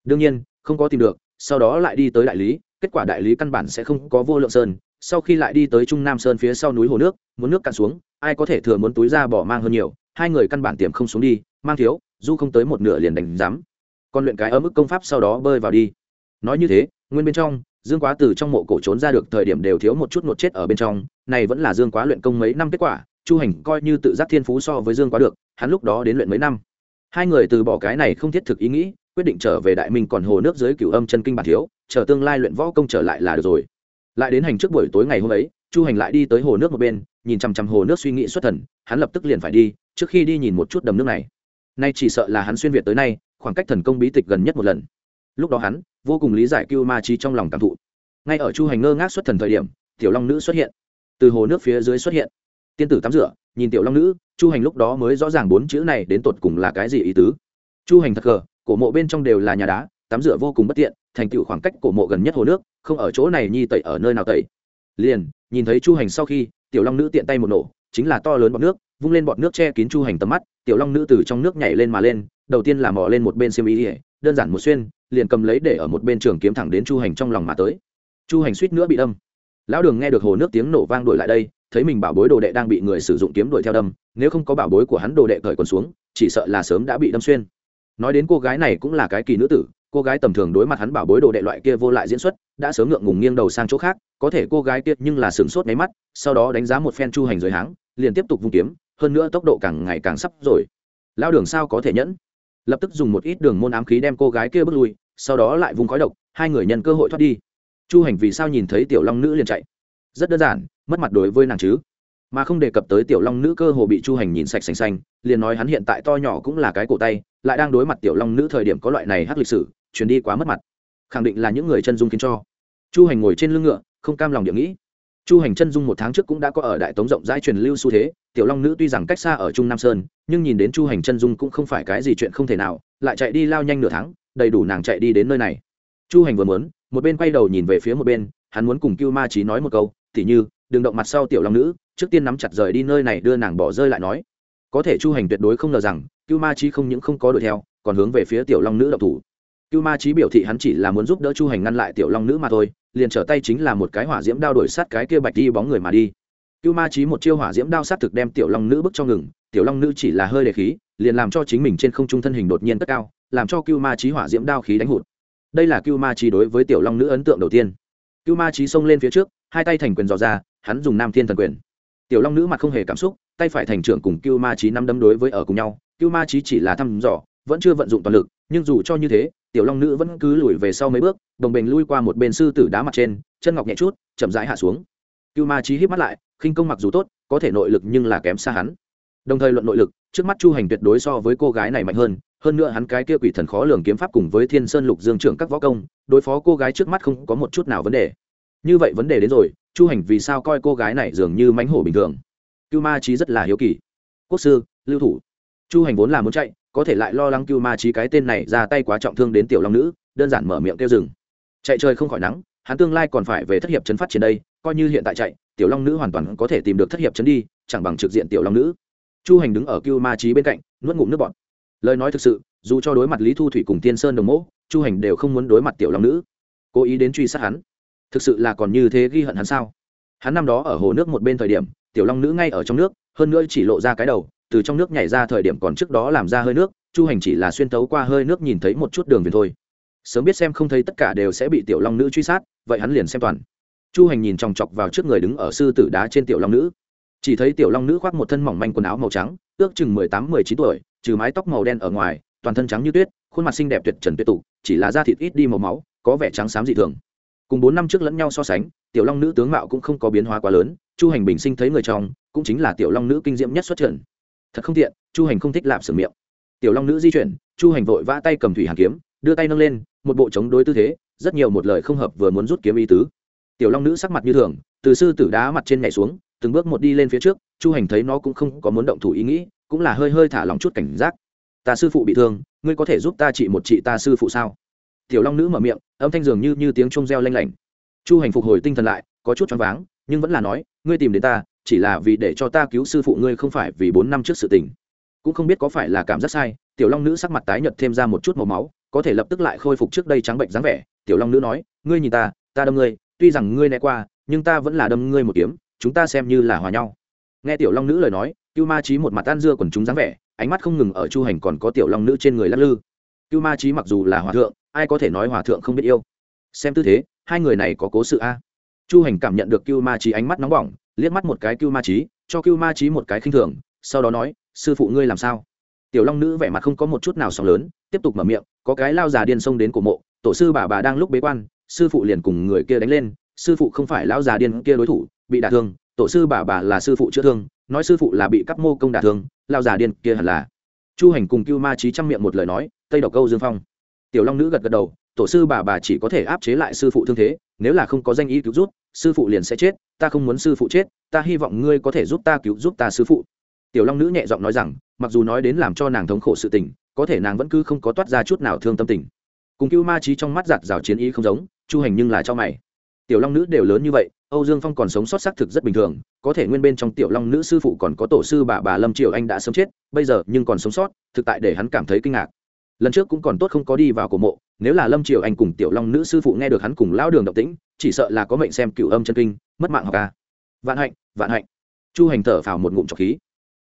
Đương nhiên, không có tìm được, sau đó lại đi tới đại lý, kết quả đại lý căn bản sẽ không có vô lượng sơn, sau khi lại đi tới trung nam sơn phía sau núi hồ nước, muốn nước cạn xuống, ai có thể thừa muốn túi ra bỏ mang hơn nhiều, hai người căn bản tiềm không xuống đi, mang thiếu du không tới một nửa liền đánh giám còn luyện cái ở mức công pháp sau đó bơi vào đi. Nói như thế, nguyên bên trong, dương quá từ trong mộ cổ trốn ra được thời điểm đều thiếu một chút một chết ở bên trong, này vẫn là dương quá luyện công mấy năm kết quả, chu hành coi như tự giác thiên phú so với dương quá được, hắn lúc đó đến luyện mấy năm. Hai người từ bỏ cái này không thiết thực ý nghĩ, quyết định trở về đại minh còn hồ nước dưới cửu âm chân kinh bản thiếu, chờ tương lai luyện võ công trở lại là được rồi. Lại đến hành trước buổi tối ngày hôm ấy, chu hành lại đi tới hồ nước một bên, nhìn chằm chằm hồ nước suy nghĩ xuất thần, hắn lập tức liền phải đi, trước khi đi nhìn một chút đầm nước này. Nay chỉ sợ là hắn xuyên việt tới nay khoảng cách thần công bí tịch gần nhất một lần. Lúc đó hắn, vô cùng lý giải cưu ma chi trong lòng cảm thụ. Ngay ở chu hành ngơ ngác xuất thần thời điểm, tiểu long nữ xuất hiện. Từ hồ nước phía dưới xuất hiện. Tiên tử tắm rửa, nhìn tiểu long nữ, chu hành lúc đó mới rõ ràng bốn chữ này đến tột cùng là cái gì ý tứ. Chu hành thật gờ, cổ mộ bên trong đều là nhà đá, tắm rửa vô cùng bất tiện, thành tựu khoảng cách cổ mộ gần nhất hồ nước, không ở chỗ này nhi tẩy ở nơi nào tẩy. Liền, nhìn thấy chu hành sau khi, tiểu long nữ tiện tay một nổ, chính là to lớn bọt nước, vung lên bọt nước che kín chu hành tầm mắt, tiểu long nữ từ trong nước nhảy lên mà lên đầu tiên là mò lên một bên xiêm y ỉa đơn giản một xuyên, liền cầm lấy để ở một bên trường kiếm thẳng đến chu hành trong lòng mà tới. Chu hành suýt nữa bị đâm. Lão đường nghe được hồ nước tiếng nổ vang đuổi lại đây, thấy mình bảo bối đồ đệ đang bị người sử dụng kiếm đuổi theo đâm, nếu không có bảo bối của hắn đồ đệ cởi quần xuống, chỉ sợ là sớm đã bị đâm xuyên. Nói đến cô gái này cũng là cái kỳ nữ tử, cô gái tầm thường đối mặt hắn bảo bối đồ đệ loại kia vô lại diễn xuất, đã sớm ngượng ngùng nghiêng đầu sang chỗ khác, có thể cô gái kia nhưng là sửng sốt nháy mắt, sau đó đánh giá một phen chu hành dưới háng, liền tiếp tục vung kiếm, hơn nữa tốc độ càng ngày càng sắp rồi. Lao đường sao có thể nhẫn? Lập tức dùng một ít đường môn ám khí đem cô gái kia bước lui, sau đó lại vùng khói độc, hai người nhân cơ hội thoát đi. Chu hành vì sao nhìn thấy tiểu long nữ liền chạy? Rất đơn giản, mất mặt đối với nàng chứ. Mà không đề cập tới tiểu long nữ cơ hồ bị chu hành nhìn sạch xanh xanh liền nói hắn hiện tại to nhỏ cũng là cái cổ tay, lại đang đối mặt tiểu long nữ thời điểm có loại này hắc lịch sử chuyến đi quá mất mặt. Khẳng định là những người chân dung khiến cho. Chu hành ngồi trên lưng ngựa, không cam lòng điểm nghĩ chu hành chân dung một tháng trước cũng đã có ở đại tống rộng rãi truyền lưu xu thế, tiểu long nữ tuy rằng cách xa ở trung nam sơn, nhưng nhìn đến chu hành chân dung cũng không phải cái gì chuyện không thể nào, lại chạy đi lao nhanh nửa tháng, đầy đủ nàng chạy đi đến nơi này. Chu hành vừa muốn, một bên quay đầu nhìn về phía một bên, hắn muốn cùng cưu ma trí nói một câu, tỉ như, đừng động mặt sau tiểu long nữ, trước tiên nắm chặt rời đi nơi này đưa nàng bỏ rơi lại nói. Có thể chu hành tuyệt đối không ngờ rằng, cưu ma trí không những không có đuổi theo, còn hướng về phía tiểu long nữ độc thủ. Cưu ma trí biểu thị hắn chỉ là muốn giúp đỡ chu hành ngăn lại tiểu long nữ mà thôi liền trở tay chính là một cái hỏa diễm đao đổi sát cái kia bạch đi bóng người mà đi. Cưu ma trí một chiêu hỏa diễm đao sát thực đem tiểu long nữ bức cho ngừng, tiểu long nữ chỉ là hơi đề khí, liền làm cho chính mình trên không trung thân hình đột nhiên tất cao, làm cho cưu ma trí hỏa diễm đao khí đánh hụt. Đây là cưu ma trí đối với tiểu long nữ ấn tượng đầu tiên. Cưu ma trí xông lên phía trước, hai tay thành quyền dò ra, hắn dùng nam thiên thần quyền. Tiểu long nữ mặt không hề cảm xúc, tay phải thành trưởng cùng cưu ma trí năm đấm đối với ở cùng nhau, cưu ma trí chỉ là thăm dò, vẫn chưa vận dụng toàn lực, nhưng dù cho như thế tiểu long nữ vẫn cứ lùi về sau mấy bước, đồng bình lui qua một bên sư tử đá mặt trên, chân ngọc nhẹ chút, chậm rãi hạ xuống. Cưu ma trí hít mắt lại, khinh công mặc dù tốt, có thể nội lực nhưng là kém xa hắn. Đồng thời luận nội lực, trước mắt chu hành tuyệt đối so với cô gái này mạnh hơn hơn nữa hắn cái kia quỷ thần khó lường kiếm pháp cùng với thiên sơn lục dương trưởng các võ công, đối phó cô gái trước mắt không có một chút nào vấn đề. Như vậy vấn đề đến rồi, chu hành vì sao coi cô gái này dường như mánh hổ bình thường? Cưu ma trí rất là hiếu kỳ. Quốc sư, lưu thủ. Chu hành vốn là muốn chạy có thể lại lo lắng cưu ma trí cái tên này ra tay quá trọng thương đến tiểu long nữ, đơn giản mở miệng kêu rừng chạy trời không khỏi nắng, hắn tương lai còn phải về thất hiệp chấn phát triển đây, coi như hiện tại chạy, tiểu long nữ hoàn toàn có thể tìm được thất hiệp chấn đi, chẳng bằng trực diện tiểu long nữ. Chu hành đứng ở cưu ma trí bên cạnh, nuốt ngụm nước bọt. Lời nói thực sự, dù cho đối mặt lý thu thủy cùng tiên sơn đồng mẫu chu hành đều không muốn đối mặt tiểu long nữ. Cố ý đến truy sát hắn. Thực sự là còn như thế ghi hận hắn sao? Hắn năm đó ở hồ nước một bên thời điểm, tiểu long nữ ngay ở trong nước, hơn nữa chỉ lộ ra cái đầu từ trong nước nhảy ra thời điểm còn trước đó làm ra hơi nước, chu hành chỉ là xuyên tấu qua hơi nước nhìn thấy một chút đường viền thôi. Sớm biết xem không thấy tất cả đều sẽ bị tiểu long nữ truy sát, vậy hắn liền xem toàn. Chu hành nhìn chòng chọc vào trước người đứng ở sư tử đá trên tiểu long nữ. Chỉ thấy tiểu long nữ khoác một thân mỏng manh quần áo màu trắng, ước chừng mười tám, mười chín tuổi, trừ mái tóc màu đen ở ngoài, toàn thân trắng như tuyết, khuôn mặt xinh đẹp tuyệt trần tuyệt tụ, chỉ là da thịt ít đi màu máu, có vẻ trắng xám dị thường. Cùng bốn năm trước lẫn nhau so sánh, tiểu long nữ tướng mạo cũng không có biến hóa quá lớn, chu hành bình sinh thấy người chồng cũng chính là tiểu long nữ kinh diễm nhất xuất trận thật không tiện, chu hành không thích lạp sửa miệng. Tiểu long nữ di chuyển, chu hành vội vã tay cầm thủy hàn kiếm, đưa tay nâng lên, một bộ chống đối tư thế, rất nhiều một lời không hợp vừa muốn rút kiếm ý tứ. Tiểu long nữ sắc mặt như thường, từ sư tử đá mặt trên nhảy xuống, từng bước một đi lên phía trước, chu hành thấy nó cũng không có muốn động thủ ý nghĩ, cũng là hơi hơi thả lòng chút cảnh giác. Ta sư phụ bị thương, ngươi có thể giúp ta trị một chị ta sư phụ sao? Tiểu long nữ mở miệng, âm thanh dường như như tiếng trông reo lanh lảnh. Chu hành phục hồi tinh thần lại, có chút choáng váng, nhưng vẫn là nói, ngươi tìm đến ta chỉ là vì để cho ta cứu sư phụ ngươi không phải vì bốn năm trước sự tình. Cũng không biết có phải là cảm giác sai, tiểu long nữ sắc mặt tái nhợt thêm ra một chút màu máu, có thể lập tức lại khôi phục trước đây trắng bệnh dáng vẻ. Tiểu long nữ nói, ngươi nhìn ta ta đâm ngươi, tuy rằng ngươi né qua, nhưng ta vẫn là đâm ngươi một kiếm, chúng ta xem như là hòa nhau. Nghe tiểu long nữ lời nói, cưu ma trí một mặt tan dưa quần chúng dáng vẻ, ánh mắt không ngừng ở chu hành còn có tiểu long nữ trên người lắc lư. Cưu ma trí mặc dù là hòa thượng, ai có thể nói hòa thượng không biết yêu? Xem tư thế, hai người này có cố sự a. Chu hành cảm nhận được cưu ma trí ánh mắt nóng bỏng liếc mắt một cái cưu ma trí cho cưu ma trí một cái khinh thường, sau đó nói, sư phụ ngươi làm sao? Tiểu long nữ vẻ mặt không có một chút nào sóng lớn, tiếp tục mở miệng, có cái lao già điên xông đến cổ mộ, tổ sư bà bà đang lúc bế quan, sư phụ liền cùng người kia đánh lên, sư phụ không phải lão già điên kia đối thủ, bị đả thương, tổ sư bà bà là sư phụ chữa thương, nói sư phụ là bị cắp mô công đả thương, lao già điên kia hẳn là. Chu hành cùng cưu ma trí chăm miệng một lời nói, tây độc câu dương phong. Tiểu long nữ gật gật đầu, tổ sư bà bà chỉ có thể áp chế lại sư phụ thương thế, nếu là không có danh ý cứu rút sư phụ liền sẽ chết, ta không muốn sư phụ chết, ta hy vọng ngươi có thể giúp ta cứu giúp ta sư phụ. Tiểu long nữ nhẹ giọng nói rằng, mặc dù nói đến làm cho nàng thống khổ sự tình, có thể nàng vẫn cứ không có toát ra chút nào thương tâm tình. Cùng cưu ma trí trong mắt giặt rào chiến ý không giống, chu hành nhưng là cho mày. Tiểu long nữ đều lớn như vậy, âu dương phong còn sống sót xác thực rất bình thường, có thể nguyên bên trong tiểu long nữ sư phụ còn có tổ sư bà bà lâm triều anh đã sớm chết, bây giờ nhưng còn sống sót, thực tại để hắn cảm thấy kinh ngạc. Lần trước cũng còn tốt không có đi vào cổ mộ, nếu là lâm triều anh cùng tiểu long nữ sư phụ nghe được hắn cùng lão đường động tĩnh chỉ sợ là có mệnh xem cựu âm chân kinh, mất mạng học ca. Vạn hạnh vạn hạnh. Chu hành thở phào một ngụm trọc khí.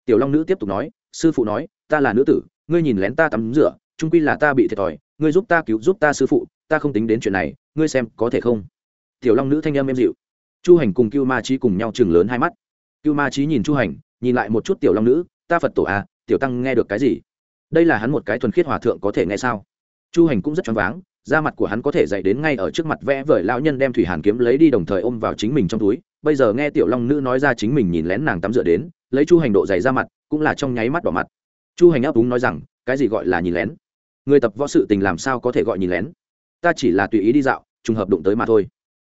Tiểu long nữ tiếp tục nói, sư phụ nói, ta là nữ tử, ngươi nhìn lén ta tắm rửa trung quy là ta bị thiệt thòi, ngươi giúp ta cứu, giúp ta sư phụ, ta không tính đến chuyện này, ngươi xem có thể không? Tiểu long nữ thanh âm êm dịu. Chu hành cùng cưu ma trí cùng nhau chừng lớn hai mắt. Cưu ma trí nhìn chu hành, nhìn lại một chút tiểu long nữ, ta phật tổ à tiểu tăng nghe được cái gì? Đây là hắn một cái thuần khiết hòa thượng có thể nghe sao? Chu hành cũng rất choáng váng da mặt của hắn có thể dậy đến ngay ở trước mặt vẽ vời lão nhân đem thủy hàn kiếm lấy đi đồng thời ôm vào chính mình trong túi. Bây giờ nghe tiểu long nữ nói ra chính mình nhìn lén nàng tắm rửa đến, lấy chu hành độ dày ra mặt, cũng là trong nháy mắt đỏ mặt. Chu hành ấp úng nói rằng, cái gì gọi là nhìn lén? Người tập võ sự tình làm sao có thể gọi nhìn lén? Ta chỉ là tùy ý đi dạo, trùng hợp đụng tới mà thôi.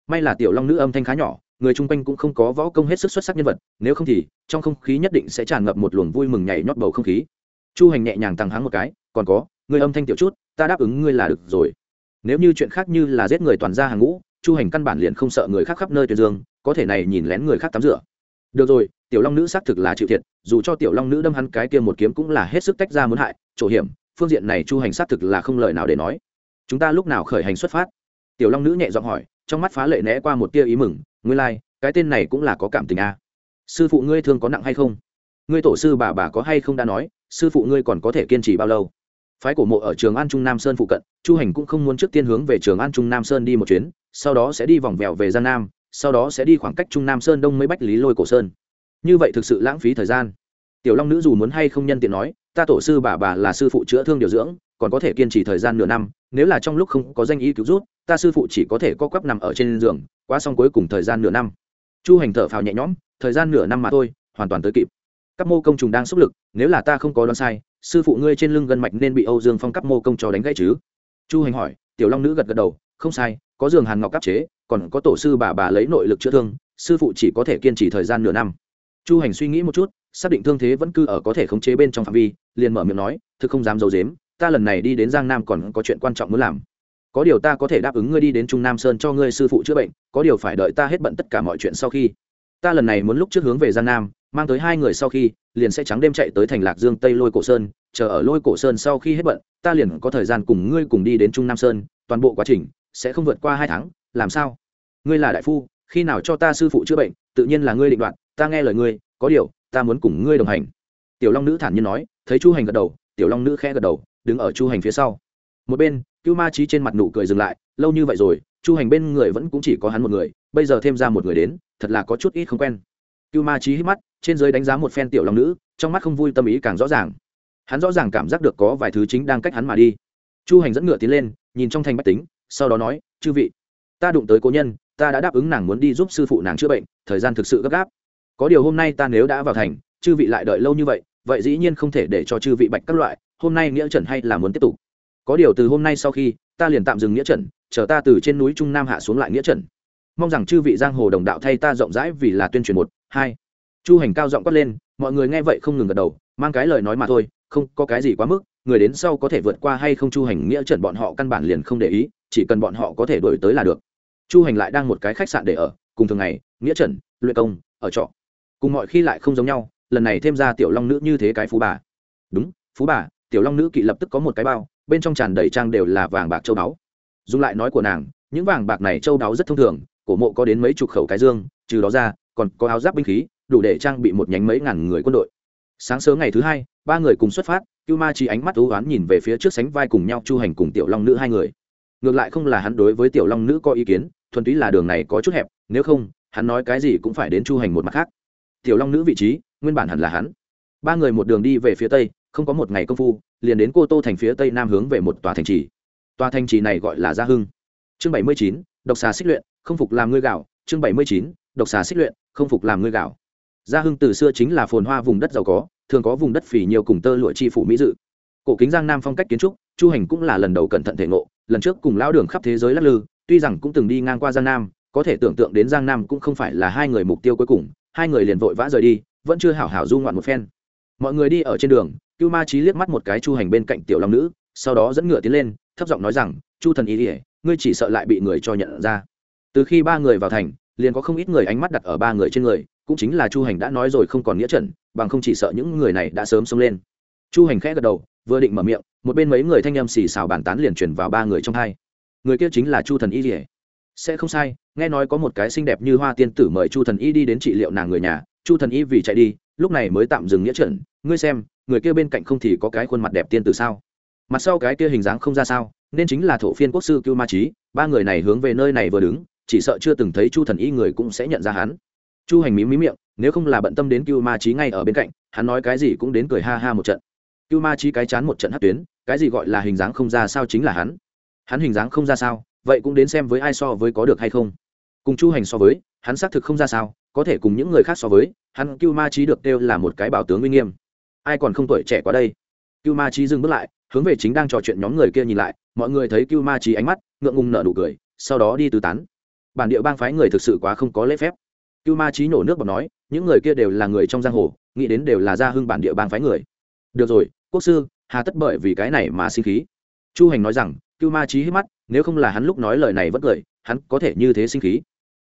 May là tiểu long nữ âm thanh khá nhỏ, người chung quanh cũng không có võ công hết sức xuất sắc nhân vật, nếu không thì trong không khí nhất định sẽ tràn ngập một luồng vui mừng nhảy nhót bầu không khí. Chu hành nhẹ nhàng tăng háng một cái, còn có, người âm thanh tiểu chút, ta đáp ứng ngươi là được rồi nếu như chuyện khác như là giết người toàn ra hàng ngũ chu hành căn bản liền không sợ người khác khắp nơi tuyệt dương có thể này nhìn lén người khác tắm rửa. Được rồi tiểu long nữ xác thực là chịu thiệt dù cho tiểu long nữ đâm hắn cái kia một kiếm cũng là hết sức tách ra muốn hại chỗ hiểm phương diện này chu hành xác thực là không lời nào để nói. Chúng ta lúc nào khởi hành xuất phát? Tiểu long nữ nhẹ giọng hỏi trong mắt phá lệ né qua một tia ý mừng ngươi lai、like, cái tên này cũng là có cảm tình a à. sư phụ ngươi thương có nặng hay không? Ngươi tổ sư bà bà có hay không đã nói sư phụ ngươi còn có thể kiên trì bao lâu? Phái cổ mộ ở trường an trung nam sơn phụ cận chu hành cũng không muốn trước tiên hướng về trường an trung nam sơn đi một chuyến sau đó sẽ đi vòng vèo về giang nam sau đó sẽ đi khoảng cách trung nam sơn đông mấy bách lý lôi cổ sơn như vậy thực sự lãng phí thời gian tiểu long nữ dù muốn hay không nhân tiện nói ta tổ sư bà bà là sư phụ chữa thương điều dưỡng còn có thể kiên trì thời gian nửa năm nếu là trong lúc không có danh ý cứu rút ta sư phụ chỉ có thể co quắp nằm ở trên giường qua xong cuối cùng thời gian nửa năm chu hành thở phào nhẹ nhõm thời gian nửa năm mà thôi hoàn toàn tới kịp các mô công trùng đang sốc lực nếu là ta không có đoán sai sư phụ ngươi trên lưng gân mạch nên bị âu dương phong cấp mô công cho đánh gãy chứ? Chu hành hỏi. Tiểu long nữ gật gật đầu. Không sai, có giường hàn ngọc cấp chế, còn có tổ sư bà bà lấy nội lực chữa thương, sư phụ chỉ có thể kiên trì thời gian nửa năm. Chu hành suy nghĩ một chút, xác định thương thế vẫn cư ở có thể khống chế bên trong phạm vi, liền mở miệng nói, thực không dám d i ấ u dếm ta lần này đi đến giang nam còn có chuyện quan trọng muốn làm. Có điều ta có thể đáp ứng ngươi đi đến trung nam sơn cho ngươi sư phụ chữa bệnh, có điều phải đợi ta hết bận tất cả mọi chuyện sau khi. Ta lần này muốn lúc trước hướng về giang nam mang tới hai người sau khi, liền sẽ trắng đêm chạy tới thành lạc dương tây lôi cổ sơn, chờ ở lôi cổ sơn sau khi hết bận, ta liền có thời gian cùng ngươi cùng đi đến trung nam sơn, toàn bộ quá trình sẽ không vượt qua hai tháng, làm sao? Ngươi là đại phu, khi nào cho ta sư phụ chữa bệnh, tự nhiên là ngươi định đoạt, ta nghe lời ngươi, có điều, ta muốn cùng ngươi đồng hành. Tiểu long nữ thản nhiên nói, thấy chu hành gật đầu, tiểu long nữ khẽ gật đầu, đứng ở chu hành phía sau. Một bên, cưu ma trí trên mặt nụ cười dừng lại, lâu như vậy rồi, chu hành bên người vẫn cũng chỉ có hắn một người, bây giờ thêm ra một người đến, thật là có chút ít không quen. Cưu ma trí hít mắt trên giới đánh giá một phen tiểu long nữ, trong mắt không vui tâm ý càng rõ ràng. Hắn rõ ràng cảm giác được có vài thứ chính đang cách hắn mà đi. Chu hành dẫn ngựa tiến lên, nhìn trong thành bách tính, sau đó nói, chư vị, ta đụng tới cố nhân, ta đã đáp ứng nàng muốn đi giúp sư phụ nàng chữa bệnh, thời gian thực sự gấp gáp. Có điều hôm nay ta nếu đã vào thành, chư vị lại đợi lâu như vậy vậy dĩ nhiên không thể để cho chư vị bạch các loại, hôm nay nghĩa trần hay là muốn tiếp tục? Có điều từ hôm nay sau khi, ta liền tạm dừng nghĩa trần, chờ ta từ trên núi trung nam hạ xuống lại nghĩa trần. Mong rằng chư vị giang hồ đồng đạo thay ta rộng rãi vì là tuyên truyền một, hai chu hành cao giọng quát lên, mọi người nghe vậy không ngừng gật đầu, mang cái lời nói mà thôi, không có cái gì quá mức, người đến sau có thể vượt qua hay không chu hành nghĩa trần bọn họ căn bản liền không để ý, chỉ cần bọn họ có thể đổi tới là được. Chu hành lại đang một cái khách sạn để ở, cùng thường ngày, nghĩa trần luyện công, ở trọ. Cùng mọi khi lại không giống nhau, lần này thêm ra tiểu long nữ như thế cái phú bà. Đúng, phú bà, tiểu long nữ kỵ lập tức có một cái bao, bên trong tràn đầy trang đều là vàng bạc châu báu. Dùng lại nói của nàng, những vàng bạc này châu báu rất thông thường, cổ mộ có đến mấy chục khẩu cái dương, trừ đó ra, còn có áo giáp binh khí đủ để trang bị một nhánh mấy ngàn người quân đội. Sáng sớm ngày thứ hai, ba người cùng xuất phát, cưu ma chi ánh mắt u oán nhìn về phía trước sánh vai cùng nhau chu hành cùng tiểu long nữ hai người. Ngược lại không là hắn đối với tiểu long nữ có ý kiến, thuần túy là đường này có chút hẹp, nếu không, hắn nói cái gì cũng phải đến chu hành một mặt khác. Tiểu long nữ vị trí, nguyên bản hẳn là hắn. Ba người một đường đi về phía tây, không có một ngày công phu, liền đến cô tô thành phía tây nam hướng về một tòa thành trì. Tòa thành trì này gọi là gia hưng. Chương bảy mươi chín, độc xà xích luyện, không phục làm ngươi gạo. Chương bảy mươi chín, độc xà xích luyện, không phục làm ngươi gạo gia hưng từ xưa chính là phồn hoa vùng đất giàu có, thường có vùng đất phì nhiều cùng tơ lụa chi phủ mỹ dự. Cổ kính giang nam phong cách kiến trúc, chu hành cũng là lần đầu cẩn thận thể ngộ, lần trước cùng lão đường khắp thế giới lắc lư, tuy rằng cũng từng đi ngang qua giang nam, có thể tưởng tượng đến giang nam cũng không phải là hai người mục tiêu cuối cùng, hai người liền vội vã rời đi, vẫn chưa hảo hảo du ngoạn một phen. Mọi người đi ở trên đường, cưu ma trí liếc mắt một cái chu hành bên cạnh tiểu long nữ, sau đó dẫn ngựa tiến lên, thấp giọng nói rằng, chu thần ý ỉa ngươi chỉ sợ lại bị người cho nhận ra. Từ khi ba người vào thành, liền có không ít người ánh mắt đặt ở ba người trên người cũng chính là chu hành đã nói rồi không còn nghĩa trần bằng không chỉ sợ những người này đã sớm xông lên. Chu hành khẽ gật đầu, vừa định mở miệng, một bên mấy người thanh em xì xào bàn tán liền chuyển vào ba người trong hai. Người kia chính là chu thần y rỉa sẽ không sai, nghe nói có một cái xinh đẹp như hoa tiên tử mời chu thần y đi đến trị liệu nàng người nhà. Chu thần y vì chạy đi, lúc này mới tạm dừng nghĩa trần ngươi xem, người kia bên cạnh không thì có cái khuôn mặt đẹp tiên tử sao? Mặt sau cái kia hình dáng không ra sao, nên chính là thổ phiên quốc sư cưu ma trí ba người này hướng về nơi này vừa đứng, chỉ sợ chưa từng thấy chu thần y người cũng sẽ nhận ra hắn chu hành mí mí miệng, nếu không là bận tâm đến cưu ma trí ngay ở bên cạnh, hắn nói cái gì cũng đến cười ha ha một trận. Cưu ma trí cái chán một trận hát tuyến, cái gì gọi là hình dáng không ra sao chính là hắn. Hắn hình dáng không ra sao, vậy cũng đến xem với ai so với có được hay không. Cùng chu hành so với, hắn xác thực không ra sao, có thể cùng những người khác so với, hắn cưu ma trí được kêu là một cái bảo tướng uy nghiêm. Ai còn không tuổi trẻ quá đây? Cưu ma trí dừng bước lại, hướng về chính đang trò chuyện nhóm người kia nhìn lại, mọi người thấy cưu ma trí ánh mắt, ngượng ngùng nở nụ cười, sau đó đi từ tán. Bản địa bang phái người thực sự quá không có lễ phép cưu ma trí nổ nước bọc nói, những người kia đều là người trong giang hồ, nghĩ đến đều là gia hưng bản địa bang phái người. Được rồi, quốc sư, hà tất bởi vì cái này mà sinh khí. Chu hành nói rằng, cưu ma trí hít mắt, nếu không là hắn lúc nói lời này vẫn cười, hắn có thể như thế sinh khí.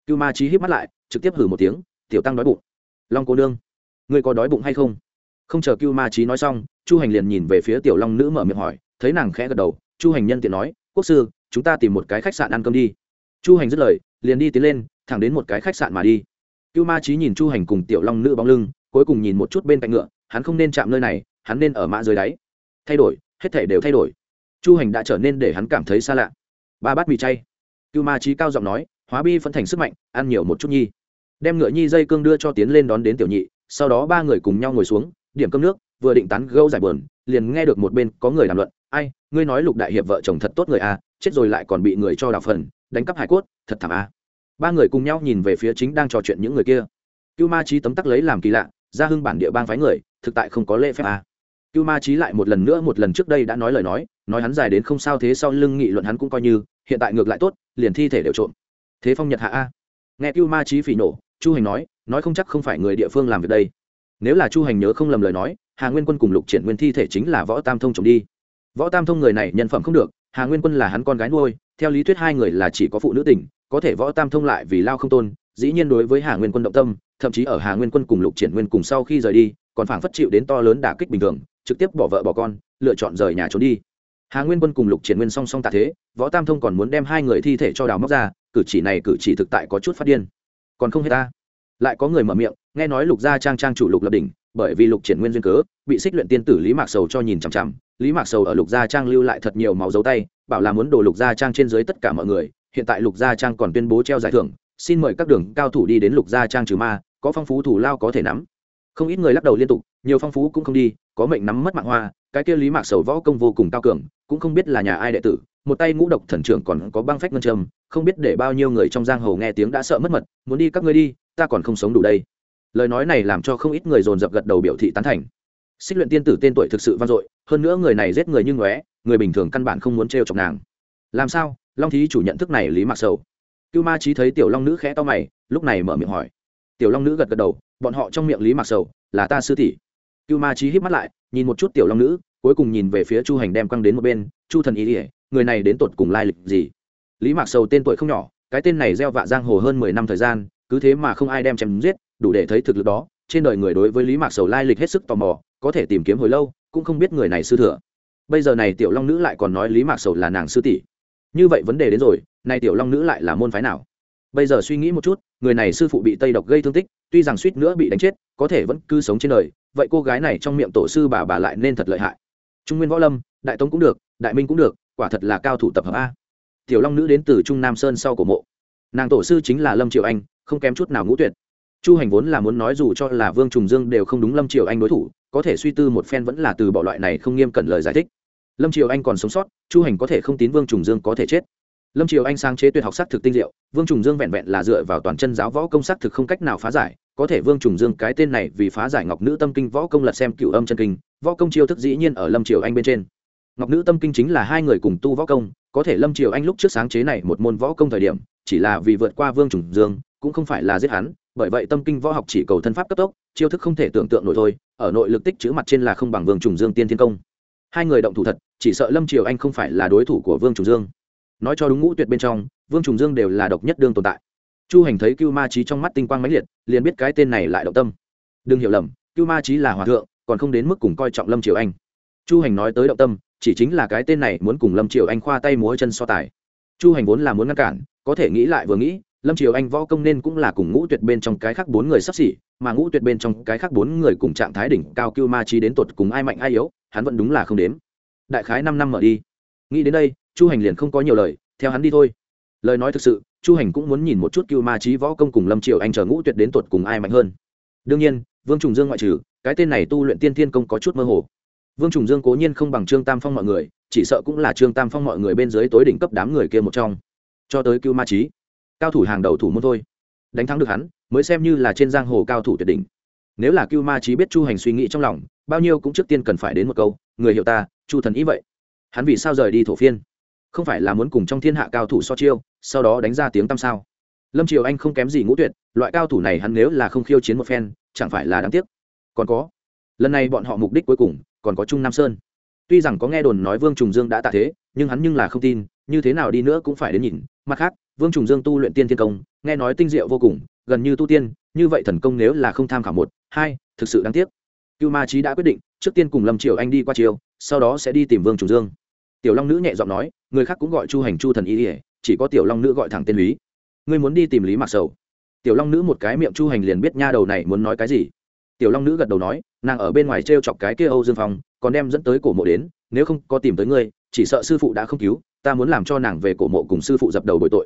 Cưu ma trí hít mắt lại, trực tiếp hử một tiếng, tiểu tăng đói bụng. Long cô nương, ngươi có đói bụng hay không? Không chờ cưu ma trí nói xong, chu hành liền nhìn về phía tiểu long nữ mở miệng hỏi, thấy nàng khẽ gật đầu, chu hành nhân tiện nói, quốc sư, chúng ta tìm một cái khách sạn ăn cơm đi. Chu hành dứt lời, liền đi tiến lên, thẳng đến một cái khách sạn mà đi cưu ma trí nhìn chu hành cùng tiểu long nữ bóng lưng cuối cùng nhìn một chút bên cạnh ngựa hắn không nên chạm nơi này hắn nên ở mã dưới đáy. Thay đổi hết thể đều thay đổi. Chu hành đã trở nên để hắn cảm thấy xa lạ. Ba bát mì chay. Cưu ma trí cao giọng nói hóa bi phân thành sức mạnh ăn nhiều một chút nhi. Đem ngựa nhi dây cương đưa cho tiến lên đón đến tiểu nhị sau đó ba người cùng nhau ngồi xuống điểm cơm nước vừa định tán gâu giải bờn liền nghe được một bên có người đàm luận ai ngươi nói lục đại hiệp vợ chồng thật tốt người a à, chết rồi lại còn bị người cho đào phần đánh cắp hải cốt thật thảm a à ba người cùng nhau nhìn về phía chính đang trò chuyện những người kia. Cưu ma trí tấm tắc lấy làm kỳ lạ ra hưng bản địa bang phái người, thực tại không có lễ phép à. cưu ma trí lại một lần nữa một lần trước đây đã nói lời nói nói hắn dài đến không sao thế sau lưng nghị luận hắn cũng coi như, hiện tại ngược lại tốt, liền thi thể đều trộm. Thế phong nhật hạ a. Nghe cưu ma trí phỉ nổ chu hành nói nói không chắc không phải người địa phương làm việc đây. Nếu là chu hành nhớ không lầm lời nói, hà nguyên quân cùng lục triển nguyên thi thể chính là võ tam thông trộm đi. Võ tam thông người này nhân phẩm không được, hà nguyên quân là hắn con gái nuôi, theo lý thuyết hai người là chỉ có phụ nữ tình có thể võ tam thông lại vì lao không tôn, dĩ nhiên đối với hà nguyên quân động tâm, thậm chí ở hà nguyên quân cùng lục triển nguyên cùng sau khi rời đi, còn phảng phất chịu đến to lớn đả kích bình thường, trực tiếp bỏ vợ bỏ con, lựa chọn rời nhà trốn đi. Hà nguyên quân cùng lục triển nguyên song song tạ thế, võ tam thông còn muốn đem hai người thi thể cho đào móc ra, cử chỉ này cử chỉ thực tại có chút phát điên. Còn không hết ta. Lại có người mở miệng, nghe nói lục gia trang trang chủ lục lập đỉnh, bởi vì lục triển nguyên duyên cớ, bị xích luyện tiên tử lý mạc sầu cho nhìn chằm chằm. Lý mạc sầu ở lục gia trang lưu lại thật nhiều máu dấu tay, bảo là muốn đổ lục gia trang trên dưới tất cả mọi người hiện tại lục gia trang còn tuyên bố treo giải thưởng, xin mời các đường cao thủ đi đến lục gia trang trừ ma, có phong phú thủ lao có thể nắm. Không ít người lắc đầu liên tục, nhiều phong phú cũng không đi, có mệnh nắm mất mạng hoa, cái kia lý mạc sầu võ công vô cùng cao cường, cũng không biết là nhà ai đệ tử, một tay ngũ độc thần trưởng còn có băng phách ngân trầm không biết để bao nhiêu người trong giang hồ nghe tiếng đã sợ mất mật, muốn đi các ngươi đi, ta còn không sống đủ đây. Lời nói này làm cho không ít người dồn dập gật đầu biểu thị tán thành. Xích luyện tiên tử tên tuổi thực sự vang dội, hơn nữa người này giết người như ngóe, người bình thường căn bản không muốn trêu chọc nàng. Làm sao? Long thí chủ nhận thức này lý mạc sầu. Cưu ma trí thấy tiểu long nữ khẽ to mày, lúc này mở miệng hỏi. Tiểu long nữ gật gật đầu, bọn họ trong miệng lý mạc sầu là ta sư tỷ. Cưu ma trí hít mắt lại, nhìn một chút tiểu long nữ, cuối cùng nhìn về phía chu hành đem quăng đến một bên, chu thần ý ỉa người này đến tột cùng lai lịch gì? Lý mạc sầu tên tuổi không nhỏ, cái tên này gieo vạ giang hồ hơn mười năm thời gian, cứ thế mà không ai đem chém giết, đủ để thấy thực lực đó, trên đời người đối với lý mạc sầu lai lịch hết sức tò mò, có thể tìm kiếm hồi lâu, cũng không biết người này sư thừa. Bây giờ này tiểu long nữ lại còn nói lý mạc sầu là nàng sư tỷ như vậy vấn đề đến rồi, nay tiểu long nữ lại là môn phái nào? Bây giờ suy nghĩ một chút, người này sư phụ bị tây độc gây thương tích, tuy rằng suýt nữa bị đánh chết, có thể vẫn cứ sống trên đời, vậy cô gái này trong miệng tổ sư bà bà lại nên thật lợi hại. Trung nguyên võ lâm, đại tống cũng được, đại minh cũng được, quả thật là cao thủ tập hợp a. Tiểu long nữ đến từ trung nam sơn sau cổ mộ. Nàng tổ sư chính là lâm triều anh, không kém chút nào ngũ tuyệt. Chu hành vốn là muốn nói dù cho là vương trùng dương đều không đúng lâm triều anh đối thủ, có thể suy tư một phen vẫn là từ bỏ loại này không nghiêm cẩn lời giải thích lâm triều anh còn sống sót, chu hành có thể không tín vương trùng dương có thể chết. Lâm triều anh sáng chế tuyệt học s á c thực tinh diệu, vương trùng dương vẹn vẹn là dựa vào toàn chân giáo võ công s á c thực không cách nào phá giải, có thể vương trùng dương cái tên này vì phá giải ngọc nữ tâm kinh võ công lật xem cựu âm chân kinh, võ công chiêu thức dĩ nhiên ở lâm triều anh bên trên. Ngọc nữ tâm kinh chính là hai người cùng tu võ công, có thể lâm triều anh lúc trước sáng chế này một môn võ công thời điểm, chỉ là vì vượt qua vương trùng dương, cũng không phải là giết hắn, bởi vậy tâm kinh võ học chỉ cầu thân pháp cấp tốc, chiêu thức không thể tưởng tượng nổi thôi, ở nội lực tích chữ mặt trên là không bằng vương trùng dương tiên thiên công hai người động thủ thật, chỉ sợ lâm triều anh không phải là đối thủ của vương trùng dương. Nói cho đúng ngũ tuyệt bên trong, vương trùng dương đều là độc nhất đương tồn tại. Chu hành thấy cưu ma trí trong mắt tinh quang mãnh liệt, liền biết cái tên này lại động tâm. Đừng hiểu lầm, cưu ma trí là hòa thượng, còn không đến mức cùng coi trọng lâm triều anh. Chu hành nói tới động tâm, chỉ chính là cái tên này muốn cùng lâm triều anh khoa tay múa chân so tài. Chu hành vốn là muốn ngăn cản, có thể nghĩ lại vừa nghĩ, lâm triều anh võ công nên cũng là cùng ngũ tuyệt bên trong cái khác bốn người sắp xỉ, mà ngũ tuyệt bên trong cái khác bốn người cùng trạng thái đỉnh cao cưu ma trí đến tột cùng ai mạnh ai yếu hắn vẫn đúng là không đếm. Đại khái năm năm mở đi. Nghĩ đến đây, chu hành liền không có nhiều lời, theo hắn đi thôi. Lời nói thực sự, chu hành cũng muốn nhìn một chút cưu ma trí võ công cùng lâm triều anh chờ ngũ tuyệt đến tột cùng ai mạnh hơn. Đương nhiên, vương trùng dương ngoại trừ, cái tên này tu luyện tiên thiên công có chút mơ hồ. Vương trùng dương cố nhiên không bằng trương tam phong mọi người, chỉ sợ cũng là trương tam phong mọi người bên dưới tối đỉnh cấp đám người kia một trong. Cho tới cưu ma trí cao thủ hàng đầu thủ môn thôi. Đánh thắng được hắn, mới xem như là trên giang hồ cao thủ tuyệt đỉnh. Nếu là cưu ma trí biết chu hành suy nghĩ trong lòng bao nhiêu cũng trước tiên cần phải đến một câu, người hiểu ta, chu thần ý vậy. Hắn vì sao rời đi thổ phiên? Không phải là muốn cùng trong thiên hạ cao thủ so chiêu, sau đó đánh ra tiếng tăm sao? Lâm triều anh không kém gì ngũ tuyệt, loại cao thủ này hắn nếu là không khiêu chiến một phen, chẳng phải là đáng tiếc. Còn có, lần này bọn họ mục đích cuối cùng, còn có trung nam sơn. Tuy rằng có nghe đồn nói vương trùng dương đã tạ thế, nhưng hắn nhưng là không tin, như thế nào đi nữa cũng phải đến nhìn. Mặt khác, vương trùng dương tu luyện tiên thiên công, nghe nói tinh diệu vô cùng, gần như tu tiên, như vậy thần công nếu là không tham khảo một, hai, thực sự đáng tiếc cưu ma trí đã quyết định, trước tiên cùng lâm triều anh đi qua chiều sau đó sẽ đi tìm vương trùng dương. Tiểu long nữ nhẹ giọng nói, người khác cũng gọi chu hành chu thần ý ỉa chỉ có tiểu long nữ gọi thẳng tên lý. Ngươi muốn đi tìm lý mạc sầu. Tiểu long nữ một cái miệng chu hành liền biết nha đầu này muốn nói cái gì. Tiểu long nữ gật đầu nói, nàng ở bên ngoài t r e o chọc cái kia âu dương phong, còn đem dẫn tới cổ mộ đến, nếu không có tìm tới ngươi, chỉ sợ sư phụ đã không cứu, ta muốn làm cho nàng về cổ mộ cùng sư phụ dập đầu bội tội.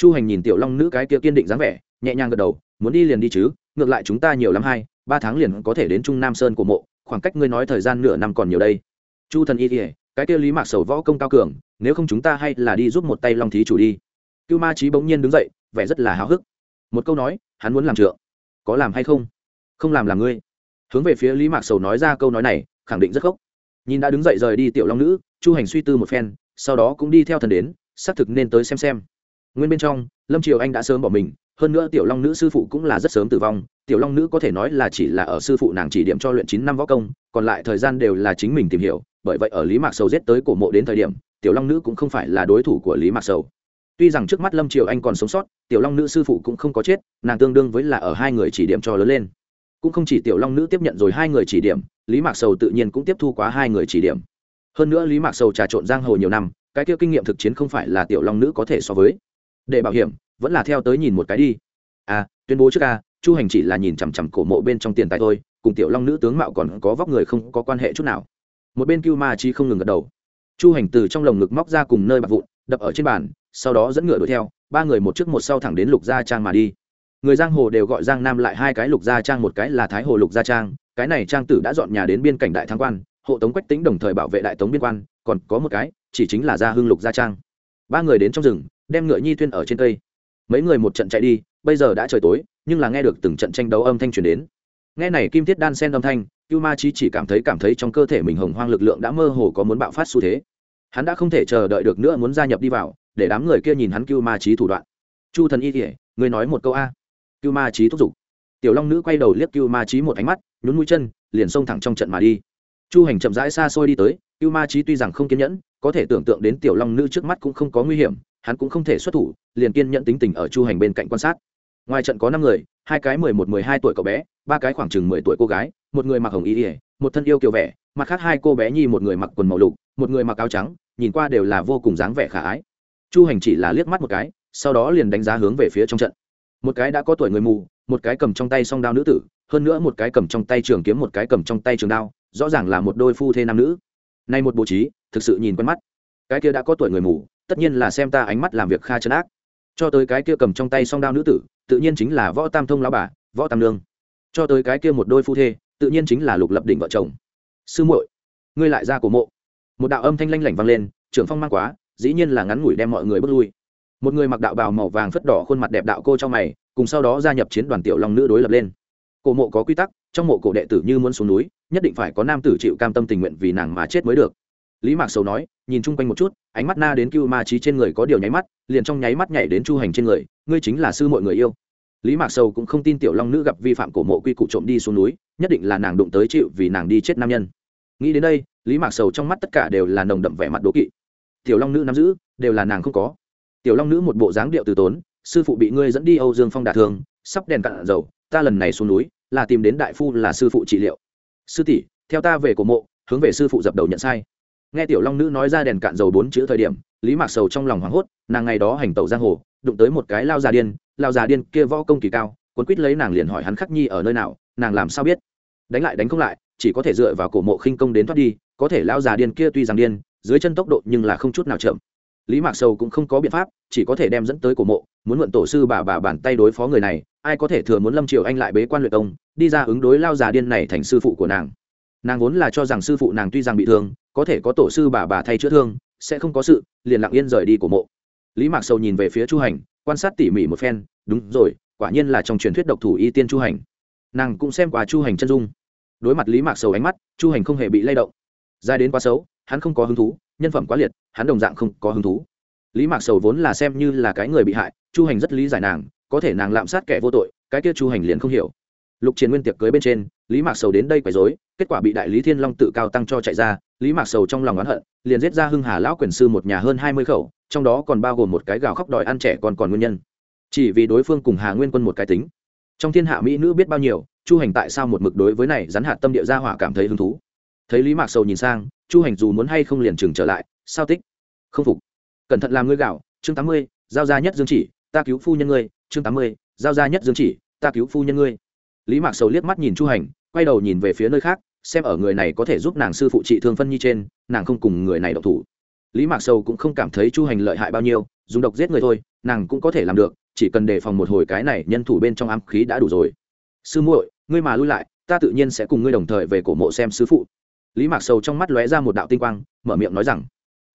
Chu hành nhìn tiểu long nữ cái kia kiên định dáng vẻ, nhẹ nhàng gật đầu, muốn đi liền đi chứ, ngược lại chúng ta nhiều lắm hai ba tháng liền có thể đến trung nam sơn của mộ, khoảng cách ngươi nói thời gian nửa năm còn nhiều đây. Chu thần y kỉa cái kia lý mạc sầu võ công cao cường, nếu không chúng ta hay là đi giúp một tay long thí chủ đi. Cưu ma trí bỗng nhiên đứng dậy, vẻ rất là háo hức. Một câu nói, hắn muốn làm trượng. Có làm hay không? Không làm là ngươi. Hướng về phía lý mạc sầu nói ra câu nói này, khẳng định rất gốc nhìn đã đứng dậy rời đi tiểu long nữ, chu hành suy tư một phen, sau đó cũng đi theo thần đến, xác thực nên tới xem xem. Nguyên bên trong, lâm triều anh đã sớm bỏ mình hơn nữa tiểu long nữ sư phụ cũng là rất sớm tử vong, tiểu long nữ có thể nói là chỉ là ở sư phụ nàng chỉ điểm cho luyện chín năm võ công, còn lại thời gian đều là chính mình tìm hiểu, bởi vậy ở lý mạc sầu giết tới cổ mộ đến thời điểm, tiểu long nữ cũng không phải là đối thủ của lý mạc sầu. Tuy rằng trước mắt lâm triều anh còn sống sót, tiểu long nữ sư phụ cũng không có chết, nàng tương đương với là ở hai người chỉ điểm cho lớn lên. Cũng không chỉ tiểu long nữ tiếp nhận rồi hai người chỉ điểm, lý mạc sầu tự nhiên cũng tiếp thu quá hai người chỉ điểm. Hơn nữa lý mạc sầu trà trộn giang hồ nhiều năm, cái kia kinh nghiệm thực chiến không phải là tiểu long nữ có thể so với. Để bảo hiểm vẫn là theo tới nhìn một cái đi. À tuyên bố trước ca, chu hành chỉ là nhìn chằm chằm cổ mộ bên trong tiền tài thôi, cùng tiểu long nữ tướng mạo còn có vóc người không có quan hệ chút nào. Một bên cưu ma chi không ngừng gật đầu. Chu hành từ trong lồng ngực móc ra cùng nơi bạc vụn, đập ở trên bàn, sau đó dẫn ngựa đuổi theo, ba người một trước một sau thẳng đến lục gia trang mà đi. Người giang hồ đều gọi giang nam lại hai cái lục gia trang, một cái là thái hồ lục gia trang, cái này trang tử đã dọn nhà đến biên cảnh đại thăng quan, hộ tống quách tính đồng thời bảo vệ đại tống biên quan, còn có một cái, chỉ chính là gia hưng lục gia trang. Ba người đến trong rừng, đem ngựa nhi tuyên ở trên cây mấy người một trận chạy đi, bây giờ đã trời tối, nhưng là nghe được từng trận tranh đấu âm thanh truyền đến. Nghe này kim thiết đan sen âm thanh, cưu ma Chí chỉ cảm thấy cảm thấy trong cơ thể mình hồng hoang lực lượng đã mơ hồ có muốn bạo phát xu thế. Hắn đã không thể chờ đợi được nữa muốn gia nhập đi vào, để đám người kia nhìn hắn cưu ma Chí thủ đoạn. Chu thần y kỉa người nói một câu a. Cưu ma Chí thúc giục. Tiểu long nữ quay đầu liếc cưu ma Chí một ánh mắt, nhún mũi chân, liền xông thẳng trong trận mà đi. Chu hành chậm rãi xa xôi đi tới, cưu ma Chí tuy rằng không kiên nhẫn, có thể tưởng tượng đến tiểu long nữ trước mắt cũng không có nguy hiểm hắn cũng không thể xuất thủ, liền kiên nhẫn tính tình ở chu hành bên cạnh quan sát. Ngoài trận có năm người, hai cái mười một, mười hai tuổi cậu bé, ba cái khoảng chừng mười tuổi cô gái, một người mặc hồng y ỉa một thân yêu kiều vẻ, mặt khác hai cô bé nhi, một người mặc quần màu lục, một người mặc áo trắng, nhìn qua đều là vô cùng dáng vẻ khả ái. Chu hành chỉ là liếc mắt một cái, sau đó liền đánh giá hướng về phía trong trận. Một cái đã có tuổi người mù, một cái cầm trong tay song đao nữ tử, hơn nữa một cái cầm trong tay trường kiếm, một cái cầm trong tay trường đao, rõ ràng là một đôi phu thê nam nữ. Nay một bố trí thực sự nhìn quen mắt. Cái kia đã có tuổi người mù tất nhiên là xem ta ánh mắt làm việc kha chân ác. Cho tới cái kia cầm trong tay song đao nữ tử, tự nhiên chính là võ tam thông lão bà, võ tam lương cho tới cái kia một đôi phu thê, tự nhiên chính là lục lập đỉnh vợ chồng. Sư muội, ngươi lại ra cổ mộ. Một đạo âm thanh lanh lảnh vang lên, trưởng phong mang quá, dĩ nhiên là ngắn ngủi đem mọi người bước lui. Một người mặc đạo bào màu vàng phất đỏ khuôn mặt đẹp đạo cô trong mày, cùng sau đó gia nhập chiến đoàn tiểu long nữ đối lập lên. Cổ mộ có quy tắc, trong mộ cổ đệ tử như muốn xuống núi, nhất định phải có nam tử chịu cam tâm tình nguyện vì nàng mà chết mới được. Lý mạc sầu nói nhìn chung quanh một chút, ánh mắt na đến cưu ma trí trên người có điều nháy mắt, liền trong nháy mắt nhảy đến chu hành trên người, ngươi chính là sư mọi người yêu. Lý mạc sầu cũng không tin tiểu long nữ gặp vi phạm cổ mộ quy củ trộm đi xuống núi, nhất định là nàng đụng tới chịu vì nàng đi chết nam nhân. Nghĩ đến đây, lý mạc sầu trong mắt tất cả đều là nồng đậm vẻ mặt đố kỵ. Tiểu long nữ nắm giữ, đều là nàng không có. Tiểu long nữ một bộ dáng điệu từ tốn, sư phụ bị ngươi dẫn đi âu dương phong đả thương, sắp đèn cạn dầu, ta lần này xuống núi, là tìm đến đại phu là sư phụ trị liệu. Sư tỷ, theo ta về cổ mộ, hướng về sư phụ dập đầu nhận sai nghe tiểu long nữ nói ra đèn cạn dầu bốn chữ thời điểm, lý mạc sầu trong lòng hoảng hốt, nàng ngày đó hành tẩu giang hồ, đụng tới một cái lao già điên, lao già điên kia võ công kỳ cao, cuốn quýt lấy nàng liền hỏi hắn khắc nhi ở nơi nào, nàng làm sao biết? Đánh lại đánh không lại, chỉ có thể dựa vào cổ mộ khinh công đến thoát đi, có thể lao già điên kia tuy rằng điên, dưới chân tốc độ nhưng là không chút nào chậm. Lý mạc sầu cũng không có biện pháp, chỉ có thể đem dẫn tới cổ mộ, muốn mượn tổ sư bà bà bàn tay đối phó người này, ai có thể thừa muốn lâm triều anh lại bế quan luyện công, đi ra ứng đối lao già điên này thành sư phụ của nàng nàng vốn là cho rằng sư phụ nàng tuy rằng bị thương, có thể có tổ sư bà bà thay chữa thương, sẽ không có sự, liền lặng yên rời đi của mộ. Lý mạc sầu nhìn về phía chu hành, quan sát tỉ mỉ một phen, đúng rồi, quả nhiên là trong truyền thuyết độc thủ y tiên chu hành. Nàng cũng xem qua chu hành chân dung. Đối mặt lý mạc sầu ánh mắt, chu hành không hề bị lay động. Dài đến quá xấu, hắn không có hứng thú, nhân phẩm quá liệt, hắn đồng dạng không có hứng thú. Lý mạc sầu vốn là xem như là cái người bị hại, chu hành rất lý giải nàng, có thể nàng lạm sát kẻ vô tội, cái kia chu hành liền không hiểu. Lục Chiến nguyên tiệc cưới bên trên lý mạc sầu đến đây quấy dối kết quả bị đại lý thiên long tự cao tăng cho chạy ra, lý mạc sầu trong lòng oán hận, liền giết ra hưng hà lão quyền sư một nhà hơn hai mươi khẩu, trong đó còn bao gồm một cái gào khóc đòi ăn trẻ còn còn nguyên nhân. Chỉ vì đối phương cùng hà nguyên quân một cái tính. Trong thiên hạ mỹ nữ biết bao nhiêu, chu hành tại sao một mực đối với này rắn hạt tâm địa gia hỏa cảm thấy hứng thú? Thấy lý mạc sầu nhìn sang, chu hành dù muốn hay không liền chừng trở lại, sao tích? Không phục. Cẩn thận làm ngươi gạo, chương tám mươi, giao ra nhất dương chỉ, ta cứu phu nhân ngươi, chương tám mươi, giao ra nhất dương chỉ, ta cứu phu nhân ngươi lý mạc sầu liếc mắt nhìn chu hành, quay đầu nhìn về phía nơi khác, xem ở người này có thể giúp nàng sư phụ trị thương phân nhi trên, nàng không cùng người này độc thủ. Lý mạc sầu cũng không cảm thấy chu hành lợi hại bao nhiêu, dùng độc giết người thôi, nàng cũng có thể làm được, chỉ cần đề phòng một hồi cái này nhân thủ bên trong ám khí đã đủ rồi. Sư muội, ngươi mà lui lại, ta tự nhiên sẽ cùng ngươi đồng thời về cổ mộ xem sư phụ. Lý mạc sầu trong mắt lóe ra một đạo tinh quang, mở miệng nói rằng,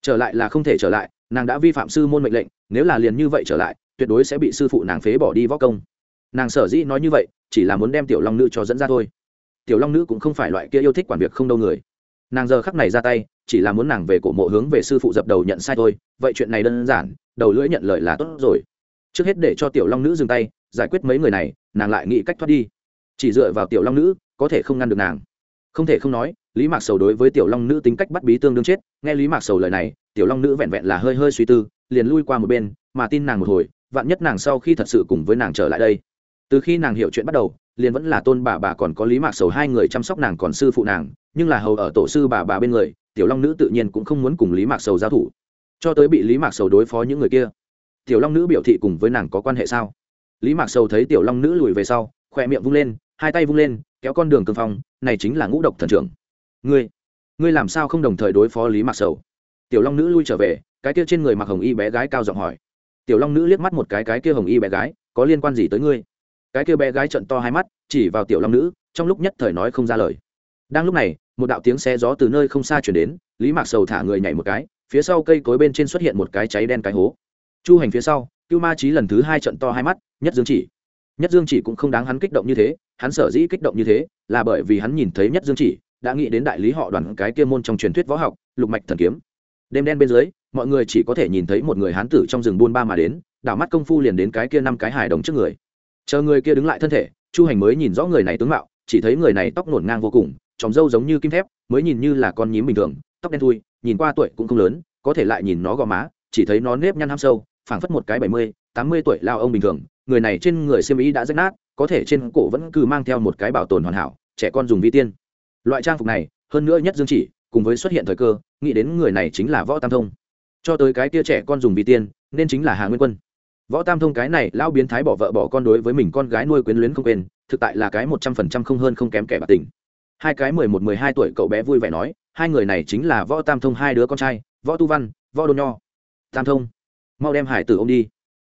trở lại là không thể trở lại, nàng đã vi phạm sư môn mệnh lệnh, nếu là liền như vậy trở lại, tuyệt đối sẽ bị sư phụ nàng phế bỏ đi võ công nàng sở dĩ nói như vậy chỉ là muốn đem tiểu long nữ cho dẫn ra thôi. Tiểu long nữ cũng không phải loại kia yêu thích quản việc không đâu người. Nàng giờ khắc này ra tay, chỉ là muốn nàng về cổ mộ hướng về sư phụ dập đầu nhận sai thôi. Vậy chuyện này đơn giản, đầu lưỡi nhận lời là tốt rồi. Trước hết để cho tiểu long nữ dừng tay, giải quyết mấy người này, nàng lại nghĩ cách thoát đi. Chỉ dựa vào tiểu long nữ, có thể không ngăn được nàng. Không thể không nói, lý mạc sầu đối với tiểu long nữ tính cách bắt bí tương đương chết. Nghe lý mạc sầu lời này, tiểu long nữ vẹn vẹn là hơi hơi suy tư, liền lui qua một bên, mà tin nàng một hồi, vạn nhất nàng sau khi thật sự cùng với nàng trở lại đây từ khi nàng hiểu chuyện bắt đầu, liền vẫn là tôn bà bà còn có lý mạc sầu hai người chăm sóc nàng còn sư phụ nàng, nhưng là hầu ở tổ sư bà bà bên người, tiểu long nữ tự nhiên cũng không muốn cùng lý mạc sầu giao thủ. Cho tới bị lý mạc sầu đối phó những người kia, tiểu long nữ biểu thị cùng với nàng có quan hệ sao? Lý mạc sầu thấy tiểu long nữ lùi về sau, khỏe miệng vung lên, hai tay vung lên, kéo con đường cương phong, này chính là ngũ độc thần trưởng. Ngươi ngươi làm sao không đồng thời đối phó lý mạc sầu? Tiểu long nữ lui trở về, cái kia trên người mặc hồng y bé gái cao giọng hỏi. Tiểu long nữ liếc mắt một cái cái kia hồng y bé gái, có liên quan gì tới ngươi? Cái kia bé gái trận to hai mắt, chỉ vào tiểu long nữ, trong lúc nhất thời nói không ra lời. Đang lúc này, một đạo tiếng xe gió từ nơi không xa chuyển đến, lý mạc sầu thả người nhảy một cái, phía sau cây cối bên trên xuất hiện một cái cháy đen cái hố. Chu hành phía sau, cưu ma trí lần thứ hai trận to hai mắt, nhất dương chỉ. Nhất dương chỉ cũng không đáng hắn kích động như thế, hắn sở dĩ kích động như thế, là bởi vì hắn nhìn thấy nhất dương chỉ, đã nghĩ đến đại lý họ đoàn cái kia môn trong truyền thuyết võ học, lục mạch thần kiếm. Đêm đen bên dưới, mọi người chỉ có thể nhìn thấy một người hán tử trong rừng buôn ba mà đến, đảo mắt công phu liền đến cái kia năm cái hài đồng trước người chờ người kia đứng lại thân thể, chu hành mới nhìn rõ người này tướng mạo, chỉ thấy người này tóc nổn ngang vô cùng, tròng râu giống như kim thép, mới nhìn như là con nhím bình thường, tóc đen thui, nhìn qua tuổi cũng không lớn, có thể lại nhìn nó gò má, chỉ thấy nó nếp nhăn ham sâu, phảng phất một cái bảy mươi, tám mươi tuổi lao ông bình thường, người này trên người xiêm ý đã rách nát, có thể trên cổ vẫn cứ mang theo một cái bảo tồn hoàn hảo, trẻ con dùng vi tiên. Loại trang phục này, hơn nữa nhất dương chỉ, cùng với xuất hiện thời cơ, nghĩ đến người này chính là võ tam thông. Cho tới cái tia trẻ con dùng vi tiên, nên chính là hà nguyên quân võ tam thông cái này lão biến thái bỏ vợ bỏ con đối với mình con gái nuôi quyến luyến không quên, thực tại là cái một trăm phần trăm không hơn không kém kẻ bạc tình. Hai cái mười một, mười hai tuổi cậu bé vui vẻ nói, hai người này chính là võ tam thông hai đứa con trai, võ tu văn, võ đôn nho. Tam thông, mau đem hải tử ô m đi.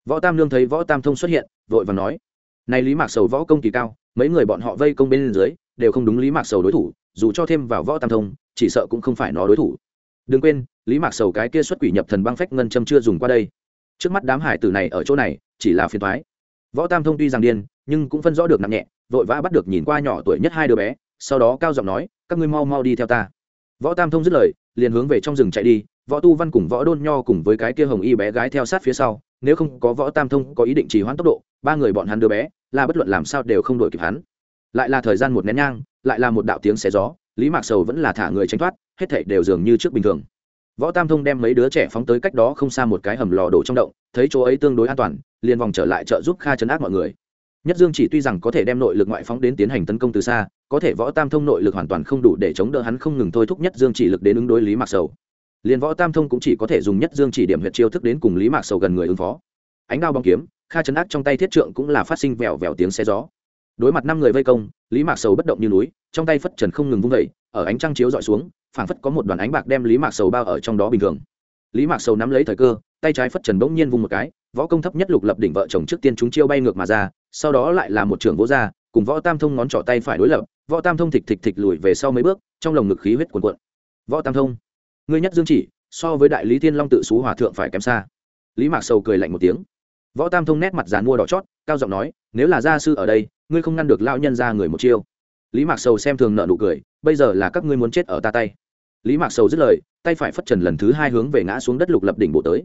Võ tam lương thấy võ tam thông xuất hiện, vội và nói, này lý mạc sầu võ công kỳ cao, mấy người bọn họ vây công bên dưới, đều không đúng lý mạc sầu đối thủ, dù cho thêm vào võ tam thông, chỉ sợ cũng không phải nó đối thủ. Đừng quên, lý mạc sầu cái kia xuất quỷ nhập thần băng phách ngân châm chưa dùng qua đây trước mắt đám hải tử này ở chỗ này, chỉ là phiền thoái võ tam thông tuy rằng điên, nhưng cũng phân rõ được nặng nhẹ, vội vã bắt được nhìn qua nhỏ tuổi nhất hai đứa bé, sau đó cao giọng nói, các ngươi mau mau đi theo ta. Võ tam thông dứt lời, liền hướng về trong rừng chạy đi, võ tu văn cùng võ đôn nho cùng với cái kia hồng y bé gái theo sát phía sau, nếu không có võ tam thông có ý định trì hoãn tốc độ, ba người bọn hắn đứa bé, là bất luận làm sao đều không đuổi kịp hắn. Lại là thời gian một nén nhang, lại là một đạo tiếng xé gió, lý mạc sầu vẫn là thả người tránh thoát, hết thảy đều dường như trước bình thường võ tam thông đem mấy đứa trẻ phóng tới cách đó không xa một cái hầm lò đổ trong động, thấy chỗ ấy tương đối an toàn, liền vòng trở lại trợ giúp kha chấn áp mọi người. Nhất dương chỉ tuy rằng có thể đem nội lực ngoại phóng đến tiến hành tấn công từ xa, có thể võ tam thông nội lực hoàn toàn không đủ để chống đỡ hắn không ngừng thôi thúc nhất dương chỉ lực đến ứng đối lý mạc sầu. Liền võ tam thông cũng chỉ có thể dùng nhất dương chỉ điểm huyệt chiêu thức đến cùng lý mạc sầu gần người ứng phó. Ánh đao bóng kiếm, kha chấn ác trong tay thiết trượng cũng là phát sinh vèo vèo tiếng xe gió. Đối mặt năm người vây công, lý mạc sầu bất động như núi, trong tay phất trần không ngừng vung vẩy ở ánh trăng chiếu dọi xuống phảng phất có một đoàn ánh bạc đem lý mạc sầu bao ở trong đó bình thường. Lý mạc sầu nắm lấy thời cơ, tay trái phất trần bỗng nhiên vung một cái, võ công thấp nhất lục lập đỉnh vợ chồng trước tiên chúng chiêu bay ngược mà ra, sau đó lại là một trường vỗ ra, cùng võ tam thông ngón trỏ tay phải đối lập, võ tam thông thịch thịch thịch lùi về sau mấy bước, trong lồng ngực khí huyết cuồn cuộn. Võ tam thông, ngươi nhất dương chỉ, so với đại lý thiên long tự xú hòa thượng phải kém xa. Lý mạc sầu cười lạnh một tiếng. Võ tam thông nét mặt dàn mua đỏ chót, cao giọng nói, nếu là gia sư ở đây, ngươi không ngăn được lao nhân ra người một chiêu. Lý mạc sầu xem thường nợ nụ cười, bây giờ là các ngươi muốn chết ở ta tay lý mạc sầu dứt lời, tay phải phất trần lần thứ hai hướng về ngã xuống đất lục lập đỉnh bộ tới.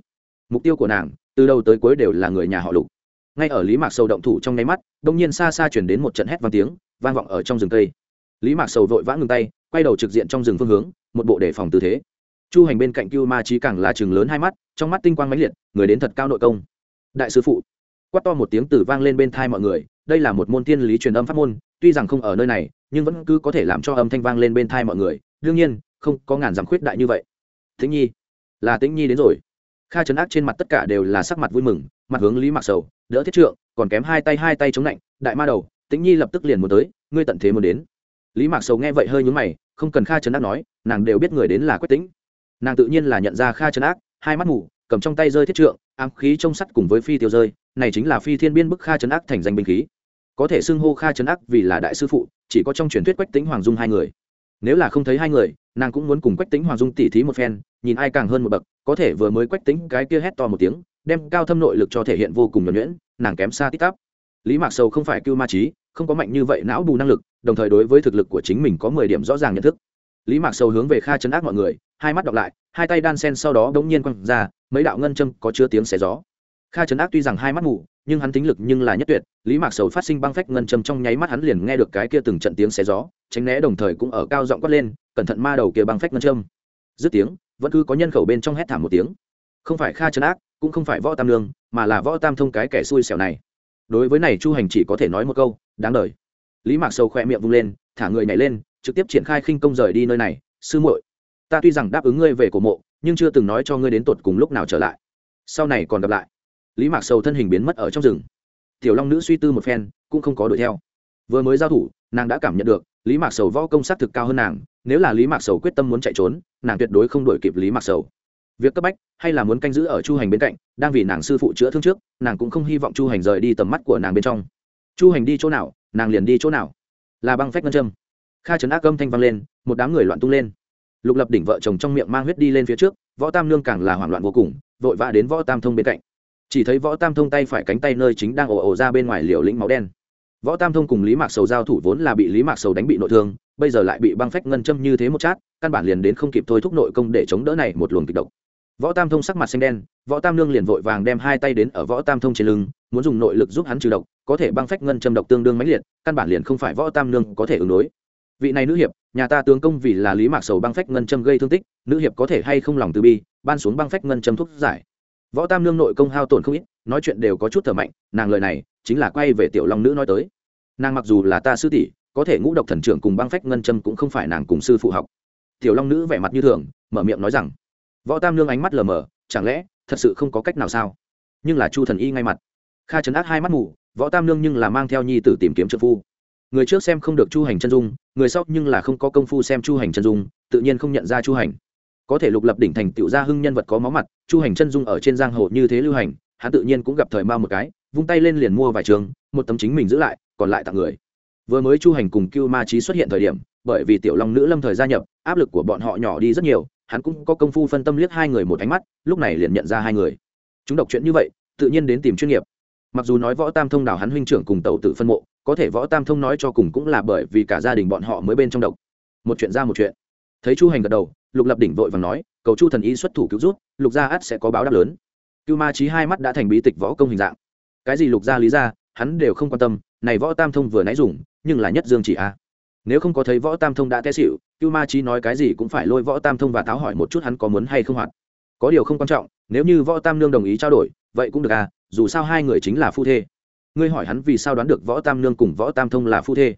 Mục tiêu của nàng, từ đầu tới cuối đều là người nhà họ lục. Ngay ở lý mạc sầu động thủ trong nháy mắt, đông nhiên xa xa chuyển đến một trận hét vang tiếng, vang vọng ở trong rừng cây. Lý mạc sầu vội vã ngừng tay, quay đầu trực diện trong rừng phương hướng, một bộ đề phòng tư thế. Chu hành bên cạnh cưu ma trí càng là chừng lớn hai mắt, trong mắt tinh quang mãnh liệt, người đến thật cao nội công. Đại sư phụ, quát to một tiếng từ vang lên bên thai mọi người, đây là một môn tiên lý truyền âm pháp môn, tuy rằng không ở nơi này, nhưng vẫn cứ có thể làm cho âm thanh vang lên bên thai mọi người. Đương nhiên không có ngàn dặm khuyết đại như vậy. Tĩnh nhi, là tĩnh nhi đến rồi. Kha trấn ác trên mặt tất cả đều là sắc mặt vui mừng, mặt hướng lý mạc sầu, đỡ thiết trượng, còn kém hai tay hai tay chống lạnh, đại ma đầu, tĩnh nhi lập tức liền muốn tới, ngươi tận thế muốn đến. Lý mạc sầu nghe vậy hơi nhúng mày, không cần kha trấn ác nói, nàng đều biết người đến là quách tĩnh. Nàng tự nhiên là nhận ra kha trấn ác, hai mắt mù, cầm trong tay rơi thiết trượng, ám khí trong sắt cùng với phi tiêu rơi, này chính là phi thiên biên bức kha trấn ác thành danh binh khí. Có thể xưng hô kha trấn ác vì là đại sư phụ, chỉ có trong truyền thuyết quách tính hoàng dung hai người nếu là không thấy hai người, nàng cũng muốn cùng quách tính hoàng dung tỉ thí một phen, nhìn ai càng hơn một bậc, có thể vừa mới quách tính cái kia hét to một tiếng, đem cao thâm nội lực cho thể hiện vô cùng nhuẩn nhuyễn, nàng kém xa tít tắp. Lý mạc sầu không phải cưu ma trí, không có mạnh như vậy não bù năng lực, đồng thời đối với thực lực của chính mình có mười điểm rõ ràng nhận thức. Lý mạc sầu hướng về kha chấn ác mọi người, hai mắt đọc lại, hai tay đan sen sau đó đ ố n g nhiên quăng ra, mấy đạo ngân châm có chứa tiếng xé gió kha Trấn ác tuy rằng hai mắt mù, nhưng hắn tính lực nhưng là nhất tuyệt, lý mạc sầu phát sinh băng phách ngân châm trong nháy mắt hắn liền nghe được cái kia từng trận tiếng xé gió, tránh né đồng thời cũng ở cao giọng quát lên, cẩn thận ma đầu kia băng phách ngân châm. Dứt tiếng, vẫn cứ có nhân khẩu bên trong hét thảm một tiếng. Không phải kha Trấn ác, cũng không phải võ tam lương mà là võ tam thông cái kẻ xui xẻo này. Đối với này chu hành chỉ có thể nói một câu, đáng đời. Lý mạc sầu khoe miệng vung lên, thả người nhảy lên, trực tiếp triển khai khinh công rời đi nơi này, sư muội, ta tuy rằng đáp ứng ngươi về cổ mộ, nhưng chưa từng nói cho ngươi đến tột cùng lúc nào trở lại. Sau này còn gặp lại lý mạc sầu thân hình biến mất ở trong rừng tiểu long nữ suy tư một phen cũng không có đuổi theo vừa mới giao thủ nàng đã cảm nhận được lý mạc sầu võ công s á c thực cao hơn nàng nếu là lý mạc sầu quyết tâm muốn chạy trốn nàng tuyệt đối không đuổi kịp lý mạc sầu việc cấp bách hay là muốn canh giữ ở chu hành bên cạnh đang vì nàng sư phụ chữa thương trước nàng cũng không hy vọng chu hành rời đi tầm mắt của nàng bên trong chu hành đi chỗ nào nàng liền đi chỗ nào là băng phách ngân châm kha trấn ác âm thanh vang lên một đám người loạn tung lên lục lập đỉnh vợ chồng trong miệng mang huyết đi lên phía trước võ tam nương càng là hoảng loạn vô cùng vội vã đến võ tam thông bên cạnh chỉ thấy võ tam thông tay phải cánh tay nơi chính đang ồ ồ ra bên ngoài liều lĩnh máu đen. Võ tam thông cùng lý mạc sầu giao thủ vốn là bị lý mạc sầu đánh bị nội thương, bây giờ lại bị băng phách ngân châm như thế một chát, căn bản liền đến không kịp thôi thúc nội công để chống đỡ này một luồng kịch độc. Võ tam thông sắc mặt xanh đen, võ tam lương liền vội vàng đem hai tay đến ở võ tam thông trên lưng, muốn dùng nội lực giúp hắn trừ độc, có thể băng phách ngân châm độc tương đương mãnh liệt, căn bản liền không phải võ tam nương có thể ứng đối. Vị này nữ hiệp, nhà ta tướng công vì là lý mạc sầu băng phách ngân châm gây thương tích, nữ hiệp có thể hay không lòng từ bi, ban xuống băng phách ngân châm thuốc giải võ tam nương nội công hao tổn không ít, nói chuyện đều có chút thở mạnh, nàng lời này chính là quay về tiểu long nữ nói tới. Nàng mặc dù là ta sư tỷ, có thể ngũ độc thần trưởng cùng băng phách ngân châm cũng không phải nàng cùng sư phụ học. Tiểu long nữ vẻ mặt như thường, mở miệng nói rằng, võ tam nương ánh mắt lờ mờ, chẳng lẽ thật sự không có cách nào sao? Nhưng là chu thần y ngay mặt. Kha chấn ác hai mắt mù, võ tam nương nhưng là mang theo nhi tử tìm kiếm trợ phu. Người trước xem không được chu hành chân dung, người sau nhưng là không có công phu xem chu hành chân dung, tự nhiên không nhận ra chu hành có thể lục lập đỉnh thành tựu gia hưng nhân vật có máu mặt, chu hành chân dung ở trên giang hồ như thế lưu hành, hắn tự nhiên cũng gặp thời mao một cái, vung tay lên liền mua vài trường, một tấm chính mình giữ lại, còn lại tặng người. Vừa mới chu hành cùng cưu ma trí xuất hiện thời điểm, bởi vì tiểu long nữ lâm thời gia nhập, áp lực của bọn họ nhỏ đi rất nhiều, hắn cũng có công phu phân tâm liếc hai người một ánh mắt, lúc này liền nhận ra hai người. Chúng đọc chuyện như vậy, tự nhiên đến tìm chuyên nghiệp. Mặc dù nói võ tam thông đào hắn huynh trưởng cùng tàu tử phân mộ, có thể võ tam thông nói cho cùng cũng là bởi vì cả gia đình bọn họ mới bên trong độc. Một chuyện ra một chuyện thấy chu hành gật đầu lục lập đỉnh vội và nói cầu chu thần y xuất thủ cứu rút lục gia ắt sẽ có báo đáp lớn. Cưu ma trí hai mắt đã thành bí tịch võ công hình dạng. Cái gì lục gia lý ra, hắn đều không quan tâm này võ tam thông vừa nãy dùng nhưng là nhất dương chỉ a. Nếu không có thấy võ tam thông đã té xịu cưu ma trí nói cái gì cũng phải lôi võ tam thông và táo hỏi một chút hắn có muốn hay không hoạt. Có điều không quan trọng nếu như võ tam nương đồng ý trao đổi vậy cũng được à dù sao hai người chính là phu thê. Ngươi hỏi hắn vì sao đoán được võ tam nương cùng võ tam thông là phu thê.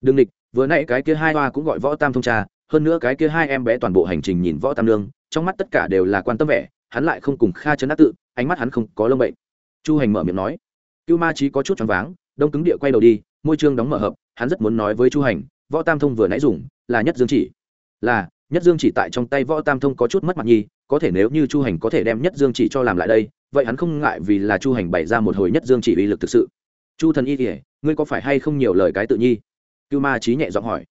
Đừng địch vừa nãy cái kia hai hoa cũng gọi võ tam thông cha hơn nữa cái kia hai em bé toàn bộ hành trình nhìn võ tam lương trong mắt tất cả đều là quan tâm vẻ, hắn lại không cùng kha chấn ác tự, ánh mắt hắn không có lông bệnh. Chu hành mở miệng nói, cưu ma trí có chút choáng váng, đông cứng địa quay đầu đi, môi trương đóng mở hợp, hắn rất muốn nói với chu hành, võ tam thông vừa nãy dùng, là nhất dương chỉ. Là, nhất dương chỉ tại trong tay võ tam thông có chút mất mặt nhi, có thể nếu như chu hành có thể đem nhất dương chỉ cho làm lại đây, vậy hắn không ngại vì là chu hành bày ra một hồi nhất dương chỉ uy lực thực sự. Chu thần y kể ngươi có phải hay không nhiều lời cái tự nhi? Cưu ma trí nhẹ giọng hỏi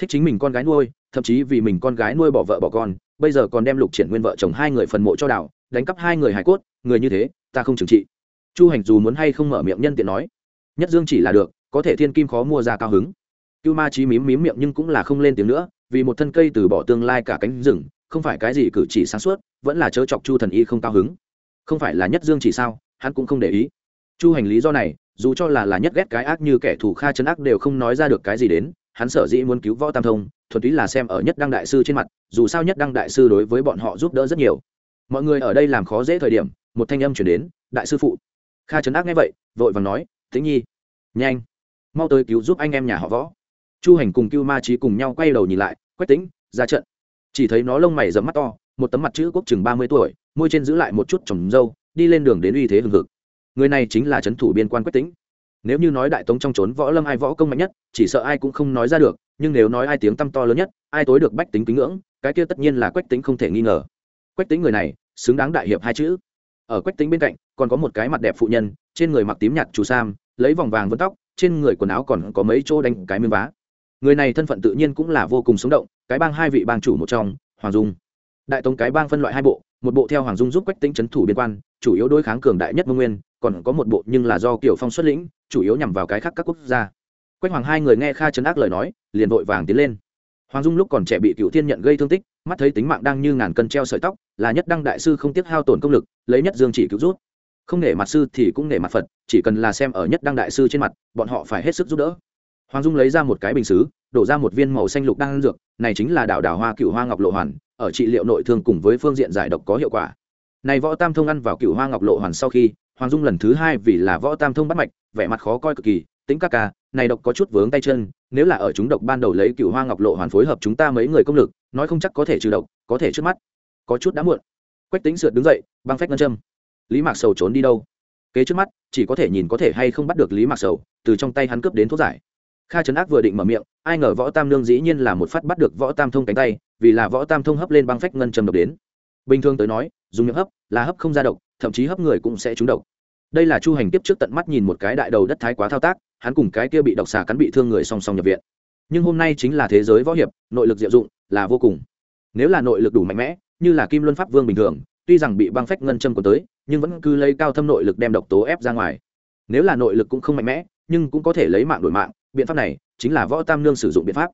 thích chính mình con gái nuôi, thậm chí vì mình con gái nuôi bỏ vợ bỏ con, bây giờ còn đem lục triển nguyên vợ chồng hai người phần mộ cho đảo đánh cắp hai người hải cốt, người như thế, ta không trừng trị. Chu hành dù muốn hay không mở miệng nhân tiện nói, nhất dương chỉ là được, có thể thiên kim khó mua ra cao hứng. Cưu ma trí mím mím miệng nhưng cũng là không lên tiếng nữa, vì một thân cây từ bỏ tương lai cả cánh rừng, không phải cái gì cử chỉ sáng suốt, vẫn là chớ chọc chu thần y không cao hứng. Không phải là nhất dương chỉ sao, hắn cũng không để ý. Chu hành lý do này, dù cho là là nhất ghét cái ác như kẻ thù kha chân ác đều không nói ra được cái gì đến hắn sở dĩ muốn cứu võ tam thông, thuần túy là xem ở nhất đăng đại sư trên mặt, dù sao nhất đăng đại sư đối với bọn họ giúp đỡ rất nhiều. Mọi người ở đây làm khó dễ thời điểm, một thanh âm chuyển đến, đại sư phụ. Kha trấn ác nghe vậy, vội vàng nói, tĩnh nhi, nhanh, mau tới cứu giúp anh em nhà họ võ. Chu hành cùng cưu ma trí cùng nhau quay đầu nhìn lại, quách tính ra trận. Chỉ thấy nó lông mày dẫm mắt to, một tấm mặt chữ quốc chừng ba mươi tuổi, môi trên giữ lại một chút trồng dâu, đi lên đường đến uy thế hừng hực. Người này chính là trấn thủ biên quan quách tính nếu như nói đại tống trong trốn võ lâm ai võ công mạnh nhất, chỉ sợ ai cũng không nói ra được, nhưng nếu nói ai tiếng tăm to lớn nhất, ai tối được bách tính kính ngưỡng, cái kia tất nhiên là quách tính không thể nghi ngờ. Quách tính người này, xứng đáng đại hiệp hai chữ. Ở quách tính bên cạnh, còn có một cái mặt đẹp phụ nhân, trên người mặc tím nhạt chú sam, lấy vòng vàng vân tóc, trên người quần áo còn có mấy chỗ đánh cái miếng vá. Người này thân phận tự nhiên cũng là vô cùng sống động, cái bang hai vị bang chủ một trong, hoàng dung. Đại tống cái bang phân loại hai bộ, một bộ theo hoàng dung giúp quách tính trấn thủ biên quan, chủ yếu đối kháng cường đại nhất mông nguyên còn có một bộ nhưng là do kiểu phong xuất lĩnh, chủ yếu nhằm vào cái khác các quốc gia. Quách hoàng hai người nghe kha chấn ác lời nói, liền vội vàng tiến lên. Hoàng dung lúc còn trẻ bị cựu thiên nhận gây thương tích, mắt thấy tính mạng đang như ngàn cân treo sợi tóc, là nhất đăng đại sư không tiếc hao tổn công lực, lấy nhất dương chỉ cứu rút. Không nể mặt sư thì cũng nể mặt phật, chỉ cần là xem ở nhất đăng đại sư trên mặt, bọn họ phải hết sức giúp đỡ. Hoàng dung lấy ra một cái bình xứ, đổ ra một viên màu xanh lục đang dược, này chính là đảo đảo hoa cựu hoa ngọc lộ hoàn, ở trị liệu nội thương cùng với phương diện giải độc có hiệu quả. Này võ tam thông ăn vào cựu hoa ngọc lộ hoàn sau khi hoàng dung lần thứ hai vì là võ tam thông bắt mạch, vẻ mặt khó coi cực kỳ tính các ca, này độc có chút vướng tay chân, nếu là ở chúng độc ban đầu lấy cựu hoa ngọc lộ hoàn phối hợp chúng ta mấy người công lực, nói không chắc có thể trừ độc, có thể trước mắt. Có chút đã muộn. Quách tính sượt đứng dậy, băng phách ngân châm. Lý mạc sầu trốn đi đâu? Kế trước mắt, chỉ có thể nhìn có thể hay không bắt được lý mạc sầu, từ trong tay hắn cướp đến thuốc giải. Kha trấn ác vừa định mở miệng, ai ngờ võ tam nương dĩ nhiên là một phát bắt được võ tam thông cánh tay, vì là võ tam thông hấp lên băng phách ngân châm độc đến. Bình thường tới nói, dùng miệng hấp là hấp không ra độc thậm chí hấp người cũng sẽ trúng độc. Đây là chu hành tiếp trước tận mắt nhìn một cái đại đầu đất thái quá thao tác, hắn cùng cái kia bị độc xà cắn bị thương người song song nhập viện. Nhưng hôm nay chính là thế giới võ hiệp, nội lực diệu dụng, là vô cùng. Nếu là nội lực đủ mạnh mẽ, như là kim luân pháp vương bình thường, tuy rằng bị băng phách ngân châm còn tới, nhưng vẫn cứ lấy cao thâm nội lực đem độc tố ép ra ngoài. Nếu là nội lực cũng không mạnh mẽ, nhưng cũng có thể lấy mạng đổi mạng, biện pháp này chính là võ tam nương sử dụng biện pháp.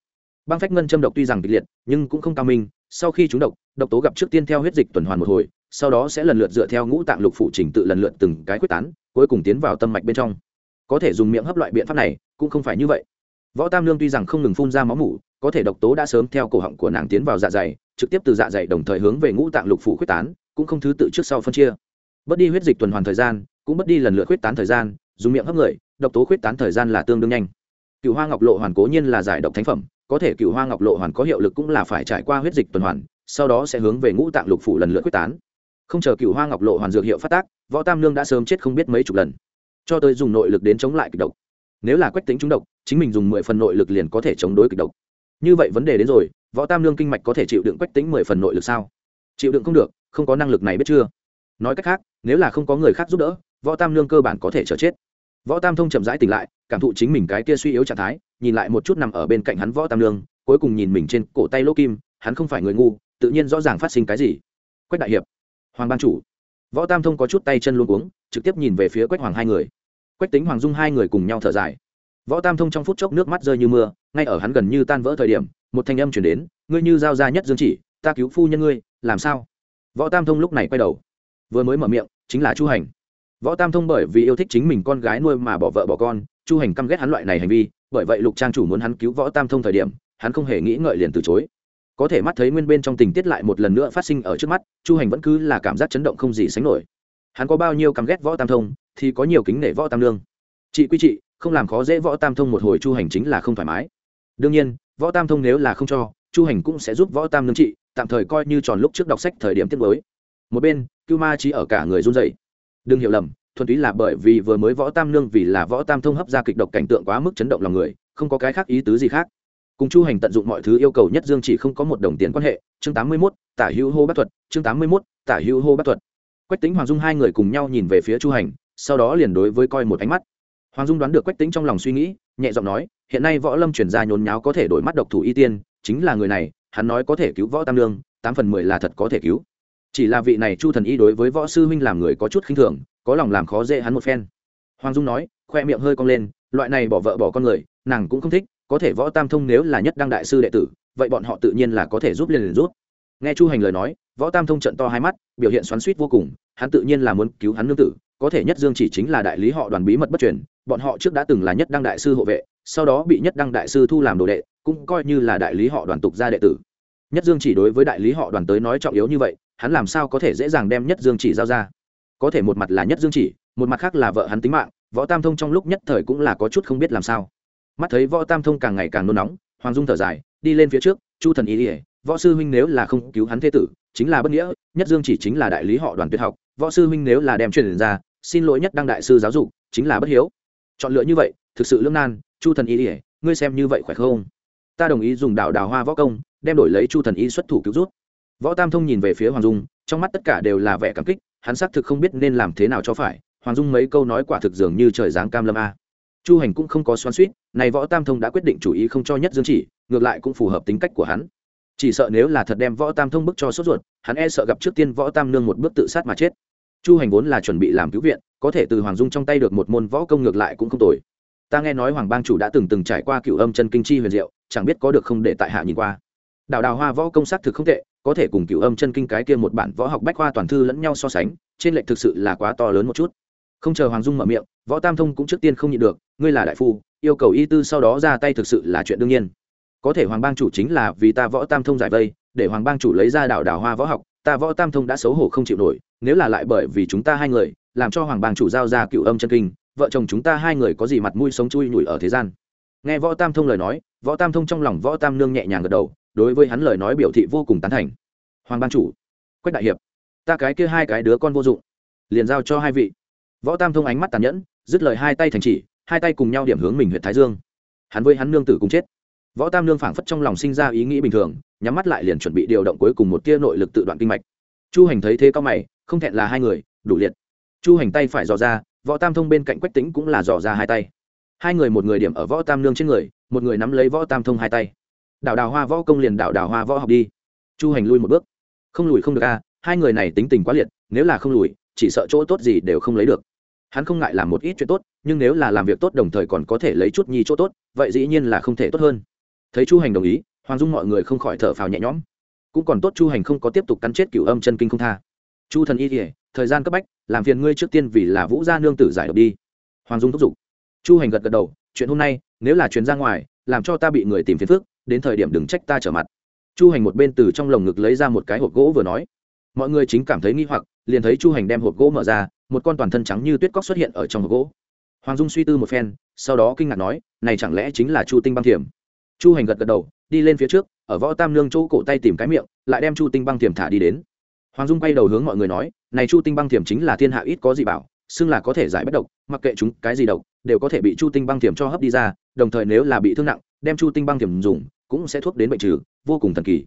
Băng phách ngân châm độc tuy rằng kịch liệt, nhưng cũng không cao minh sau khi chúng độc độc tố gặp trước tiên theo huyết dịch tuần hoàn một hồi, sau đó sẽ lần lượt dựa theo ngũ tạng lục phủ trình tự lần lượt từng cái quyết tán, cuối cùng tiến vào tâm mạch bên trong. Có thể dùng miệng hấp loại biện pháp này, cũng không phải như vậy. Võ tam lương tuy rằng không ngừng phun ra máu mủ, có thể độc tố đã sớm theo cổ họng của nàng tiến vào dạ dày, trực tiếp từ dạ dày đồng thời hướng về ngũ tạng lục phủ quyết tán, cũng không thứ tự trước sau phân chia. Bớt đi huyết dịch tuần hoàn thời gian, cũng bớt đi lần lượt quyết tán thời gian, dùng miệng hấp người, độc tố quyết tán thời gian là tương đương nhanh. Cựu hoa ngọc lộ hoàn cố nhiên là giải độc thánh phẩm có thể cựu hoa ngọc lộ hoàn có hiệu lực cũng là phải trải qua huyết dịch tuần hoàn, sau đó sẽ hướng về ngũ tạng lục phủ lần lượt quyết tán. Không chờ cựu hoa ngọc lộ hoàn dược hiệu phát tác, võ tam lương đã sớm chết không biết mấy chục lần. Cho tới dùng nội lực đến chống lại kịch độc. Nếu là quách tính trúng độc, chính mình dùng mười phần nội lực liền có thể chống đối kịch độc. Như vậy vấn đề đến rồi, võ tam lương kinh mạch có thể chịu đựng quách tính mười phần nội lực sao? Chịu đựng không được, không có năng lực này biết chưa? Nói cách khác, nếu là không có người khác giúp đỡ, võ tam lương cơ bản có thể chờ chết võ tam thông chậm rãi tỉnh lại cảm thụ chính mình cái kia suy yếu trạng thái nhìn lại một chút nằm ở bên cạnh hắn võ tam lương cuối cùng nhìn mình trên cổ tay lỗ kim hắn không phải người ngu tự nhiên rõ ràng phát sinh cái gì. Quách đại hiệp hoàng ban chủ. Võ tam thông có chút tay chân luôn cuống, trực tiếp nhìn về phía quách hoàng hai người. Quách tính hoàng dung hai người cùng nhau thở dài. Võ tam thông trong phút chốc nước mắt rơi như mưa ngay ở hắn gần như tan vỡ thời điểm một thanh âm chuyển đến ngươi như giao ra nhất dương chỉ ta cứu phu nhân ngươi làm sao? Võ tam thông lúc này quay đầu vừa mới mở miệng chính là chu hành võ tam thông bởi vì yêu thích chính mình con gái nuôi mà bỏ vợ bỏ con chu hành căm ghét hắn loại này hành vi bởi vậy lục trang chủ muốn hắn cứu võ tam thông thời điểm hắn không hề nghĩ ngợi liền từ chối. Có thể mắt thấy nguyên bên trong tình tiết lại một lần nữa phát sinh ở trước mắt chu hành vẫn cứ là cảm giác chấn động không gì sánh nổi. Hắn có bao nhiêu căm ghét võ tam thông thì có nhiều kính nể võ tam lương. Chị quy chị không làm khó dễ võ tam thông một hồi chu hành chính là không thoải mái. Đương nhiên võ tam thông nếu là không cho chu hành cũng sẽ giúp võ tam lương chị, tạm thời coi như tròn lúc trước đọc sách thời điểm tiết mới. Một bên cưu ma trí ở cả người run dậy đừng hiểu lầm, thuần túy là bởi vì vừa mới võ tam nương vì là võ tam thông hấp ra kịch độc cảnh tượng quá mức chấn động lòng người, không có cái khác ý tứ gì khác. Cùng chu hành tận dụng mọi thứ yêu cầu nhất dương chỉ không có một đồng tiền quan hệ. Chương tám mươi mốt, tả hữu hô bác thuật, chương tám mươi mốt, tả hữu hô bác thuật. Quách tính hoàng dung hai người cùng nhau nhìn về phía chu hành, sau đó liền đối với coi một ánh mắt. Hoàng dung đoán được quách tính trong lòng suy nghĩ, nhẹ giọng nói, hiện nay võ lâm chuyển ra nhốn nháo có thể đổi mắt độc thủ y tiên, chính là người này, hắn nói có thể cứu võ tam lương tám phần mười là thật có thể cứu chỉ là vị này chu thần y đối với võ sư huynh làm người có chút khinh thường, có lòng làm khó dễ hắn một phen. Hoàng dung nói, khoe miệng hơi cong lên, loại này bỏ vợ bỏ con người, nàng cũng không thích, có thể võ tam thông nếu là nhất đăng đại sư đệ tử, vậy bọn họ tự nhiên là có thể giúp liền liền rút nghe chu hành lời nói, võ tam thông trận to hai mắt, biểu hiện xoắn suýt vô cùng, hắn tự nhiên là muốn cứu hắn nương tử, có thể nhất dương chỉ chính là đại lý họ đoàn bí mật bất truyền, bọn họ trước đã từng là nhất đăng đại sư hộ vệ, sau đó bị nhất đăng đại sư thu làm đồ đệ, cũng coi như là đại lý họ đoàn tục gia đệ tử. Nhất dương chỉ đối với đại lý họ đoàn tới nói trọng yếu như vậy hắn làm sao có thể dễ dàng đem nhất dương chỉ giao ra? Có thể một mặt là nhất dương chỉ, một mặt khác là vợ hắn tính mạng, võ tam thông trong lúc nhất thời cũng là có chút không biết làm sao. Mắt thấy võ tam thông càng ngày càng nôn nóng, hoàng dung thở dài, đi lên phía trước, chu thần ý ỉa võ sư huynh nếu là không cứu hắn thế tử, chính là bất nghĩa, nhất dương chỉ chính là đại lý họ đoàn tuyệt học, võ sư huynh nếu là đem truyền ra, xin lỗi nhất đăng đại sư giáo dục, chính là bất hiếu. Chọn lựa như vậy, thực sự lưỡng nan, chu thần ý ỉa ngươi xem như vậy khỏe không? Ta đồng ý dùng đạo đào hoa võ công, đem đổi lấy chu thần y xuất thủ cứu rút võ tam thông nhìn về phía hoàng dung, trong mắt tất cả đều là vẻ cảm kích, hắn xác thực không biết nên làm thế nào cho phải, hoàng dung mấy câu nói quả thực dường như trời giáng cam lâm a. Chu hành cũng không có xoắn suýt này võ tam thông đã quyết định chủ ý không cho nhất dương chỉ, ngược lại cũng phù hợp tính cách của hắn. Chỉ sợ nếu là thật đem võ tam thông bức cho sốt ruột, hắn e sợ gặp trước tiên võ tam nương một bước tự sát mà chết. Chu hành vốn là chuẩn bị làm cứu viện, có thể từ hoàng dung trong tay được một môn võ công ngược lại cũng không tồi. Ta nghe nói hoàng bang chủ đã từng từng trải qua cựu âm chân kinh chi huyền diệu, chẳng biết có được không để tại hạ nhìn qua. Đào đào hoa võ công sắc thực không tệ có thể cùng cựu âm chân kinh cái kia một bản võ học bách khoa toàn thư lẫn nhau so sánh, trên lệnh thực sự là quá to lớn một chút. Không chờ hoàng dung mở miệng, võ tam thông cũng trước tiên không nhịn được, ngươi là đại phu, yêu cầu y tư sau đó ra tay thực sự là chuyện đương nhiên. Có thể hoàng bang chủ chính là vì ta võ tam thông giải vây, để hoàng bang chủ lấy ra đảo đảo hoa võ học, ta võ tam thông đã xấu hổ không chịu nổi, nếu là lại bởi vì chúng ta hai người, làm cho hoàng bang chủ giao ra cựu âm chân kinh, vợ chồng chúng ta hai người có gì mặt mũi sống chui nhủi ở thế gian. Nghe võ tam thông lời nói, võ tam thông trong lòng võ tam nương nhẹ nhàng gật đầu đối với hắn lời nói biểu thị vô cùng tán thành. Hoàng ban chủ, quách đại hiệp, ta cái kia hai cái đứa con vô dụng, liền giao cho hai vị. Võ tam thông ánh mắt tàn nhẫn, dứt lời hai tay thành chỉ, hai tay cùng nhau điểm hướng mình huyện thái dương. Hắn với hắn nương tử cùng chết. Võ tam nương phảng phất trong lòng sinh ra ý nghĩ bình thường, nhắm mắt lại liền chuẩn bị điều động cuối cùng một tia nội lực tự đoạn kinh mạch. Chu hành thấy thế cao mày, không thẹn là hai người, đủ liệt. Chu hành tay phải dò ra, võ tam thông bên cạnh quách tính cũng là dò ra hai tay. Hai người một người điểm ở võ tam nương trên người, một người nắm lấy võ tam thông hai tay đảo đào hoa võ công liền đảo đào hoa võ học đi. Chu hành lui một bước. Không lùi không được a hai người này tính tình quá liệt, nếu là không lùi, chỉ sợ chỗ tốt gì đều không lấy được. Hắn không ngại làm một ít chuyện tốt, nhưng nếu là làm việc tốt đồng thời còn có thể lấy chút nhi chỗ tốt, vậy dĩ nhiên là không thể tốt hơn. Thấy chu hành đồng ý, hoàng dung mọi người không khỏi thở phào nhẹ nhõm. Cũng còn tốt chu hành không có tiếp tục cắn chết cửu âm chân kinh không tha. Chu thần y kỉa thời gian cấp bách, làm phiền ngươi trước tiên vì là vũ gia nương tử giải độc đi. Hoàng dung thúc giục. Chu hành gật gật đầu, chuyện hôm nay, nếu là chuyến ra ngoài, làm cho ta bị người tìm phiền phức đến thời điểm đừng trách ta trở mặt. Chu hành một bên từ trong lồng ngực lấy ra một cái hộp gỗ vừa nói. Mọi người chính cảm thấy nghi hoặc, liền thấy chu hành đem hộp gỗ mở ra, một con toàn thân trắng như tuyết cóc xuất hiện ở trong hộp gỗ. Hoàng dung suy tư một phen, sau đó kinh ngạc nói, này chẳng lẽ chính là chu tinh băng thiểm? Chu hành gật gật đầu, đi lên phía trước, ở võ tam lương chỗ cổ tay tìm cái miệng, lại đem chu tinh băng thiểm thả đi đến. Hoàng dung quay đầu hướng mọi người nói, này chu tinh băng thiểm chính là thiên hạ ít có gì bảo, xưng là có thể giải bất độc, mặc kệ chúng cái gì độc, đều có thể bị chu tinh băng thiểm cho hấp đi ra, đồng thời nếu là bị thương nặng, đem chu tinh băng thiểm dùng cũng sẽ thuốc đến bệnh trừ vô cùng thần kỳ.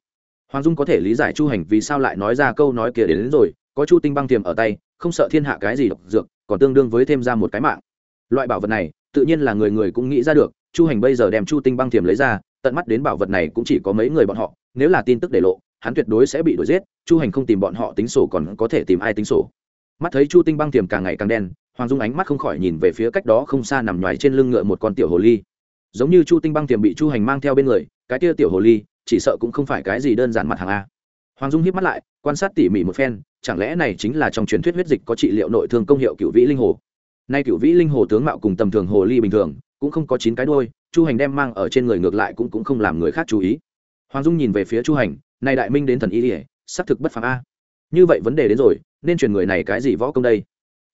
Hoàng dung có thể lý giải chu hành vì sao lại nói ra câu nói kia đến, đến rồi có chu tinh băng tiềm ở tay không sợ thiên hạ cái gì độc dược còn tương đương với thêm ra một cái mạng. Loại bảo vật này tự nhiên là người người cũng nghĩ ra được chu hành bây giờ đem chu tinh băng tiềm lấy ra tận mắt đến bảo vật này cũng chỉ có mấy người bọn họ nếu là tin tức để lộ hắn tuyệt đối sẽ bị đuổi giết chu hành không tìm bọn họ tính sổ còn có thể tìm ai tính sổ. Mắt thấy chu tinh băng tiềm càng ngày càng đen hoàng dung ánh mắt không khỏi nhìn về phía cách đó không xa nằm nhoài trên lưng ngựa một con tiểu hồ ly. Giống như chu tinh băng tiềm bị chu hành mang theo bên người cái kia tiểu hồ ly, chỉ sợ cũng không phải cái gì đơn giản mặt hàng a. Hoàng dung hiếp mắt lại, quan sát tỉ mỉ một phen, chẳng lẽ này chính là trong truyền thuyết huyết dịch có trị liệu nội thương công hiệu cựu vĩ linh hồ? Nay cựu vĩ linh hồ tướng mạo cùng tầm thường hồ ly bình thường, cũng không có chín cái đôi chu hành đem mang ở trên người ngược lại cũng cũng không làm người khác chú ý. Hoàng dung nhìn về phía chu hành nay đại minh đến thần y ỉa xác thực bất phàm a. Như vậy vấn đề đến rồi, nên truyền người này cái gì võ công đây?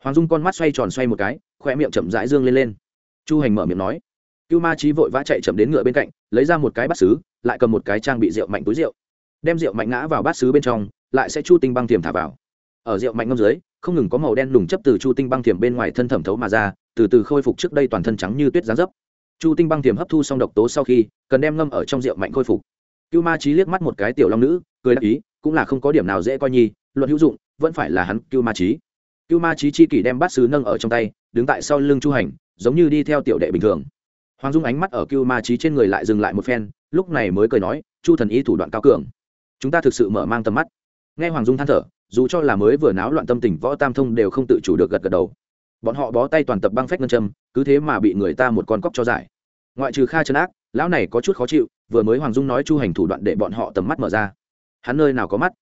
Hoàng dung con mắt xoay tròn xoay một cái khoe miệng chậm rãi dương lên lên. Chu hành mở miệng nói cưu ma trí vội vã chạy chậm đến ngựa bên cạnh, lấy ra một cái bát xứ, lại cầm một cái trang bị rượu mạnh túi rượu. Đem rượu mạnh ngã vào bát xứ bên trong, lại sẽ chu tinh băng thiềm thả vào. Ở rượu mạnh ngâm dưới, không ngừng có màu đen đùng chấp từ chu tinh băng thiềm bên ngoài thân thẩm thấu mà ra, từ từ khôi phục trước đây toàn thân trắng như tuyết giá dấp. Chu tinh băng thiềm hấp thu xong độc tố sau khi, cần đem ngâm ở trong rượu mạnh khôi phục. Cưu ma trí liếc mắt một cái tiểu long nữ, cười đáp ý, cũng là không có điểm nào dễ coi nhi, luận hữu dụng, vẫn phải là hắn cưu ma trí cưu ma trí chi kỷ đem bát sứ nâng ở trong tay, đứng tại sau lưng chu hành, giống như đi theo tiểu đệ bình thường hoàng dung ánh mắt ở cưu ma trí trên người lại dừng lại một phen, lúc này mới cười nói, chu thần y thủ đoạn cao cường. Chúng ta thực sự mở mang tầm mắt. Nghe hoàng dung than thở, dù cho là mới vừa náo loạn tâm tình võ tam thông đều không tự chủ được gật gật đầu. Bọn họ bó tay toàn tập băng phách ngân châm, cứ thế mà bị người ta một con cóc cho giải. Ngoại trừ kha chân ác, lão này có chút khó chịu, vừa mới hoàng dung nói chu hành thủ đoạn để bọn họ tầm mắt mở ra. Hắn nơi nào có mắt?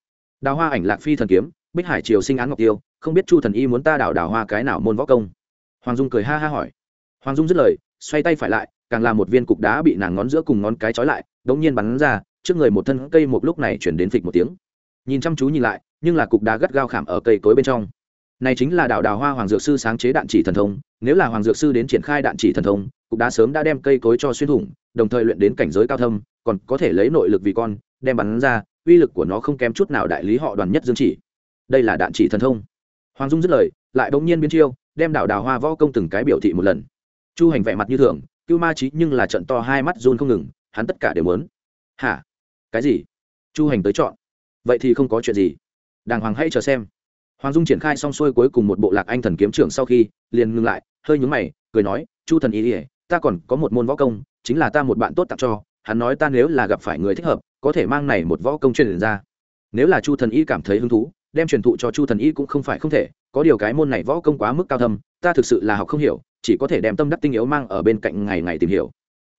Đào hoa ảnh lạc phi thần kiếm, bích hải triều sinh án ngọc tiêu, không biết chu thần y muốn ta đảo đào hoa cái nào môn võ công? Hoàng dung cười ha ha hỏi. Hoàng dung dứt lời xoay tay phải lại, càng là một viên cục đá bị nàng ngón giữa cùng ngón cái trói lại, đống nhiên bắn ra, trước người một thân cây một lúc này chuyển đến phịch một tiếng. Nhìn chăm chú nhìn lại, nhưng là cục đá gắt gao khảm ở cây cối bên trong. Này chính là đạo đào hoa hoàng dược sư sáng chế đạn chỉ thần thông, nếu là hoàng dược sư đến triển khai đạn chỉ thần thông, cục đá sớm đã đem cây cối cho xuyên thủng, đồng thời luyện đến cảnh giới cao thâm, còn có thể lấy nội lực vì con, đem bắn ra, uy lực của nó không kém chút nào đại lý họ đoàn nhất dương chỉ. Đây là đạn chỉ thần thông. Hoàng dung dứt lời, lại bỗng nhiên biến chiêu, đem đảo đào hoa võ công từng cái biểu thị một lần chu hành vẻ mặt như thường, cưu ma trí nhưng là trận to hai mắt run không ngừng, hắn tất cả đều muốn. Hả? Cái gì? Chu hành tới chọn. Vậy thì không có chuyện gì. Đàng hoàng hãy chờ xem. Hoàng dung triển khai xong xuôi cuối cùng một bộ lạc anh thần kiếm trưởng sau khi, liền ngừng lại, hơi nhúng mày, cười nói, chu thần ý ỉa ta còn có một môn võ công, chính là ta một bạn tốt tặng cho, hắn nói ta nếu là gặp phải người thích hợp, có thể mang này một võ công truyền ra. Nếu là chu thần y cảm thấy hứng thú, đem truyền thụ cho chu thần y cũng không phải không thể, có điều cái môn này võ công quá mức cao thâm, ta thực sự là học không hiểu chỉ có thể đem tâm đắc tinh yếu mang ở bên cạnh ngày ngày tìm hiểu.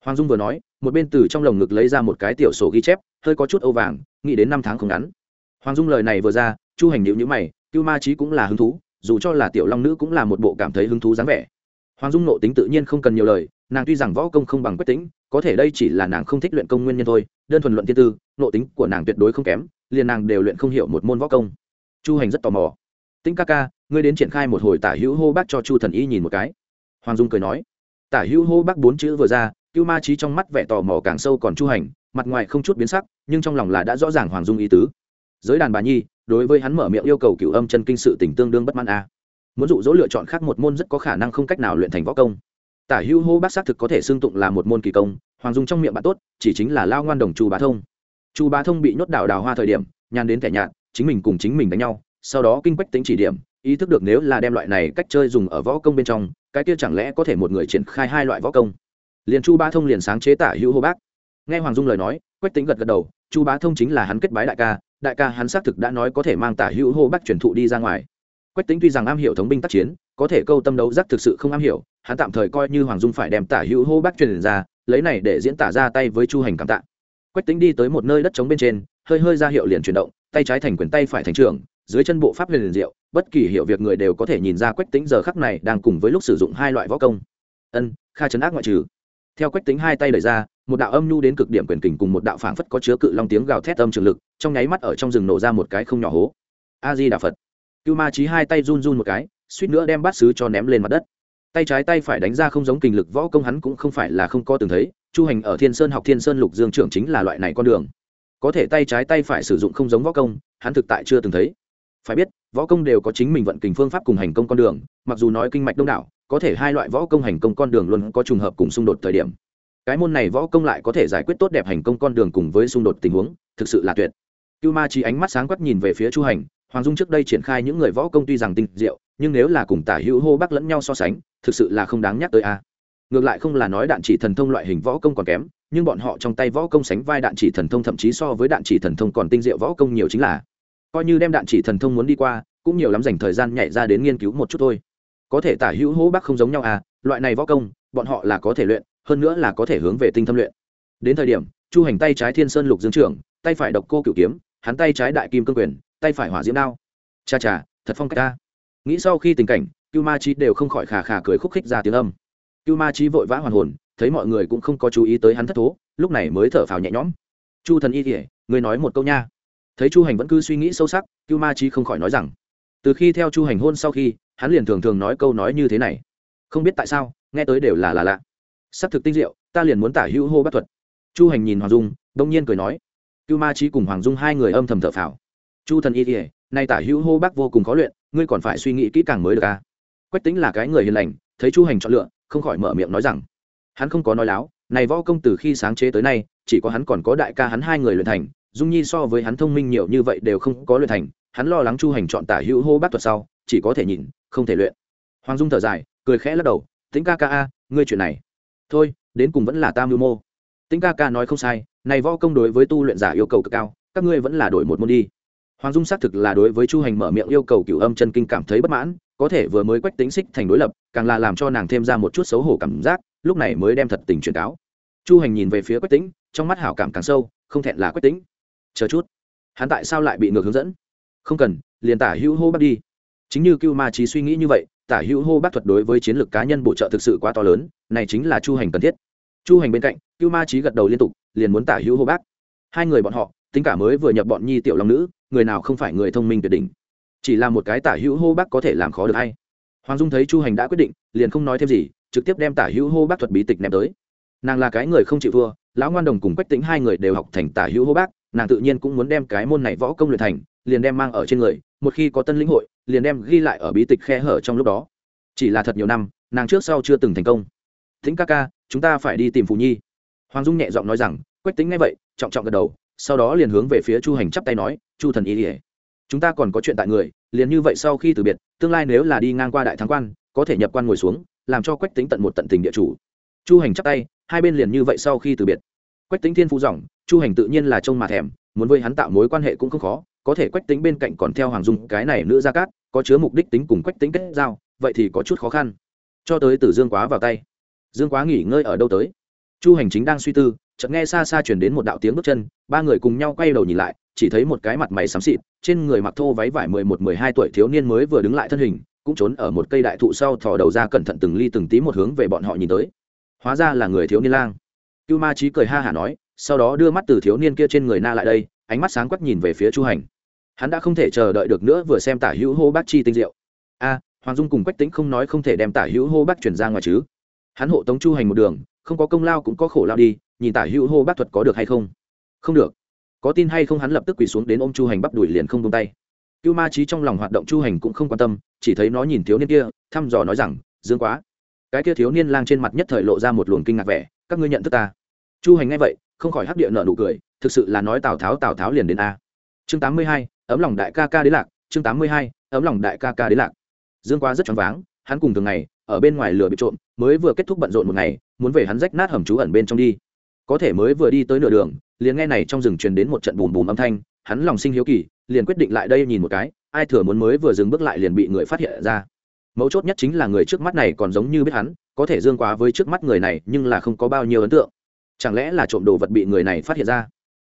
Hoàng dung vừa nói, một bên từ trong lồng ngực lấy ra một cái tiểu sổ ghi chép, hơi có chút âu vàng, nghĩ đến năm tháng không ngắn. Hoàng dung lời này vừa ra, chu hành nhịu nhữ mày, cưu ma trí cũng là hứng thú, dù cho là tiểu long nữ cũng là một bộ cảm thấy hứng thú dáng vẻ. Hoàng dung nộ tính tự nhiên không cần nhiều lời, nàng tuy rằng võ công không bằng quyết tính có thể đây chỉ là nàng không thích luyện công nguyên nhân thôi, đơn thuần luận thiên tư nộ tính của nàng tuyệt đối không kém, liền nàng đều luyện không hiểu một môn võ công. Chu hành rất tò mò. Tính ca ca, ngươi đến triển khai một hồi tả hữu hô bác cho chu thần y nhìn một cái hoàng dung cười nói, tả hữu hô bác bốn chữ vừa ra, cưu ma trí trong mắt vẻ tò mò càng sâu còn chu hành, mặt ngoài không chút biến sắc, nhưng trong lòng là đã rõ ràng hoàng dung ý tứ. Giới đàn bà nhi, đối với hắn mở miệng yêu cầu cựu âm chân kinh sự tình tương đương bất mãn a. Muốn dụ dỗ lựa chọn khác một môn rất có khả năng không cách nào luyện thành võ công. Tả hữu hô bác xác thực có thể xưng tụng là một môn kỳ công, hoàng dung trong miệng bạn tốt, chỉ chính là lao ngoan đồng chu bá thông. Chu bá thông bị nhốt đảo đào hoa thời điểm, nhàn đến thẻ nhạt, chính mình cùng chính mình đánh nhau, sau đó kinh bách tính chỉ điểm ý thức được nếu là đem loại này cách chơi dùng ở võ công bên trong, cái kia chẳng lẽ có thể một người triển khai hai loại võ công? Liền chu bá thông liền sáng chế tả hữu hô bác. Nghe hoàng dung lời nói, quách tính gật gật đầu, chu bá thông chính là hắn kết bái đại ca đại ca hắn xác thực đã nói có thể mang tả hữu hô bác truyền thụ đi ra ngoài. Quách tính tuy rằng am hiểu thống binh tác chiến, có thể câu tâm đấu giác thực sự không am hiểu, hắn tạm thời coi như hoàng dung phải đem tả hữu hô bác truyền ra, lấy này để diễn tả ra tay với chu hành cảm tạ. Quách tính đi tới một nơi đất trống bên trên, hơi hơi ra hiệu liền chuyển động, tay trái thành quyền, tay phải thành trường dưới chân bộ pháp huyền liền diệu, bất kỳ hiểu việc người đều có thể nhìn ra quách tính giờ khắc này đang cùng với lúc sử dụng hai loại võ công. Ân, kha chấn ác ngoại trừ. Theo quách tính hai tay đẩy ra, một đạo âm nhu đến cực điểm quyền kình cùng một đạo phảng phất có chứa cự long tiếng gào thét âm trường lực, trong nháy mắt ở trong rừng nổ ra một cái không nhỏ hố. A di đà phật. Cưu ma trí hai tay run run một cái, suýt nữa đem bát sứ cho ném lên mặt đất. Tay trái tay phải đánh ra không giống kình lực võ công hắn cũng không phải là không có từng thấy, chu hành ở thiên sơn học thiên sơn lục dương trưởng chính là loại này con đường. Có thể tay trái tay phải sử dụng không giống võ công, hắn thực tại chưa từng thấy phải biết, võ công đều có chính mình vận kình phương pháp cùng hành công con đường, mặc dù nói kinh mạch đông đảo, có thể hai loại võ công hành công con đường luôn có trùng hợp cùng xung đột thời điểm. Cái môn này võ công lại có thể giải quyết tốt đẹp hành công con đường cùng với xung đột tình huống, thực sự là tuyệt. Cưu ma chỉ ánh mắt sáng quắc nhìn về phía chu hành, hoàng dung trước đây triển khai những người võ công tuy rằng tinh diệu, nhưng nếu là cùng tả hữu hô bắc lẫn nhau so sánh, thực sự là không đáng nhắc tới a. Ngược lại không là nói đạn chỉ thần thông loại hình võ công còn kém, nhưng bọn họ trong tay võ công sánh vai đạn chỉ thần thông thậm chí so với đạn chỉ thần thông còn tinh diệu võ công nhiều chính là coi như đem đạn chỉ thần thông muốn đi qua, cũng nhiều lắm dành thời gian nhảy ra đến nghiên cứu một chút thôi. Có thể tả hữu hố bắc không giống nhau à loại này võ công, bọn họ là có thể luyện, hơn nữa là có thể hướng về tinh thâm luyện. Đến thời điểm, chu hành tay trái thiên sơn lục dương trưởng, tay phải độc cô cửu kiếm, hắn tay trái đại kim cương quyền, tay phải hỏa diễm đao. Cha cha, thật phong cách ta. Nghĩ sau khi tình cảnh, cưu ma chi đều không khỏi khà khà cười khúc khích ra tiếng âm. Cưu ma chi vội vã hoàn hồn, thấy mọi người cũng không có chú ý tới hắn thất thố, lúc này mới thở phào nhẹ nhõm. Chu thần y kỉa người nói một câu nha thấy chu hành vẫn cứ suy nghĩ sâu sắc, cưu ma chi không khỏi nói rằng, từ khi theo chu hành hôn sau khi, hắn liền thường thường nói câu nói như thế này. Không biết tại sao, nghe tới đều là là lạ. S ắ c thực tinh diệu, ta liền muốn tả hữu hô bắt thuật. Chu hành nhìn hoàng dung, đông nhiên cười nói. Cưu ma trí cùng hoàng dung hai người âm thầm thở phào. Chu thần y kỉa nay tả hữu hô bác vô cùng khó luyện, ngươi còn phải suy nghĩ kỹ càng mới được ca quách tính là cái người hiền lành, thấy chu hành chọn lựa, không khỏi mở miệng nói rằng, hắn không có nói láo, này võ công từ khi sáng chế tới nay, chỉ có hắn còn có đại ca hắn hai người luyện thành dung nhi so với hắn thông minh nhiều như vậy đều không có luyện thành, hắn lo lắng chu hành chọn tả hữu hô bác thuật sau, chỉ có thể nhìn không thể luyện. Hoàng dung thở dài, cười khẽ lắc đầu tính ca ca a, ngươi chuyện này. Thôi, đến cùng vẫn là tam mưu mô. Tính ca ca nói không sai, này võ công đối với tu luyện giả yêu cầu cực cao, các ngươi vẫn là đổi một môn đi. Hoàng dung xác thực là đối với chu hành mở miệng yêu cầu cửu âm chân kinh cảm thấy bất mãn, có thể vừa mới quách tính xích thành đối lập, càng là làm cho nàng thêm ra một chút xấu hổ cảm giác, lúc này mới đem thật tình truyền cáo. Chu hành nhìn về phía quách tính, trong mắt hảo cảm càng sâu, không thẹn là quách tính chờ chút. Hắn tại sao lại bị ngược hướng dẫn? Không cần, liền tả hữu hô bắt đi. Chính như cưu ma trí suy nghĩ như vậy, tả hữu hô bác thuật đối với chiến lược cá nhân bổ trợ thực sự quá to lớn, này chính là chu hành cần thiết. Chu hành bên cạnh, cưu ma trí gật đầu liên tục, liền muốn tả hữu hô bác. Hai người bọn họ, tính cả mới vừa nhập bọn nhi tiểu long nữ, người nào không phải người thông minh tuyệt đỉnh. Chỉ là một cái tả hữu hô bác có thể làm khó được hay hoàng dung thấy chu hành đã quyết định, liền không nói thêm gì, trực tiếp đem tả hữu hô bác thuật bí tịch ném tới. Nàng là cái người không chịu thua lão ngoan đồng cùng quách tính hai người đều học thành tả hữu hô bác, nàng tự nhiên cũng muốn đem cái môn này võ công luyện thành, liền đem mang ở trên người, một khi có tân lĩnh hội, liền đem ghi lại ở bí tịch khe hở trong lúc đó. Chỉ là thật nhiều năm, nàng trước sau chưa từng thành công. Thính ca ca, chúng ta phải đi tìm phù nhi. Hoàng dung nhẹ giọng nói rằng, quách tính ngay vậy, trọng trọng gật đầu, sau đó liền hướng về phía chu hành chắp tay nói, chu thần ý ỉa chúng ta còn có chuyện tại người, liền như vậy sau khi từ biệt, tương lai nếu là đi ngang qua đại thắng quan, có thể nhập quan ngồi xuống, làm cho quách tính tận một tận tình địa chủ. Chu hành chắp tay hai bên liền như vậy sau khi từ biệt. Quách tính thiên phú dòng, chu hành tự nhiên là trông mà thèm, muốn với hắn tạo mối quan hệ cũng không khó, có thể quách tính bên cạnh còn theo hoàng dung, cái này nữ ra cát, có chứa mục đích tính cùng quách tính kết giao, vậy thì có chút khó khăn. Cho tới từ dương quá vào tay. Dương quá nghỉ ngơi ở đâu tới? Chu hành chính đang suy tư, chợt nghe xa xa chuyển đến một đạo tiếng bước chân, ba người cùng nhau quay đầu nhìn lại, chỉ thấy một cái mặt mày xám xịt, trên người mặc thô váy vải mười một, mười hai tuổi thiếu niên mới vừa đứng lại thân hình, cũng trốn ở một cây đại thụ sau thò đầu ra cẩn thận từng ly từng tí một hướng về bọn họ nhìn tới hóa ra là người thiếu niên lang. Cưu ma trí cười ha hả nói, sau đó đưa mắt từ thiếu niên kia trên người na lại đây, ánh mắt sáng quắc nhìn về phía chu hành. Hắn đã không thể chờ đợi được nữa vừa xem tả hữu hô bác chi tinh diệu. A, hoàng dung cùng quách tính không nói không thể đem tả hữu hô bác chuyển ra ngoài chứ. Hắn hộ tống chu hành một đường, không có công lao cũng có khổ lao đi, nhìn tả hữu hô bác thuật có được hay không? Không được. Có tin hay không hắn lập tức quỳ xuống đến ôm chu hành bắp đuổi liền không tung tay. Cưu ma trí trong lòng hoạt động chu hành cũng không quan tâm, chỉ thấy nó nhìn thiếu niên kia, thăm dò nói rằng, dương quá cái kia thiếu niên lang trên mặt nhất thời lộ ra một luồng kinh ngạc vẻ, các ngươi nhận thức ta? Chu hành nghe vậy, không khỏi hắc địa nợ nụ cười, thực sự là nói tào tháo tào tháo liền đến a. Chương tám mươi hai, ấm lòng đại ca ca đến lạc. Chương tám mươi hai, ấm lòng đại ca ca đến lạc. Dương quá rất choáng váng, hắn cùng thường ngày, ở bên ngoài lửa bị trộm, mới vừa kết thúc bận rộn một ngày, muốn về hắn rách nát hầm trú ẩn bên trong đi. Có thể mới vừa đi tới nửa đường, liền nghe này trong rừng truyền đến một trận bùm bùm âm thanh, hắn lòng sinh hiếu kỳ, liền quyết định lại đây nhìn một cái, ai thừa muốn mới vừa dừng bước lại liền bị người phát hiện ra mấu chốt nhất chính là người trước mắt này còn giống như biết hắn, có thể dương quá với trước mắt người này nhưng là không có bao nhiêu ấn tượng. Chẳng lẽ là trộm đồ vật bị người này phát hiện ra?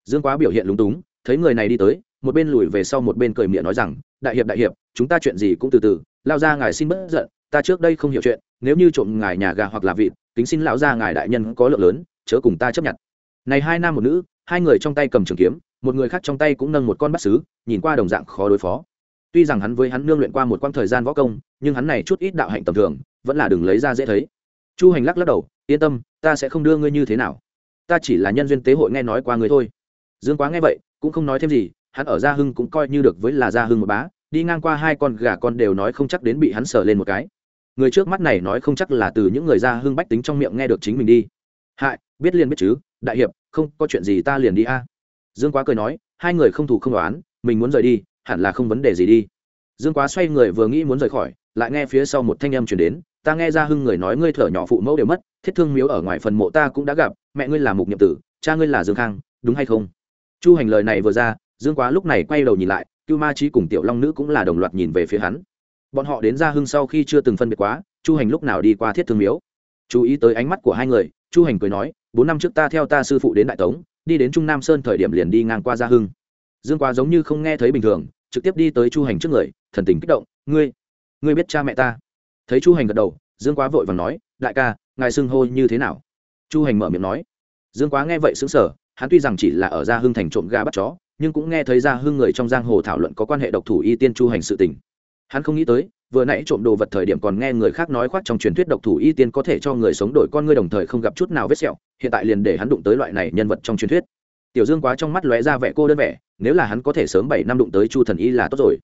Dương quá biểu hiện lúng túng, thấy người này đi tới, một bên lùi về sau một bên cười miệng nói rằng, đại hiệp đại hiệp, chúng ta chuyện gì cũng từ từ lao ra ngài xin bớt giận, ta trước đây không hiểu chuyện, nếu như trộm ngài nhà gà hoặc là vịt tính xin lão gia ngài đại nhân có lượng lớn, chớ cùng ta chấp nhận. Này hai nam một nữ, hai người trong tay cầm trường kiếm, một người khác trong tay cũng nâng một con bát sứ nhìn qua đồng dạng khó đối phó tuy rằng hắn với hắn nương luyện qua một quãng thời gian võ công, nhưng hắn này chút ít đạo hạnh tầm thường, vẫn là đừng lấy ra dễ thấy. Chu hành lắc lắc đầu, yên tâm, ta sẽ không đưa ngươi như thế nào. Ta chỉ là nhân duyên tế hội nghe nói qua ngươi thôi. Dương quá nghe vậy, cũng không nói thêm gì, hắn ở gia hưng cũng coi như được với là gia hưng một bá, đi ngang qua hai con gà con đều nói không chắc đến bị hắn sờ lên một cái. Người trước mắt này nói không chắc là từ những người gia hưng bách tính trong miệng nghe được chính mình đi. Hại, biết liền biết chứ, đại hiệp, không có chuyện gì ta liền đi a. Dương quá cười nói, hai người không thủ không đoán, mình muốn rời đi hẳn là không vấn đề gì đi. Dương quá xoay người vừa nghĩ muốn rời khỏi, lại nghe phía sau một thanh âm chuyển đến, ta nghe ra hưng người nói ngươi thở nhỏ phụ mẫu đều mất, thiết thương miếu ở ngoài phần mộ ta cũng đã gặp, mẹ ngươi là mục nhiệm tử, cha ngươi là dương khang, đúng hay không? Chu hành lời này vừa ra, dương quá lúc này quay đầu nhìn lại, cưu ma trí cùng tiểu long nữ cũng là đồng loạt nhìn về phía hắn. Bọn họ đến ra hưng sau khi chưa từng phân biệt quá, chu hành lúc nào đi qua thiết thương miếu. Chú ý tới ánh mắt của hai người, chu hành cười nói, bốn năm trước ta theo ta sư phụ đến đại tống, đi đến trung nam sơn thời điểm liền đi ngang qua gia hưng dương quá giống như không nghe thấy bình thường, trực tiếp đi tới chu hành trước người, thần tình kích động, ngươi ngươi biết cha mẹ ta? Thấy chu hành gật đầu, dương quá vội và nói, đại ca, ngài xưng hô như thế nào? Chu hành mở miệng nói, dương quá nghe vậy xứng sở hắn tuy rằng chỉ là ở gia hưng thành trộm gà bắt chó, nhưng cũng nghe thấy gia hưng người trong giang hồ thảo luận có quan hệ độc thủ y tiên chu hành sự tình. Hắn không nghĩ tới, vừa nãy trộm đồ vật thời điểm còn nghe người khác nói khoác trong truyền thuyết độc thủ y tiên có thể cho người sống đổi con ngươi đồng thời không gặp chút nào vết sẹo, hiện tại liền để hắn đụng tới loại này nhân vật trong truyền thuyết tiểu dương quá trong mắt lóe ra vẻ cô đơn vẻ, nếu là hắn có thể sớm bảy năm đụng tới chu thần y là tốt rồi.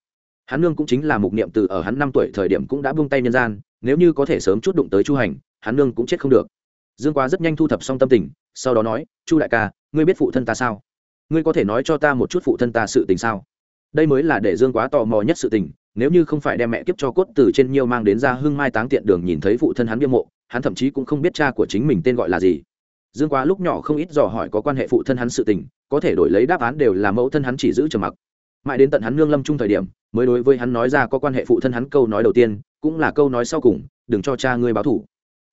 Hắn nương cũng chính là mục niệm từ ở hắn năm tuổi thời điểm cũng đã buông tay nhân gian, nếu như có thể sớm chút đụng tới chu hành, hắn nương cũng chết không được. Dương quá rất nhanh thu thập xong tâm tình, sau đó nói, chu đại ca, ngươi biết phụ thân ta sao? Ngươi có thể nói cho ta một chút phụ thân ta sự tình sao? Đây mới là để dương quá tò mò nhất sự tình, nếu như không phải đem mẹ kiếp cho cốt từ trên nhiêu mang đến ra hưng mai táng tiện đường nhìn thấy phụ thân hắn biêm mộ, hắn thậm chí cũng không biết cha của chính mình tên gọi là gì dương quá lúc nhỏ không ít dò hỏi có quan hệ phụ thân hắn sự tình, có thể đổi lấy đáp án đều là mẫu thân hắn chỉ giữ trầm mặc. Mãi đến tận hắn nương lâm chung thời điểm, mới đối với hắn nói ra có quan hệ phụ thân hắn câu nói đầu tiên, cũng là câu nói sau cùng, đừng cho cha ngươi báo thủ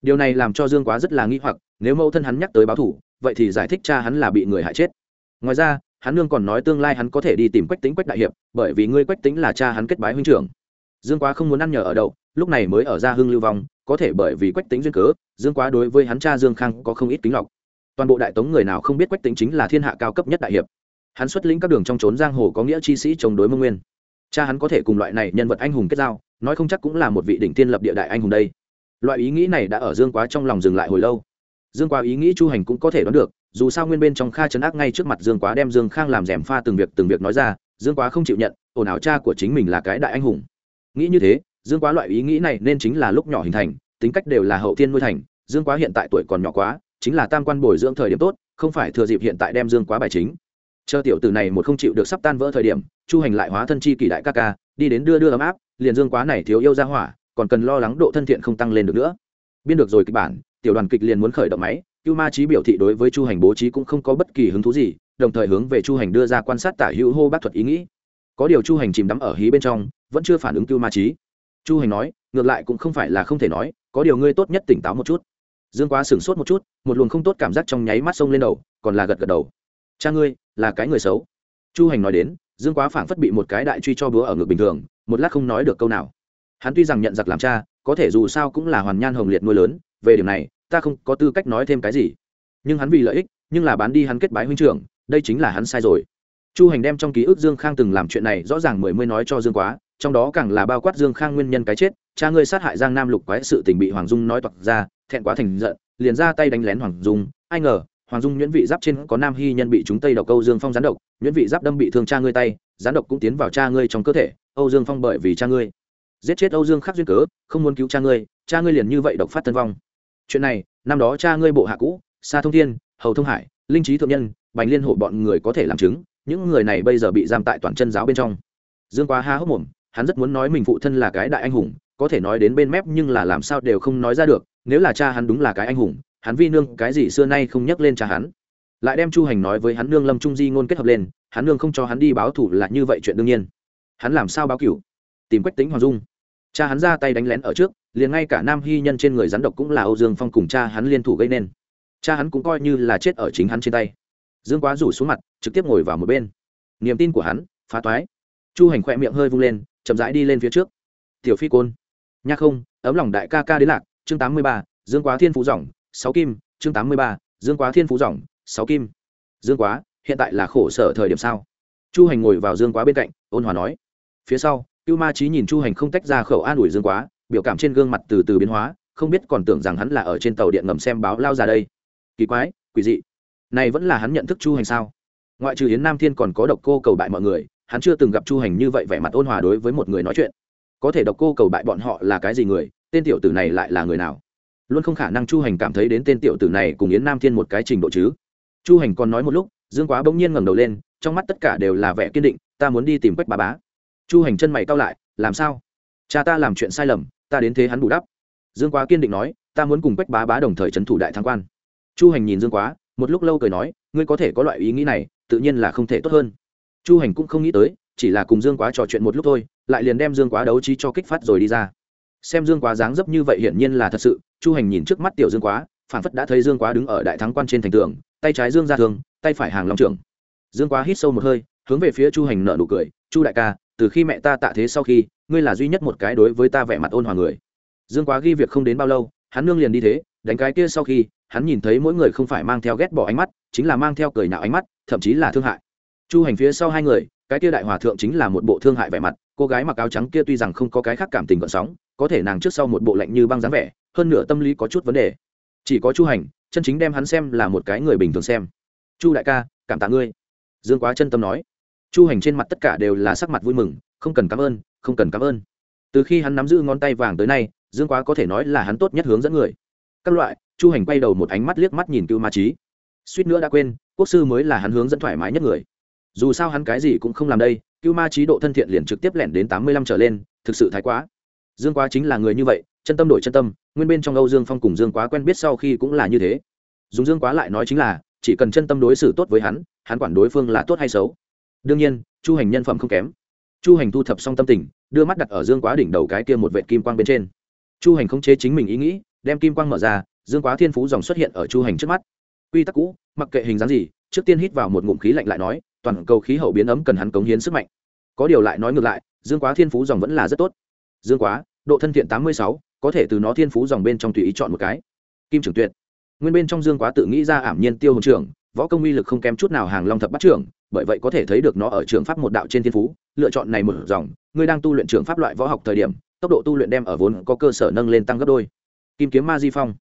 điều này làm cho dương quá rất là nghi hoặc, nếu mẫu thân hắn nhắc tới báo thủ vậy thì giải thích cha hắn là bị người hại chết. Ngoài ra, hắn nương còn nói tương lai hắn có thể đi tìm quách tính quách đại hiệp, bởi vì ngươi quách tính là cha hắn kết bái huynh trưởng. Dương quá không muốn ăn nhờ ở đậu, lúc này mới ở ra hưng lưu vong, có thể bởi vì quách tính duyên cớ, dương quá đối với hắn cha dương khang có không ít kính lọc toàn bộ đại tống người nào không biết quách tính chính là thiên hạ cao cấp nhất đại hiệp. Hắn xuất lĩnh các đường trong trốn giang hồ có nghĩa chi sĩ chống đối mông nguyên. Cha hắn có thể cùng loại này nhân vật anh hùng kết giao, nói không chắc cũng là một vị đỉnh tiên lập địa đại anh hùng đây. Loại ý nghĩ này đã ở dương quá trong lòng dừng lại hồi lâu. Dương quá ý nghĩ chu hành cũng có thể đoán được, dù sao nguyên bên trong kha chấn ác ngay trước mặt dương quá đem dương khang làm rèm pha từng việc từng việc nói ra, dương quá không chịu nhận, ồn ào cha của chính mình là cái đại anh hùng. Nghĩ như thế, dương quá loại ý nghĩ này nên chính là lúc nhỏ hình thành, tính cách đều là hậu tiên nuôi thành, dương quá hiện tại tuổi còn nhỏ quá chính là tam quan bồi dưỡng thời điểm tốt, không phải thừa dịp hiện tại đem dương quá bài chính. Chờ tiểu tử này một không chịu được sắp tan vỡ thời điểm, chu hành lại hóa thân chi kỳ đại ca ca, đi đến đưa đưa ấm áp, liền dương quá này thiếu yêu ra hỏa, còn cần lo lắng độ thân thiện không tăng lên được nữa. Biên được rồi kịch bản, tiểu đoàn kịch liền muốn khởi động máy, cưu ma trí biểu thị đối với chu hành bố trí cũng không có bất kỳ hứng thú gì, đồng thời hướng về chu hành đưa ra quan sát tả hữu hô bác thuật ý nghĩ. Có điều chu hành chìm đắm ở hí bên trong, vẫn chưa phản ứng cưu ma trí chu hành nói, ngược lại cũng không phải là không thể nói, có điều ngươi tốt nhất tỉnh táo một chút dương quá sửng sốt một chút, một luồng không tốt cảm giác trong nháy mắt sông lên đầu, còn là gật gật đầu. Cha ngươi, là cái người xấu. Chu hành nói đến, dương quá phảng phất bị một cái đại truy cho búa ở ngực bình thường, một lát không nói được câu nào. Hắn tuy rằng nhận giặc làm cha, có thể dù sao cũng là hoàn nhan hồng liệt nuôi lớn, về điểm này, ta không có tư cách nói thêm cái gì. Nhưng hắn vì lợi ích, nhưng là bán đi hắn kết bái huynh trưởng, đây chính là hắn sai rồi. Chu hành đem trong ký ức dương khang từng làm chuyện này rõ ràng mười mươi nói cho dương quá, trong đó càng là bao quát dương khang nguyên nhân cái chết, cha ngươi sát hại giang nam lục quái sự tình bị hoàng dung nói toạc ra thẹn quá thành giận, liền ra tay đánh lén hoàng dung. Ai ngờ, hoàng dung nhuyễn vị giáp trên có nam hy nhân bị chúng tây độc câu dương phong gián độc, nhuyễn vị giáp đâm bị thương cha ngươi tay, gián độc cũng tiến vào cha ngươi trong cơ thể, âu dương phong bởi vì cha ngươi. Giết chết âu dương khắc duyên cớ, không muốn cứu cha ngươi cha ngươi liền như vậy độc phát thân vong. Chuyện này, năm đó cha ngươi bộ hạ cũ xa thông thiên, hầu thông hải, linh trí thượng nhân, bành liên hộ bọn người có thể làm chứng, những người này bây giờ bị giam tại toàn chân giáo bên trong. Dương quá ha hốc mồm, hắn rất muốn nói mình phụ thân là cái đại anh hùng, có thể nói đến bên mép nhưng là làm sao đều không nói ra được nếu là cha hắn đúng là cái anh hùng, hắn vi nương cái gì xưa nay không nhắc lên cha hắn. Lại đem chu hành nói với hắn nương lâm trung di ngôn kết hợp lên, hắn nương không cho hắn đi báo thủ là như vậy chuyện đương nhiên. Hắn làm sao báo cửu? Tìm quách tính hoàng dung. Cha hắn ra tay đánh lén ở trước, liền ngay cả nam hy nhân trên người rắn độc cũng là âu dương phong cùng cha hắn liên thủ gây nên. Cha hắn cũng coi như là chết ở chính hắn trên tay. Dương quá rủ xuống mặt, trực tiếp ngồi vào một bên. Niềm tin của hắn, phá toái. Chu hành khỏe miệng hơi vung lên, chậm rãi đi lên phía trước. Tiểu phi côn, nhắc không, ấm lòng đại ca ca đến lạc chương tám mươi ba, dương quá thiên phú dòng, sáu kim, chương tám mươi ba, dương quá thiên phú dòng, sáu kim. Dương quá, hiện tại là khổ sở thời điểm sao? Chu hành ngồi vào dương quá bên cạnh, ôn hòa nói. Phía sau, cưu ma trí nhìn chu hành không tách ra khẩu an ủi dương quá, biểu cảm trên gương mặt từ từ biến hóa, không biết còn tưởng rằng hắn là ở trên tàu điện ngầm xem báo lao ra đây. Kỳ quái, quỷ dị. Này vẫn là hắn nhận thức chu hành sao? Ngoại trừ yến nam thiên còn có độc cô cầu bại mọi người, hắn chưa từng gặp chu hành như vậy vẻ mặt ôn hòa đối với một người nói chuyện. Có thể độc cô cầu bại bọn họ là cái gì người tên tiểu tử này lại là người nào? Luôn không khả năng chu hành cảm thấy đến tên tiểu tử này cùng yến nam thiên một cái trình độ chứ. Chu hành còn nói một lúc, dương quá bỗng nhiên ngẩng đầu lên, trong mắt tất cả đều là vẻ kiên định, ta muốn đi tìm quách Bà bá. Chu hành chân mày cao lại, làm sao? Cha ta làm chuyện sai lầm, ta đến thế hắn bù đắp. Dương quá kiên định nói, ta muốn cùng quách bá bá đồng thời trấn thủ đại thắng quan. Chu hành nhìn dương quá, một lúc lâu cười nói, ngươi có thể có loại ý nghĩ này, tự nhiên là không thể tốt hơn. Chu hành cũng không nghĩ tới, chỉ là cùng dương quá trò chuyện một lúc thôi, lại liền đem dương quá đấu trí cho kích phát rồi đi ra xem dương quá dáng dấp như vậy hiển nhiên là thật sự, chu hành nhìn trước mắt tiểu dương quá phản phất đã thấy dương quá đứng ở đại thắng quan trên thành tường, tay trái dương ra thường tay phải hàng long trưởng. Dương quá hít sâu một hơi, hướng về phía chu hành nợ nụ cười, chu đại ca, từ khi mẹ ta tạ thế sau khi, ngươi là duy nhất một cái đối với ta vẻ mặt ôn hòa người. Dương quá ghi việc không đến bao lâu, hắn nương liền đi thế, đánh cái kia sau khi, hắn nhìn thấy mỗi người không phải mang theo ghét bỏ ánh mắt, chính là mang theo cười nạo ánh mắt, thậm chí là thương hại. Chu hành phía sau hai người, cái kia đại hòa thượng chính là một bộ thương hại vẻ mặt, cô gái mặc áo trắng kia tuy rằng không có cái khác cảm tình gợn sóng có thể nàng trước sau một bộ lạnh như băng dáng vẻ, hơn nửa tâm lý có chút vấn đề. Chỉ có chu hành, chân chính đem hắn xem là một cái người bình thường xem. Chu đại ca, cảm tạ ngươi. Dương quá chân tâm nói. Chu hành trên mặt tất cả đều là sắc mặt vui mừng, không cần cảm ơn, không cần cảm ơn. Từ khi hắn nắm giữ ngón tay vàng tới nay, dương quá có thể nói là hắn tốt nhất hướng dẫn người. Các loại, chu hành quay đầu một ánh mắt liếc mắt nhìn cưu ma trí suýt nữa đã quên, quốc sư mới là hắn hướng dẫn thoải mái nhất người. Dù sao hắn cái gì cũng không làm đây, cưu ma trí độ thân thiện liền trực tiếp lẻn đến tám mươi lăm trở lên, thực sự thái quá dương quá chính là người như vậy, chân tâm đổi chân tâm, nguyên bên trong âu dương phong cùng dương quá quen biết sau khi cũng là như thế. Dùng dương quá lại nói chính là, chỉ cần chân tâm đối xử tốt với hắn hắn quản đối phương là tốt hay xấu. Đương nhiên, chu hành nhân phẩm không kém. Chu hành thu thập xong tâm tình, đưa mắt đặt ở dương quá đỉnh đầu cái kia một vệ kim quang bên trên. Chu hành không chế chính mình ý nghĩ, đem kim quang mở ra, dương quá thiên phú dòng xuất hiện ở chu hành trước mắt. Quy tắc cũ, mặc kệ hình dáng gì, trước tiên hít vào một ngụm khí lạnh lại nói, toàn cầu khí hậu biến ấm cần hắn cống hiến sức mạnh. Có điều lại nói ngược lại, dương quá thiên phú dòng vẫn là rất tốt dương quá, độ thân thiện tám mươi sáu, có thể từ nó thiên phú dòng bên trong tùy ý chọn một cái. Kim trưởng tuyệt. Nguyên bên trong dương quá tự nghĩ ra ảm nhiên tiêu hồn trưởng, võ công uy lực không kém chút nào hàng long thập bắt trưởng, bởi vậy có thể thấy được nó ở trường pháp một đạo trên thiên phú, lựa chọn này một dòng ngươi đang tu luyện trường pháp loại võ học thời điểm, tốc độ tu luyện đem ở vốn có cơ sở nâng lên tăng gấp đôi. Kim kiếm ma di phong.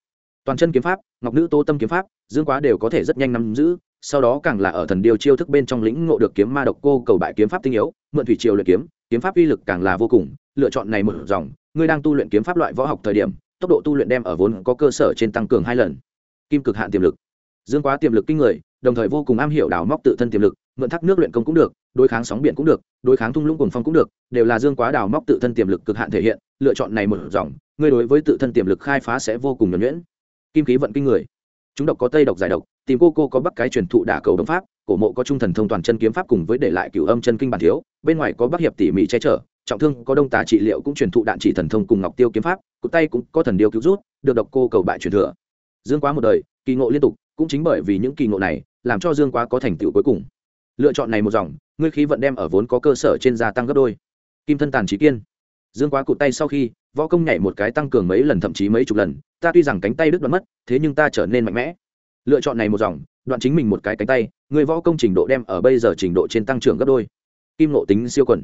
Toàn chân kiếm pháp, ngọc nữ tô tâm kiếm pháp, dương quá đều có thể rất nhanh nắm giữ, sau đó càng là ở thần điều chiêu thức bên trong lĩnh ngộ được kiếm ma độc cô cầu bại kiếm pháp tinh yếu, mượn thủy triều luyện kiếm kiếm pháp uy lực càng là vô cùng, lựa chọn này một dòng, ngươi đang tu luyện kiếm pháp loại võ học thời điểm, tốc độ tu luyện đem ở vốn có cơ sở trên tăng cường hai lần. Kim cực hạn tiềm lực. Dương quá tiềm lực kinh người, đồng thời vô cùng am hiểu đào móc tự thân tiềm lực, mượn thác nước luyện công cũng được, đối kháng sóng biển cũng được, đối kháng thung lũng cùng phong cũng được, đều là dương quá đào móc tự thân tiềm lực cực hạn thể hiện, lựa chọn này một dòng, ngươi đối với tự thân tiềm lực khai phá sẽ vô cùng nhuẩn nhuyễn. Kim khí vận kinh người. Chúng độc có tây độc giải độc, tìm cô cô có bắc cái truyền thụ đả cầu đống pháp, cổ mộ có trung thần thông toàn chân kiếm pháp cùng với để lại cửu âm chân kinh bản thiếu bên ngoài có bắc hiệp tỉ mỉ che chở, trọng thương có đông tà trị liệu cũng truyền thụ đạn chỉ thần thông cùng ngọc tiêu kiếm pháp, cụ tay cũng có thần điêu cứu rút, được độc cô cầu bại truyền thừa. Dương quá một đời, kỳ ngộ liên tục, cũng chính bởi vì những kỳ ngộ này, làm cho dương quá có thành tựu cuối cùng. Lựa chọn này một dòng, ngươi khí vận đem ở vốn có cơ sở trên gia tăng gấp đôi. Kim thân tàn trí kiên. Dương quá cụt tay sau khi, võ công nhảy một cái tăng cường mấy lần thậm chí mấy chục lần, ta tuy rằng cánh tay đứt đoạn mất, thế nhưng ta trở nên mạnh mẽ. Lựa chọn này một dòng, đoạn chính mình một cái cánh tay người võ công trình độ đem ở bây giờ trình độ trên tăng trưởng gấp đôi kim nộ tính siêu quần.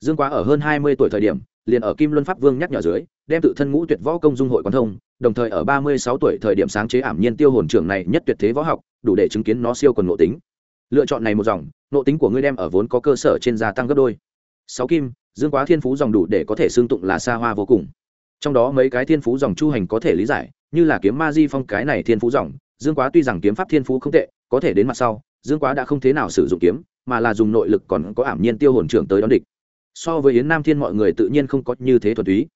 Dương quá ở hơn hai mươi tuổi thời điểm, liền ở kim luân pháp vương nhắc nhở dưới, đem tự thân ngũ tuyệt võ công dung hội quán thông, đồng thời ở ba mươi sáu tuổi thời điểm sáng chế ảm nhiên tiêu hồn trưởng này nhất tuyệt thế võ học, đủ để chứng kiến nó siêu quần nộ tính. Lựa chọn này một dòng nộ tính của ngươi đem ở vốn có cơ sở trên gia tăng gấp đôi. Sáu kim, dương quá thiên phú dòng đủ để có thể xương tụng là xa hoa vô cùng. Trong đó mấy cái thiên phú dòng chu hành có thể lý giải, như là kiếm ma di phong cái này thiên phú dòng, dương quá tuy rằng kiếm pháp thiên phú không tệ, có thể đến mặt sau dương quá đã không thế nào sử dụng kiếm, mà là dùng nội lực còn có ảm nhiên tiêu hồn trưởng tới đón địch. So với yến nam thiên mọi người tự nhiên không có như thế thuần túy.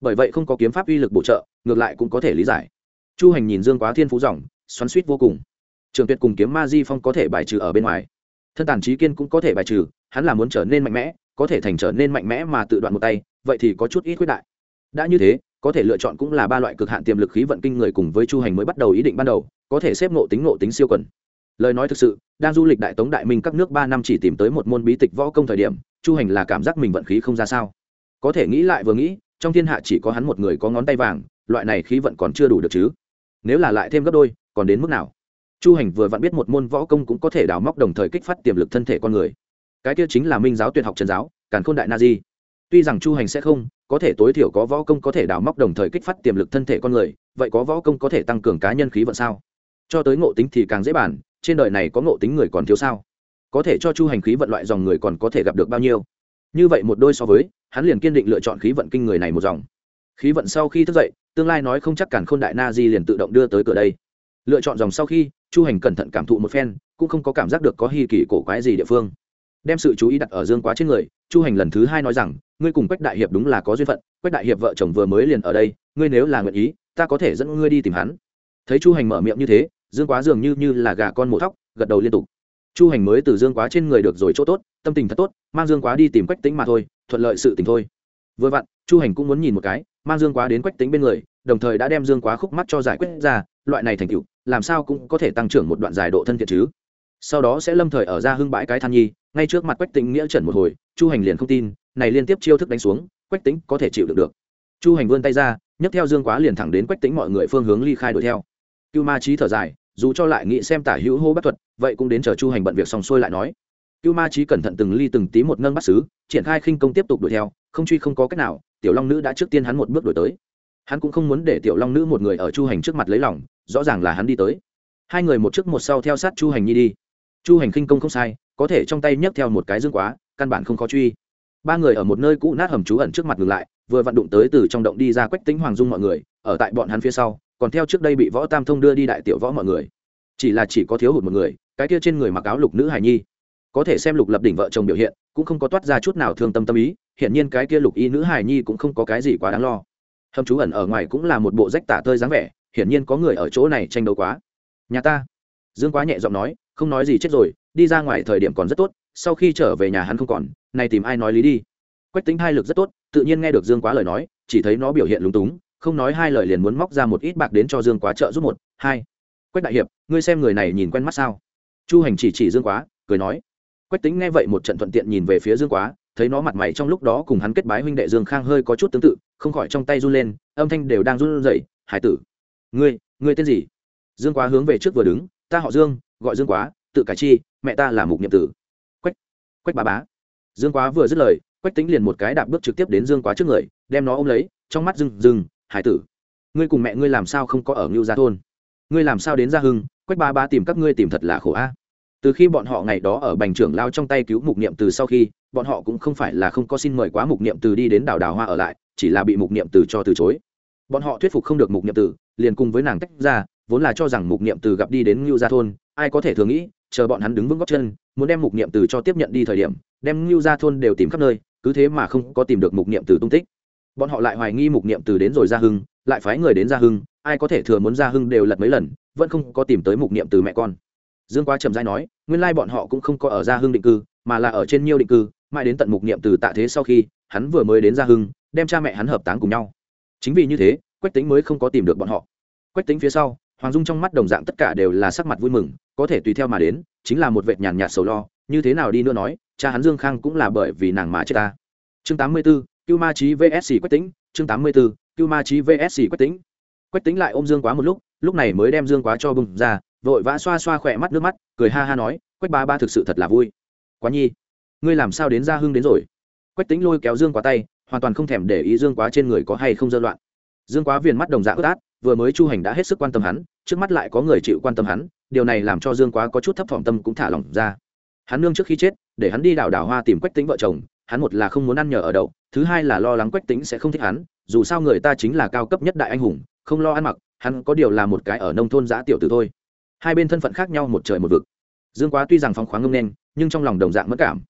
Bởi vậy không có kiếm pháp uy lực bổ trợ, ngược lại cũng có thể lý giải. Chu hành nhìn dương quá thiên phú dòng xoắn suýt vô cùng. Trường tuyệt cùng kiếm ma di phong có thể bài trừ ở bên ngoài. Thân tàn trí kiên cũng có thể bài trừ, hắn là muốn trở nên mạnh mẽ, có thể thành trở nên mạnh mẽ mà tự đoạn một tay, vậy thì có chút ít quyết đại. Đã như thế, có thể lựa chọn cũng là ba loại cực hạn tiềm lực khí vận kinh người cùng với chu hành mới bắt đầu ý định ban đầu, có thể xếp nộ tính nộ tính siêu quần lời nói thực sự, đang du lịch đại tống đại minh các nước ba năm chỉ tìm tới một môn bí tịch võ công thời điểm, chu hành là cảm giác mình vận khí không ra sao. Có thể nghĩ lại vừa nghĩ, trong thiên hạ chỉ có hắn một người có ngón tay vàng, loại này khí vận còn chưa đủ được chứ. Nếu là lại thêm gấp đôi, còn đến mức nào? Chu hành vừa vặn biết một môn võ công cũng có thể đào móc đồng thời kích phát tiềm lực thân thể con người. Cái kia chính là minh giáo tuyệt học trần giáo, càn khôn đại na di. Tuy rằng chu hành sẽ không, có thể tối thiểu có võ công có thể đào móc đồng thời kích phát tiềm lực thân thể con người, vậy có võ công có thể tăng cường cá nhân khí vận sao? Cho tới ngộ tính thì càng dễ bàn trên đời này có ngộ tính người còn thiếu sao? Có thể cho chu hành khí vận loại dòng người còn có thể gặp được bao nhiêu? Như vậy một đôi so với, hắn liền kiên định lựa chọn khí vận kinh người này một dòng. Khí vận sau khi thức dậy, tương lai nói không chắc cản khôn đại na di liền tự động đưa tới cửa đây. Lựa chọn dòng sau khi, chu hành cẩn thận cảm thụ một phen, cũng không có cảm giác được có hy kỳ cổ quái gì địa phương. Đem sự chú ý đặt ở dương quá trên người, chu hành lần thứ hai nói rằng, ngươi cùng quách đại hiệp đúng là có duyên phận, quách đại hiệp vợ chồng vừa mới liền ở đây, ngươi nếu là nguyện ý, ta có thể dẫn ngươi đi tìm hắn. Thấy chu hành mở miệng như thế dương quá dường như như là gà con mổ thóc, gật đầu liên tục. Chu hành mới từ dương quá trên người được rồi chỗ tốt, tâm tình thật tốt, mang dương quá đi tìm quách tính mà thôi, thuận lợi sự tình thôi. Vừa vặn, chu hành cũng muốn nhìn một cái, mang dương quá đến quách tính bên người, đồng thời đã đem dương quá khúc mắt cho giải quyết ra, loại này thành tựu, làm sao cũng có thể tăng trưởng một đoạn dài độ thân thiện chứ. Sau đó sẽ lâm thời ở ra hưng bãi cái than nhi, ngay trước mặt quách tính nghĩa trần một hồi, chu hành liền không tin, này liên tiếp chiêu thức đánh xuống, quách tính có thể chịu được được. Chu hành vươn tay ra, nhấc theo dương quá liền thẳng đến quách tính mọi người phương hướng ly khai đuổi theo. Cưu ma trí thở dài dù cho lại nghĩ xem tả hữu hô bắt thuật, vậy cũng đến chờ chu hành bận việc xong xuôi lại nói. Cưu ma trí cẩn thận từng ly từng tí một nâng bắt xứ triển khai khinh công tiếp tục đuổi theo, không truy không có cách nào, tiểu long nữ đã trước tiên hắn một bước đuổi tới. Hắn cũng không muốn để tiểu long nữ một người ở chu hành trước mặt lấy lòng, rõ ràng là hắn đi tới. Hai người một trước một sau theo sát chu hành nhi đi. Chu hành khinh công không sai, có thể trong tay nhấc theo một cái dương quá, căn bản không khó truy. Ba người ở một nơi cũ nát hầm trú ẩn trước mặt ngừng lại, vừa vặn đụng tới từ trong động đi ra quách tính hoàng dung mọi người, ở tại bọn hắn phía sau còn theo trước đây bị võ tam thông đưa đi đại tiểu võ mọi người. Chỉ là chỉ có thiếu hụt một người, cái kia trên người mặc áo lục nữ hải nhi. Có thể xem lục lập đỉnh vợ chồng biểu hiện, cũng không có toát ra chút nào thương tâm tâm ý hiện nhiên cái kia lục y nữ hải nhi cũng không có cái gì quá đáng lo. Hầm chú ẩn ở ngoài cũng là một bộ rách tả tơi dáng vẻ, hiển nhiên có người ở chỗ này tranh đấu quá. Nhà ta. Dương quá nhẹ giọng nói, không nói gì chết rồi, đi ra ngoài thời điểm còn rất tốt, sau khi trở về nhà hắn không còn, này tìm ai nói lý đi. Quách tính hai lực rất tốt, tự nhiên nghe được dương quá lời nói, chỉ thấy nó biểu hiện lúng túng không nói hai lời liền muốn móc ra một ít bạc đến cho dương quá trợ giúp một hai. Quách đại hiệp ngươi xem người này nhìn quen mắt sao? Chu hành chỉ chỉ dương quá cười nói. Quách tính nghe vậy một trận thuận tiện nhìn về phía dương quá thấy nó mặt mày trong lúc đó cùng hắn kết bái huynh đệ dương khang hơi có chút tương tự không khỏi trong tay run lên âm thanh đều đang run rẩy. Hải tử ngươi ngươi tên gì? Dương quá hướng về trước vừa đứng ta họ dương gọi dương quá tự cải chi mẹ ta là mục nhiệm tử. Quách quách bà bá. Dương quá vừa dứt lời quách tính liền một cái đạp bước trực tiếp đến dương quá trước người đem nó ôm lấy trong mắt dừng, dừng hải tử, ngươi cùng mẹ ngươi làm sao không có ở ngưu gia thôn? Ngươi làm sao đến gia hưng? Quách ba ba tìm các ngươi tìm thật là khổ a. Từ khi bọn họ ngày đó ở bành trưởng lao trong tay cứu mục niệm từ sau khi, bọn họ cũng không phải là không có xin mời quá mục niệm từ đi đến đảo đào hoa ở lại, chỉ là bị mục niệm từ cho từ chối. Bọn họ thuyết phục không được mục niệm từ, liền cùng với nàng tách ra, vốn là cho rằng mục niệm từ gặp đi đến ngưu gia thôn, ai có thể thường nghĩ, chờ bọn hắn đứng vững góc chân, muốn đem mục niệm từ cho tiếp nhận đi thời điểm, đem ngưu gia thôn đều tìm khắp nơi, cứ thế mà không có tìm được mục niệm từ tung tích bọn họ lại hoài nghi mục niệm từ đến rồi gia hưng lại phái người đến gia hưng ai có thể thừa muốn gia hưng đều lật mấy lần vẫn không có tìm tới mục niệm từ mẹ con. Dương quá trầm dai nói nguyên lai bọn họ cũng không có ở gia hưng định cư mà là ở trên nhiều định cư mãi đến tận mục niệm từ tạ thế sau khi hắn vừa mới đến gia hưng đem cha mẹ hắn hợp táng cùng nhau. Chính vì như thế quách tính mới không có tìm được bọn họ. Quách tính phía sau hoàng dung trong mắt đồng dạng tất cả đều là sắc mặt vui mừng có thể tùy theo mà đến chính là một vệt nhàn nhạt sầu lo như thế nào đi nữa nói cha hắn dương khang cũng là bởi vì nàng mà chết ta. Chương 84, cưu ma Chí VS quách Tĩnh, chương 84, cưu ma Chí vs quách Tĩnh, quách Tĩnh lại ôm dương quá một lúc lúc này mới đem dương quá cho bừng ra vội vã xoa xoa khỏe mắt nước mắt cười ha ha nói quách ba ba thực sự thật là vui. Quá nhi ngươi làm sao đến ra hưng đến rồi? Quách Tĩnh lôi kéo dương quá tay hoàn toàn không thèm để ý dương quá trên người có hay không dơ loạn. Dương quá viền mắt đồng dạng ướt át vừa mới chu hành đã hết sức quan tâm hắn trước mắt lại có người chịu quan tâm hắn điều này làm cho dương quá có chút thấp thỏm tâm cũng thả lỏng ra. Hắn nương trước khi chết để hắn đi đảo đảo hoa tìm quách Tĩnh vợ chồng hắn một là không muốn ăn nhờ ở đậu, thứ hai là lo lắng quách tính sẽ không thích hắn, dù sao người ta chính là cao cấp nhất đại anh hùng, không lo ăn mặc, hắn có điều là một cái ở nông thôn giã tiểu tử thôi. Hai bên thân phận khác nhau một trời một vực. Dương quá tuy rằng phóng khoáng ngâm đen nhưng trong lòng đồng dạng mất cảm.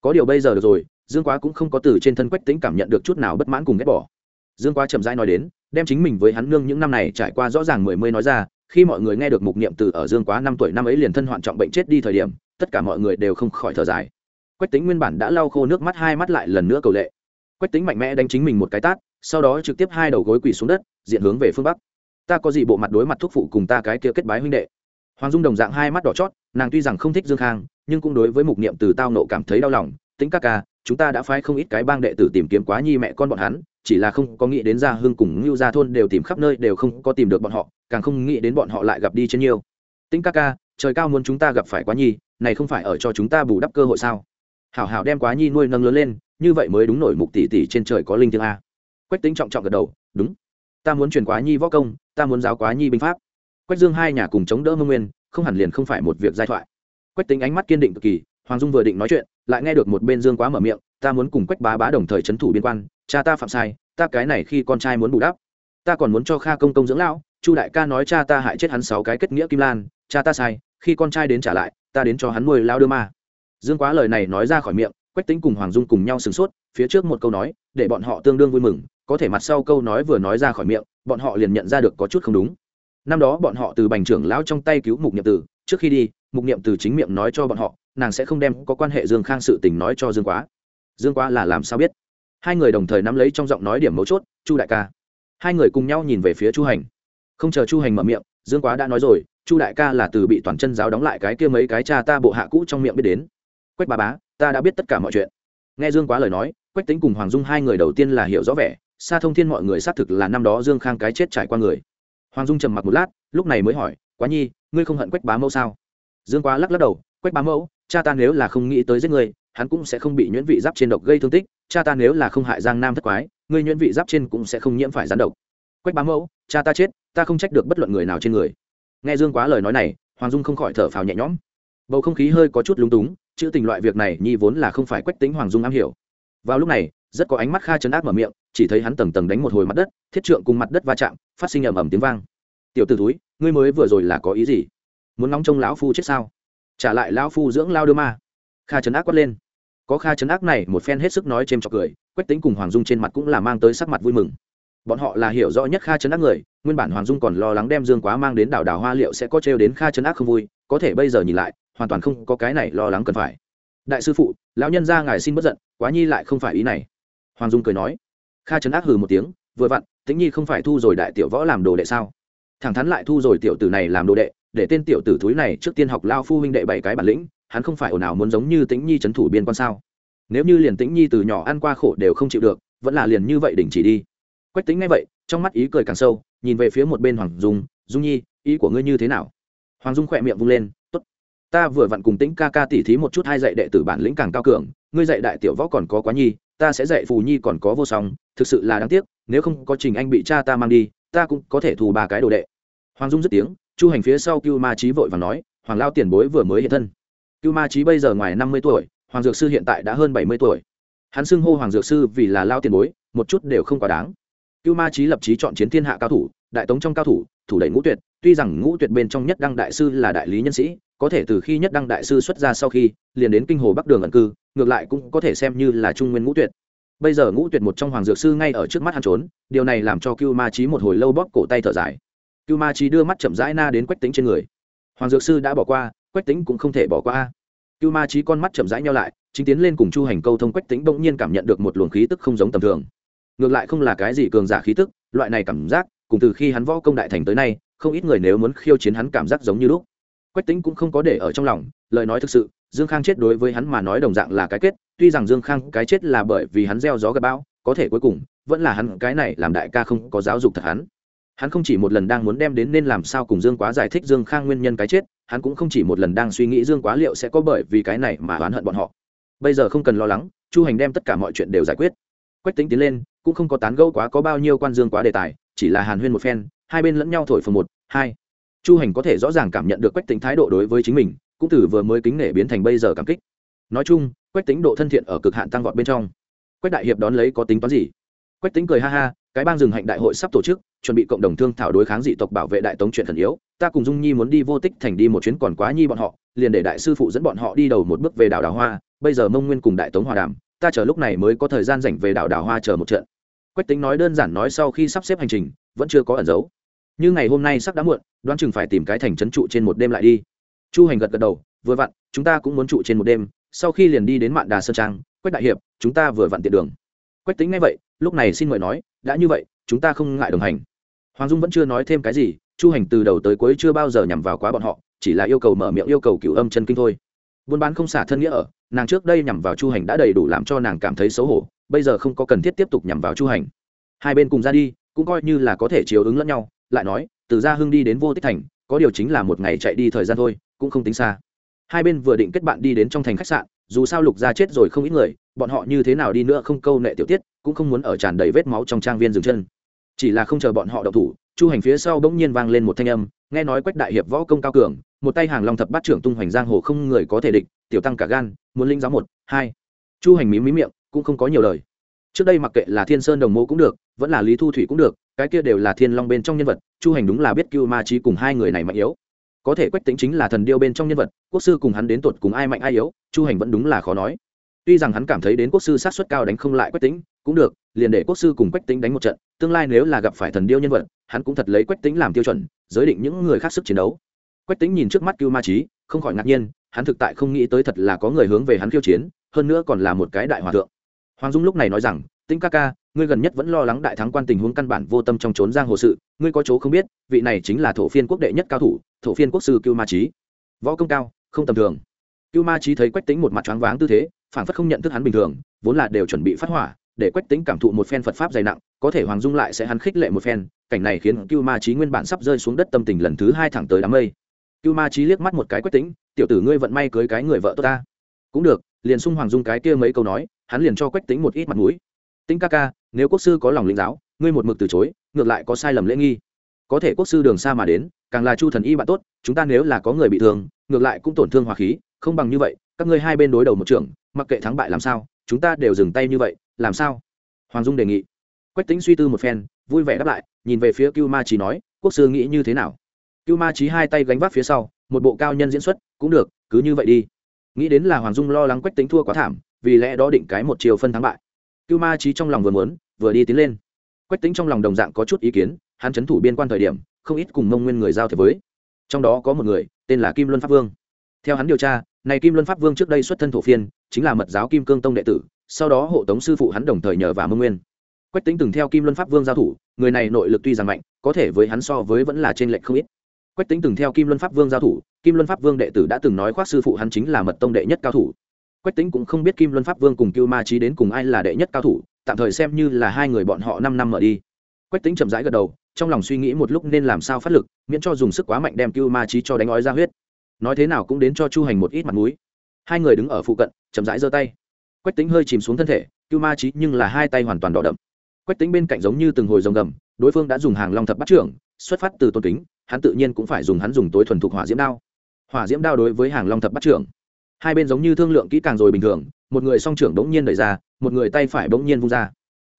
Có điều bây giờ được rồi, dương quá cũng không có từ trên thân quách tính cảm nhận được chút nào bất mãn cùng ghét bỏ. Dương quá chậm rãi nói đến, đem chính mình với hắn nương những năm này trải qua rõ ràng mười mươi nói ra, khi mọi người nghe được mục niệm từ ở dương quá năm tuổi năm ấy liền thân hoạn trọng bệnh chết đi thời điểm, tất cả mọi người đều không khỏi thở dài quách tính nguyên bản đã lau khô nước mắt hai mắt lại lần nữa cầu lệ. Quách tính mạnh mẽ đánh chính mình một cái tát, sau đó trực tiếp hai đầu gối quỳ xuống đất, diện hướng về phương bắc. Ta có gì bộ mặt đối mặt thúc phụ cùng ta cái kia kết bái huynh đệ? Hoàng dung đồng dạng hai mắt đỏ chót, nàng tuy rằng không thích dương khang, nhưng cũng đối với mục niệm từ tao nộ cảm thấy đau lòng. Tính các ca, chúng ta đã phái không ít cái bang đệ tử tìm kiếm quá nhi mẹ con bọn hắn, chỉ là không có nghĩ đến gia Hương cùng ngưu gia thôn đều tìm khắp nơi đều không có tìm được bọn họ, càng không nghĩ đến bọn họ lại gặp đi trên nhiều. Tĩnh các ca, trời cao muốn chúng ta gặp phải quá nhi, này không phải ở cho chúng ta bù đắp cơ hội sao? Hảo hảo đem quá nhi nuôi nâng lớn lên, như vậy mới đúng nổi mục tỷ tỷ trên trời có linh thiêng a. Quách tính trọng trọng gật đầu, đúng. Ta muốn truyền quá nhi võ công, ta muốn giáo quá nhi binh pháp. Quách dương hai nhà cùng chống đỡ mông nguyên, không hẳn liền không phải một việc giai thoại. Quách tính ánh mắt kiên định cực kỳ, hoàng dung vừa định nói chuyện, lại nghe được một bên dương quá mở miệng, ta muốn cùng quách bá bá đồng thời c h ấ n thủ biên quan, cha ta phạm sai, ta cái này khi con trai muốn bù đắp. Ta còn muốn cho kha công công dưỡng lão, chu đại ca nói cha ta hại chết hắn sáu cái kết nghĩa kim lan, cha ta sai, khi con trai đến trả lại, ta đến cho hắn nuôi lao đưa ma dương quá lời này nói ra khỏi miệng, quách tính cùng hoàng dung cùng nhau sửng sốt, phía trước một câu nói, để bọn họ tương đương vui mừng, có thể mặt sau câu nói vừa nói ra khỏi miệng, bọn họ liền nhận ra được có chút không đúng. Năm đó bọn họ từ bành trưởng lão trong tay cứu mục niệm tử, trước khi đi, mục niệm từ chính miệng nói cho bọn họ, nàng sẽ không đem có quan hệ dương khang sự tình nói cho dương quá. Dương quá là làm sao biết? Hai người đồng thời nắm lấy trong giọng nói điểm mấu chốt, chu đại ca. Hai người cùng nhau nhìn về phía chu hành. Không chờ chu hành mở miệng, dương quá đã nói rồi, chu đại ca là từ bị toàn chân giáo đóng lại cái kia mấy cái cha ta bộ hạ cũ trong miệng biết đến quách bà bá, ta đã biết tất cả mọi chuyện. Nghe dương quá lời nói, quách tính cùng hoàng dung hai người đầu tiên là hiểu rõ vẻ xa thông thiên mọi người xác thực là năm đó dương khang cái chết trải qua người. Hoàng dung trầm mặc một lát, lúc này mới hỏi, quá nhi, ngươi không hận quách bá mẫu sao? Dương quá lắc lắc đầu, quách bá mẫu, cha ta nếu là không nghĩ tới giết ngươi, hắn cũng sẽ không bị nhuyễn vị giáp trên độc gây thương tích. Cha ta nếu là không hại giang nam thất quái, ngươi nhuyễn vị giáp trên cũng sẽ không nhiễm phải gián độc. Quách bá mẫu, cha ta chết, ta không trách được bất luận người nào trên người. Nghe dương quá lời nói này, hoàng dung không khỏi thở phào nhẹ nhõm. Bầu không khí hơi có chút lúng túng chữ tình loại việc này nhi vốn là không phải quách tính hoàng dung am hiểu. Vào lúc này, rất có ánh mắt kha chấn áp mở miệng, chỉ thấy hắn tầng tầng đánh một hồi mặt đất, thiết trượng cùng mặt đất va chạm, phát sinh ầm ầm tiếng vang. Tiểu t ử túi ngươi mới vừa rồi là có ý gì? Muốn nóng trông lão phu chết sao? Trả lại lão phu dưỡng lao đưa ma. Kha trấn ác quát lên. Có kha trấn ác này một phen hết sức nói c h trọc cười, quách tính cùng hoàng dung trên mặt cũng là mang tới sắc mặt vui mừng. Bọn họ là hiểu rõ nhất kha trấn ác người, nguyên bản hoàng dung còn lo lắng đem dương quá mang đến đảo đảo hoa liệu sẽ có trêu đến kha trấn ác không vui, có thể bây giờ nhìn lại hoàn toàn không có cái này lo lắng cần phải. Đại sư phụ, lão nhân ra ngài xin bất giận, quá nhi lại không phải ý này. Hoàng dung cười nói. Kha trấn ác hừ một tiếng, vừa vặn, tĩnh nhi không phải thu rồi đại tiểu võ làm đồ đệ sao? Thẳng thắn lại thu rồi tiểu tử này làm đồ đệ, để tên tiểu tử thúi này trước tiên học lao phu huynh đệ bảy cái bản lĩnh, hắn không phải ồn ào muốn giống như tĩnh nhi trấn thủ biên quan sao? Nếu như liền tĩnh nhi từ nhỏ ăn qua khổ đều không chịu được, vẫn là liền như vậy đình chỉ đi. Quách tính ngay vậy, trong mắt ý cười càng sâu, nhìn về phía một bên hoàng dung dung nhi, ý của ngươi như thế nào? Hoàng dung khỏe miệng vung lên ta vừa vặn cùng tĩnh ca ca tỉ thí một chút hai dạy đệ tử bản lĩnh càng cao cường, ngươi dạy đại tiểu võ còn có quá nhi, ta sẽ dạy phù nhi còn có vô song, thực sự là đáng tiếc, nếu không có trình anh bị cha ta mang đi, ta cũng có thể thù ba cái đồ đệ. Hoàng dung dứt tiếng, chu hành phía sau cưu ma trí vội và nói, hoàng lao tiền bối vừa mới hiện thân. Cưu ma trí bây giờ ngoài năm mươi tuổi, hoàng dược sư hiện tại đã hơn bảy mươi tuổi. Hắn xưng hô hoàng dược sư vì là lao tiền bối, một chút đều không quá đáng. Cưu ma trí lập trí chọn chiến thiên hạ cao thủ, đại tống trong cao thủ thủ đẩy ngũ tuyệt tuy rằng ngũ tuyệt bên trong nhất đăng đại sư là đại lý nhân sĩ, có thể từ khi nhất đăng đại sư xuất ra sau khi, liền đến kinh hồ bắc đường ẩn cư, ngược lại cũng có thể xem như là trung nguyên ngũ tuyệt. Bây giờ ngũ tuyệt một trong hoàng dược sư ngay ở trước mắt hắn trốn, điều này làm cho cưu ma trí một hồi lâu bóp cổ tay thở dài. Cưu ma trí đưa mắt chậm rãi na đến quách tính trên người. Hoàng dược sư đã bỏ qua, quách tính cũng không thể bỏ qua. Cưu ma trí con mắt chậm rãi nhau lại, chính tiến lên cùng chu hành câu thông quách tính bỗng nhiên cảm nhận được một luồng khí tức không giống tầm thường. Ngược lại không là cái gì cường giả khí tức, loại này cảm giác, cùng từ khi hắn võ công đại thành tới nay không ít người nếu muốn khiêu chiến hắn cảm giác giống như lúc. Quách tính cũng không có để ở trong lòng, lời nói thực sự, dương khang chết đối với hắn mà nói đồng dạng là cái kết, tuy rằng dương khang cái chết là bởi vì hắn gieo gió gặp bão, có thể cuối cùng, vẫn là hắn cái này làm đại ca không có giáo dục thật hắn. Hắn không chỉ một lần đang muốn đem đến nên làm sao cùng dương quá giải thích dương khang nguyên nhân cái chết, hắn cũng không chỉ một lần đang suy nghĩ dương quá liệu sẽ có bởi vì cái này mà oán hận bọn họ. Bây giờ không cần lo lắng, chu hành đem tất cả mọi chuyện đều giải quyết. Quách tính tiến lên, cũng không có tán gẫu quá có bao nhiêu quan dương quá đề tài, chỉ là hàn huyên một phen hai bên lẫn nhau thổi phồng một, hai. Chu hành có thể rõ ràng cảm nhận được quách tính thái độ đối với chính mình, cũng từ vừa mới kính nể biến thành bây giờ cảm kích. Nói chung, quách tính độ thân thiện ở cực hạn tăng vọt bên trong. Quách đại hiệp đón lấy có tính toán gì? Quách tính cười ha ha, cái bang rừng hạnh đại hội sắp tổ chức, chuẩn bị cộng đồng thương thảo đối kháng dị tộc bảo vệ đại tống chuyện thần yếu, ta cùng dung nhi muốn đi vô tích thành đi một chuyến còn quá nhi bọn họ, liền để đại sư phụ dẫn bọn họ đi đầu một bước về đảo đào hoa, bây giờ mông nguyên cùng đại tống hòa đàm, ta chờ lúc này mới có thời gian rảnh về đảo đào hoa chờ một trận. Quách tính nói đơn giản nói sau khi sắp xếp hành trình, vẫn chưa có ẩn giấu như ngày hôm nay sắp đã muộn, đoán chừng phải tìm cái thành trấn trụ trên một đêm lại đi. Chu hành gật gật đầu, vừa vặn, chúng ta cũng muốn trụ trên một đêm, sau khi liền đi đến mạn đà sơn trang, quách đại hiệp, chúng ta vừa vặn tiện đường. Quách tính ngay vậy, lúc này xin mời nói, đã như vậy, chúng ta không ngại đồng hành. Hoàng dung vẫn chưa nói thêm cái gì, chu hành từ đầu tới cuối chưa bao giờ nhằm vào quá bọn họ, chỉ là yêu cầu mở miệng yêu cầu cửu âm chân kinh thôi. Buôn bán không xả thân nghĩa ở, nàng trước đây nhằm vào chu hành đã đầy đủ làm cho nàng cảm thấy xấu hổ, bây giờ không có cần thiết tiếp tục nhằm vào chu hành. Hai bên cùng ra đi, cũng coi như là có thể chiếu ứng lẫn nhau lại nói, từ gia hưng đi đến vô tích thành, có điều chính là một ngày chạy đi thời gian thôi, cũng không tính xa. Hai bên vừa định kết bạn đi đến trong thành khách sạn, dù sao lục gia chết rồi không ít người, bọn họ như thế nào đi nữa không câu nệ tiểu tiết, cũng không muốn ở tràn đầy vết máu trong trang viên dừng chân. Chỉ là không chờ bọn họ đậu thủ, chu hành phía sau bỗng nhiên vang lên một thanh âm, nghe nói quách đại hiệp võ công cao cường, một tay hàng long thập bát trưởng tung hoành giang hồ không người có thể địch, tiểu tăng cả gan, muốn linh giáo một, hai. Chu hành mí mí miệng, cũng không có nhiều lời. Trước đây mặc kệ là thiên sơn đồng mộ cũng được, vẫn là lý thu thủy cũng được cái kia đều là thiên long bên trong nhân vật, chu hành đúng là biết cưu ma trí cùng hai người này mạnh yếu. Có thể quách tính chính là thần điêu bên trong nhân vật, quốc sư cùng hắn đến tột cùng ai mạnh ai yếu, chu hành vẫn đúng là khó nói. Tuy rằng hắn cảm thấy đến quốc sư sát xuất cao đánh không lại quách tính, cũng được, liền để quốc sư cùng quách tính đánh một trận, tương lai nếu là gặp phải thần điêu nhân vật, hắn cũng thật lấy quách tính làm tiêu chuẩn, giới định những người khác sức chiến đấu. Quách tính nhìn trước mắt cưu ma trí không khỏi ngạc nhiên, hắn thực tại không nghĩ tới thật là có người hướng về hắn khiêu chiến, hơn nữa còn là một cái đại hòa thượng. Hoàng dung lúc này nói rằng, tĩnh ca ca ngươi gần nhất vẫn lo lắng đại thắng quan tình huống căn bản vô tâm trong trốn giang hồ sự, ngươi có chỗ không biết, vị này chính là thổ phiên quốc đệ nhất cao thủ, thổ phiên quốc sư cưu ma trí võ công cao, không tầm thường. Cưu ma trí thấy quách tính một mặt choáng váng tư thế phản phất không nhận thức hắn bình thường, vốn là đều chuẩn bị phát hỏa, để quách tính cảm thụ một phen phật pháp dày nặng, có thể hoàng dung lại sẽ hắn khích lệ một phen, cảnh này khiến cưu ma trí nguyên bản sắp rơi xuống đất tâm tình lần thứ hai thẳng tới đám mây. Cưu ma trí liếc mắt một cái quách tính tiểu tử ngươi vận may cưới cái người vợ tốt ta. Cũng được, liền sung hoàng dung cái kia mấy câu nói, hắn liền cho quách tính một ít mặt mũi. Tính ca ca nếu quốc sư có lòng lĩnh giáo, ngươi một mực từ chối, ngược lại có sai lầm lễ nghi. Có thể quốc sư đường xa mà đến, càng là chu thần y bạn tốt, chúng ta nếu là có người bị thương, ngược lại cũng tổn thương hòa khí, không bằng như vậy, các ngươi hai bên đối đầu một trưởng, mặc kệ thắng bại làm sao, chúng ta đều dừng tay như vậy, làm sao? Hoàng dung đề nghị. Quách tính suy tư một phen, vui vẻ đáp lại, nhìn về phía cưu ma trí nói, quốc sư nghĩ như thế nào? Cưu ma trí hai tay gánh vác phía sau, một bộ cao nhân diễn xuất, cũng được, cứ như vậy đi. Nghĩ đến là hoàng dung lo lắng quách tính thua quá thảm, vì lẽ đó định cái một chiều phân thắng bại cưu ma trí trong lòng vừa muốn, vừa đi tiến lên. Quách tính trong lòng đồng dạng có chút ý kiến, hắn c thủ biên quan thời điểm, không ít cùng mông nguyên người giao thế với. Trong đó có một người, tên là kim luân pháp vương. Theo hắn điều tra, này kim luân pháp vương trước đây xuất thân thổ phiên, chính là mật giáo kim cương tông đệ tử, sau đó hộ tống sư phụ hắn đồng thời nhờ và mông nguyên. Quách tính từng theo kim luân pháp vương giao thủ, người này nội lực tuy rằng mạnh, có thể với hắn so với vẫn là trên lệnh không ít. Quách tính từng theo kim luân pháp vương giao thủ, kim luân pháp vương đệ tử đã từng nói khoác sư phụ hắn chính là mật tông đệ nhất cao thủ quách tính cũng không biết kim luân pháp vương cùng cưu ma trí đến cùng ai là đệ nhất cao thủ, tạm thời xem như là hai người bọn họ năm năm mở đi. Quách tính chậm rãi gật đầu, trong lòng suy nghĩ một lúc nên làm sao phát lực, miễn cho dùng sức quá mạnh đem cưu ma trí cho đánh ói ra huyết. Nói thế nào cũng đến cho chu hành một ít mặt mũi. Hai người đứng ở phụ cận, chậm rãi giơ tay. Quách tính hơi chìm xuống thân thể, cưu ma trí nhưng là hai tay hoàn toàn đỏ đậm. Quách tính bên cạnh giống như từng hồi rồng gầm, đối phương đã dùng hàng long thập bắt trưởng, xuất phát từ tôn kính, hắn tự nhiên cũng phải dùng hắn dùng tối thuần thục hỏa diễm đao. Hỏa diễm đao đối với hàng long thập bắt trưởng hai bên giống như thương lượng kỹ càng rồi bình thường, một người song trưởng bỗng nhiên đẩy ra, một người tay phải bỗng nhiên vung ra.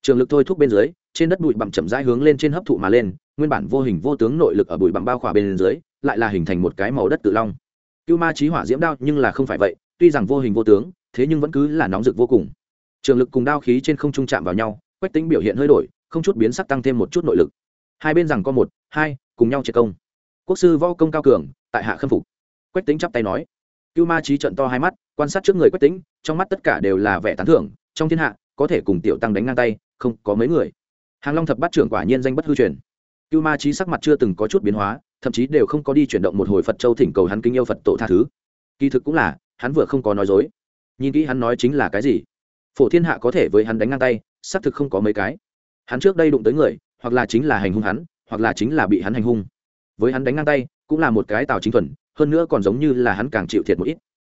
Trường lực thôi thúc bên dưới, trên đất bụi bặm chậm rãi hướng lên trên hấp thụ mà lên, nguyên bản vô hình vô tướng nội lực ở bụi bặm bao khỏa bên dưới, lại là hình thành một cái màu đất tự long. Cưu ma trí hỏa diễm đao nhưng là không phải vậy, tuy rằng vô hình vô tướng, thế nhưng vẫn cứ là nóng rực vô cùng. Trường lực cùng đao khí trên không trung chạm vào nhau, quách tính biểu hiện hơi đổi, không chút biến sắc tăng thêm một chút nội lực. Hai bên rằng có một, hai, cùng nhau triệt công. Quốc sư võ công cao cường, tại hạ khâm phục. Quách tính chắp tay nói cưu ma trí trận to hai mắt, quan sát trước người quách tính trong mắt tất cả đều là vẻ tán thưởng, trong thiên hạ, có thể cùng tiểu tăng đánh ngang tay, không có mấy người. Hàng long thập bát trưởng quả nhiên danh bất hư truyền. Cưu ma trí sắc mặt chưa từng có chút biến hóa, thậm chí đều không có đi chuyển động một hồi phật châu thỉnh cầu hắn kính yêu phật tổ tha thứ. Kỳ thực cũng là, hắn vừa không có nói dối. Nhìn kỹ hắn nói chính là cái gì? Phổ thiên hạ có thể với hắn đánh ngang tay, xác thực không có mấy cái. Hắn trước đây đụng tới người, hoặc là chính là hành hung hắn, hoặc là chính là bị hắn hành hung. Với hắn đánh ngang tay, cũng là một cái tào chính thuần hơn nữa còn giống như là hắn càng chịu thiệt một ít.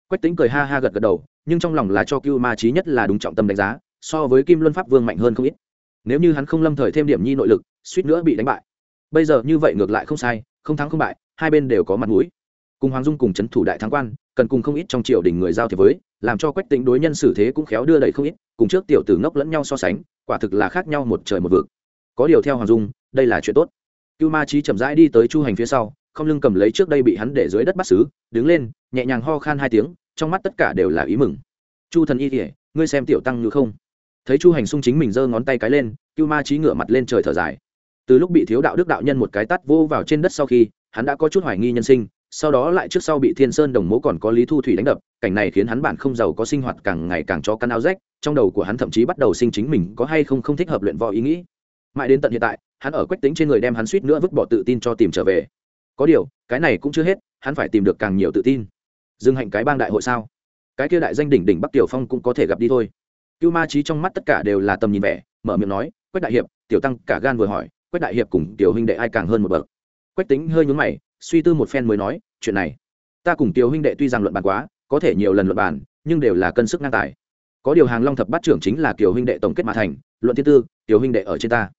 Quách tính cười ha ha gật gật đầu, nhưng trong lòng là cho cưu ma trí nhất là đúng trọng tâm đánh giá, so với kim luân pháp vương mạnh hơn không ít. Nếu như hắn không lâm thời thêm điểm nhi nội lực, suýt nữa bị đánh bại. Bây giờ như vậy ngược lại không sai, không thắng không bại, hai bên đều có mặt mũi. Cùng hoàng dung cùng c h ấ n thủ đại thắng quan, cần cùng không ít trong triều đình người giao thiệp với, làm cho quách tính đối nhân xử thế cũng khéo đưa đẩy không ít, cùng trước tiểu tử ngốc lẫn nhau so sánh, quả thực là khác nhau một trời một vực. Có điều theo hoàng dung, đây là chuyện tốt. Cưu ma trí chậm rãi đi tới chu hành phía sau không lưng cầm lấy trước đây bị hắn để dưới đất bắt xứ, đứng lên, nhẹ nhàng ho khan hai tiếng, trong mắt tất cả đều là ý mừng. Chu thần y kỉa ngươi xem tiểu tăng như không. Thấy chu hành sung chính mình giơ ngón tay cái lên, cưu ma trí ngửa mặt lên trời thở dài. Từ lúc bị thiếu đạo đức đạo nhân một cái tắt vô vào trên đất sau khi, hắn đã có chút hoài nghi nhân sinh, sau đó lại trước sau bị thiên sơn đồng mố còn có lý thu thủy đánh đập, cảnh này khiến hắn bản không giàu có sinh hoạt càng ngày càng cho căn áo rách, trong đầu của hắn thậm chí bắt đầu sinh chính mình có hay không không thích hợp luyện võ ý nghĩ. Mãi đến tận hiện tại, hắn ở quách tính trên người đem hắn suýt nữa vứt bỏ tự tin cho tìm trở về có điều, cái này cũng chưa hết, hắn phải tìm được càng nhiều tự tin. Dừng hạnh cái bang đại hội sao? Cái kia đại danh đỉnh đỉnh bắc tiểu phong cũng có thể gặp đi thôi. Cưu ma trí trong mắt tất cả đều là tầm nhìn vẻ, mở miệng nói, quách đại hiệp, tiểu tăng cả gan vừa hỏi, quách đại hiệp cùng tiểu huynh đệ ai càng hơn một bậc? Quách tính hơi nhún mày, suy tư một phen mới nói, chuyện này, ta cùng tiểu huynh đệ tuy rằng luận bàn quá, có thể nhiều lần luận bàn, nhưng đều là cân sức ngang tài. Có điều hàng long thập bát trưởng chính là tiểu huynh đệ tổng kết mà thành, luận thiên tư, tiểu huynh đệ ở trên ta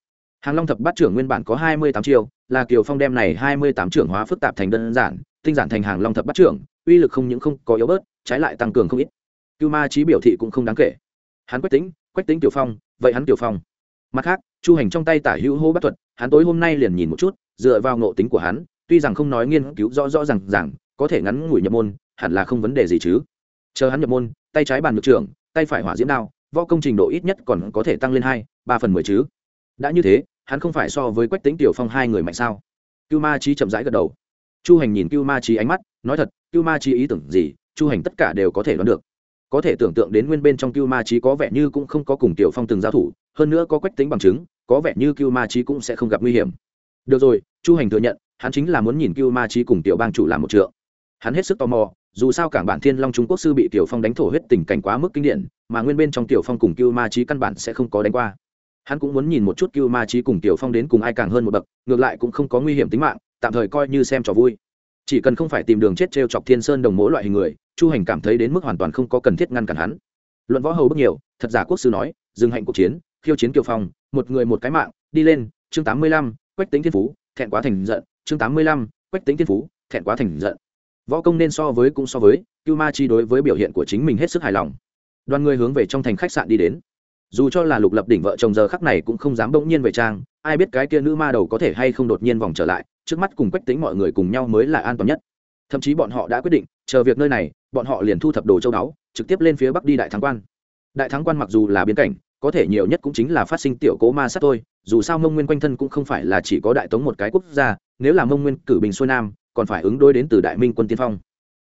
hàng long thập bát trưởng nguyên bản có hai mươi tám chiêu, là kiều phong đem này hai mươi tám trưởng hóa phức tạp thành đơn giản, tinh giản thành hàng long thập bát trưởng, uy lực không những không có yếu bớt, trái lại tăng cường không ít. Cưu ma trí biểu thị cũng không đáng kể. Hắn quách tính quách tính tiểu phong, vậy hắn tiểu phong. Mặt khác, chu hành trong tay tả hữu hô bắt thuật, hắn tối hôm nay liền nhìn một chút, dựa vào ngộ tính của hắn, tuy rằng không nói nghiên cứu rõ rõ r à n g có thể ngắn ngủi nhập môn, hẳn là không vấn đề gì chứ. Chờ hắn nhập môn, tay trái bàn ngược trưởng, tay phải hỏa diễm đao, võ công trình độ ít nhất còn có thể tăng lên hai, ba phần mười chứ. Đã như thế hắn không phải so với quách tính tiểu phong hai người mạnh sao? Cưu ma trí chậm rãi gật đầu. Chu hành nhìn cưu ma trí ánh mắt, nói thật, cưu ma trí ý tưởng gì, chu hành tất cả đều có thể đoán được. Có thể tưởng tượng đến nguyên bên trong cưu ma trí có vẻ như cũng không có cùng tiểu phong từng giao thủ, hơn nữa có quách tính bằng chứng, có vẻ như cưu ma trí cũng sẽ không gặp nguy hiểm. Được rồi, chu hành thừa nhận, hắn chính là muốn nhìn cưu ma trí cùng tiểu bang chủ làm một trượng. Hắn hết sức tò mò, dù sao cảng bản thiên long trung quốc sư bị tiểu phong đánh thổ huyết tình cảnh quá mức kinh điển, mà nguyên bên trong tiểu phong cùng cưu ma trí căn bản sẽ không có đánh qua hắn cũng muốn nhìn một chút cưu ma trí cùng tiểu phong đến cùng ai càng hơn một bậc, ngược lại cũng không có nguy hiểm tính mạng, tạm thời coi như xem trò vui. Chỉ cần không phải tìm đường chết t r e o chọc thiên sơn đồng mỗi loại hình người, chu hành cảm thấy đến mức hoàn toàn không có cần thiết ngăn cản hắn. Luận võ hầu bước nhiều, thật giả quốc sư nói, dừng hạnh cuộc chiến, khiêu chiến kiều phong, một người một cái mạng, đi lên, chương tám mươi lăm, quách tính thiên phú, thẹn quá thành giận, chương tám mươi lăm, quách tính thiên phú, thẹn quá thành giận. Võ công nên so với cũng so với cưu ma chi đối với biểu hiện của chính mình hết sức hài lòng. Đoàn người hướng về trong thành khách sạn đi đến dù cho là lục lập đỉnh vợ chồng giờ khắc này cũng không dám bỗng nhiên về trang, ai biết cái kia nữ ma đầu có thể hay không đột nhiên vòng trở lại, trước mắt cùng quách tính mọi người cùng nhau mới là an toàn nhất. Thậm chí bọn họ đã quyết định, chờ việc nơi này, bọn họ liền thu thập đồ châu đáo, trực tiếp lên phía bắc đi đại thắng quan. Đại thắng quan mặc dù là biến cảnh, có thể nhiều nhất cũng chính là phát sinh tiểu cố ma sát thôi, dù sao mông nguyên quanh thân cũng không phải là chỉ có đại tống một cái quốc gia, nếu là mông nguyên cử bình xuôi nam, còn phải ứng đối đến từ đại minh quân tiên phong.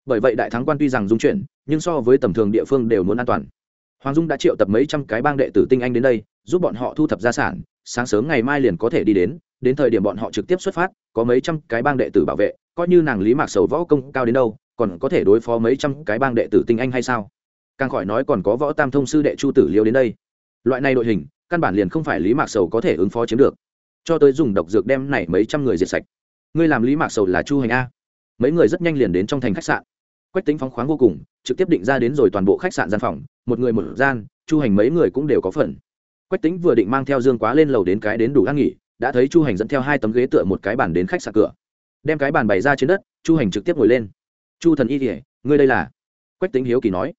Bởi vậy đại thắng quan tuy rằng dung chuyển, nhưng so với tầm thường địa phương đều muốn an toàn hoàng dung đã triệu tập mấy trăm cái bang đệ tử tinh anh đến đây, giúp bọn họ thu thập gia sản, sáng sớm ngày mai liền có thể đi đến đến thời điểm bọn họ trực tiếp xuất phát, có mấy trăm cái bang đệ tử bảo vệ, coi như nàng lý mạc sầu võ công cao đến đâu, còn có thể đối phó mấy trăm cái bang đệ tử tinh anh hay sao? Càng khỏi nói còn có võ tam thông sư đệ chu tử liêu đến đây. Loại này đội hình, căn bản liền không phải lý mạc sầu có thể ứng phó chiếm được. Cho tới dùng độc dược đem này mấy trăm người diệt sạch. Ngươi làm lý mạc sầu là chu hành a. Mấy người rất nhanh liền đến trong thành khách sạn quách tính phóng khoáng vô cùng, trực tiếp định ra đến rồi toàn bộ khách sạn gian phòng, một người một gian, chu hành mấy người cũng đều có phần. Quách tính vừa định mang theo dương quá lên lầu đến cái đến đủ ăn nghỉ, đã thấy chu hành dẫn theo hai tấm ghế tựa một cái bàn đến khách sạn cửa. Đem cái bàn bày ra trên đất, chu hành trực tiếp ngồi lên. Chu thần y kỉa ngươi đây là? Quách tính hiếu kỳ nói.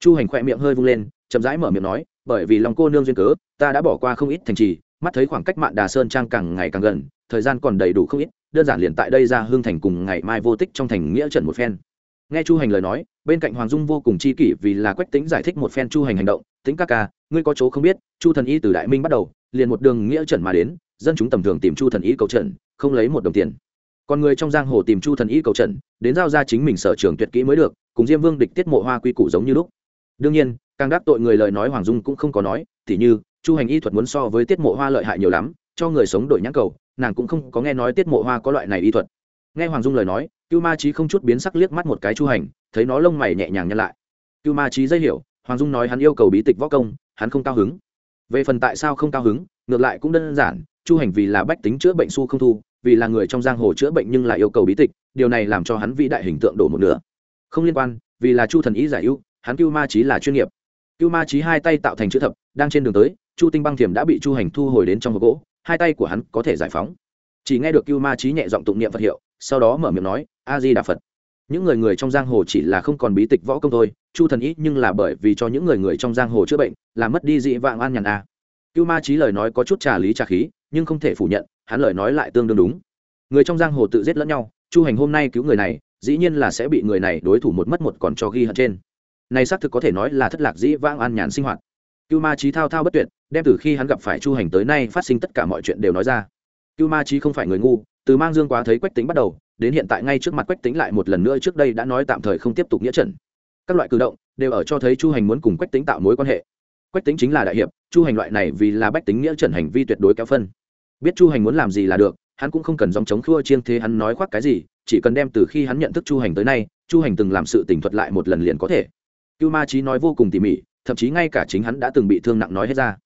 Chu hành khỏe miệng hơi vung lên, chậm rãi mở miệng nói, bởi vì lòng cô nương duyên cớ, ta đã bỏ qua không ít thành trì, mắt thấy khoảng cách mạn đà sơn trang càng ngày càng gần, thời gian còn đầy đủ không ít, đơn giản liền tại đây ra hương thành cùng ngày mai vô tích trong thành nghĩa trận một phen nghe chu hành lời nói, bên cạnh hoàng dung vô cùng chi kỷ vì là quách tính giải thích một phen chu hành hành động tính ca ca, ngươi có chỗ không biết, chu thần y từ đại minh bắt đầu, liền một đường nghĩa trận mà đến, dân chúng tầm thường tìm chu thần y cầu trận, không lấy một đồng tiền. Còn người trong giang hồ tìm chu thần y cầu trận, đến giao ra chính mình sở trường tuyệt kỹ mới được, cùng diêm vương địch tiết mộ hoa quy củ giống như lúc. Đương nhiên, càng đắc tội người lời nói hoàng dung cũng không có nói Thì như, chu hành y thuật muốn so với tiết mộ hoa lợi hại nhiều lắm, cho người sống đổi nhãn cầu, nàng cũng không có nghe nói tiết mộ hoa có loại này y thuật. Nghe hoàng dung lời nói cưu ma trí không chút biến sắc liếc mắt một cái chu hành, thấy nó lông mày nhẹ nhàng nhăn lại. Cưu ma trí dây hiểu, hoàng dung nói hắn yêu cầu bí tịch võ công, hắn không cao hứng. Về phần tại sao không cao hứng, ngược lại cũng đơn giản, chu hành vì là bách tính chữa bệnh su không thu, vì là người trong giang hồ chữa bệnh nhưng lại yêu cầu bí tịch, điều này làm cho hắn vĩ đại hình tượng đổ một nửa. Không liên quan, vì là chu thần ý giải ưu, hắn cưu ma trí là chuyên nghiệp. Cưu ma trí hai tay tạo thành chữ thập, đang trên đường tới, chu tinh băng thiềm đã bị chu hành thu hồi đến trong hộp gỗ, hai tay của hắn có thể giải phóng. Chỉ nghe được cưu ma trí nhẹ giọng tụng niệm phật hiệu sau đó mở miệng nói, a di đà phật. Những người người trong giang hồ chỉ là không còn bí tịch võ công thôi, chu thần ý nhưng là bởi vì cho những người người trong giang hồ chữa bệnh làm mất đi dị vạng an nhàn a. À. cưu ma trí lời nói có chút trà lý trà khí, nhưng không thể phủ nhận, hắn lời nói lại tương đương đúng. Người trong giang hồ tự giết lẫn nhau, chu hành hôm nay cứu người này, dĩ nhiên là sẽ bị người này đối thủ một mất một còn cho ghi hận trên. Này xác thực có thể nói là thất lạc dĩ vãng an nhàn sinh hoạt. Cưu ma trí thao thao bất tuyệt, đem từ khi hắn gặp phải chu hành tới nay phát sinh tất cả mọi chuyện đều nói ra. Cưu ma trí không phải người ngu từ mang dương quá thấy quách tính bắt đầu, đến hiện tại ngay trước mặt quách tính lại một lần nữa trước đây đã nói tạm thời không tiếp tục nghĩa trần các loại cử động đều ở cho thấy chu hành muốn cùng quách tính tạo mối quan hệ. Quách tính chính là đại hiệp, chu hành loại này vì là bách tính nghĩa trần hành vi tuyệt đối kéo phân. Biết chu hành muốn làm gì là được, hắn cũng không cần dòng chống khua chiên thế hắn nói khoác cái gì, chỉ cần đem từ khi hắn nhận thức chu hành tới nay, chu hành từng làm sự tỉnh thuật lại một lần liền có thể. Cưu ma trí nói vô cùng tỉ mỉ, thậm chí ngay cả chính hắn đã từng bị thương nặng nói hết ra.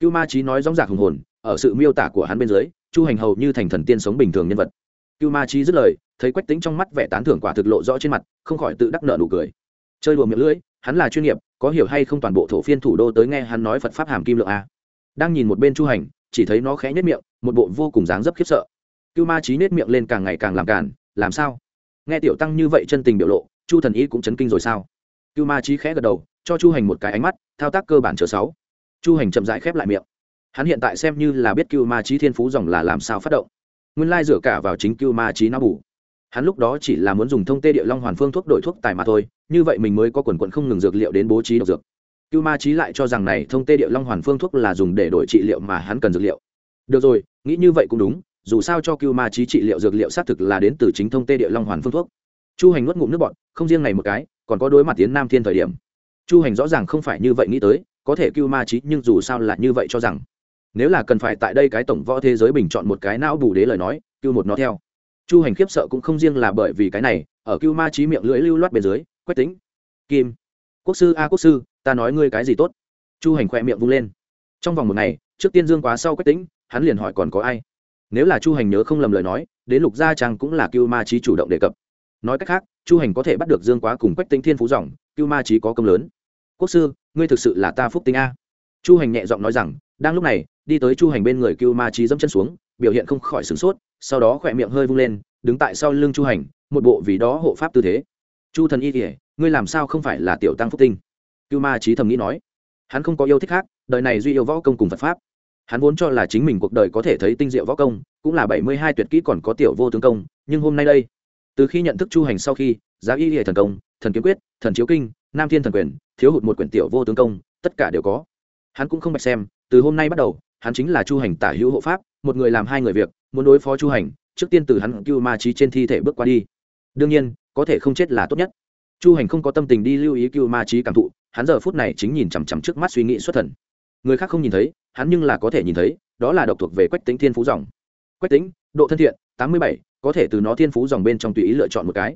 Cưu ma trí nói dóng dạc hùng hồn, ở sự miêu tả của hắn bên dưới chu hành hầu như thành thần tiên sống bình thường nhân vật. Cưu ma Chi dứt lời, thấy quách tính trong mắt vẻ tán thưởng quả thực lộ rõ trên mặt, không khỏi tự đắc nợ nụ cười. Chơi đùa miệng lưỡi, hắn là chuyên nghiệp, có hiểu hay không toàn bộ thổ phiên thủ đô tới nghe hắn nói phật pháp hàm kim lượng a. Đang nhìn một bên chu hành, chỉ thấy nó khẽ nhất miệng, một bộ vô cùng dáng dấp khiếp sợ. Cưu ma trí nết miệng lên càng ngày càng làm càn, làm sao? Nghe tiểu tăng như vậy chân tình biểu lộ, chu thần y cũng chấn kinh rồi sao? Cưu ma trí khẽ gật đầu, cho chu hành một cái ánh mắt, thao tác cơ bản chờ sáu. Chu hành chậm dại khép lại miệng hắn hiện tại xem như là biết cưu ma trí thiên phú dòng là làm sao phát động. Nguyên lai dựa cả vào chính cưu ma trí não bù. Hắn lúc đó chỉ là muốn dùng thông tê địa long hoàn phương thuốc đổi thuốc tài mà thôi, như vậy mình mới có quần quận không ngừng dược liệu đến bố trí độc dược. Cưu ma trí lại cho rằng này thông tê địa long hoàn phương thuốc là dùng để đổi trị liệu mà hắn cần dược liệu. Được rồi, nghĩ như vậy cũng đúng, dù sao cho cưu ma trí trị liệu dược liệu xác thực là đến từ chính thông tê địa long hoàn phương thuốc. Chu hành nuốt ngụm nước bọn không riêng này một cái, còn có đối mặt tiến nam thiên thời điểm. Chu hành rõ ràng không phải như vậy nghĩ tới, có thể cưu ma trí nhưng dù sao là như vậy cho rằng nếu là cần phải tại đây cái tổng võ thế giới bình chọn một cái não bù đế lời nói, cưu một nó theo. Chu hành khiếp sợ cũng không riêng là bởi vì cái này, ở cưu ma trí miệng lưỡi lưu loát bên dưới, quách tính. Kim. Quốc sư, a, quốc sư, ta nói ngươi cái gì tốt? Chu hành khỏe miệng vung lên. Trong vòng một ngày, trước tiên dương quá sau quách tính, hắn liền hỏi còn có ai? Nếu là chu hành nhớ không lầm lời nói, đến lục gia trang cũng là cưu ma trí chủ động đề cập. Nói cách khác, chu hành có thể bắt được dương quá cùng quách tính thiên phú dòng, cưu ma trí có công lớn. Quốc sư, ngươi thực sự là ta phúc tính a chu hành nhẹ giọng nói rằng, đang lúc này, đi tới chu hành bên người cưu ma trí dẫm chân xuống, biểu hiện không khỏi sửng sốt, sau đó khỏe miệng hơi vung lên, đứng tại sau lưng chu hành, một bộ vì đó hộ pháp tư thế. Chu thần y kỉa ngươi làm sao không phải là tiểu tăng phúc tinh? Cưu ma trí thầm nghĩ nói. Hắn không có yêu thích khác, đời này duy yêu võ công cùng phật pháp. Hắn vốn cho là chính mình cuộc đời có thể thấy tinh diệu võ công, cũng là bảy mươi hai tuyệt kỹ còn có tiểu vô tướng công, nhưng hôm nay đây, từ khi nhận thức chu hành sau khi, giá y hệ thần công, thần kiếm quyết, thần chiếu kinh, nam thiên thần quyền, thiếu hụt một quyển tiểu vô tướng công, tất cả đều có hắn cũng không bạch xem, từ hôm nay bắt đầu, hắn chính là chu hành tả hữu hộ pháp, một người làm hai người việc, muốn đối phó chu hành, trước tiên từ hắn cưu ma trí trên thi thể bước qua đi. Đương nhiên, có thể không chết là tốt nhất. Chu hành không có tâm tình đi lưu ý cưu ma trí cảm thụ, hắn giờ phút này chính nhìn chằm chằm trước mắt suy nghĩ xuất thần. Người khác không nhìn thấy, hắn nhưng là có thể nhìn thấy, đó là độc thuộc về quách tính thiên phú dòng. Quách tính độ thân thiện, tám mươi bảy, có thể từ nó thiên phú dòng bên trong tùy ý lựa chọn một cái.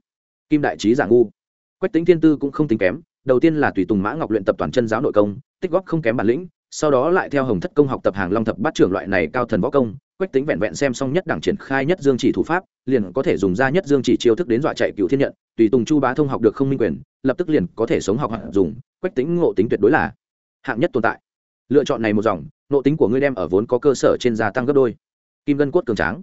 Kim đại trí giả ngu. Quách tính thiên tư cũng không tính kém đầu tiên là tùy tùng mã ngọc luyện tập toàn chân giáo nội công, tích góp không kém bản lĩnh, sau đó lại theo hồng thất công học tập hàng long thập bát trưởng loại này cao thần võ công, quách tính vẹn vẹn xem xong nhất đảng triển khai nhất dương chỉ thủ pháp, liền có thể dùng ra nhất dương chỉ chiêu thức đến dọa chạy cựu thiên nhận, tùy tùng chu bá thông học được không minh quyền, lập tức liền có thể sống học hoặc dùng quách tính ngộ tính tuyệt đối là hạng nhất tồn tại. Lựa chọn này một dòng, ngộ tính của ngươi đem ở vốn có cơ sở trên gia tăng gấp đôi. Kim gân cốt cường tráng.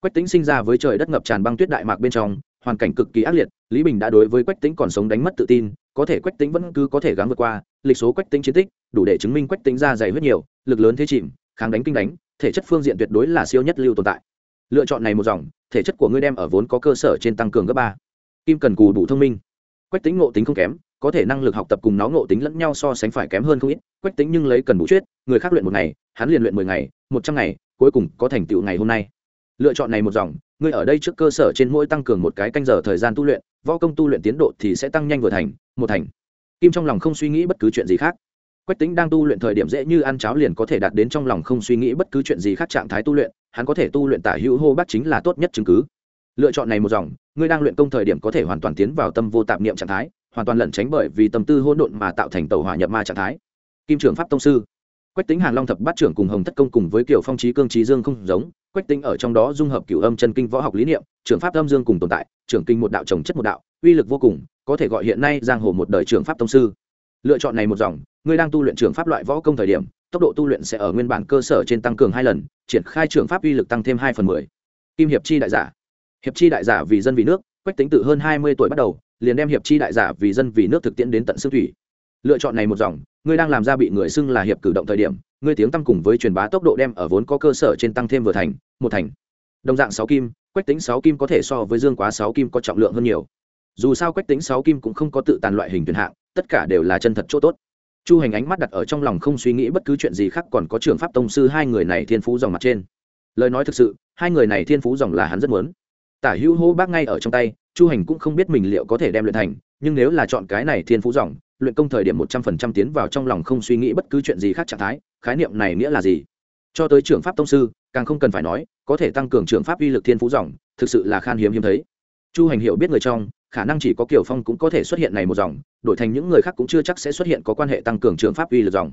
Quách tính sinh ra với trời đất ngập tràn băng tuyết đại mạc bên trong, hoàn cảnh cực kỳ ác liệt, lý bình đã đối với quách tính còn sống đánh mất tự tin có thể quách tính vẫn cứ có thể gắng vượt qua, lịch số quách tính chiến tích, đủ để chứng minh quách tính ra dày huyết nhiều, lực lớn thế chìm, kháng đánh kinh đánh, thể chất phương diện tuyệt đối là siêu nhất lưu tồn tại. Lựa chọn này một dòng, thể chất của ngươi đem ở vốn có cơ sở trên tăng cường gấp ba. Kim cần cù đủ thông minh. Quách tính ngộ tính không kém, có thể năng lực học tập cùng nó ngộ tính lẫn nhau so sánh phải kém hơn không ít. Quách tính nhưng lấy cần bù chuyết, người khác luyện một ngày, hắn liền luyện mười ngày, một trăm ngày, cuối cùng có thành tựu ngày hôm nay. Lựa chọn này một dòng ngươi ở đây trước cơ sở trên mỗi tăng cường một cái canh giờ thời gian tu luyện, võ công tu luyện tiến độ thì sẽ tăng nhanh vừa thành, một thành. Kim trong lòng không suy nghĩ bất cứ chuyện gì khác. Quách tính đang tu luyện thời điểm dễ như ăn cháo liền có thể đạt đến trong lòng không suy nghĩ bất cứ chuyện gì khác trạng thái tu luyện, hắn có thể tu luyện tả hữu hô bác chính là tốt nhất chứng cứ. Lựa chọn này một dòng, ngươi đang luyện công thời điểm có thể hoàn toàn tiến vào tâm vô tạp niệm trạng thái, hoàn toàn lẩn tránh bởi vì tâm tư hỗn độn mà tạo thành tàu hỏa nhập ma trạng thái. Kim trưởng pháp tông sư quách tính hàn long thập bát trưởng cùng hồng thất công cùng với kiểu phong trí cương trí dương không giống, quách tính ở trong đó dung hợp cửu âm chân kinh võ học lý niệm, trưởng pháp âm dương cùng tồn tại, trưởng kinh một đạo trồng chất một đạo, uy lực vô cùng, có thể gọi hiện nay giang hồ một đời trưởng pháp tông sư. Lựa chọn này một dòng, ngươi đang tu luyện trưởng pháp loại võ công thời điểm, tốc độ tu luyện sẽ ở nguyên bản cơ sở trên tăng cường hai lần, triển khai trưởng pháp uy lực tăng thêm hai phần mười. Kim hiệp chi đại giả. Hiệp chi đại giả vì dân vì nước, quách tính từ hơn hai mươi tuổi bắt đầu, liền đem hiệp chi đại giả vì dân vì nước thực tiễn đến tận xương thủy. Lựa chọn này một dòng ngươi đang làm ra bị người xưng là hiệp cử động thời điểm, ngươi tiếng tăng cùng với truyền bá tốc độ đem ở vốn có cơ sở trên tăng thêm vừa thành, một thành. Đồng dạng sáu kim, quách tính sáu kim có thể so với dương quá sáu kim có trọng lượng hơn nhiều. Dù sao quách tính sáu kim cũng không có tự tàn loại hình tuyển hạng, tất cả đều là chân thật chỗ tốt. Chu hành ánh mắt đặt ở trong lòng không suy nghĩ bất cứ chuyện gì khác còn có trường pháp tông sư hai người này thiên phú dòng mặt trên. Lời nói thực sự, hai người này thiên phú dòng là hắn rất muốn. Tả hữu hô bác ngay ở trong tay, chu hành cũng không biết mình liệu có thể đem luyện thành, nhưng nếu là chọn cái này thiên phú dòng luyện công thời điểm một trăm phần trăm tiến vào trong lòng không suy nghĩ bất cứ chuyện gì khác trạng thái, khái niệm này nghĩa là gì? Cho tới trường pháp tông sư, càng không cần phải nói, có thể tăng cường trường pháp uy lực thiên phú dòng, thực sự là khan hiếm hiếm thấy. Chu hành hiểu biết người trong, khả năng chỉ có kiều phong cũng có thể xuất hiện này một dòng, đổi thành những người khác cũng chưa chắc sẽ xuất hiện có quan hệ tăng cường trường pháp uy lực dòng.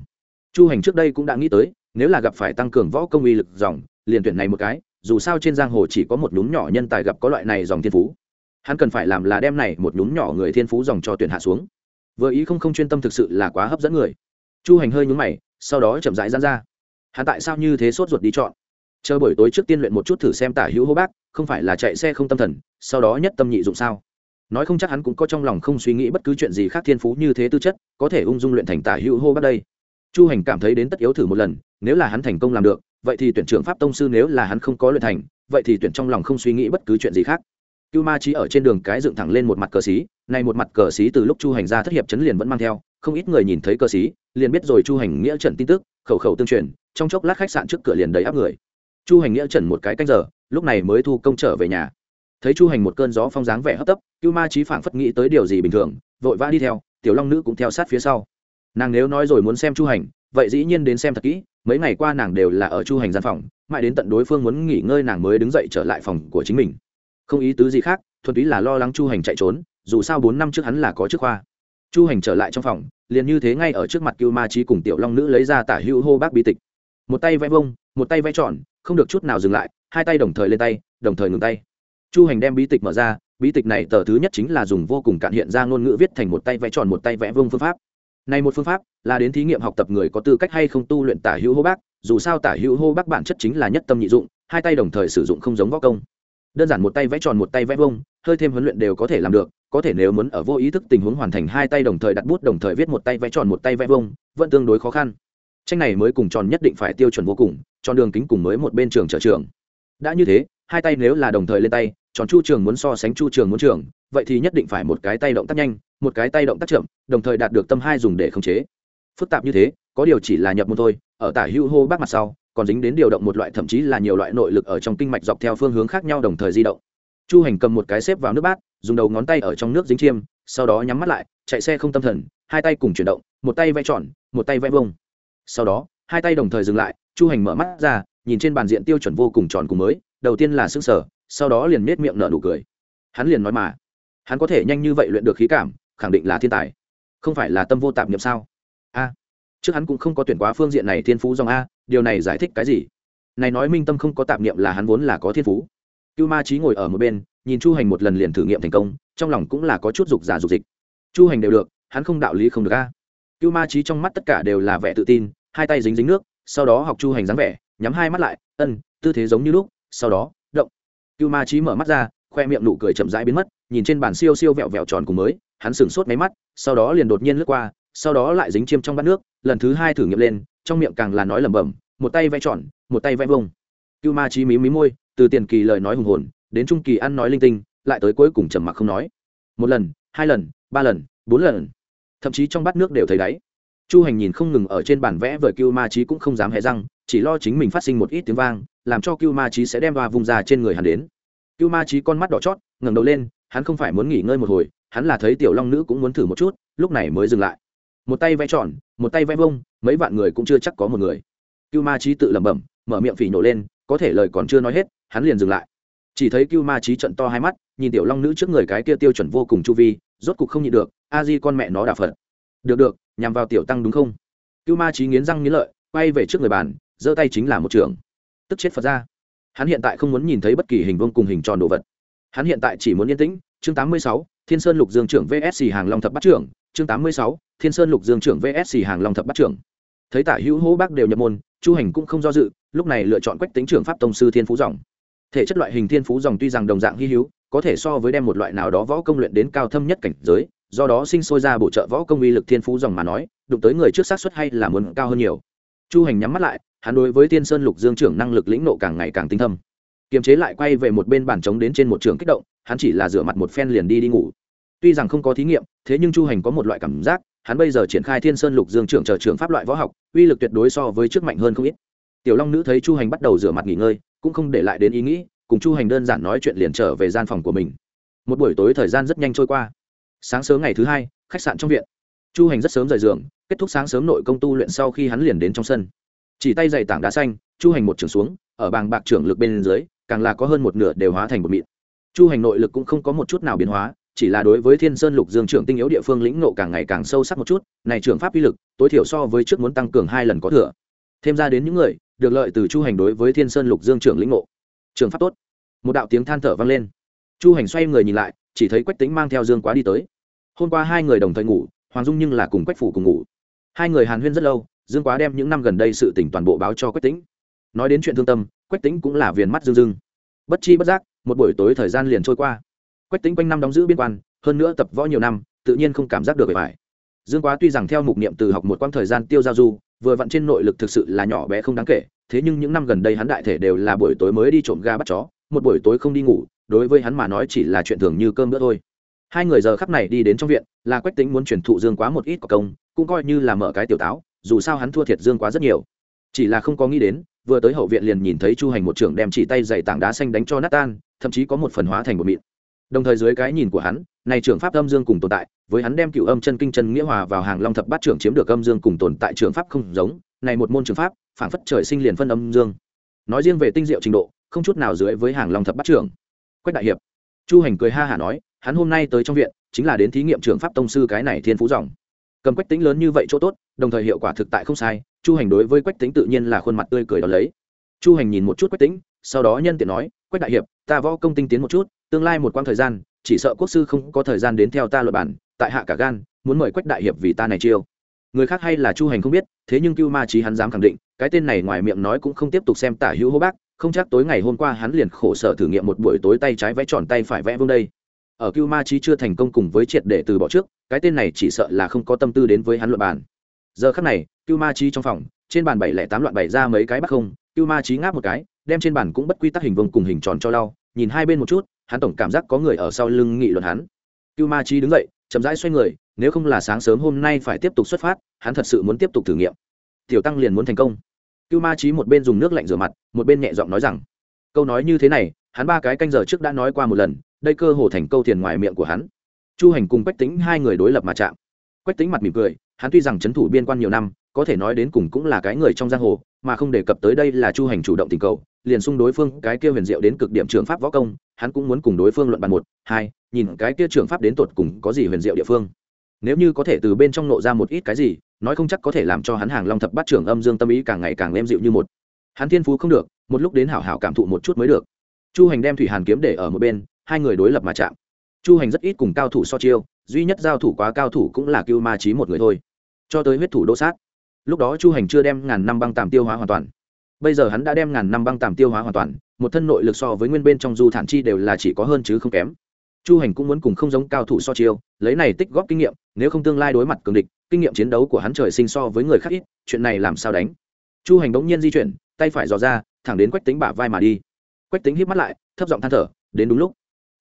Chu hành trước đây cũng đã nghĩ tới, nếu là gặp phải tăng cường võ công uy lực dòng, liền tuyển này một cái, dù sao trên giang hồ chỉ có một nhúm nhỏ nhân tài gặp có loại này dòng thiên phú. Hắn cần phải làm là đem này một nhúm nhỏ người thiên phú dòng cho tuyển hạ xuống vừa ý không không chuyên tâm thực sự là quá hấp dẫn người. Chu hành hơi nhúng mày, sau đó chậm rãi gian ra. Hắn tại sao như thế sốt ruột đi chọn? Chờ buổi tối trước tiên luyện một chút thử xem tả hữu hô bác, không phải là chạy xe không tâm thần, sau đó nhất tâm nhị dụng sao? Nói không chắc hắn cũng có trong lòng không suy nghĩ bất cứ chuyện gì khác thiên phú như thế tư chất, có thể ung dung luyện thành tả hữu hô bác đây. Chu hành cảm thấy đến tất yếu thử một lần, nếu là hắn thành công làm được, vậy thì tuyển trưởng pháp tông sư nếu là hắn không có luyện thành, vậy thì tuyển trong lòng không suy nghĩ bất cứ chuyện gì khác cưu ma trí ở trên đường cái dựng thẳng lên một mặt cờ xí, này một mặt cờ xí từ lúc chu hành ra thất hiệp chấn liền vẫn mang theo, không ít người nhìn thấy cờ xí, liền biết rồi chu hành nghĩa trận tin tức, khẩu khẩu tương truyền, trong chốc lát khách sạn trước cửa liền đầy áp người. Chu hành nghĩa trần một cái canh giờ, lúc này mới thu công trở về nhà. Thấy chu hành một cơn gió phong dáng vẻ hấp tấp, cưu ma trí phảng phất nghĩ tới điều gì bình thường, vội vã đi theo, tiểu long nữ cũng theo sát phía sau. Nàng nếu nói rồi muốn xem chu hành, vậy dĩ nhiên đến xem thật kỹ, mấy ngày qua nàng đều là ở chu hành gian phòng, mãi đến tận đối phương muốn nghỉ ngơi nàng mới đứng dậy trở lại phòng của chính mình không ý tứ gì khác, thuần túy là lo lắng chu hành chạy trốn, dù sao bốn năm trước hắn là có chức khoa. Chu hành trở lại trong phòng, liền như thế ngay ở trước mặt cưu ma trí cùng tiểu long nữ lấy ra tả hữu hô bác bi tịch. Một tay vẽ vông, một tay vẽ tròn, không được chút nào dừng lại, hai tay đồng thời lên tay, đồng thời ngừng tay. Chu hành đem bí tịch mở ra, bí tịch này tờ thứ nhất chính là dùng vô cùng cạn hiện ra ngôn ngữ viết thành một tay vẽ tròn, một tay vẽ vông phương pháp. Này một phương pháp là đến thí nghiệm học tập người có tư cách hay không tu luyện tả hữu hô bác, dù sao tả hữu hô bác bản chất chính là nhất tâm nhị dụng, hai tay đồng thời sử dụng không giống võ công đơn giản một tay vẽ tròn một tay vẽ vông hơi thêm huấn luyện đều có thể làm được, có thể nếu muốn ở vô ý thức tình huống hoàn thành hai tay đồng thời đặt bút đồng thời viết một tay vẽ tròn một tay vẽ vông vẫn tương đối khó khăn. Tranh này mới cùng tròn nhất định phải tiêu chuẩn vô cùng, tròn đường kính cùng mới một bên trường trở trường. Đã như thế, hai tay nếu là đồng thời lên tay, tròn chu trường muốn so sánh chu trường muốn trường, vậy thì nhất định phải một cái tay động tác nhanh, một cái tay động tác chậm, đồng thời đạt được tâm hai dùng để khống chế. Phức tạp như thế, có điều chỉ là nhập môn thôi, ở tả hữu hô bác mặt sau còn dính đến điều động một loại thậm chí là nhiều loại nội lực ở trong kinh mạch dọc theo phương hướng khác nhau đồng thời di động. Chu hành cầm một cái xếp vào nước bát, dùng đầu ngón tay ở trong nước dính chiêm, sau đó nhắm mắt lại, chạy xe không tâm thần, hai tay cùng chuyển động, một tay vẽ tròn, một tay vẽ vông sau đó, hai tay đồng thời dừng lại, chu hành mở mắt ra, nhìn trên bàn diện tiêu chuẩn vô cùng tròn cùng mới, đầu tiên là s ư n g sở sau đó liền nết miệng nở nụ cười. Hắn liền nói mà, hắn có thể nhanh như vậy luyện được khí cảm, khẳng định là thiên tài. Không phải là tâm vô tạp niệm sao? A trước hắn cũng không có tuyển quá phương diện này thiên phú dòng a, điều này giải thích cái gì? Này nói minh tâm không có tạp niệm là hắn vốn là có thiên phú. Cưu ma trí ngồi ở một bên, nhìn chu hành một lần liền thử nghiệm thành công, trong lòng cũng là có chút dục giả dục dịch. Chu hành đều được, hắn không đạo lý không được a. Cưu ma trí trong mắt tất cả đều là vẻ tự tin, hai tay dính dính nước, sau đó học chu hành dáng vẻ, nhắm hai mắt lại, ân, tư thế giống như lúc. Sau đó, động. Cưu ma trí mở mắt ra, khoe miệng nụ cười chậm rãi biến mất, nhìn trên bàn siêu siêu vẹo vẹo tròn cùng mới, hắn sửng sốt máy mắt, sau đó liền đột nhiên lướt qua sau đó lại dính chiêm trong bát nước, lần thứ hai thử nghiệm lên, trong miệng càng là nói lẩm bẩm, một tay vẽ tròn, một tay vẽ vông cưu ma trí mí mí môi, từ tiền kỳ lời nói hùng hồn, đến trung kỳ ăn nói linh tinh, lại tới cuối cùng trầm mặc không nói. Một lần, hai lần, ba lần, bốn lần. Thậm chí trong bát nước đều thấy đáy. Chu hành nhìn không ngừng ở trên bản vẽ vời cưu ma trí cũng không dám hé răng, chỉ lo chính mình phát sinh một ít tiếng vang, làm cho cưu ma trí sẽ đem va vùng ra trên người hắn đến. Cưu ma trí con mắt đỏ chót, ngẩng đầu lên, hắn không phải muốn nghỉ ngơi một hồi, hắn là thấy tiểu long nữ cũng muốn thử một chút, lúc này mới dừng lại một tay vẽ tròn một tay vẽ vông mấy vạn người cũng chưa chắc có một người. Cưu ma trí tự lẩm bẩm mở miệng phỉ nổ lên có thể lời còn chưa nói hết hắn liền dừng lại. Chỉ thấy cưu ma trí trận to hai mắt nhìn tiểu long nữ trước người cái kia tiêu chuẩn vô cùng chu vi rốt cục không nhịn được a di con mẹ nó đà phật. Được được nhằm vào tiểu tăng đúng không? Cưu ma trí nghiến răng nghiến lợi quay về trước người bàn giơ tay chính là một trường. Tức chết phật ra. Hắn hiện tại không muốn nhìn thấy bất kỳ hình vông cùng hình tròn đồ vật. Hắn hiện tại chỉ muốn yên tĩnh. Chương 86, thiên sơn lục dương trưởng vsc hàng long thập bắt trưởng chương 86, thiên sơn lục dương trưởng vsc hàng long thập bắt trưởng. Thấy tả hữu hô bác đều nhập môn chu hành cũng không do dự lúc này lựa chọn quách tính trưởng pháp tông sư thiên phú dòng. Thể chất loại hình thiên phú dòng tuy rằng đồng dạng hy hữu có thể so với đem một loại nào đó võ công luyện đến cao thâm nhất cảnh giới do đó sinh sôi ra bổ trợ võ công uy lực thiên phú dòng mà nói đụng tới người trước sát xuất hay là muốn cao hơn nhiều. Chu hành nhắm mắt lại hắn đối với Thiên sơn lục dương trưởng năng lực lĩnh nộ càng ngày càng tinh thâm. Kiềm chế lại quay về một bên bàn trống đến trên một trường kích động hắn chỉ là rửa mặt một phen liền đi đi ngủ tuy rằng không có thí nghiệm, thế nhưng chu hành có một loại cảm giác, hắn bây giờ triển khai thiên sơn lục dương trưởng chờ trường pháp loại võ học, uy lực tuyệt đối so với trước mạnh hơn không ít. Tiểu long nữ thấy chu hành bắt đầu rửa mặt nghỉ ngơi, cũng không để lại đến ý nghĩ, cùng chu hành đơn giản nói chuyện liền trở về gian phòng của mình. Một buổi tối thời gian rất nhanh trôi qua. Sáng sớm ngày thứ hai, khách sạn trong viện. Chu hành rất sớm rời giường, kết thúc sáng sớm nội công tu luyện sau khi hắn liền đến trong sân. Chỉ tay dày tảng đá xanh, chu hành một trường xuống, ở bàng bạc trưởng lực bên dưới, càng là có hơn một nửa đều hóa thành một mịn. Chu hành nội lực cũng không có một chút nào biến hóa chỉ là đối với thiên sơn lục dương trưởng tinh yếu địa phương lĩnh nộ càng ngày càng sâu sắc một chút, này trường pháp uy lực, tối thiểu so với trước muốn tăng cường hai lần có thừa. Thêm ra đến những người, được lợi từ chu hành đối với thiên sơn lục dương trưởng lĩnh ngộ. Trường pháp tốt. Một đạo tiếng than thở vang lên. Chu hành xoay người nhìn lại, chỉ thấy quách tính mang theo dương quá đi tới. Hôm qua hai người đồng thời ngủ, hoàng dung nhưng là cùng quách phủ cùng ngủ. Hai người hàn huyên rất lâu, dương quá đem những năm gần đây sự tỉnh toàn bộ báo cho quách tính nói đến chuyện thương tâm, quách tính cũng là viền mắt dương dưng bất chi bất giác, một buổi tối thời gian liền trôi qua quách tính quanh năm đóng giữ biên quan, hơn nữa tập võ nhiều năm, tự nhiên không cảm giác được bề bài dương quá tuy rằng theo mục niệm từ học một quãng thời gian tiêu giao du, vừa vặn trên nội lực thực sự là nhỏ bé không đáng kể, thế nhưng những năm gần đây hắn đại thể đều là buổi tối mới đi trộm ga bắt chó, một buổi tối không đi ngủ, đối với hắn mà nói chỉ là chuyện thường như cơm bữa thôi. Hai người giờ khắp này đi đến trong viện, là quách tính muốn truyền thụ dương quá một ít có công, cũng coi như là mở cái tiểu táo, dù sao hắn thua thiệt dương quá rất nhiều. Chỉ là không có nghĩ đến, vừa tới hậu viện liền nhìn thấy chu hành một trưởng đem chỉ tay dày tảng đá xanh đánh cho nát tan, thậm chí có một phần hóa thành một mịn đồng thời dưới cái nhìn của hắn này trưởng pháp âm dương cùng tồn tại, với hắn đem cựu âm chân kinh chân nghĩa hòa vào hàng long thập bát trưởng chiếm được âm dương cùng tồn tại trường pháp không giống, này một môn trường pháp phản phất trời sinh liền phân âm dương. Nói riêng về tinh diệu trình độ, không chút nào dưới với hàng long thập bát trưởng. Quách đại hiệp. Chu hành cười ha hả nói, hắn hôm nay tới trong viện, chính là đến thí nghiệm trường pháp tông sư cái này thiên phú dòng. Cầm quách tính lớn như vậy chỗ tốt, đồng thời hiệu quả thực tại không sai, chu hành đối với quách tính tự nhiên là khuôn mặt tươi cười đó lấy. Chu hành nhìn một chút quách tính, sau đó nhân tiện nói, quách đại hiệp ta võ công tinh tiến một chút, tương lai một quãng thời gian, chỉ sợ quốc sư không có thời gian đến theo ta luật bản, tại hạ cả gan, muốn mời quách đại hiệp vì ta này chiêu. Người khác hay là chu hành không biết, thế nhưng cưu ma trí hắn dám khẳng định, cái tên này ngoài miệng nói cũng không tiếp tục xem tả hữu hô bác, không chắc tối ngày hôm qua hắn liền khổ sở thử nghiệm một buổi tối tay trái vẽ tròn tay phải vẽ vương đây. Ở cưu ma trí chưa thành công cùng với triệt để từ bỏ trước, cái tên này chỉ sợ là không có tâm tư đến với hắn luận bàn giờ khắc này, cưu ma trí trong phòng, trên bàn bảy lẻ tám loạn bảy ra mấy cái bắt không, cưu ma trí ngáp một cái đem trên bàn cũng bất quy tắc hình vông cùng hình tròn cho lau, nhìn hai bên một chút, hắn tổng cảm giác có người ở sau lưng nghị luận hắn. Cưu ma chi đứng dậy, chậm rãi xoay người, nếu không là sáng sớm hôm nay phải tiếp tục xuất phát, hắn thật sự muốn tiếp tục thử nghiệm. Tiểu tăng liền muốn thành công. Cưu ma trí một bên dùng nước lạnh rửa mặt, một bên nhẹ giọng nói rằng, câu nói như thế này, hắn ba cái canh giờ trước đã nói qua một lần, đây cơ hồ thành câu tiền ngoài miệng của hắn. Chu hành cùng quách tính hai người đối lập mà chạm. Quách tính mặt mỉm cười, hắn tuy rằng c h ấ n thủ biên quan nhiều năm, có thể nói đến cùng cũng là cái người trong giang hồ mà không đề cập tới đây là chu hành chủ động tình cầu, liền xung đối phương cái kia huyền diệu đến cực điểm trường pháp võ công, hắn cũng muốn cùng đối phương luận bàn một, hai, nhìn cái kia trường pháp đến tột cùng có gì huyền diệu địa phương. Nếu như có thể từ bên trong nộ ra một ít cái gì, nói không chắc có thể làm cho hắn hàng long thập bát trưởng âm dương tâm ý càng ngày càng êm dịu như một. Hắn thiên phú không được, một lúc đến hảo hảo cảm thụ một chút mới được. Chu hành đem thủy hàn kiếm để ở một bên, hai người đối lập mà chạm. Chu hành rất ít cùng cao thủ so chiêu, duy nhất giao thủ quá cao thủ cũng là cưu ma trí một người thôi. Cho tới huyết thủ đô sát lúc đó chu hành chưa đem ngàn năm băng tàm tiêu hóa hoàn toàn. Bây giờ hắn đã đem ngàn năm băng tàm tiêu hóa hoàn toàn, một thân nội lực so với nguyên bên trong du thản chi đều là chỉ có hơn chứ không kém. Chu hành cũng muốn cùng không giống cao thủ so chiêu, lấy này tích góp kinh nghiệm, nếu không tương lai đối mặt cường địch, kinh nghiệm chiến đấu của hắn trời sinh so với người khác ít, chuyện này làm sao đánh? Chu hành bỗng nhiên di chuyển, tay phải dò ra, thẳng đến quách tính bả vai mà đi. Quách tính hít mắt lại, thấp giọng than thở, đến đúng lúc.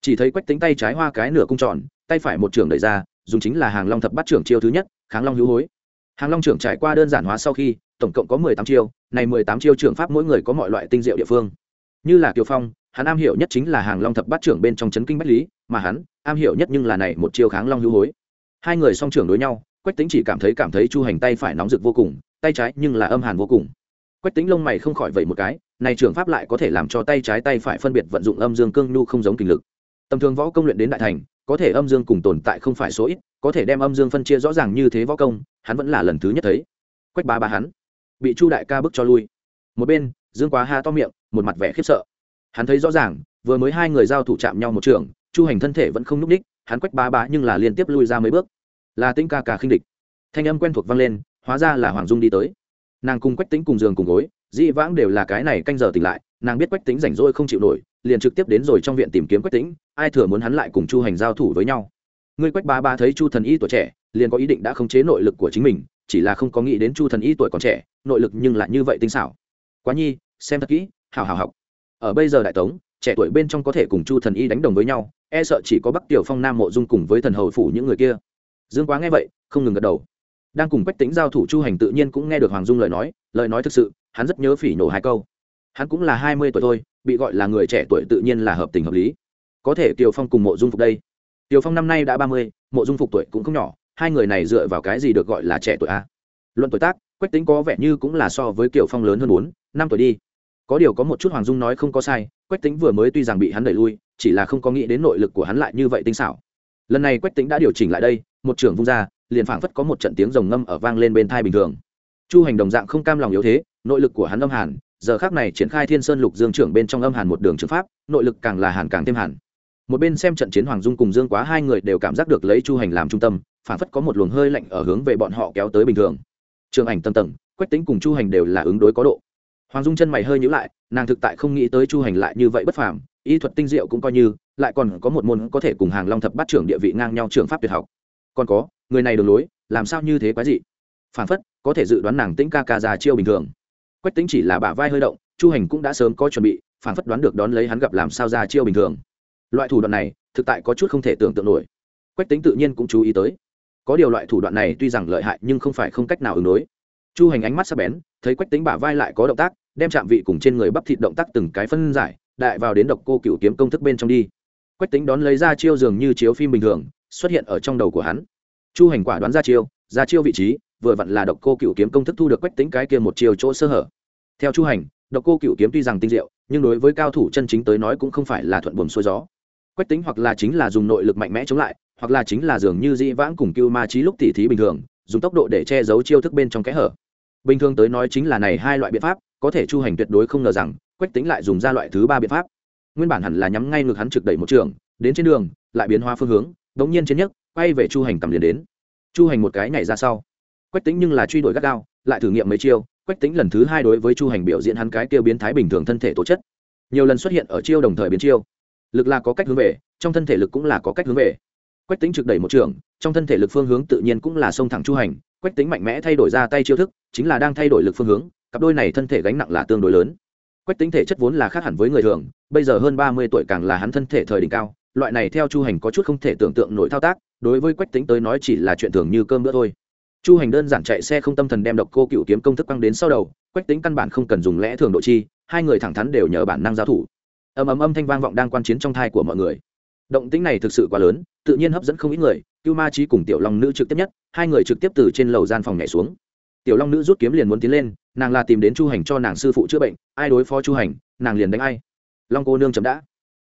Chỉ thấy quách tính tay trái hoa cái nửa cung tròn, tay phải một trường đẩy ra, dùng chính là hàng long thập bắt trưởng chiêu thứ nhất, kháng long hữu hối hàng long trưởng trải qua đơn giản hóa sau khi, tổng cộng có mười tám chiêu, này mười tám chiêu trưởng pháp mỗi người có mọi loại tinh diệu địa phương. Như là kiều phong, hắn am hiểu nhất chính là hàng long thập bát trưởng bên trong chấn kinh bách lý, mà hắn am hiểu nhất nhưng là này một chiêu kháng long hữu hối. Hai người song trưởng đối nhau, quách tính chỉ cảm thấy cảm thấy chu hành tay phải nóng rực vô cùng, tay trái nhưng là âm hàn vô cùng. Quách tính lông mày không khỏi vẩy một cái, này trưởng pháp lại có thể làm cho tay trái tay phải phân biệt vận dụng âm dương cương nhu không giống kinh lực. Tầm thường võ công luyện đến đại thành, có thể âm dương cùng tồn tại không phải số ít, có thể đem âm dương phân chia rõ ràng như thế võ công hắn vẫn là lần thứ nhất thấy. Quách ba ba hắn, bị chu đại ca bức cho lui. Một bên, dương quá ha to miệng, một mặt vẻ khiếp sợ. Hắn thấy rõ ràng, vừa mới hai người giao thủ chạm nhau một trường, chu hành thân thể vẫn không n ú c ních, hắn quách ba ba nhưng là liên tiếp lui ra mấy bước. Là tĩnh ca ca khinh địch. Thanh âm quen thuộc vang lên, hóa ra là hoàng dung đi tới. Nàng cùng quách tính cùng giường cùng gối, dĩ vãng đều là cái này canh giờ tỉnh lại, nàng biết quách tính rảnh rỗi không chịu nổi, liền trực tiếp đến rồi trong viện tìm kiếm quách tính ai thừa muốn hắn lại cùng chu hành giao thủ với nhau. Ngươi quách ba ba thấy chu thần y tuổi trẻ liền có ý định đã khống chế nội lực của chính mình, chỉ là không có nghĩ đến chu thần y tuổi còn trẻ, nội lực nhưng lại như vậy tinh xảo. Quá nhi, xem thật kỹ hào hào học. Ở bây giờ đại tống, trẻ tuổi bên trong có thể cùng chu thần y đánh đồng với nhau e sợ chỉ có bắc tiểu phong, nam mộ dung cùng với thần hầu phủ những người kia. Dương quá nghe vậy, không ngừng gật đầu. Đang cùng quách tính giao thủ chu hành tự nhiên cũng nghe được hoàng dung lời nói lời nói thực sự, hắn rất nhớ phỉ nổ hai câu. Hắn cũng là hai mươi tuổi thôi, bị gọi là người trẻ tuổi tự nhiên là hợp tình hợp lý. Có thể tiểu phong cùng mộ dung phục đây. Tiểu phong năm nay đã ba mươi, mộ dung phục tuổi cũng không nhỏ hai người này dựa vào cái gì được gọi là trẻ tuổi a? Luận tuổi tác, quách tính có vẻ như cũng là so với kiều phong lớn hơn bốn, năm tuổi đi. Có điều có một chút hoàng dung nói không có sai, quách tính vừa mới tuy rằng bị hắn đẩy lui, chỉ là không có nghĩ đến nội lực của hắn lại như vậy tinh xảo. Lần này quách tính đã điều chỉnh lại đây, một trưởng vung ra, liền phảng phất có một trận tiếng rồng ngâm ở vang lên bên thai bình thường. Chu hành đồng dạng không cam lòng yếu thế, nội lực của hắn âm hàn, giờ khác này triển khai thiên sơn lục dương trưởng bên trong âm hàn một đường trường pháp, nội lực càng là hàn càng thêm hàn. Một bên xem trận chiến hoàng dung cùng dương quá hai người đều cảm giác được lấy chu hành làm trung tâm phản phất có một luồng hơi lạnh ở hướng về bọn họ kéo tới bình thường. Trường ảnh tầng tầng, quách tính cùng chu hành đều là ứng đối có độ. Hoàng dung chân mày hơi nhữ lại, nàng thực tại không nghĩ tới chu hành lại như vậy bất phàm, y thuật tinh diệu cũng coi như, lại còn có một môn có thể cùng hàng long thập bát trưởng địa vị ngang nhau trường pháp tuyệt học. Còn có, người này đường lối, làm sao như thế quái dị? Phản phất, có thể dự đoán nàng tĩnh ca ca già chiêu bình thường. Quách tính chỉ là bả vai hơi động, chu hành cũng đã sớm có chuẩn bị phản phất đoán được đón lấy hắn gặp làm sao ra chiêu bình thường. Loại thủ đoạn này, thực tại có chút không thể tưởng tượng nổi. Quách tính tự nhiên cũng chú ý tới có điều loại thủ đoạn này tuy rằng lợi hại nhưng không phải không cách nào ứng đối. Chu hành ánh mắt sắp bén, thấy quách tính bả vai lại có động tác, đem chạm vị cùng trên người bắp thịt động tác từng cái phân giải, đại vào đến độc cô cựu kiếm công thức bên trong đi. Quách tính đón lấy ra chiêu dường như chiếu phim bình thường, xuất hiện ở trong đầu của hắn. Chu hành quả đoán ra chiêu ra chiêu vị trí, vừa vặn là độc cô cựu kiếm công thức thu được quách tính cái kia một chiều chỗ sơ hở. Theo chu hành, độc cô cựu kiếm tuy rằng tinh diệu, nhưng đối với cao thủ chân chính tới nói cũng không phải là thuận buồm xuôi gió. Quách tính hoặc là chính là dùng nội lực mạnh mẽ chống lại hoặc là chính là dường như dĩ vãng cùng cưu ma trí lúc tỉ thí bình thường, dùng tốc độ để che giấu chiêu thức bên trong kẽ hở. Bình thường tới nói chính là này hai loại biện pháp, có thể chu hành tuyệt đối không ngờ rằng, quách tính lại dùng ra loại thứ ba biện pháp. Nguyên bản hẳn là nhắm ngay ngực hắn trực đẩy một trường, đến trên đường, lại biến hóa phương hướng, đống nhiên trên nhất quay về chu hành cầm liền đến. Chu hành một cái nhảy ra sau. Quách tính nhưng là truy đuổi gắt gao, lại thử nghiệm mấy chiêu, quách tính lần thứ hai đối với chu hành biểu diễn hắn cái kêu biến thái bình thường thân thể tố chất. Nhiều lần xuất hiện ở chiêu đồng thời biến chiêu. Lực là có cách hướng về, trong thân thể lực cũng là có cách hướng về quách tính trực đẩy một trường, trong thân thể lực phương hướng tự nhiên cũng là sông thẳng chu hành. Quách tính mạnh mẽ thay đổi ra tay chiêu thức, chính là đang thay đổi lực phương hướng, cặp đôi này thân thể gánh nặng là tương đối lớn. Quách tính thể chất vốn là khác hẳn với người thường, bây giờ hơn ba mươi tuổi càng là hắn thân thể thời đỉnh cao, loại này theo chu hành có chút không thể tưởng tượng nổi thao tác, đối với quách tính tới nói chỉ là chuyện thường như cơm bữa thôi. Chu hành đơn giản chạy xe không tâm thần đem độc cô cựu kiếm công thức băng đến sau đầu, quách tính căn bản không cần dùng lẽ thường độ chi, hai người thẳng thắn đều nhờ bản năng giao thủ. Ầm ầm âm thanh vang vọng đang quan chiến trong thai của mọi người động tĩnh này thực sự quá lớn, tự nhiên hấp dẫn không ít người, cưu ma trí cùng tiểu long nữ trực tiếp nhất, hai người trực tiếp từ trên lầu gian phòng nhảy xuống. Tiểu long nữ rút kiếm liền muốn tiến lên, nàng là tìm đến chu hành cho nàng sư phụ chữa bệnh, ai đối phó chu hành, nàng liền đánh ai. Long cô nương chấm đã.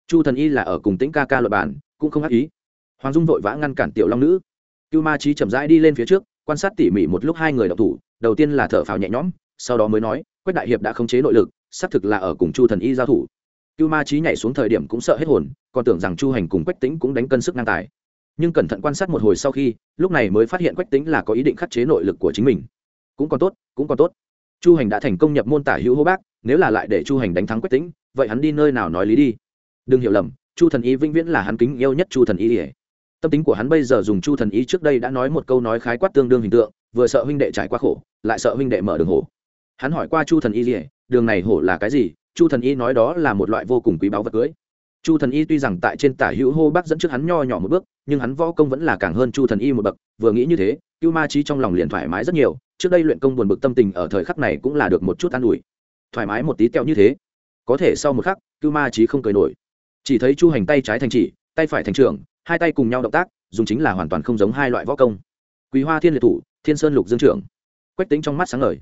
Chu thần y là ở cùng tĩnh ca ca luật bản cũng không ác ý. Hoàng dung vội vã ngăn cản tiểu long nữ. Cưu ma trí chậm rãi đi lên phía trước, quan sát tỉ mỉ một lúc hai người đọc thủ, đầu tiên là thở phào nhẹ nhõm, sau đó mới nói, quách đại hiệp đã khống chế nội lực, xác thực là ở cùng chu thần y giao thủ cưu ma trí nhảy xuống thời điểm cũng sợ hết hồn, còn tưởng rằng chu hành cùng quách tính cũng đánh cân sức ngang tài. Nhưng cẩn thận quan sát một hồi sau khi, lúc này mới phát hiện quách tính là có ý định khắc chế nội lực của chính mình. Cũng còn tốt, cũng còn tốt. Chu hành đã thành công nhập môn tả hữu hô bác, nếu là lại để chu hành đánh thắng quách tính vậy hắn đi nơi nào nói lý đi? Đừng hiểu lầm, chu thần y vĩnh viễn là hắn kính yêu nhất chu thần y ỉa tâm tính của hắn bây giờ dùng chu thần y trước đây đã nói một câu nói khái quát tương đương hình tượng, vừa sợ huynh đệ trải qua khổ, lại sợ huynh đệ mở đường hổ. Hắn hỏi qua chu thần y ỉa đường này hổ là cái gì? Chu thần y nói đó là một loại vô cùng quý báu vật cưới. Chu thần y tuy rằng tại trên tả hữu hô bác dẫn trước hắn nho nhỏ một bước, nhưng hắn võ công vẫn là càng hơn chu thần y một bậc, vừa nghĩ như thế, cưu ma trí trong lòng liền thoải mái rất nhiều, trước đây luyện công buồn bực tâm tình ở thời khắc này cũng là được một chút an ủi. Thoải mái một tí teo như thế, có thể sau một khắc, cưu ma trí không cười nổi. Chỉ thấy chu hành tay trái thành chỉ, tay phải thành trưởng, hai tay cùng nhau động tác, dùng chính là hoàn toàn không giống hai loại võ công. Quý hoa thiên liệt thủ, thiên sơn lục dương trưởng. Quách tính trong mắt sáng ngời.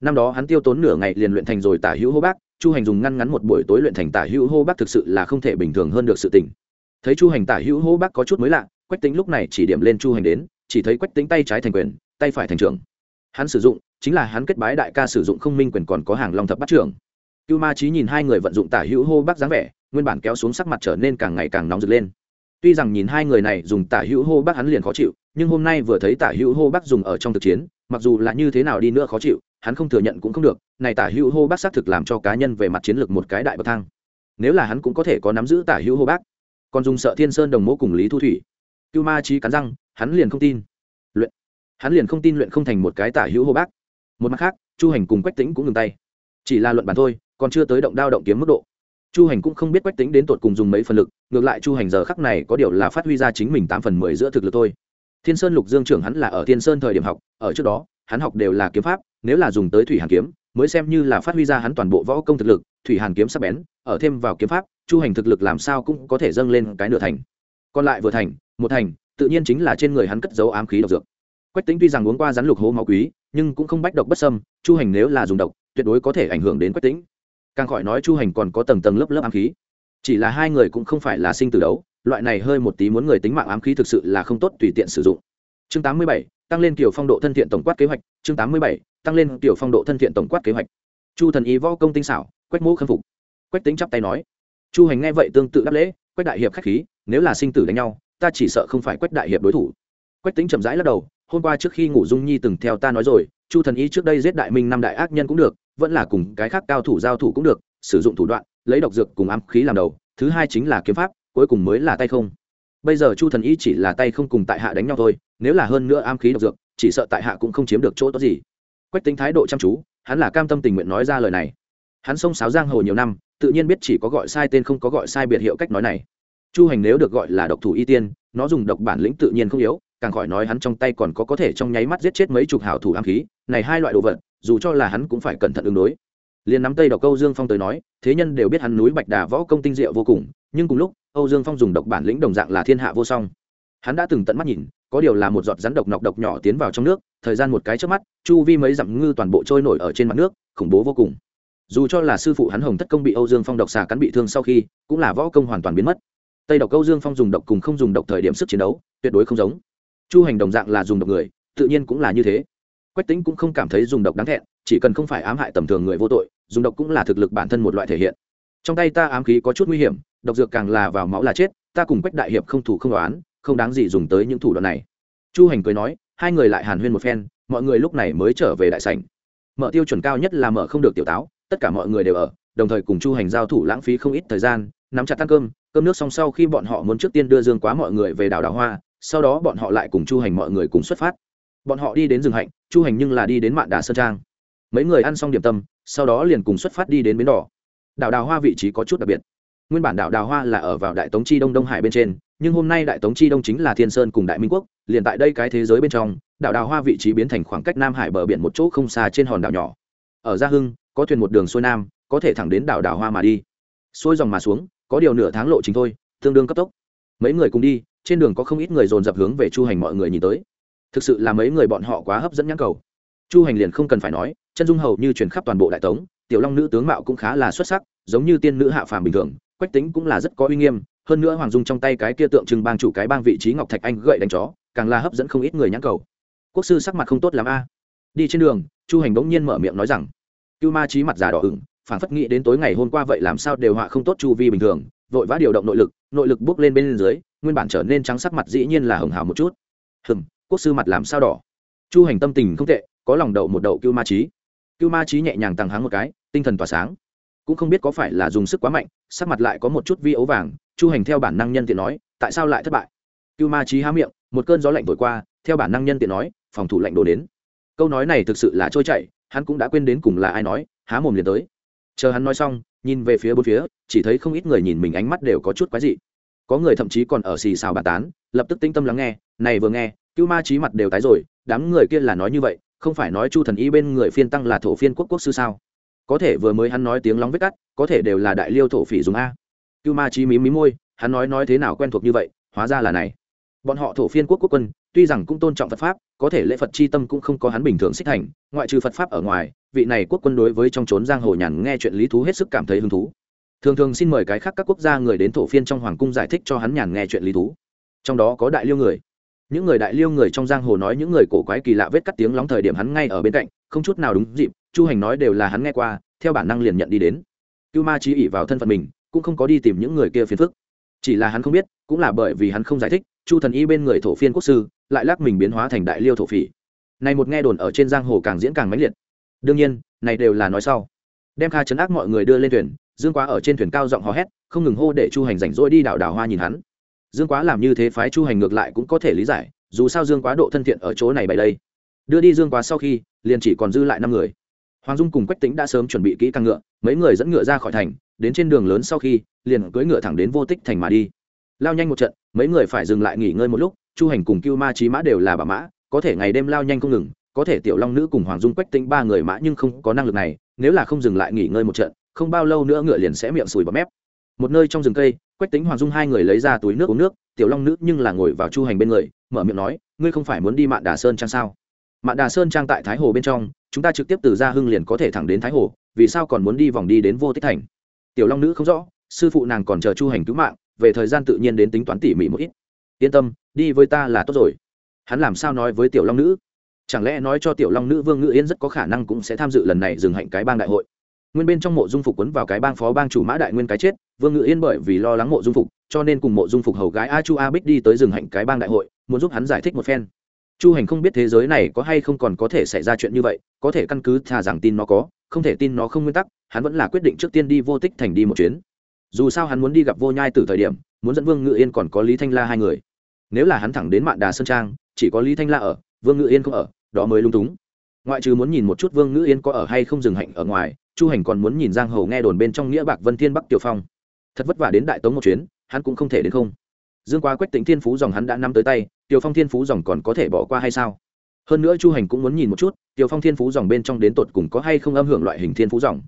Năm đó hắn tiêu tốn nửa ngày liền luyện thành rồi tả hữu hô bác chu hành dùng ngăn ngắn một buổi tối luyện thành tả hữu hô bác thực sự là không thể bình thường hơn được sự tình. Thấy chu hành tả hữu hô bác có chút mới lạ, quách tính lúc này chỉ điểm lên chu hành đến, chỉ thấy quách tính tay trái thành quyền, tay phải thành trưởng. Hắn sử dụng, chính là hắn kết bái đại ca sử dụng không minh quyền còn có hàng long thập bắt trưởng. Cưu ma trí nhìn hai người vận dụng tả hữu hô bác dáng vẻ, nguyên bản kéo xuống sắc mặt trở nên càng ngày càng nóng rực lên. Tuy rằng nhìn hai người này dùng tả hữu hô bác hắn liền khó chịu, nhưng hôm nay vừa thấy tả hữu hô bác dùng ở trong thực chiến, mặc dù là như thế nào đi nữa khó chịu hắn không thừa nhận cũng không được, này tả hữu hô bác xác thực làm cho cá nhân về mặt chiến lược một cái đại bậc thang. Nếu là hắn cũng có thể có nắm giữ tả hữu hô bác. Còn dùng sợ thiên sơn đồng mẫu cùng lý thu thủy. Cưu ma trí cắn răng, hắn liền không tin. Luyện. Hắn liền không tin luyện không thành một cái tả hữu hô bác. Một mặt khác, chu hành cùng quách tính cũng ngừng tay. Chỉ là luận bản thôi, còn chưa tới động đao động kiếm mức độ. Chu hành cũng không biết quách tính đến tột cùng dùng mấy phần lực, ngược lại chu hành giờ khắc này có điều là phát huy ra chính mình tám phần mười giữa thực lực thôi. Thiên sơn lục dương trưởng hắn là ở thiên sơn thời điểm học, ở trước đó, hắn học đều là kiếm pháp nếu là dùng tới thủy hàn kiếm, mới xem như là phát huy ra hắn toàn bộ võ công thực lực, thủy hàn kiếm sắc bén, ở thêm vào kiếm pháp, chu hành thực lực làm sao cũng có thể dâng lên cái nửa thành. Còn lại vừa thành, một thành, tự nhiên chính là trên người hắn cất dấu ám khí độc dược. Quách tính tuy rằng uống qua rắn lục hố máu quý, nhưng cũng không bách độc bất sâm chu hành nếu là dùng độc, tuyệt đối có thể ảnh hưởng đến quách tính càng khỏi nói chu hành còn có tầng tầng lớp lớp ám khí. Chỉ là hai người cũng không phải là sinh từ đấu, loại này hơi một tí muốn người tính mạng ám khí thực sự là không tốt tùy tiện sử dụng. Chương tám mươi bảy, tăng lên kiểu phong độ thân thiện tổng quát kế hoạch, chương tám mươi bảy tăng lên tiểu phong độ thân thiện tổng quát kế hoạch. Chu thần ý võ công tinh xảo, quách mũ khâm phục. Quách tính chắp tay nói, chu hành nghe vậy tương tự đáp lễ, quách đại hiệp khách khí, nếu là sinh tử đánh nhau, ta chỉ sợ không phải quách đại hiệp đối thủ. Quách tính chậm rãi lắc đầu, hôm qua trước khi ngủ dung nhi từng theo ta nói rồi, chu thần ý trước đây giết đại minh năm đại ác nhân cũng được, vẫn là cùng cái khác cao thủ giao thủ cũng được, sử dụng thủ đoạn, lấy độc dược cùng ám khí làm đầu, thứ hai chính là kiếm pháp, cuối cùng mới là tay không. Bây giờ chu thần ý chỉ là tay không cùng tại hạ đánh nhau thôi, nếu là hơn nữa ám khí độc dược, chỉ sợ tại hạ cũng không chiếm được chỗ tốt gì quách tính thái độ chăm chú, hắn là cam tâm tình nguyện nói ra lời này. Hắn xông sáo giang hồ nhiều năm, tự nhiên biết chỉ có gọi sai tên không có gọi sai biệt hiệu cách nói này. Chu hành nếu được gọi là độc thủ y tiên, nó dùng độc bản lĩnh tự nhiên không yếu, càng khỏi nói hắn trong tay còn có có thể trong nháy mắt giết chết mấy chục hảo thủ ám khí, này hai loại đồ vật, dù cho là hắn cũng phải cẩn thận ứng đối. Liền nắm tay độc câu dương phong tới nói, thế nhân đều biết hắn núi bạch đà võ công tinh diệu vô cùng, nhưng cùng lúc, âu dương phong dùng độc bản lĩnh đồng dạng là thiên hạ vô song. Hắn đã từng tận mắt nhìn có điều là một giọt rắn độc nọc độc nhỏ tiến vào trong nước, thời gian một cái trước mắt, chu vi mấy dặm ngư toàn bộ trôi nổi ở trên mặt nước, khủng bố vô cùng. Dù cho là sư phụ hắn hồng thất công bị âu dương phong độc xà cắn bị thương sau khi, cũng là võ công hoàn toàn biến mất. Tây độc âu dương phong dùng độc cùng không dùng độc thời điểm sức chiến đấu, tuyệt đối không giống. Chu hành đồng dạng là dùng độc người, tự nhiên cũng là như thế. Quách tính cũng không cảm thấy dùng độc đáng thẹn, chỉ cần không phải ám hại tầm thường người vô tội, dùng độc cũng là thực lực bản thân một loại thể hiện. Trong tay ta ám khí có chút nguy hiểm, độc dược càng là vào máu là chết, ta cùng quách đại hiệp không thủ không đoán không đáng gì dùng tới những thủ đoạn này. Chu hành cười nói, hai người lại hàn huyên một phen, mọi người lúc này mới trở về đại sảnh. Mở tiêu chuẩn cao nhất là mở không được tiểu táo, tất cả mọi người đều ở, đồng thời cùng chu hành giao thủ lãng phí không ít thời gian, nắm chặt ăn cơm cơm nước xong sau khi bọn họ muốn trước tiên đưa dương quá mọi người về đảo Đào hoa, sau đó bọn họ lại cùng chu hành mọi người cùng xuất phát. Bọn họ đi đến rừng hạnh, chu hành nhưng là đi đến mạn đà sơn trang. Mấy người ăn xong điểm tâm, sau đó liền cùng xuất phát đi đến bến đỏ. Đảo đào hoa vị trí có chút đặc biệt nguyên bản đảo đào hoa là ở vào đại tống chi đông đông hải bên trên, nhưng hôm nay đại tống chi đông chính là thiên sơn cùng đại minh quốc, liền tại đây cái thế giới bên trong, đảo đào hoa vị trí biến thành khoảng cách nam hải bờ biển một chỗ không xa trên hòn đảo nhỏ. Ở gia hưng, có thuyền một đường xuôi nam, có thể thẳng đến đảo đào hoa mà đi. Xuôi dòng mà xuống, có điều nửa tháng lộ trình thôi, tương đương cấp tốc. Mấy người cùng đi, trên đường có không ít người dồn dập hướng về chu hành mọi người nhìn tới. Thực sự là mấy người bọn họ quá hấp dẫn nhãn cầu. Chu hành liền không cần phải nói, chân dung hầu như chuyển khắp toàn bộ đại tống, tiểu long nữ tướng mạo cũng khá là xuất sắc, giống như tiên nữ hạ phàm bình thường quách tính cũng là rất có uy nghiêm, hơn nữa hoàng dung trong tay cái kia tượng trưng bang chủ cái bang vị trí ngọc thạch anh gậy đánh chó, càng là hấp dẫn không ít người nhãn cầu. Quốc sư sắc mặt không tốt l a. Đi trên đường, chu hành bỗng nhiên mở miệng nói rằng, cưu ma trí mặt già đỏ ửng, phản phất nghĩ đến tối ngày hôm qua vậy làm sao đều họa không tốt chu vi bình thường, vội vã điều động nội lực nội lực bước lên bên dưới, nguyên bản trở nên trắng sắc mặt dĩ nhiên là hưởng hào một chút. Hừng quốc sư mặt làm sao đỏ? Chu hành tâm tình không tệ, có lòng đậu một đậu cưu ma trí cưu ma trí nhẹ nhàng tăng háng một cái, tinh thần tỏa sáng cũng không biết có phải là dùng sức quá mạnh, sắc mặt lại có một chút vi ấu vàng, chu hành theo bản năng nhân tiện nói, tại sao lại thất bại? Cưu ma trí há miệng, một cơn gió lạnh thổi qua, theo bản năng nhân tiện nói, phòng thủ lạnh đổ đến. Câu nói này thực sự là trôi chảy, hắn cũng đã quên đến cùng là ai nói, há mồm liền tới. Chờ hắn nói xong, nhìn về phía bốn phía, chỉ thấy không ít người nhìn mình ánh mắt đều có chút quái dị. Có người thậm chí còn ở xì xào bàn tán, lập tức tinh tâm lắng nghe, này vừa nghe, cưu ma trí mặt đều tái rồi, đám người kia là nói như vậy, không phải nói chu thần y bên người phiên tăng là thổ phiên quốc quốc sư sao? Có thể vừa mới hắn nói tiếng lóng vết cắt, có thể đều là đại liêu thổ phỉ dùng a. Cưu ma chi mí mí môi, hắn nói nói thế nào quen thuộc như vậy, hóa ra là này. Bọn họ thổ phiên quốc quốc quân, tuy rằng cũng tôn trọng phật pháp, có thể lễ phật c h i tâm cũng không có hắn bình thường xích thành ngoại trừ phật pháp ở ngoài, vị này quốc quân đối với trong trốn giang hồ nhàn nghe chuyện lý thú hết sức cảm thấy hứng thú. Thường thường xin mời cái khác các quốc gia người đến thổ phiên trong hoàng cung giải thích cho hắn nhàn nghe chuyện lý thú. Trong đó có đại liêu người. Những người đại liêu người trong giang hồ nói những người cổ quái kỳ lạ vết cắt tiếng lóng thời điểm hắn ngay ở bên cạnh, không chút nào đúng dịp chu hành nói đều là hắn nghe qua, theo bản năng liền nhận đi đến. Cưu ma chí ỉ vào thân phận mình, cũng không có đi tìm những người kia phiền phức. Chỉ là hắn không biết, cũng là bởi vì hắn không giải thích, chu thần y bên người thổ phiên quốc sư, lại lắc mình biến hóa thành đại liêu thổ phỉ. Này một nghe đồn ở trên giang hồ càng diễn càng mãnh liệt. Đương nhiên, này đều là nói sau. Đem kha chấn áp mọi người đưa lên thuyền, dương quá ở trên thuyền cao giọng hò hét, không ngừng hô để chu hành rảnh rỗi đi đảo đảo hoa nhìn hắn. Dương quá làm như thế phái chu hành ngược lại cũng có thể lý giải, dù sao dương quá độ thân thiện ở chỗ này bày đây. Đưa đi dương quá sau khi, liền chỉ còn dư lại năm người hoàng dung cùng quách tính đã sớm chuẩn bị kỹ càng ngựa, mấy người dẫn ngựa ra khỏi thành, đến trên đường lớn sau khi, liền cưỡi ngựa thẳng đến vô tích thành mà đi. Lao nhanh một trận, mấy người phải dừng lại nghỉ ngơi một lúc, chu hành cùng cưu ma trí mã đều là bà mã, có thể ngày đêm lao nhanh không ngừng, có thể tiểu long nữ cùng hoàng dung, quách tính ba người mã nhưng không có năng lực này, nếu là không dừng lại nghỉ ngơi một trận, không bao lâu nữa ngựa liền sẽ miệng sùi bọt mép. Một nơi trong rừng cây, quách tính hoàng dung hai người lấy ra túi nước uống nước, tiểu long nữ nhưng là ngồi vào chu hành bên người, mở miệng nói, ngươi không phải muốn đi mạn đà sơn trang sao? Mạn đà sơn trang tại thái hồ bên trong chúng ta trực tiếp từ gia hưng liền có thể thẳng đến thái hồ, vì sao còn muốn đi vòng đi đến vô tích thành? Tiểu long nữ không rõ, sư phụ nàng còn chờ chu hành cứu mạng, về thời gian tự nhiên đến tính toán tỉ mỉ một ít. Yên tâm, đi với ta là tốt rồi. Hắn làm sao nói với tiểu long nữ? Chẳng lẽ nói cho tiểu long nữ vương ngự yên rất có khả năng cũng sẽ tham dự lần này dừng hạnh cái bang đại hội? Nguyên bên trong mộ dung phục quấn vào cái bang phó bang chủ mã đại nguyên cái chết, vương ngự yên bởi vì lo lắng mộ dung phục, cho nên cùng mộ dung phục hầu gái a chu a bích đi tới rừng hạnh cái bang đại hội, muốn giúp hắn giải thích một phen chu hành không biết thế giới này có hay không còn có thể xảy ra chuyện như vậy, có thể căn cứ thà rằng tin nó có, không thể tin nó không nguyên tắc, hắn vẫn là quyết định trước tiên đi vô tích thành đi một chuyến. Dù sao hắn muốn đi gặp vô nhai từ thời điểm, muốn dẫn vương ngự yên còn có lý thanh la hai người. Nếu là hắn thẳng đến mạn đà sơn trang, chỉ có lý thanh la ở, vương ngự yên không ở, đó mới lung túng. Ngoại trừ muốn nhìn một chút vương ngự yên có ở hay không dừng hạnh ở ngoài, chu hành còn muốn nhìn giang hầu nghe đồn bên trong nghĩa bạc vân thiên bắc tiểu phong. Thật vất vả đến đại tống một chuyến, hắn cũng không thể đến không dương quá quách tính thiên phú dòng hắn đã nắm tới tay tiều phong thiên phú dòng còn có thể bỏ qua hay sao? Hơn nữa chu hành cũng muốn nhìn một chút tiều phong thiên phú dòng bên trong đến tột cùng có hay không âm hưởng loại hình thiên phú dòng.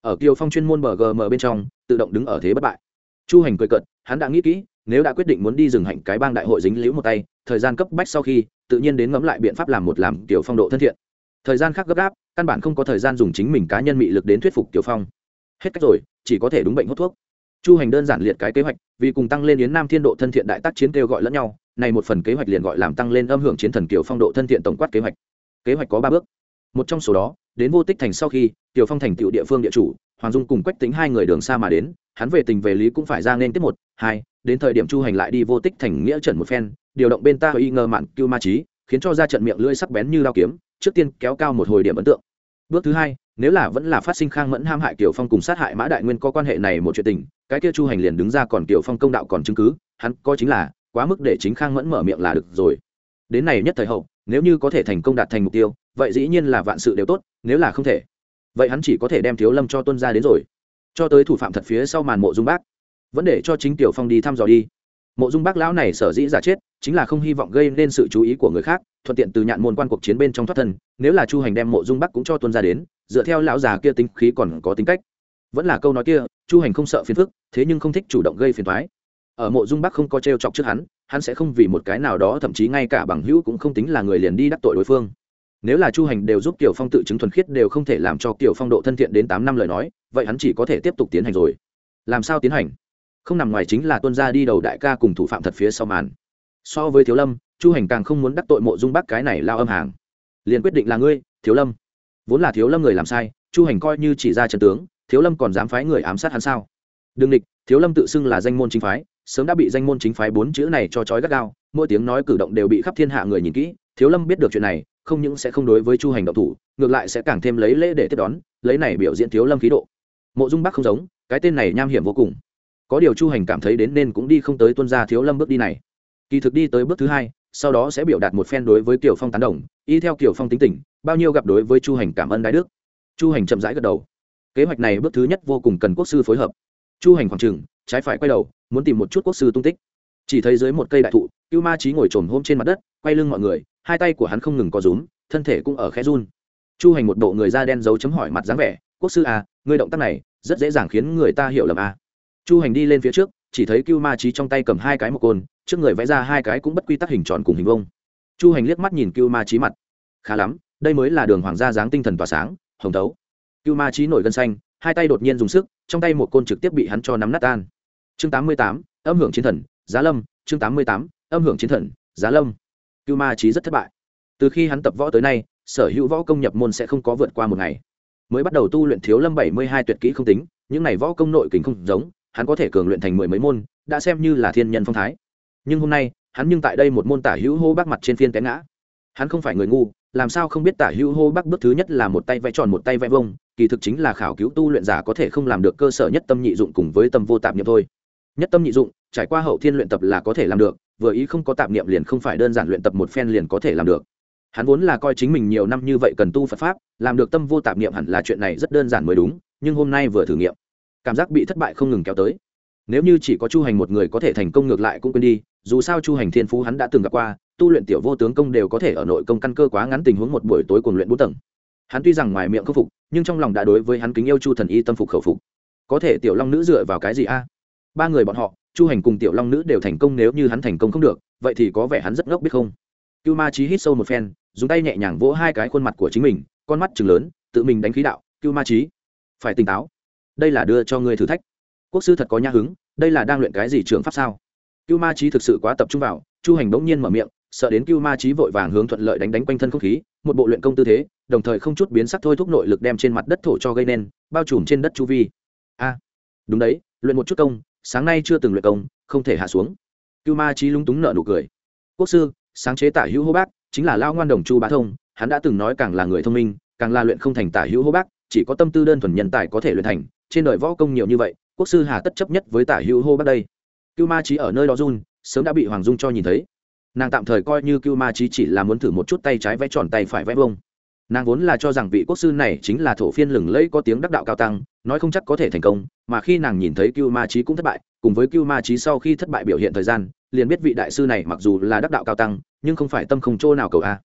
Ở tiều phong chuyên môn bờ gm bên trong, tự động đứng ở thế bất bại. Chu hành cười cận hắn đã nghĩ kỹ, nếu đã quyết định muốn đi dừng hạnh cái bang đại hội dính liễu một tay, thời gian cấp bách sau khi, tự nhiên đến ngẫm lại biện pháp làm một làm tiểu phong độ thân thiện. Thời gian khác gấp gáp, căn bản không có thời gian dùng chính mình cá nhân mị lực đến thuyết phục tiểu phong. Hết cách rồi, chỉ có thể đúng bệnh hút thuốc chu hành đơn giản liệt cái kế hoạch, vì cùng tăng lên yến nam thiên độ thân thiện đại tác chiến kêu gọi lẫn nhau, này một phần kế hoạch liền gọi làm tăng lên âm hưởng chiến thần kiều phong độ thân thiện tổng quát kế hoạch. Kế hoạch có ba bước. Một trong số đó, đến vô tích thành sau khi tiểu phong thành tựu địa phương địa chủ, hoàng dung cùng quách tính hai người đường xa mà đến, hắn về tình về lý cũng phải ra nên tiếp một, hai, đến thời điểm chu hành lại đi vô tích thành nghĩa trận một phen, điều động bên ta y ngờ mạn cưu ma trí khiến cho ra trận miệng lưỡi sắc bén như lao kiếm, trước tiên kéo cao một hồi điểm ấn tượng. Bước thứ hai nếu là vẫn là phát sinh khang mẫn ham hại kiểu phong cùng sát hại mã đại nguyên có quan hệ này một chuyện tình, cái kia chu hành liền đứng ra còn kiểu phong công đạo còn chứng cứ, hắn coi chính là, quá mức để chính khang mẫn mở miệng là được rồi. Đến này nhất thời hậu, nếu như có thể thành công đạt thành mục tiêu, vậy dĩ nhiên là vạn sự đều tốt, nếu là không thể, vậy hắn chỉ có thể đem thiếu lâm cho tuân ra đến rồi. Cho tới thủ phạm thật phía sau màn mộ dung bác, vẫn để cho chính tiểu phong đi thăm dò đi mộ dung bác lão này sở dĩ giả chết, chính là không hy vọng gây nên sự chú ý của người khác, thuận tiện từ nhạn môn quan cuộc chiến bên trong thoát thân, nếu là chu hành đem mộ dung bắc cũng cho tuân ra đến, dựa theo lão già kia tính khí còn có tính cách. Vẫn là câu nói kia, chu hành không sợ phiền phức, thế nhưng không thích chủ động gây phiền thoái ở mộ dung bắc không có t r e o chọc trước hắn hắn sẽ không vì một cái nào đó, thậm chí ngay cả bằng hữu cũng không tính là người liền đi đắc tội đối phương. Nếu là chu hành đều giúp tiểu phong tự chứng thuần khiết đều không thể làm cho tiểu phong độ thân thiện đến tám năm lời nói, vậy hắn chỉ có thể tiếp tục tiến hành rồi. Làm sao tiến hành? Không nằm ngoài chính là tuân ra đi đầu đại ca cùng thủ phạm thật phía sau màn. So với thiếu lâm, chu hành càng không muốn đắc tội mộ dung bác cái này lao âm hàng. Liền quyết định là ngươi, thiếu lâm. Vốn là thiếu lâm người làm sai, chu hành coi như chỉ ra trần tướng, thiếu lâm còn dám phái người ám sát hắn sao? Đừng địch, thiếu lâm tự xưng là danh môn chính phái, sớm đã bị danh môn chính phái bốn chữ này cho trói gắt gao, mỗi tiếng nói cử động đều bị khắp thiên hạ người nhìn kỹ. Thiếu lâm biết được chuyện này, không những sẽ không đối với chu hành động thủ, ngược lại sẽ càng thêm lấy lễ để tiếp đón, lấy này biểu diễn thiếu lâm khí độ. Mộ dung bắc không giống, cái tên này nham hiểm vô cùng có điều chu hành cảm thấy đến nên cũng đi không tới tuân gia thiếu lâm bước đi này. Kỳ thực đi tới bước thứ hai, sau đó sẽ biểu đạt một phen đối với kiểu phong tán đồng, y theo kiểu phong tính tình, bao nhiêu gặp đối với chu hành cảm ơn đái đức. Chu hành chậm rãi gật đầu. Kế hoạch này bước thứ nhất vô cùng cần quốc sư phối hợp. Chu hành khoảng trừng trái phải quay đầu, muốn tìm một chút quốc sư tung tích. Chỉ thấy dưới một cây đại thụ, cưu ma trí ngồi trồm hôm trên mặt đất, quay lưng mọi người, hai tay của hắn không ngừng có rúm, thân thể cũng ở khẽ run. Chu hành một bộ người da đen dấu chấm hỏi mặt dáng vẻ, quốc sư à ngươi động tác này rất dễ dàng khiến người ta hiểu lầm à chu hành đi lên phía trước, chỉ thấy cưu ma trí trong tay cầm hai cái một côn, trước người vẽ ra hai cái cũng bất quy tắc hình tròn cùng hình vông chu hành liếc mắt nhìn cưu ma trí mặt. Khá lắm, đây mới là đường hoàng gia dáng tinh thần tỏa sáng, hồng tấu. cưu ma trí nổi gân xanh, hai tay đột nhiên dùng sức, trong tay một côn trực tiếp bị hắn cho nắm nát tan. Chương tám mươi tám, âm hưởng chiến thần, giá lâm. Chương tám mươi tám, âm hưởng chiến thần, giá lâm. Cưu ma trí rất thất bại. Từ khi hắn tập võ tới nay, sở hữu võ công nhập môn sẽ không có vượt qua một ngày. Mới bắt đầu tu luyện thiếu lâm bảy mươi hai tuyệt kỹ không tính, những này võ công nội kình không giống hắn có thể cường luyện thành mười mấy môn, đã xem như là thiên nhân phong thái. Nhưng hôm nay, hắn nhưng tại đây một môn tả hữu hô bác mặt trên phiên té ngã. Hắn không phải người ngu, làm sao không biết tả hữu hô bác bước thứ nhất là một tay vẽ tròn một tay vẽ vông, kỳ thực chính là khảo cứu tu luyện giả có thể không làm được cơ sở nhất tâm nhị dụng cùng với tâm vô tạp niệm thôi. Nhất tâm nhị dụng, trải qua hậu thiên luyện tập là có thể làm được, vừa ý không có tạp niệm liền không phải đơn giản luyện tập một phen liền có thể làm được. Hắn vốn là coi chính mình nhiều năm như vậy cần tu phật pháp, làm được tâm vô tạp niệm hẳn là chuyện này rất đơn giản mới đúng, nhưng hôm nay vừa thử nghiệm cảm giác bị thất bại không ngừng kéo tới. Nếu như chỉ có chu hành một người có thể thành công ngược lại cũng quên đi, dù sao chu hành thiên phú hắn đã từng gặp qua, tu luyện tiểu vô tướng công đều có thể ở nội công căn cơ quá ngắn tình huống một buổi tối cùng luyện bốn tầng. Hắn tuy rằng ngoài miệng khâm phục, nhưng trong lòng đã đối với hắn kính yêu chu thần y tâm phục khẩu phục. Có thể tiểu long nữ dựa vào cái gì a? Ba người bọn họ, chu hành cùng tiểu long nữ đều thành công nếu như hắn thành công không được, vậy thì có vẻ hắn rất ngốc biết không? Cưu ma trí hít sâu một phen, dùng tay nhẹ nhàng vỗ hai cái khuôn mặt của chính mình, con mắt chừng lớn, tự mình đánh khí đạo, cưu ma trí phải tỉnh táo đây là đưa cho ngươi thử thách. Quốc sư thật có nhã hứng, đây là đang luyện cái gì trường pháp sao? Cưu ma trí thực sự quá tập trung vào, chu hành bỗng nhiên mở miệng, sợ đến cưu ma trí vội vàng hướng thuận lợi đánh đánh quanh thân không khí, một bộ luyện công tư thế, đồng thời không chút biến sắc thôi thúc nội lực đem trên mặt đất thổ cho gây nên, bao trùm trên đất chu vi. A, đúng đấy, luyện một chút công, sáng nay chưa từng luyện công, không thể hạ xuống. Cưu ma trí lúng túng nợ nụ cười. Quốc sư, sáng chế tả hữu hô bác, chính là lao ngoan đồng chu bá thông, hắn đã từng nói càng là người thông minh, càng là luyện không thành tả hữu hô bác, chỉ có tâm tư đơn thuần nhân tài có thể luyện thành trên đời võ công nhiều như vậy, quốc sư hà tất chấp nhất với tả hữu hô bắt đây. Cưu ma trí ở nơi đó run, sớm đã bị hoàng dung cho nhìn thấy. Nàng tạm thời coi như cưu ma trí chỉ là muốn thử một chút tay trái vẽ tròn tay phải vẽ vông nàng vốn là cho rằng vị quốc sư này chính là thổ phiên lừng lẫy có tiếng đắc đạo cao tăng, nói không chắc có thể thành công, mà khi nàng nhìn thấy cưu ma trí cũng thất bại, cùng với cưu ma trí sau khi thất bại biểu hiện thời gian, liền biết vị đại sư này mặc dù là đắc đạo cao tăng, nhưng không phải tâm không chỗ nào cầu a.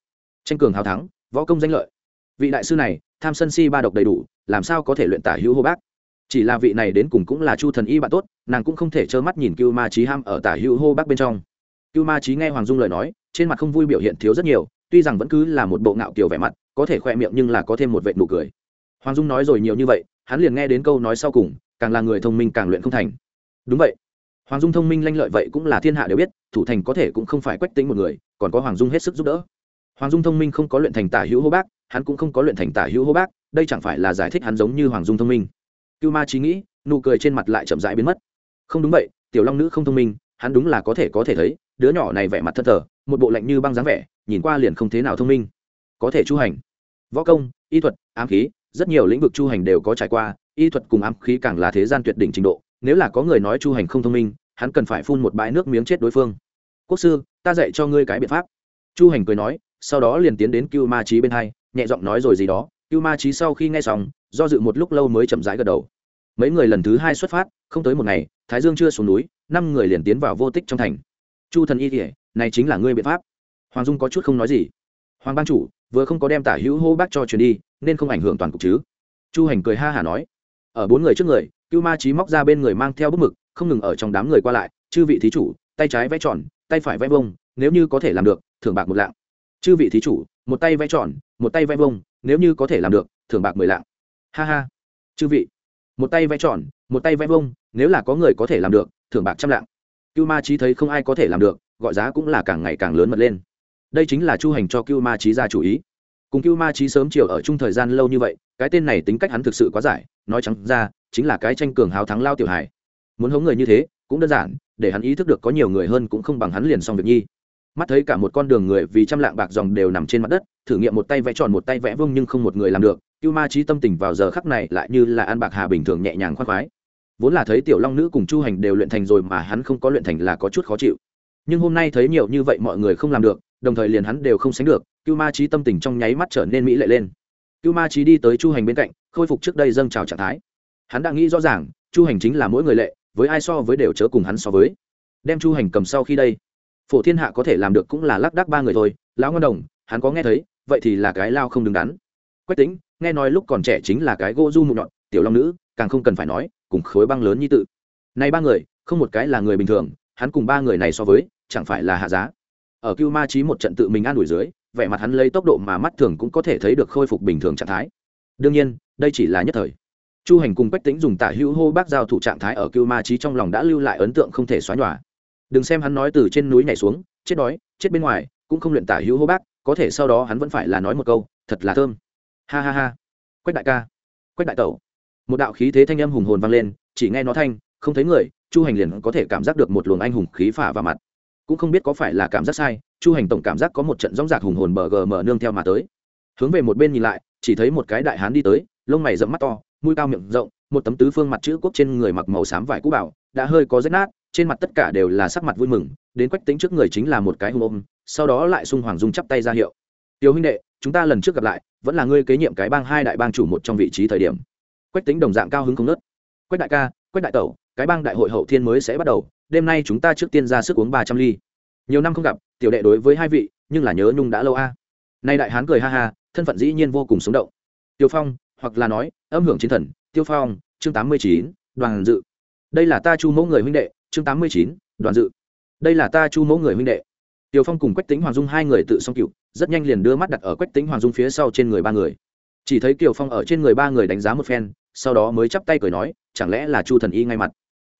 Tranh cường hào thắng, võ công danh lợi. Vị đại sư này, tham sân si ba độc đầy đủ, làm sao có thể luyện tả hữu hô bác? Chỉ là vị này đến cùng cũng là chu thần y bạn tốt, nàng cũng không thể trơ mắt nhìn cưu ma trí ham ở tả hữu hô bác bên trong. Cưu ma trí nghe hoàng dung lời nói, trên mặt không vui biểu hiện thiếu rất nhiều, tuy rằng vẫn cứ là một bộ ngạo kiểu vẻ mặt, có thể khoe miệng nhưng là có thêm một vệ nụ cười. Hoàng dung nói rồi nhiều như vậy, hắn liền nghe đến câu nói sau cùng, càng là người thông minh càng luyện không thành. Đúng vậy. Hoàng dung thông minh lanh lợi vậy cũng là thiên hạ đều biết, thủ thành có thể cũng không phải quách tính một người, còn có hoàng dung hết sức giúp đỡ. Hoàng dung thông minh không có luyện thành tả hữu hô bác, hắn cũng không có luyện thành tả hữu hô bác, đây chẳng phải là giải thích hắn giống như hoàng dung thông minh cưu ma trí nghĩ, nụ cười trên mặt lại chậm rãi biến mất. Không đúng vậy, tiểu long nữ không thông minh, hắn đúng là có thể có thể thấy, đứa nhỏ này vẻ mặt thân thờ, một bộ lạnh như băng dáng vẻ, nhìn qua liền không thế nào thông minh. Có thể chu hành. Võ công, y thuật, ám khí, rất nhiều lĩnh vực chu hành đều có trải qua, y thuật cùng ám khí càng là thế gian tuyệt đỉnh trình độ, nếu là có người nói chu hành không thông minh, hắn cần phải phun một bãi nước miếng chết đối phương. Quốc sư, ta dạy cho ngươi cái biện pháp. Chu hành cười nói, sau đó liền tiến đến cưu ma trí bên hai, nhẹ giọng nói rồi gì đó. Cưu ma trí sau khi nghe xong do dự một lúc lâu mới chậm rãi gật đầu. Mấy người lần thứ hai xuất phát, không tới một ngày, thái dương chưa xuống núi, năm người liền tiến vào vô tích trong thành. Chu thần y kỉa này chính là ngươi biện pháp. Hoàng dung có chút không nói gì. Hoàng ban chủ, vừa không có đem tả hữu hô bác cho truyền đi, nên không ảnh hưởng toàn cục chứ? Chu hành cười ha hả nói. Ở bốn người trước người, cưu ma trí móc ra bên người mang theo bức mực, không ngừng ở trong đám người qua lại, chư vị thí chủ, tay trái vẽ tròn, tay phải vẽ vông, nếu như có thể làm được, thưởng bạc một lạng. Chư vị thí chủ, một tay vẽ tròn, một tay vẽ vông, nếu như có thể làm được, thưởng bạc mười lạng ha ha. Chư vị. Một tay vẽ tròn, một tay vẽ vông nếu là có người có thể làm được, thưởng bạc trăm lạng. Cưu ma trí thấy không ai có thể làm được, gọi giá cũng là càng ngày càng lớn mật lên. Đây chính là chu hành cho cưu ma trí ra chủ ý. Cùng cưu ma trí sớm chiều ở chung thời gian lâu như vậy, cái tên này tính cách hắn thực sự quá giải, nói trắng ra, chính là cái tranh cường hào thắng lao tiểu hải. muốn hống người như thế, cũng đơn giản, để hắn ý thức được có nhiều người hơn cũng không bằng hắn liền xong việc nhi mắt thấy cả một con đường người vì trăm lạng bạc dòng đều nằm trên mặt đất, thử nghiệm một tay vẽ tròn một tay vẽ vông nhưng không một người làm được, cưu ma trí tâm tình vào giờ khắc này lại như là ăn bạc hà bình thường nhẹ nhàng khoác khoái. Vốn là thấy tiểu long nữ cùng chu hành đều luyện thành rồi mà hắn không có luyện thành là có chút khó chịu. Nhưng hôm nay thấy nhiều như vậy mọi người không làm được, đồng thời liền hắn đều không sánh được, cưu ma trí tâm tình trong nháy mắt trở nên mỹ lệ lên. Cưu ma trí đi tới chu hành bên cạnh, khôi phục trước đây dâng trào trạng thái. Hắn đã nghĩ rõ ràng, chu hành chính là mỗi người lệ, với ai so với đều chớ cùng hắn so với. Đem chu hành cầm sau khi đây phổ thiên hạ có thể làm được cũng là lác đác ba người thôi, lão ngân đồng, hắn có nghe thấy, vậy thì là cái lao không đứng đắn. Quách tính nghe nói lúc còn trẻ chính là cái gỗ du mụn nhọn, tiểu long nữ, càng không cần phải nói, cùng khối băng lớn như tự. Này ba người, không một cái là người bình thường, hắn cùng ba người này so với, chẳng phải là hạ giá. Ở cưu ma trí một trận tự mình an đuổi dưới, vẻ mặt hắn lấy tốc độ mà mắt thường cũng có thể thấy được khôi phục bình thường trạng thái. Đương nhiên, đây chỉ là nhất thời. Chu hành cùng quách tính dùng tả hữu hô bác giao thủ trạng thái ở cưu ma trí trong lòng đã lưu lại ấn tượng không thể xóa nhòa đừng xem hắn nói từ trên núi nhảy xuống, chết đói, chết bên ngoài, cũng không luyện tả hữu hô bác, có thể sau đó hắn vẫn phải là nói một câu, thật là thơm. Ha ha ha. Quách đại ca. Quách đại tẩu. Một đạo khí thế thanh âm hùng hồn vang lên, chỉ nghe nó thanh, không thấy người, chu hành liền có thể cảm giác được một luồng anh hùng khí phả vào mặt. Cũng không biết có phải là cảm giác sai, chu hành tổng cảm giác có một trận rong rạc hùng hồn bờ gờ mở nương theo mà tới. Hướng về một bên nhìn lại, chỉ thấy một cái đại hán đi tới, lông mày rậm mắt to, mũi cao miệng rộng, một tấm tứ phương mặt chữ quốc trên người mặc màu xám vải cũ bảo, đã hơi có rách nát trên mặt tất cả đều là sắc mặt vui mừng, đến quách tính trước người chính là một cái hùng ôm, sau đó lại xung hoàng dung chắp tay ra hiệu. Tiểu huynh đệ, chúng ta lần trước gặp lại, vẫn là ngươi kế nhiệm cái bang hai đại bang chủ một trong vị trí thời điểm. Quách tính đồng dạng cao hứng không nớt quách đại ca, quách đại tẩu, cái bang đại hội hậu thiên mới sẽ bắt đầu, đêm nay chúng ta trước tiên ra sức uống ba trăm ly. Nhiều năm không gặp, tiểu đệ đối với hai vị, nhưng là nhớ nhung đã lâu a. Nay đại hán cười ha ha, thân phận dĩ nhiên vô cùng sống động. Tiêu phong, hoặc là nói, âm hưởng chiến thần, tiêu phong, chương tám mươi chín, đoàn dự. Đây là ta chu mẫu người huynh đệ chương tám mươi chín, đoàn dự. Đây là ta chu mẫu người huynh đệ. Tiêu phong cùng quách tính hoàng dung hai người tự song cựu, rất nhanh liền đưa mắt đặt ở quách tính hoàng dung phía sau trên người ba người. Chỉ thấy kiều phong ở trên người ba người đánh giá một phen, sau đó mới chắp tay cười nói, chẳng lẽ là chu thần y ngay mặt?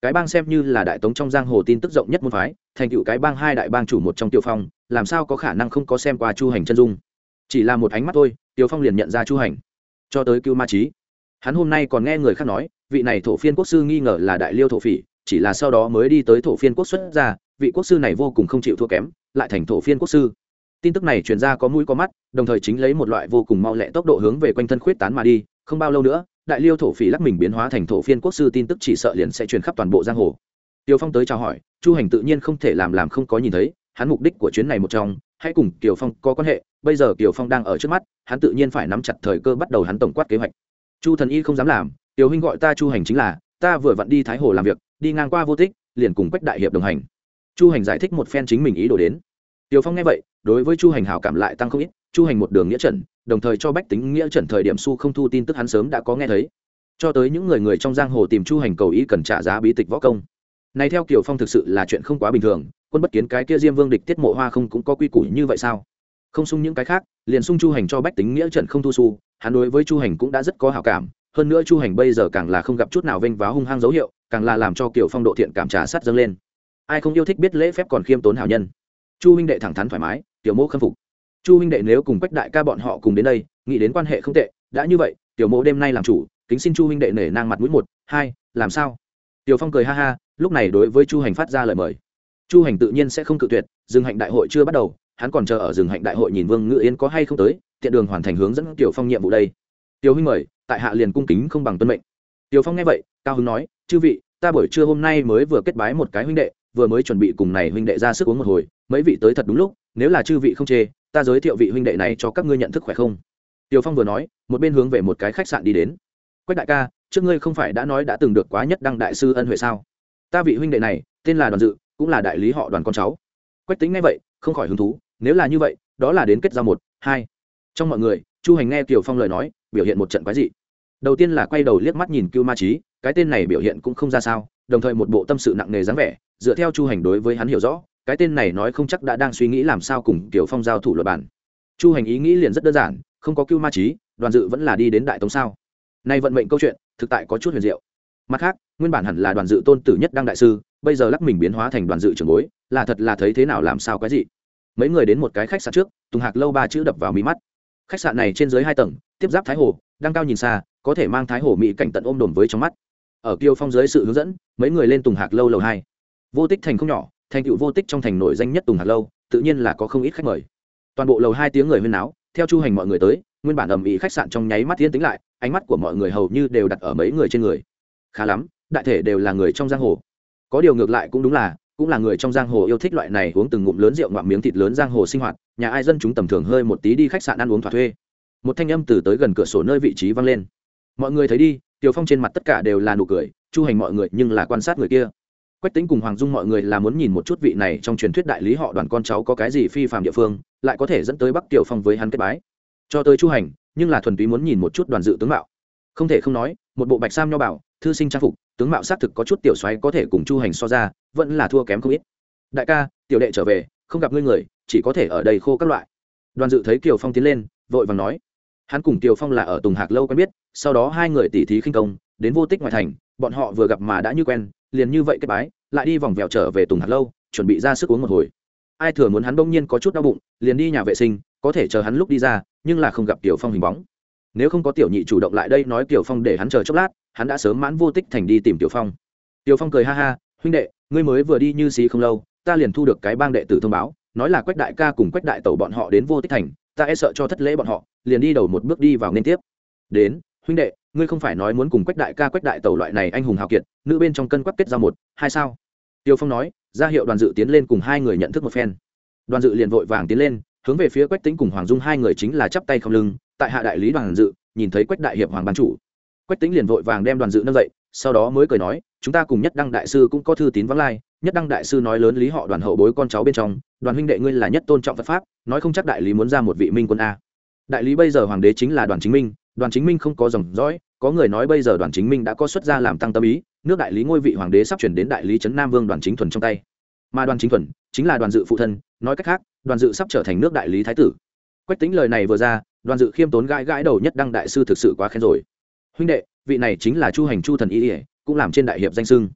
Cái bang xem như là đại tống trong giang hồ tin tức rộng nhất môn phái, thành tựu cái bang hai đại bang chủ một trong tiêu phong, làm sao có khả năng không có xem qua chu hành chân dung? Chỉ là một ánh mắt thôi tiêu phong liền nhận ra chu hành. Cho tới cưu ma trí hắn hôm nay còn nghe người khác nói, vị này thổ phiên quốc sư nghi ngờ là đại liêu thổ phỉ chỉ là sau đó mới đi tới thổ phiên quốc xuất ra vị quốc sư này vô cùng không chịu thua kém, lại thành thổ phiên quốc sư. Tin tức này truyền ra có mũi có mắt, đồng thời chính lấy một loại vô cùng mau lẹ tốc độ hướng về quanh thân khuyết tán mà đi, không bao lâu nữa, đại liêu thổ phỉ lắc mình biến hóa thành thổ phiên quốc sư tin tức chỉ sợ liền sẽ truyền khắp toàn bộ giang hồ. Tiêu phong tới chào hỏi, chu hành tự nhiên không thể làm làm không có nhìn thấy, hắn mục đích của chuyến này một trong, hãy cùng kiều phong có quan hệ, bây giờ kiều phong đang ở trước mắt, hắn tự nhiên phải nắm chặt thời cơ bắt đầu hắn tổng quát kế hoạch. Chu thần y không dám làm, tiểu huynh gọi ta chu hành chính là, ta vừa vặn đi thái hồ làm việc đi ngang qua vô tích, liền cùng quách đại hiệp đồng hành. Chu hành giải thích một phen chính mình ý đồ đến. Tiều phong nghe vậy, đối với chu hành hào cảm lại tăng không ít, chu hành một đường nghĩa trần đồng thời cho bách tính nghĩa trần thời điểm su không thu tin tức hắn sớm đã có nghe thấy. Cho tới những người người trong giang hồ tìm chu hành cầu ý cần trả giá bí tịch võ công. Này theo kiều phong thực sự là chuyện không quá bình thường, quân bất kiến cái kia diêm vương địch tiết mộ hoa không cũng có quy củ như vậy sao? Không sung những cái khác, liền sung chu hành cho bách tính nghĩa trận không thu su hắn đối với chu hành cũng đã rất có hảo cảm, hơn nữa chu hành bây giờ càng là không gặp chút nào vênh váo hung hăng dấu hiệu càng là làm cho kiểu phong độ thiện cảm trà sát dâng lên. Ai không yêu thích biết lễ phép còn khiêm tốn hảo nhân. Chu huynh đệ thẳng thắn thoải mái, tiểu mẫu khâm phục. Chu huynh đệ nếu cùng quách đại ca bọn họ cùng đến đây, nghĩ đến quan hệ không tệ, đã như vậy, tiểu mẫu đêm nay làm chủ, kính xin chu huynh đệ nể nang mặt mũi một, hai, làm sao? Tiểu phong cười ha ha, lúc này đối với chu hành phát ra lời mời. Chu hành tự nhiên sẽ không cự tuyệt dừng hạnh đại hội chưa bắt đầu, hắn còn chờ ở dừng hạnh đại hội nhìn vương ngự yên có hay không tới, tiện đường hoàn thành hướng dẫn tiểu phong nhiệm vụ đây. Tiểu huynh mời, tại hạ liền cung kính không bằng tuân mệnh tiểu phong nghe vậy, cao hứng nói, chư vị, ta buổi trưa hôm nay mới vừa kết bái một cái huynh đệ, vừa mới chuẩn bị cùng này huynh đệ ra sức uống một hồi, mấy vị tới thật đúng lúc, nếu là chư vị không chê, ta giới thiệu vị huynh đệ này cho các ngươi nhận thức khỏe không? Tiểu phong vừa nói, một bên hướng về một cái khách sạn đi đến. Quách đại ca, trước ngươi không phải đã nói đã từng được quá nhất đăng đại sư ân huệ sao? Ta vị huynh đệ này, tên là đoàn dự, cũng là đại lý họ đoàn con cháu. Quách tính nghe vậy, không khỏi hứng thú, nếu là như vậy, đó là đến kết giao một, hai. Trong mọi người, chu hành nghe kiều phong lời nói, biểu hiện một trận quái dị đầu tiên là quay đầu liếc mắt nhìn cưu ma trí cái tên này biểu hiện cũng không ra sao, đồng thời một bộ tâm sự nặng nề dáng vẻ, dựa theo chu hành đối với hắn hiểu rõ, cái tên này nói không chắc đã đang suy nghĩ làm sao cùng kiều phong giao thủ luật bản. Chu hành ý nghĩ liền rất đơn giản, không có cưu ma trí đoàn dự vẫn là đi đến đại tống sao. Nay vận mệnh câu chuyện, thực tại có chút huyền diệu. Mặt khác, nguyên bản hẳn là đoàn dự tôn tử nhất đăng đại sư, bây giờ lắc mình biến hóa thành đoàn dự trường bối, là thật là thấy thế nào làm sao cái gì mấy người đến một cái khách sạn trước, tùng hạc lâu ba chữ đập vào mí mắt. Khách sạn này trên dưới hai tầng, tiếp giáp thái hồ đang cao nhìn xa có thể mang thái hồ mỹ cảnh tận ôm đồn với trong mắt. Ở kiêu phong dưới sự hướng dẫn, mấy người lên tùng hạc lâu lầu hai. Vô tích thành không nhỏ, thành tựu vô tích trong thành nổi danh nhất tùng hạc lâu, tự nhiên là có không ít khách mời. Toàn bộ lầu hai tiếng người huyên náo, theo chu hành mọi người tới, nguyên bản ầm ĩ khách sạn trong nháy mắt thiên tính lại, ánh mắt của mọi người hầu như đều đặt ở mấy người trên người. Khá lắm, đại thể đều là người trong giang hồ. Có điều ngược lại cũng đúng là, cũng là người trong giang hồ yêu thích loại này uống từng ngụm lớn rượu ngoạm miếng thịt lớn giang hồ sinh hoạt, nhà ai dân chúng tầm thường hơi một tí đi khách sạn ăn uống thỏa thuê. Một thanh âm từ tới gần cửa sổ nơi vị trí vang lên mọi người thấy đi tiều phong trên mặt tất cả đều là nụ cười, chu hành mọi người nhưng là quan sát người kia. Quách tính cùng hoàng dung mọi người là muốn nhìn một chút vị này trong truyền thuyết đại lý họ đoàn con cháu có cái gì phi phạm địa phương, lại có thể dẫn tới bắc tiểu phong với hắn kết bái. Cho tới chu hành, nhưng là thuần túy muốn nhìn một chút đoàn dự tướng mạo. Không thể không nói, một bộ bạch sam nho bảo thư sinh trang phục, tướng mạo xác thực có chút tiểu xoáy có thể cùng chu hành so ra, vẫn là thua kém không ít. Đại ca, tiểu đệ trở về, không gặp ngươi người, chỉ có thể ở đây khô các loại. Đoàn dự thấy kiều phong tiến lên, vội vàng nói. Hắn cùng kiều phong là ở tùng hạc lâu quen biết sau đó hai người tỉ thí khinh công, đến vô tích ngoại thành, bọn họ vừa gặp mà đã như quen, liền như vậy kết bái, lại đi vòng vèo trở về tùng hạt lâu, chuẩn bị ra sức uống một hồi. Ai thừa muốn hắn bỗng nhiên có chút đau bụng, liền đi nhà vệ sinh, có thể chờ hắn lúc đi ra, nhưng là không gặp tiểu phong hình bóng. Nếu không có tiểu nhị chủ động lại đây nói tiểu phong để hắn chờ chốc lát, hắn đã sớm mãn vô tích thành đi tìm tiểu phong. Tiểu phong cười ha ha, huynh đệ, ngươi mới vừa đi như xí không lâu, ta liền thu được cái bang đệ tử thông báo, nói là quách đại ca cùng quách đại tẩu bọn họ đến vô tích thành, ta e sợ cho thất lễ bọn họ, liền đi đầu một bước đi vào nên tiếp. Đến huynh đệ, ngươi không phải nói muốn cùng quách đại ca quách đại tẩu loại này anh hùng hào kiệt, nữ bên trong cân quắc kết ra một, hai sao? Tiêu phong nói, ra hiệu đoàn dự tiến lên cùng hai người nhận thức một phen. Đoàn dự liền vội vàng tiến lên, hướng về phía quách tính cùng hoàng dung, hai người chính là chắp tay không lưng, tại hạ đại lý đoàn dự, nhìn thấy quách đại hiệp hoàng ban chủ. Quách tính liền vội vàng đem đoàn dự nâng dậy, sau đó mới cười nói, chúng ta cùng nhất đăng đại sư cũng có thư tín vắng lai, nhất đăng đại sư nói lớn lý họ đoàn hậu bối con cháu bên trong, đoàn huynh đệ ngươi là nhất tôn trọng phật pháp, nói không chắc đại lý muốn ra một vị minh quân a. Đại lý bây giờ hoàng đế chính là đoàn chính minh đoàn chính minh không có dòng dõi, có người nói bây giờ đoàn chính minh đã có xuất gia làm tăng tâm ý, nước đại lý ngôi vị hoàng đế sắp chuyển đến đại lý trấn nam vương đoàn chính thuần trong tay. Mà đoàn chính thuần chính là đoàn dự phụ thân, nói cách khác, đoàn dự sắp trở thành nước đại lý thái tử. Quách tính lời này vừa ra, đoàn dự khiêm tốn gãi gãi đầu nhất đăng đại sư thực sự quá khen rồi. Huynh đệ, vị này chính là chu hành chu thần y ỉa cũng làm trên đại hiệp danh sưng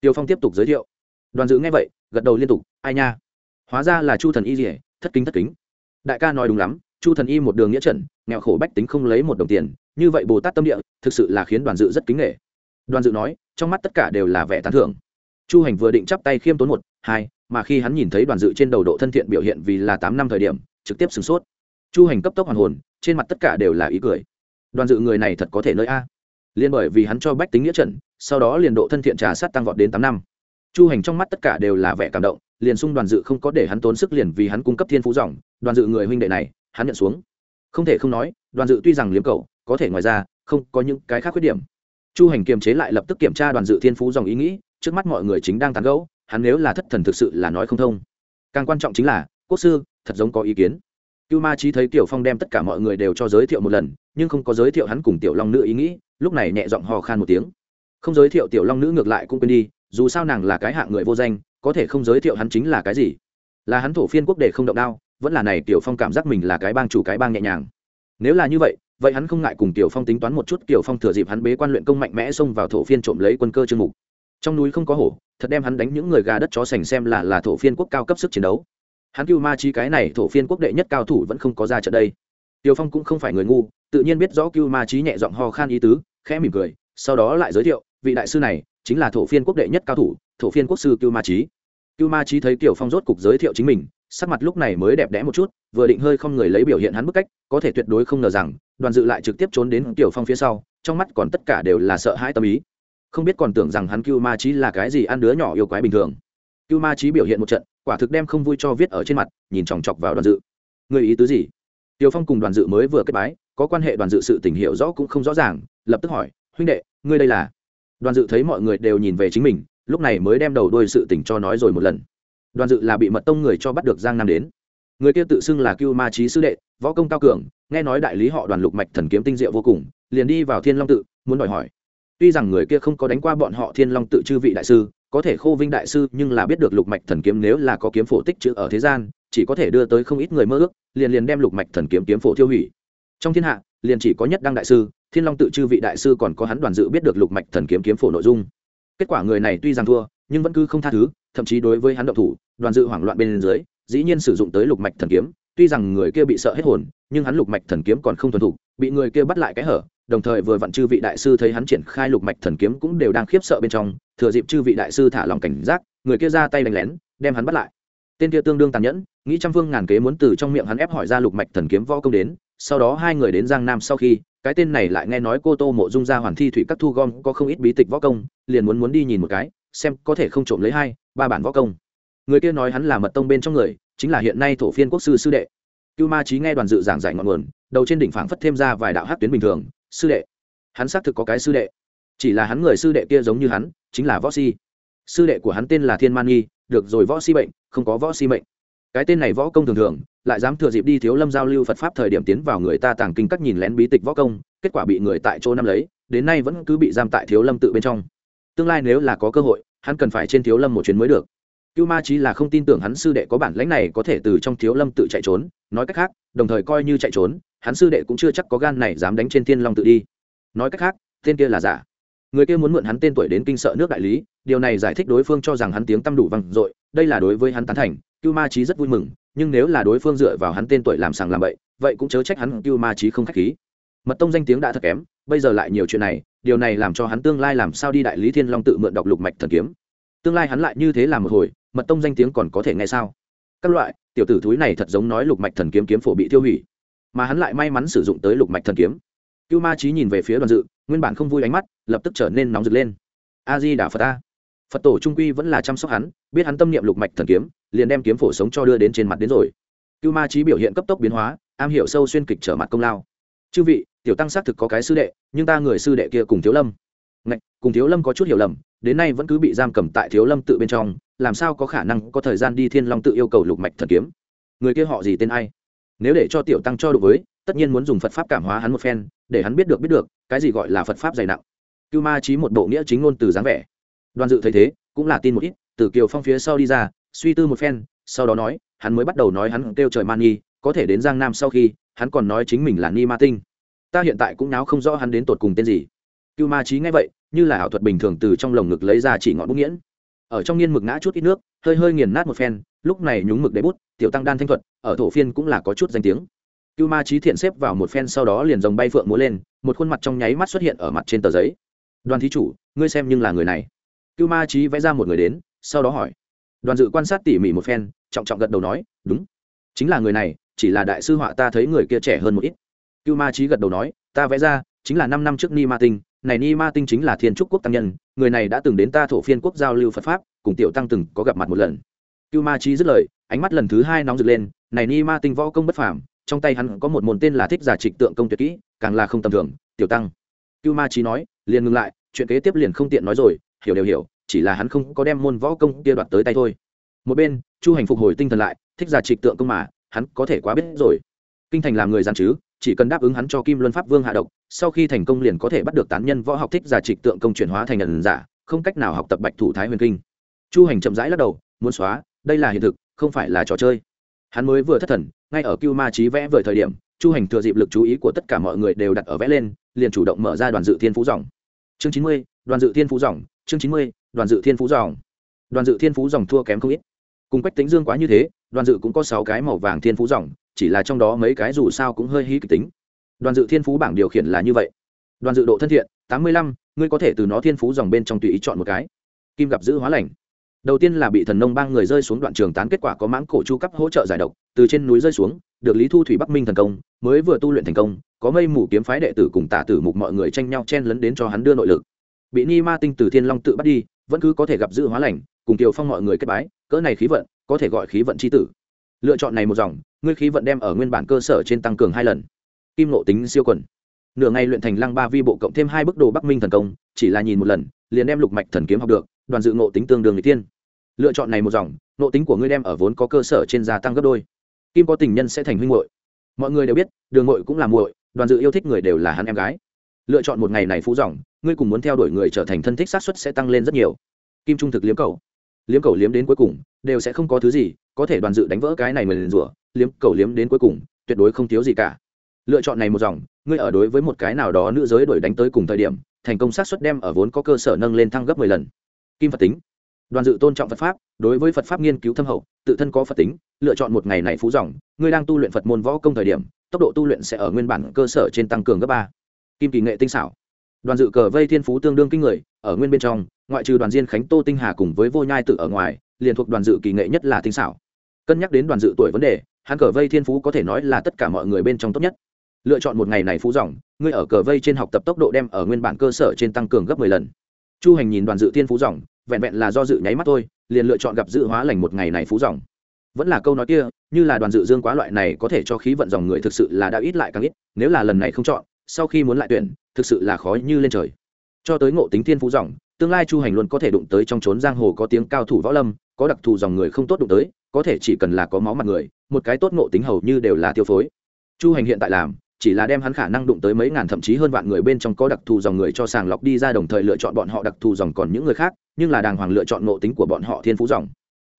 tiêu phong tiếp tục giới thiệu. Đoàn dự nghe vậy, gật đầu liên tục, ai nha? Hóa ra là chu thần y ỉa thất kính thất kính. Đại ca nói đúng lắm chu thần y một đường nghĩa trần nghèo khổ bách tính không lấy một đồng tiền, như vậy bồ tát tâm địa thực sự là khiến đoàn dự rất kính nghệ đoàn dự nói, trong mắt tất cả đều là vẻ tán thưởng. Chu hành vừa định chắp tay khiêm tốn một, hai, mà khi hắn nhìn thấy đoàn dự trên đầu độ thân thiện biểu hiện vì là tám năm thời điểm, trực tiếp sửng sốt. Chu hành cấp tốc hoàn hồn, trên mặt tất cả đều là ý cười. Đoàn dự người này thật có thể nơi a. Liên bởi vì hắn cho bách tính nghĩa trận, sau đó liền độ thân thiện trà sát tăng vọt đến tám năm. Chu hành trong mắt tất cả đều là vẻ cảm động, liền xung đoàn dự không có để hắn tốn sức liền vì hắn cung cấp thiên phú dòng. Đoàn dự người huynh đệ này hắn nhận xuống. Không thể không nói, đoàn dự tuy rằng liếm cầu có thể ngoài ra, không có những cái khác khuyết điểm. Chu hành kiềm chế lại lập tức kiểm tra đoàn dự thiên phú dòng ý nghĩ, trước mắt mọi người chính đang tán gẫu, hắn nếu là thất thần thực sự là nói không thông. Càng quan trọng chính là, quốc sư, thật giống có ý kiến. Cưu ma trí thấy tiểu phong đem tất cả mọi người đều cho giới thiệu một lần, nhưng không có giới thiệu hắn cùng tiểu long nữ ý nghĩ, lúc này nhẹ giọng hò khan một tiếng. Không giới thiệu tiểu long nữ ngược lại cũng quên đi, dù sao nàng là cái hạng người vô danh, có thể không giới thiệu hắn chính là cái gì? Là hắn thổ phiên quốc để không động đao vẫn là này tiểu phong cảm giác mình là cái bang chủ, cái bang nhẹ nhàng. Nếu là như vậy vậy hắn không ngại cùng tiểu phong tính toán một chút, tiểu phong thừa dịp hắn bế quan luyện công mạnh mẽ xông vào thổ phiên trộm lấy quân cơ chương mục. Trong núi không có hổ, thật đem hắn đánh những người gà đất chó sành xem là là thổ phiên quốc cao cấp sức chiến đấu. Hắn cưu ma chi cái này thổ phiên quốc đệ nhất cao thủ vẫn không có ra trận đây. Tiểu phong cũng không phải người ngu, tự nhiên biết rõ cưu ma chi nhẹ giọng ho khan ý tứ, khẽ mỉm cười, sau đó lại giới thiệu, vị đại sư này chính là thổ phiên quốc đệ nhất cao thủ, thổ phiên quốc sư cưu ma trí cưu ma trí thấy tiểu phong rốt cục giới thiệu chính mình sắc mặt lúc này mới đẹp đẽ một chút, vừa định hơi không người lấy biểu hiện hắn bức cách, có thể tuyệt đối không ngờ rằng, đoàn dự lại trực tiếp trốn đến tiểu phong phía sau, trong mắt còn tất cả đều là sợ hãi tâm ý. Không biết còn tưởng rằng hắn cưu ma trí là cái gì ăn đứa nhỏ yêu quái bình thường. Cưu ma trí biểu hiện một trận, quả thực đem không vui cho viết ở trên mặt, nhìn chòng chọc vào đoàn dự. Người ý tứ gì? Tiểu phong cùng đoàn dự mới vừa kết bái, có quan hệ đoàn dự sự tình hiểu rõ cũng không rõ ràng, lập tức hỏi, huynh đệ, ngươi đây là? Đoàn dự thấy mọi người đều nhìn về chính mình, lúc này mới đem đầu đuôi sự tình cho nói rồi một lần đoàn dự là bị mật tông người cho bắt được giang nam đến. Người kia tự xưng là cưu ma trí sư đệ, võ công cao cường, nghe nói đại lý họ đoàn lục mạch thần kiếm tinh diệu vô cùng, liền đi vào thiên long tự, muốn đòi hỏi. Tuy rằng người kia không có đánh qua bọn họ thiên long tự chư vị đại sư, có thể khô vinh đại sư, nhưng là biết được lục mạch thần kiếm nếu là có kiếm phổ tích chữ ở thế gian, chỉ có thể đưa tới không ít người mơ ước, liền liền đem lục mạch thần kiếm kiếm phổ tiêu hủy. Trong thiên hạ, liền chỉ có nhất đăng đại sư, thiên long tự chư vị đại sư còn có hắn đoàn dự biết được lục mạch thần kiếm kiếm phổ nội dung. Kết quả người này tuy rằng thua, nhưng vẫn cứ không tha thứ thậm chí đối với hắn động thủ, đoàn dự hoảng loạn bên dưới, dĩ nhiên sử dụng tới lục mạch thần kiếm. Tuy rằng người kia bị sợ hết hồn, nhưng hắn lục mạch thần kiếm còn không thuần thục, bị người kia bắt lại cái hở, đồng thời vừa vặn chư vị đại sư thấy hắn triển khai lục mạch thần kiếm cũng đều đang khiếp sợ bên trong, thừa dịp chư vị đại sư thả lòng cảnh giác, người kia ra tay đánh lén, đem hắn bắt lại. Tên kia tương đương tàn nhẫn, nghĩ trăm phương ngàn kế muốn từ trong miệng hắn ép hỏi ra lục mạch thần kiếm võ công đến, sau đó hai người đến giang nam sau khi, cái tên này lại nghe nói cô tô mộ dung ra hoàn thi thủy các thu gom có không ít bí tịch võ công, liền muốn muốn đi nhìn một cái, xem có thể không trộm lấy hai ba bản võ công. Người kia nói hắn là mật tông bên trong người, chính là hiện nay thổ phiên quốc sư sư đệ. Cưu ma trí nghe đoàn dự giảng giải ngọn nguồn, đầu trên đỉnh phảng phất thêm ra vài đạo hát tuyến bình thường, sư đệ, hắn xác thực có cái sư đệ. Chỉ là hắn người sư đệ kia giống như hắn, chính là võ si. Sư đệ của hắn tên là thiên man nghi, được rồi võ si bệnh, không có võ si bệnh cái tên này võ công thường thường, lại dám thừa dịp đi thiếu lâm giao lưu phật pháp thời điểm tiến vào người ta tàng kinh các nhìn lén bí tịch võ công, kết quả bị người tại chỗ năm lấy, đến nay vẫn cứ bị giam tại thiếu lâm tự bên trong. Tương lai nếu là có cơ hội hắn cần phải trên thiếu lâm một chuyến mới được. Cưu ma trí là không tin tưởng hắn sư đệ có bản lãnh này có thể từ trong thiếu lâm tự chạy trốn, nói cách khác, đồng thời coi như chạy trốn, hắn sư đệ cũng chưa chắc có gan này dám đánh trên thiên long tự đi. Nói cách khác, tên kia là giả. Người kia muốn mượn hắn tên tuổi đến kinh sợ nước đại lý, điều này giải thích đối phương cho rằng hắn tiếng tăm đủ vang dội, đây là đối với hắn tán thành, cưu ma trí rất vui mừng, nhưng nếu là đối phương dựa vào hắn tên tuổi làm sàng làm bậy, vậy cũng chớ trách hắn, cưu ma trí không khách khí. Mật tông danh tiếng đã thật kém bây giờ lại nhiều chuyện này, điều này làm cho hắn tương lai làm sao đi đại lý thiên long tự mượn đọc lục mạch thần kiếm. Tương lai hắn lại như thế làm một hồi, mật tông danh tiếng còn có thể nghe sao? Các loại, tiểu tử thúi này thật giống nói lục mạch thần kiếm kiếm phổ bị tiêu hủy, mà hắn lại may mắn sử dụng tới lục mạch thần kiếm. Cưu ma trí nhìn về phía đoàn dự, nguyên bản không vui ánh mắt, lập tức trở nên nóng rực lên. A di đà phật a. Phật tổ trung quy vẫn là chăm sóc hắn, biết hắn tâm niệm lục mạch thần kiếm, liền đem kiếm phổ sống cho đưa đến trên mặt đến rồi. Cưu ma trí biểu hiện cấp tốc biến hóa, am hiểu sâu xuyên kịch trở mặt công lao. Chư vị tiểu tăng xác thực có cái sư đệ nhưng ta người sư đệ kia cùng thiếu lâm. Ngạch, cùng thiếu lâm có chút hiểu lầm đến nay vẫn cứ bị giam cầm tại thiếu lâm tự bên trong làm sao có khả năng có thời gian đi thiên long tự yêu cầu lục mạch thần kiếm? Người kia họ gì tên ai? Nếu để cho tiểu tăng cho được với tất nhiên muốn dùng phật pháp cảm hóa hắn một phen để hắn biết được biết được cái gì gọi là phật pháp dày nặng. Cưu ma trí một bộ nghĩa chính ngôn từ dáng vẻ. Đoàn dự thấy thế cũng là tin một ít từ kiều phong phía sau đi ra suy tư một phen sau đó nói hắn mới bắt đầu nói hắn kêu trời man nghi có thể đến giang nam sau khi hắn còn nói chính mình là ni ma tinh ta hiện tại cũng náo không rõ hắn đến tột cùng tên gì. Cưu ma trí nghe vậy, như là ảo thuật bình thường từ trong lồng ngực lấy ra chỉ ngọn bút nghiễn. Ở trong nghiên mực ngã chút ít nước, hơi hơi nghiền nát một phen, lúc này nhúng mực đế bút, tiểu tăng đan thanh thuật, ở thổ phiên cũng là có chút danh tiếng. Cưu ma trí thiện xếp vào một phen sau đó liền dòng bay phượng múa lên, một khuôn mặt trong nháy mắt xuất hiện ở mặt trên tờ giấy. Đoàn thí chủ, ngươi xem nhưng là người này. Cưu ma trí vẽ ra một người đến, sau đó hỏi. Đoàn dự quan sát tỉ mỉ một phen, trọng trọng gật đầu nói, đúng, chính là người này, chỉ là đại sư họa ta thấy người kia trẻ hơn một ít cưu ma trí gật đầu nói, ta vẽ ra, chính là năm năm trước ni ma tinh, này ni ma tinh chính là thiên trúc quốc tăng nhân, người này đã từng đến ta thổ phiên quốc giao lưu phật pháp, cùng tiểu tăng từng có gặp mặt một lần. Cưu ma trí dứt lời, ánh mắt lần thứ hai nóng rực lên, này ni ma tinh võ công bất phàm, trong tay hắn có một môn tên là thích giả trịch tượng công tuyệt kỹ, càng là không tầm thường, tiểu tăng. Cưu ma trí nói, liền ngừng lại, chuyện kế tiếp liền không tiện nói rồi, hiểu đều hiểu, chỉ là hắn không có đem môn võ công kia đoạt tới tay thôi. Một bên, chu hành phục hồi tinh thần lại, thích giả trịch tượng công mà, hắn có thể quá biết rồi. Kinh thành làm người gian chứ? Chỉ cần đáp ứng hắn cho kim luân pháp vương hạ độc, sau khi thành công liền có thể bắt được tán nhân võ học thích giả trịch tượng công chuyển hóa thành nhận giả, không cách nào học tập bạch thủ thái huyền kinh. Chu hành chậm rãi lắc đầu, muốn xóa, đây là hiện thực, không phải là trò chơi. Hắn mới vừa thất thần, ngay ở cưu ma trí vẽ vời thời điểm, chu hành thừa dịp lực chú ý của tất cả mọi người đều đặt ở vẽ lên, liền chủ động mở ra đoàn dự thiên phú dòng. Chương chín mươi, đoàn dự thiên phú dòng, chương chín mươi, đoàn dự thiên phú dòng. Đoàn dự thiên phú dòng thua kém không ít. Cùng quách tính dương quá như thế, đoàn dự cũng có sáu cái màu vàng thiên phú dòng chỉ là trong đó mấy cái dù sao cũng hơi hí kịch tính. Đoàn dự thiên phú bảng điều khiển là như vậy. Đoàn dự độ thân thiện, tám mươi lăm, ngươi có thể từ nó thiên phú dòng bên trong tùy ý chọn một cái. Kim gặp giữ hóa lành. Đầu tiên là bị thần nông ba người rơi xuống đoạn trường tán kết quả có mãng cổ chu cấp hỗ trợ giải độc, từ trên núi rơi xuống, được lý thu thủy bắc minh thần công, mới vừa tu luyện thành công, có mây mù kiếm phái đệ tử cùng tả tử mục mọi người tranh nhau chen lấn đến cho hắn đưa nội lực. Bị ni ma tinh từ thiên long tự bắt đi, vẫn cứ có thể gặp dự hóa lành, cùng tiều phong mọi người kết bái, cỡ này khí vận, có thể gọi khí vận c h i tử. Lựa chọn này một dòng ngươi khí vận đem ở nguyên bản cơ sở trên tăng cường hai lần. Kim nộ tính siêu quần. Nửa ngày luyện thành lăng ba vi bộ cộng thêm hai bức đồ bắc minh thần công, chỉ là nhìn một lần, liền đem lục mạch thần kiếm học được, đoàn dự nộ tính tương đương người tiên lựa chọn này một dòng nộ tính của ngươi đem ở vốn có cơ sở trên gia tăng gấp đôi. Kim có tình nhân sẽ thành huynh muội. Mọi người đều biết, đường muội cũng là muội, đoàn dự yêu thích người đều là hắn em gái. Lựa chọn một ngày này phú dòng, ngươi cùng muốn theo đuổi người trở thành thân thích sát xuất sẽ tăng lên rất nhiều. Kim trung thực liếm cầu liếm cầu liếm đến cuối cùng, đều sẽ không có thứ gì, có thể đoàn dự đánh vỡ cái này mà liền rủa, liếm cầu liếm đến cuối cùng, tuyệt đối không thiếu gì cả. Lựa chọn này một dòng, ngươi ở đối với một cái nào đó nữ giới đuổi đánh tới cùng thời điểm, thành công sát xuất đem ở vốn có cơ sở nâng lên thăng gấp mười lần. Kim phật tính. Đoàn dự tôn trọng phật pháp, đối với phật pháp nghiên cứu thâm hậu, tự thân có phật tính, lựa chọn một ngày này phú dòng, ngươi đang tu luyện phật môn võ công thời điểm, tốc độ tu luyện sẽ ở nguyên bản cơ sở trên tăng cường gấp ba. Kim kỳ nghệ tinh xảo. Đoàn dự cờ vây thiên phú tương đương kinh người, ở nguyên bên trong ngoại trừ đoàn diên khánh, tô tinh hà cùng với vô nhai tự ở ngoài, liền thuộc đoàn dự kỳ nghệ nhất là tinh xảo. Cân nhắc đến đoàn dự tuổi vấn đề, hắn cờ vây thiên phú có thể nói là tất cả mọi người bên trong tốt nhất. Lựa chọn một ngày này phú dòng, ngươi ở cờ vây trên học tập tốc độ đem ở nguyên bản cơ sở trên tăng cường gấp mười lần. Chu hành nhìn đoàn dự thiên phú dòng, vẹn vẹn là do dự nháy mắt thôi, liền lựa chọn gặp dự hóa lành một ngày này phú dòng. Vẫn là câu nói kia, như là đoàn dự dương quá loại này có thể cho khí vận dòng người thực sự là đã ít lại càng ít, nếu là lần này không chọn, sau khi muốn lại tuyển, thực sự là khó như lên trời. Cho tới ngộ tính thiên phú dòng tương lai chu hành luôn có thể đụng tới trong trốn giang hồ có tiếng cao thủ võ lâm, có đặc thù dòng người không tốt đụng tới, có thể chỉ cần là có máu mặt người, một cái tốt ngộ tính hầu như đều là tiêu phối. Chu hành hiện tại làm, chỉ là đem hắn khả năng đụng tới mấy ngàn thậm chí hơn vạn người bên trong có đặc thù dòng người cho sàng lọc đi ra đồng thời lựa chọn bọn họ đặc thù dòng còn những người khác, nhưng là đàng hoàng lựa chọn ngộ tính của bọn họ thiên phú dòng.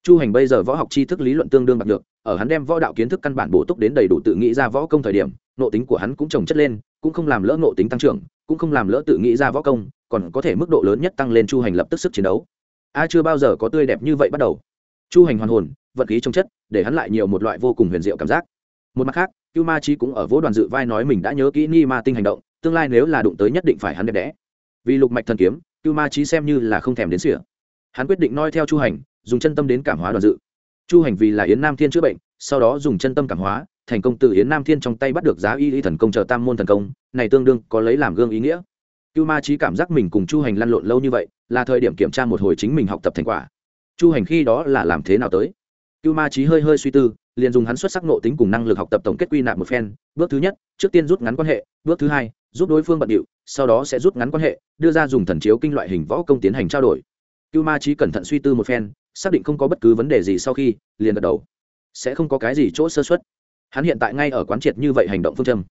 Chu hành bây giờ võ học tri thức lý luận tương đương bạc được ở hắn đem võ đạo kiến thức căn bản bổ túc đến đầy đủ tự nghĩ ra võ công thời điểm, ngộ tính của hắn cũng trồng chất lên, cũng không làm lỡ ngộ tính tăng trưởng cũng không làm lỡ tự nghĩ ra võ công, còn có thể mức độ lớn nhất tăng lên chu hành lập tức sức chiến đấu. A chưa bao giờ có tươi đẹp như vậy bắt đầu. Chu hành hoàn hồn vật khí trong chất, để hắn lại nhiều một loại vô cùng huyền diệu cảm giác. Một mặt khác, cưu ma trí cũng ở vỗ đoàn dự vai nói mình đã nhớ kỹ ni ma tinh hành động, tương lai nếu là đụng tới nhất định phải hắn đẹp đẽ. Vì lục mạch thần kiếm, cưu ma trí xem như là không thèm đến sỉa. Hắn quyết định noi theo chu hành, dùng chân tâm đến cảm hóa đoàn dự. Chu hành vì là yến nam thiên chữa bệnh, sau đó dùng chân tâm cảm hóa thành công từ yến nam thiên trong tay bắt được giá y y thần công chờ tam môn thần công, này tương đương có lấy làm gương ý nghĩa. Cưu ma trí cảm giác mình cùng chu hành lăn lộn lâu như vậy, là thời điểm kiểm tra một hồi chính mình học tập thành quả. Chu hành khi đó là làm thế nào tới? Cưu ma trí hơi hơi suy tư, liền dùng hắn xuất sắc nộ tính cùng năng lực học tập tổng kết quy nạp một phen. Bước thứ nhất, trước tiên rút ngắn quan hệ. Bước thứ hai, giúp đối phương bận điệu, sau đó sẽ rút ngắn quan hệ, đưa ra dùng thần chiếu kinh loại hình võ công tiến hành trao đổi. Cưu ma trí cẩn thận suy tư một phen, xác định không có bất cứ vấn đề gì sau khi, liền gật đầu. Sẽ không có cái gì chỗ sơ xuất hắn hiện tại ngay ở quán triệt như vậy hành động phương châm.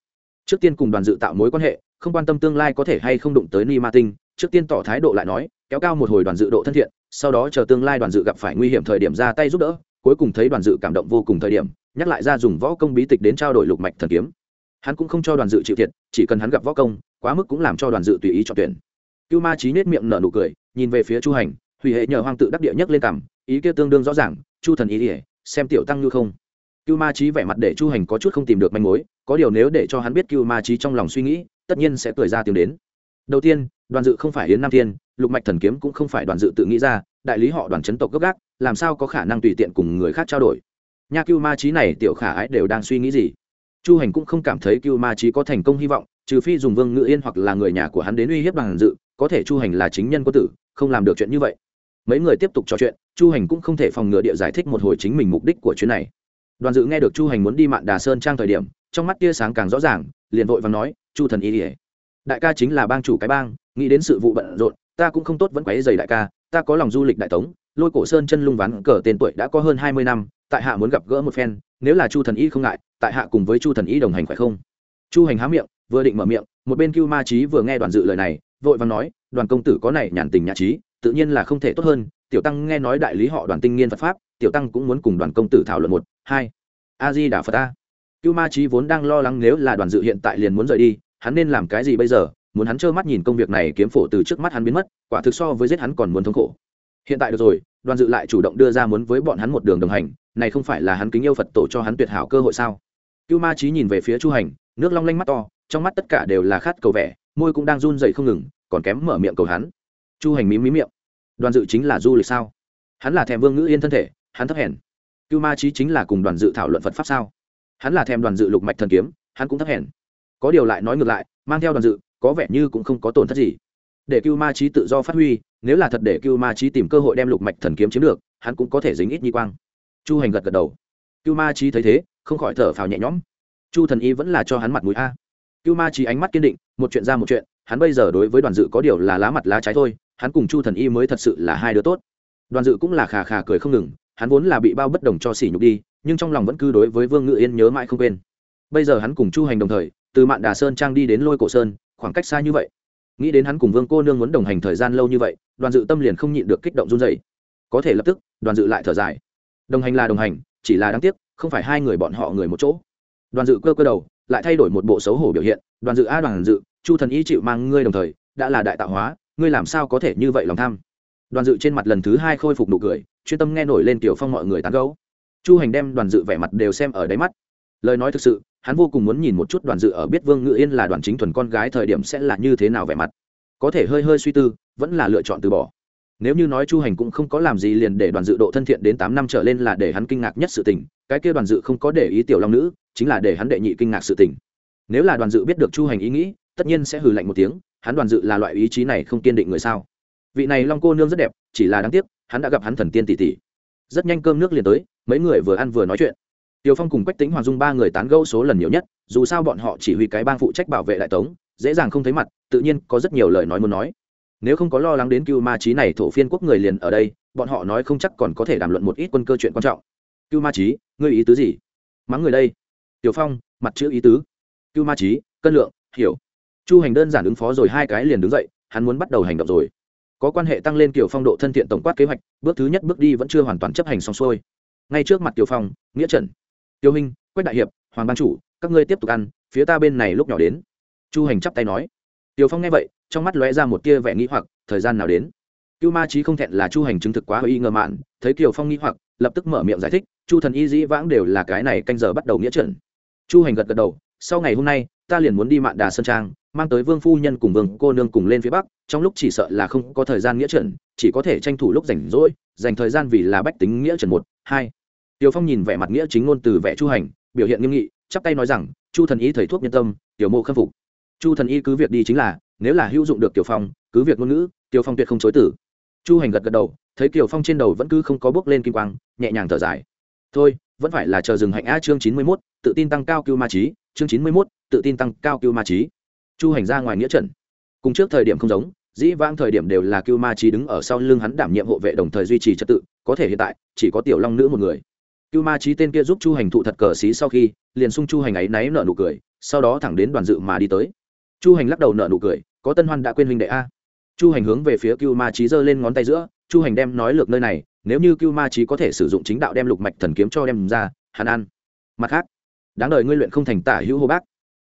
Trước tiên cùng đoàn dự tạo mối quan hệ, không quan tâm tương lai có thể hay không đụng tới ni ma tinh, trước tiên tỏ thái độ lại nói, kéo cao một hồi đoàn dự độ thân thiện, sau đó chờ tương lai đoàn dự gặp phải nguy hiểm thời điểm ra tay giúp đỡ, cuối cùng thấy đoàn dự cảm động vô cùng thời điểm, nhắc lại ra dùng võ công bí tịch đến trao đổi lục mạch thần kiếm. Hắn cũng không cho đoàn dự chịu thiệt, chỉ cần hắn gặp võ công, quá mức cũng làm cho đoàn dự tùy ý chọn tuyển. Cưu ma trí nết miệng nở nụ cười, nhìn về phía chu hành, hủy hệ nhờ hoàng tự đắc địa nhất lên cảm ý kia tương đương rõ ràng, chu thần ý ỉa xem tiểu tăng như không cưu ma trí vẻ mặt để chu hành có chút không tìm được manh mối, có điều nếu để cho hắn biết cưu ma trí trong lòng suy nghĩ, tất nhiên sẽ cười ra tiếng đến. Đầu tiên, đoàn dự không phải yến nam thiên, lục mạch thần kiếm cũng không phải đoàn dự tự nghĩ ra, đại lý họ đoàn chấn tộc gốc gác, làm sao có khả năng tùy tiện cùng người khác trao đổi? Nha cưu ma trí này tiểu khả ái đều đang suy nghĩ gì? Chu hành cũng không cảm thấy cưu ma trí có thành công hy vọng, trừ phi dùng vương ngự yên hoặc là người nhà của hắn đến uy hiếp đoàn dự, có thể chu hành là chính nhân quân tử, không làm được chuyện như vậy. Mấy người tiếp tục trò chuyện, chu hành cũng không thể phòng ngừa địa giải thích một hồi chính mình mục đích của chuyến này đoàn dự nghe được chu hành muốn đi mạn đà sơn trang thời điểm, trong mắt tia sáng càng rõ ràng, liền vội và nói, chu thần y ỉa đại ca chính là bang chủ cái bang, nghĩ đến sự vụ bận rộn, ta cũng không tốt vẫn quấy dày đại ca, ta có lòng du lịch đại tống, lôi cổ sơn chân lung ván cờ tên tuổi đã có hơn hai mươi năm, tại hạ muốn gặp gỡ một phen, nếu là chu thần y không ngại, tại hạ cùng với chu thần y đồng hành phải không? Chu hành há miệng, vừa định mở miệng, một bên cưu ma trí vừa nghe đoàn dự lời này, vội và nói, đoàn công tử có này nhàn tình nhã trí, tự nhiên là không thể tốt hơn, tiểu tăng nghe nói đại lý họ đoàn tinh nghiên phật pháp, tiểu tăng cũng muốn cùng đoàn công tử thảo luận một hai. A di đà phật ta. Cưu ma trí vốn đang lo lắng nếu là đoàn dự hiện tại liền muốn rời đi, hắn nên làm cái gì bây giờ? Muốn hắn trơ mắt nhìn công việc này kiếm phổ từ trước mắt hắn biến mất, quả thực so với giết hắn còn muốn thống khổ. Hiện tại được rồi, đoàn dự lại chủ động đưa ra muốn với bọn hắn một đường đồng hành, này không phải là hắn kính yêu phật tổ cho hắn tuyệt hảo cơ hội sao? Cưu ma trí nhìn về phía chu hành, nước long lanh mắt to, trong mắt tất cả đều là khát cầu vẻ, môi cũng đang run dậy không ngừng, còn kém mở miệng cầu hắn. Chu hành mí mí miệng. Đoàn dự chính là du lịch sao? Hắn là thèm vương ngữ yên thân thể, hắn thấp hèn cưu ma trí chính là cùng đoàn dự thảo luận phật pháp sao? Hắn là thèm đoàn dự lục mạch thần kiếm, hắn cũng thấp hèn. Có điều lại nói ngược lại, mang theo đoàn dự, có vẻ như cũng không có tổn thất gì. Để cưu ma trí tự do phát huy, nếu là thật để cưu ma trí tìm cơ hội đem lục mạch thần kiếm chiếm được, hắn cũng có thể dính ít nhi quang. Chu hành gật gật đầu. Cưu ma trí thấy thế, không khỏi thở phào nhẹ nhõm. Chu thần y vẫn là cho hắn mặt mũi a. Cưu ma trí ánh mắt kiên định, một chuyện ra một chuyện, hắn bây giờ đối với đoàn dự có điều là lá mặt lá trái thôi, hắn cùng chu thần y mới thật sự là hai đứa tốt. Đoàn dự cũng là khà khà cười không ngừng hắn vốn là bị bao bất đồng cho sỉ nhục đi, nhưng trong lòng vẫn cứ đối với vương ngự yên nhớ mãi không quên. Bây giờ hắn cùng chu hành đồng thời, từ mạn đà sơn trang đi đến lôi cổ sơn, khoảng cách xa như vậy. Nghĩ đến hắn cùng vương cô nương muốn đồng hành thời gian lâu như vậy, đoàn dự tâm liền không nhịn được kích động run dày có thể lập tức, đoàn dự lại thở dài. Đồng hành là đồng hành, chỉ là đáng tiếc, không phải hai người bọn họ người một chỗ. Đoàn dự cơ cơ đầu, lại thay đổi một bộ xấu hổ biểu hiện. Đoàn dự a, đoàn dự, chu thần y chịu mang ngươi đồng thời, đã là đại tạo hóa, ngươi làm sao có thể như vậy lòng tham? Đoàn dự trên mặt lần thứ hai khôi phục nụ cười chuyên tâm nghe nổi lên tiểu phong mọi người tán gấu chu hành đem đoàn dự vẻ mặt đều xem ở đáy mắt. Lời nói thực sự, hắn vô cùng muốn nhìn một chút đoàn dự ở biết vương ngự yên là đoàn chính thuần con gái thời điểm sẽ là như thế nào vẻ mặt. Có thể hơi hơi suy tư, vẫn là lựa chọn từ bỏ. Nếu như nói chu hành cũng không có làm gì liền để đoàn dự độ thân thiện đến tám năm trở lên là để hắn kinh ngạc nhất sự tình, cái kia đoàn dự không có để ý tiểu long nữ, chính là để hắn đệ nhị kinh ngạc sự tình. Nếu là đoàn dự biết được chu hành ý nghĩ, tất nhiên sẽ hừ lạnh một tiếng, hắn đoàn dự là loại ý chí này không kiên định người sao? Vị này long cô nương rất đẹp, chỉ là đáng tiếc hắn đã gặp hắn thần tiên tỷ tỷ rất nhanh cơm nước liền tới mấy người vừa ăn vừa nói chuyện Tiêu Phong cùng Quách Tĩnh Hoàng Dung ba người tán gẫu số lần nhiều nhất, dù sao bọn họ chỉ huy cái bang phụ trách bảo vệ đại tống, dễ dàng không thấy mặt, tự nhiên có rất nhiều lời nói muốn nói. Nếu không có lo lắng đến Cưu Ma Chí này thổ phiên quốc người liền ở đây, bọn họ nói không chắc còn có thể đàm luận một ít quân cơ chuyện quan trọng. Cưu Ma Chí, ngươi ý tứ gì? Mắng người đây. Tiểu Phong, mặt chữ ý tứ. Cưu Ma Chí, cân lượng, hiểu. Chu Hành đơn giản ứng phó rồi hai cái liền đứng dậy, hắn muốn bắt đầu hành động rồi. Có quan hệ tăng lên kiểu phong độ thân thiện tổng quát kế hoạch, bước thứ nhất bước đi vẫn chưa hoàn toàn chấp hành xong xuôi. Ngay trước mặt Tiểu Phong, nghĩa trận tiêu hình quách đại hiệp hoàng ban chủ các ngươi tiếp tục ăn phía ta bên này lúc nhỏ đến. Chu hành chắp tay nói. Tiểu phong nghe vậy trong mắt lóe ra một tia vẻ nghĩ hoặc thời gian nào đến? Cưu ma trí không thẹn là chu hành chứng thực quá y ngờ mạn thấy kiều phong nghĩ hoặc lập tức mở miệng giải thích chu thần y dĩ vãng đều là cái này canh giờ bắt đầu nghĩa trận chu hành gật gật đầu sau ngày hôm nay ta liền muốn đi mạn đà sơn trang mang tới vương phu nhân cùng vương cô nương cùng lên phía bắc trong lúc chỉ sợ là không có thời gian nghĩa trận chỉ có thể tranh thủ lúc rảnh rỗi dành thời gian vì là bách tính nghĩa trận một hai Tiểu Phong nhìn vẻ mặt nghĩa chính ngôn từ vẻ Chu Hành, biểu hiện nghiêm nghị, chắp tay nói rằng, Chu thần y thầy thuốc nhân tâm, tiểu mộ khâm phục. Chu thần y cứ việc đi chính là, nếu là hữu dụng được Tiểu Phong, cứ việc ngôn ngữ, Tiểu Phong tuyệt không chối từ. Chu Hành gật gật đầu, thấy Tiểu Phong trên đầu vẫn cứ không có bước lên kim quang, nhẹ nhàng thở dài. Thôi, vẫn phải là chờ dừng hạnh a chương chín mươi 91, tự tin tăng cao cưu ma trí, chương chín mươi 91, tự tin tăng cao cưu ma trí. Chu Hành ra ngoài nghĩa trận. Cùng trước thời điểm không giống, dĩ vãng thời điểm đều là cưu ma trí đứng ở sau lưng hắn đảm nhiệm hộ vệ đồng thời duy trì trật tự, có thể hiện tại chỉ có tiểu long nữ một người. Cưu ma trí tên kia giúp chu hành thụ thật cờ xí sau khi liền sung chu hành ấy náy nợ nụ cười sau đó thẳng đến đoàn dự mà đi tới. Chu hành lắc đầu nợ nụ cười có tân hoan đã quên huynh đệ a. Chu hành hướng về phía cưu ma trí giơ lên ngón tay giữa chu hành đem nói lược nơi này nếu như cưu ma trí có thể sử dụng chính đạo đem lục mạch thần kiếm cho đem ra hắn ăn. Mặt khác đáng đời ngươi luyện không thành tả hữu hô bác.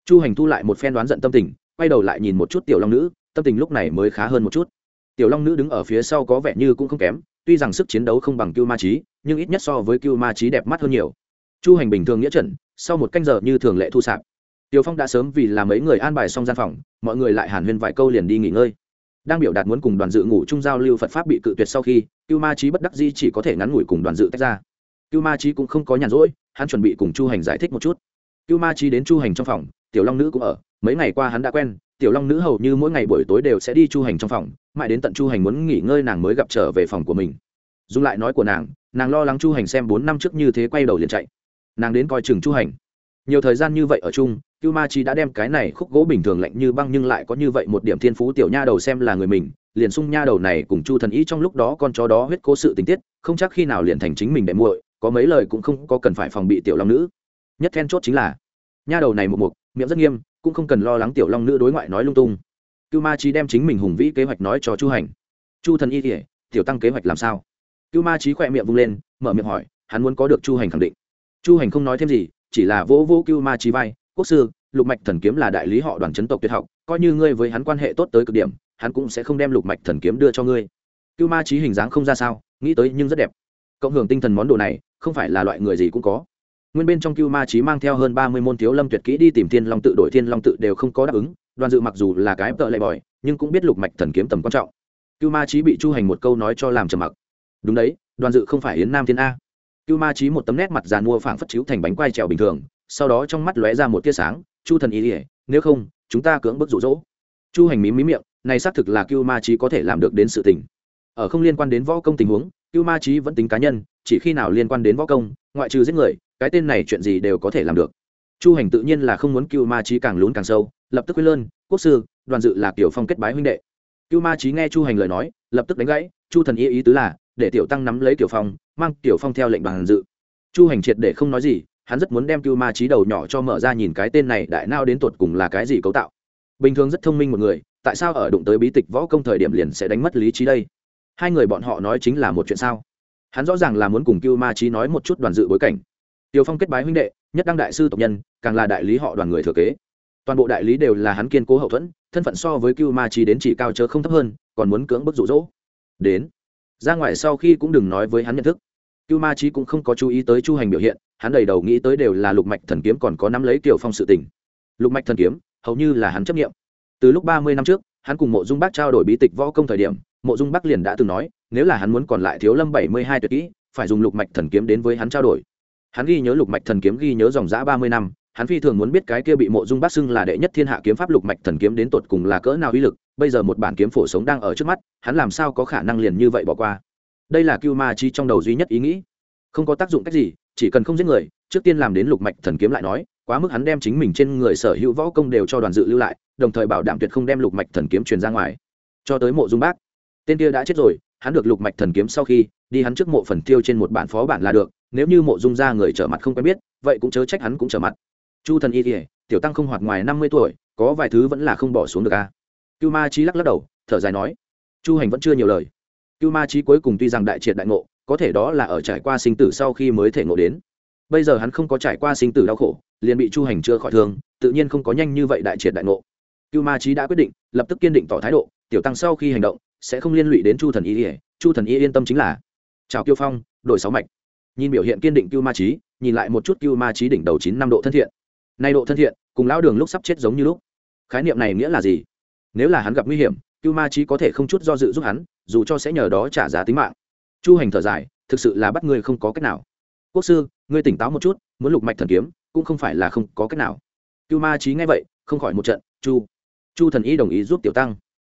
Chu hành thu lại một phen đoán giận tâm tình quay đầu lại nhìn một chút tiểu long nữ tâm tình lúc này mới khá hơn một chút. Tiểu long nữ đứng ở phía sau có vẻ như cũng không kém, tuy rằng sức chiến đấu không bằng cưu ma trí nhưng ít nhất so với cưu ma trí đẹp mắt hơn nhiều. Chu hành bình thường nghĩa chuẩn, sau một canh giờ như thường lệ thu sạp. Tiểu phong đã sớm vì là mấy người an bài xong gian phòng, mọi người lại hàn huyên vài câu liền đi nghỉ ngơi. Đang biểu đạt muốn cùng đoàn dự ngủ chung giao lưu phật pháp bị cự tuyệt sau khi, cưu ma trí bất đắc di chỉ có thể ngắn ngủi cùng đoàn dự tách ra. Cưu ma trí cũng không có nhàn rỗi, hắn chuẩn bị cùng chu hành giải thích một chút. Cưu ma trí đến chu hành trong phòng, tiểu long nữ cũng ở, mấy ngày qua hắn đã quen tiểu long nữ hầu như mỗi ngày buổi tối đều sẽ đi chu hành trong phòng, mãi đến tận chu hành muốn nghỉ ngơi nàng mới gặp trở về phòng của mình. Dùng lại nói của nàng nàng lo lắng chu hành xem bốn năm trước như thế quay đầu liền chạy. Nàng đến coi chừng chu hành. Nhiều thời gian như vậy ở chung cưu ma chi đã đem cái này khúc gỗ bình thường lạnh như băng nhưng lại có như vậy một điểm thiên phú tiểu nha đầu xem là người mình, liền sung nha đầu này cùng chu thần ý trong lúc đó con chó đó huyết cố sự tình tiết, không chắc khi nào liền thành chính mình để muội, có mấy lời cũng không có cần phải phòng bị tiểu long nữ. Nhất then chốt chính là, nha đầu này một mục, miệng rất nghiêm cũng không cần lo lắng tiểu long nữ đối ngoại nói lung tung. Cưu ma trí đem chính mình hùng vĩ kế hoạch nói cho chu hành. Chu thần y kể tiểu tăng kế hoạch làm sao? Cưu ma trí khỏe miệng vung lên, mở miệng hỏi, hắn muốn có được chu hành khẳng định. Chu hành không nói thêm gì, chỉ là vỗ vỗ cưu ma trí vai, quốc sư, lục mạch thần kiếm là đại lý họ đoàn chấn tộc tuyệt học, coi như ngươi với hắn quan hệ tốt tới cực điểm, hắn cũng sẽ không đem lục mạch thần kiếm đưa cho ngươi. Cưu ma trí hình dáng không ra sao, nghĩ tới nhưng rất đẹp. Cộng hưởng tinh thần món đồ này, không phải là loại người gì cũng có nguyên bên trong cưu ma trí mang theo hơn ba mươi môn thiếu lâm tuyệt kỹ đi tìm thiên long tự, đổi thiên long tự đều không có đáp ứng. Đoàn dự mặc dù là cái tợ lệ bòi, nhưng cũng biết lục mạch thần kiếm tầm quan trọng. Cưu ma trí bị chu hành một câu nói cho làm trầm mặc. Đúng đấy, đoàn dự không phải yến nam thiên a. Cưu ma trí một tấm nét mặt giàn mua phảng phất chiếu thành bánh quai trèo bình thường, sau đó trong mắt lóe ra một tia sáng, chu thần ý ỉa nếu không, chúng ta cưỡng bức rụ rỗ chu hành mí mí miệng, này xác thực là cưu ma trí có thể làm được đến sự tình. Ở không liên quan đến võ công tình huống, cưu ma trí vẫn tính cá nhân, chỉ khi nào liên quan đến võ công, ngoại trừ giết người cái tên này chuyện gì đều có thể làm được. Chu hành tự nhiên là không muốn cưu ma trí càng lún càng sâu, lập tức quyết lơn, quốc sư, đoàn dự là kiểu phong kết bái huynh đệ. Cưu ma trí nghe chu hành lời nói, lập tức đánh gãy, chu thần ý ý tứ là, để tiểu tăng nắm lấy tiểu phong, mang tiểu phong theo lệnh đoàn dự. Chu hành triệt để không nói gì, hắn rất muốn đem cưu ma trí đầu nhỏ cho mở ra nhìn cái tên này đại nao đến tột cùng là cái gì cấu tạo. Bình thường rất thông minh một người, tại sao ở đụng tới bí tịch võ công thời điểm liền sẽ đánh mất lý trí đây? Hai người bọn họ nói chính là một chuyện sao? Hắn rõ ràng là muốn cùng cưu ma trí nói một chút đoàn dự bối cảnh tiểu phong kết bái huynh đệ, nhất đăng đại sư tộc nhân, càng là đại lý họ đoàn người thừa kế toàn bộ đại lý đều là hắn kiên cố hậu thuẫn, thân phận so với cưu ma Chí đến chỉ cao chớ không thấp hơn, còn muốn cưỡng bức dụ dỗ. đến, ra ngoài sau khi cũng đừng nói với hắn nhận thức cưu ma Chí cũng không có chú ý tới chu hành biểu hiện, hắn đầy đầu nghĩ tới đều là lục mạch thần kiếm còn có nắm lấy Tiểu phong sự tình lục mạch thần kiếm, hầu như là hắn chấp niệm. từ lúc ba mươi năm trước, hắn cùng mộ dung bác trao đổi bí tịch võ công thời điểm, mộ dung bác liền đã từng nói, nếu là hắn muốn còn lại thiếu lâm bảy mươi hai tuyệt kỹ, phải dùng lục mạch thần kiếm đến với hắn trao đổi hắn ghi nhớ lục mạch thần kiếm ghi nhớ dòng giã ba mươi năm, hắn phi thường muốn biết cái kia bị mộ dung bác xưng là đệ nhất thiên hạ kiếm pháp lục mạch thần kiếm đến tột cùng là cỡ nào uy lực, bây giờ một bản kiếm phổ sống đang ở trước mắt, hắn làm sao có khả năng liền như vậy bỏ qua? Đây là cưu ma chi trong đầu duy nhất ý nghĩ. Không có tác dụng cách gì, chỉ cần không giết người, trước tiên làm đến lục mạch thần kiếm lại nói, quá mức hắn đem chính mình trên người sở hữu võ công đều cho đoàn dự lưu lại, đồng thời bảo đảm tuyệt không đem lục mạch thần kiếm truyền ra ngoài. Cho tới mộ dung bác, tên kia đã chết rồi, hắn được lục mạch thần kiếm sau khi, đi hắn trước mộ phần tiêu trên một bản phó bản là được nếu như mộ dung ra người trở mặt không quen biết, vậy cũng chớ trách hắn cũng trở mặt. Chu thần y kỉa tiểu tăng không hoạt ngoài năm mươi tuổi, có vài thứ vẫn là không bỏ xuống được a à? cưu ma trí lắc lắc đầu, thở dài nói, chu hành vẫn chưa nhiều lời. Cưu ma trí cuối cùng tuy rằng đại triệt đại ngộ, có thể đó là ở trải qua sinh tử sau khi mới thể ngộ đến. Bây giờ hắn không có trải qua sinh tử đau khổ, liền bị chu hành chưa khỏi thương, tự nhiên không có nhanh như vậy đại triệt đại ngộ. Cưu ma trí đã quyết định, lập tức kiên định tỏ thái độ, tiểu tăng sau khi hành động, sẽ không liên lụy đến chu thần y ỉa chu thần y yên tâm chính là, chào kiêu phong đội sáu mạch nhìn biểu hiện kiên định cưu ma trí nhìn lại một chút cưu ma trí đỉnh đầu chín năm độ thân thiện. Nay độ thân thiện, cùng lão đường lúc sắp chết giống như lúc. Khái niệm này nghĩa là gì? Nếu là hắn gặp nguy hiểm, cưu ma trí có thể không chút do dự giúp hắn, dù cho sẽ nhờ đó trả giá tính mạng. Chu hành thở dài, thực sự là bắt ngươi không có cách nào. Quốc sư, ngươi tỉnh táo một chút, muốn lục mạch thần kiếm, cũng không phải là không có cách nào. Cưu ma trí nghe vậy, không khỏi một trận, chu chu thần y đồng ý giúp tiểu tăng.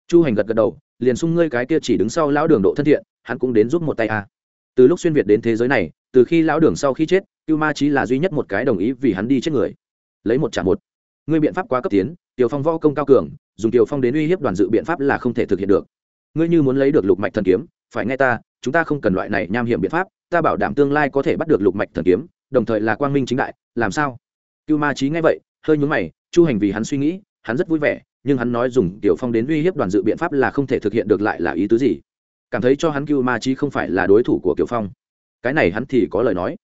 Chu hành gật gật đầu, liền sung ngươi cái kia chỉ đứng sau lão đường độ thân thiện, hắn cũng đến giúp một tay a. à từ lúc xuyên việt đến thế giới này, từ khi lão đường sau khi chết, cưu ma trí là duy nhất một cái đồng ý vì hắn đi chết người. Lấy một trả một. Ngươi biện pháp quá cấp tiến, tiểu phong võ công cao cường, dùng tiểu phong đến uy hiếp đoàn dự biện pháp là không thể thực hiện được. Ngươi như muốn lấy được lục mạch thần kiếm, phải nghe ta, chúng ta không cần loại này nham hiểm biện pháp, ta bảo đảm tương lai có thể bắt được lục mạch thần kiếm, đồng thời là quang minh chính đại, làm sao? Cưu ma trí nghe vậy, hơi nhúng mày, chu hành vì hắn suy nghĩ, hắn rất vui vẻ, nhưng hắn nói dùng tiểu phong đến uy hiếp đoàn dự biện pháp là không thể thực hiện được lại là ý tứ gì? Cảm thấy cho hắn cưu ma trí không phải là đối thủ của tiểu phong. Cái này hắn thì có lời nói.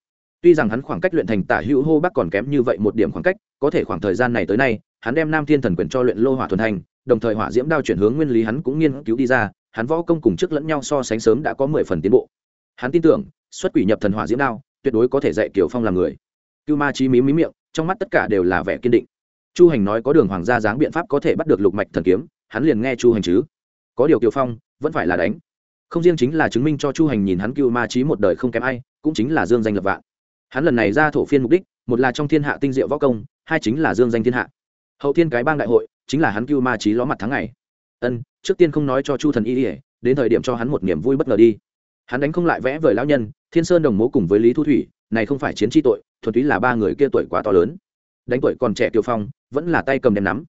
Tuy rằng hắn khoảng cách luyện thành tả hữu hô bắc còn kém như vậy một điểm khoảng cách, có thể khoảng thời gian này tới nay, hắn đem nam thiên thần quyền cho luyện lô hỏa thuần thành đồng thời hỏa diễm đao chuyển hướng nguyên lý hắn cũng nghiên cứu đi ra, hắn võ công cùng trước lẫn nhau so sánh sớm đã có mười phần tiến bộ. Hắn tin tưởng, xuất quỷ nhập thần hỏa diễm đao, tuyệt đối có thể dạy kiều phong làm người. Cưu ma trí mí mí miệng, trong mắt tất cả đều là vẻ kiên định. Chu hành nói có đường hoàng gia dáng biện pháp có thể bắt được lục mạch thần kiếm, hắn liền nghe chu hành chứ. Có điều kiều phong, vẫn phải là đánh không riêng chính là chứng minh cho chu hành nhìn hắn cưu ma trí một đời không kém ai, cũng chính là dương danh lập vạn. Hắn lần này ra thổ phiên mục đích, một là trong thiên hạ tinh diệu võ công, hai chính là dương danh thiên hạ. Hậu thiên cái bang đại hội, chính là hắn cưu ma trí ló mặt tháng ngày. Ân, trước tiên không nói cho chu thần y ỉa đến thời điểm cho hắn một niềm vui bất ngờ đi. Hắn đánh không lại vẽ vời lão nhân, thiên sơn đồng mố cùng với lý thu thủy, này không phải chiến tri tội, thuần túy là ba người kia tuổi quá to lớn. Đánh tuổi còn trẻ kiều phong, vẫn là tay cầm đem nắm.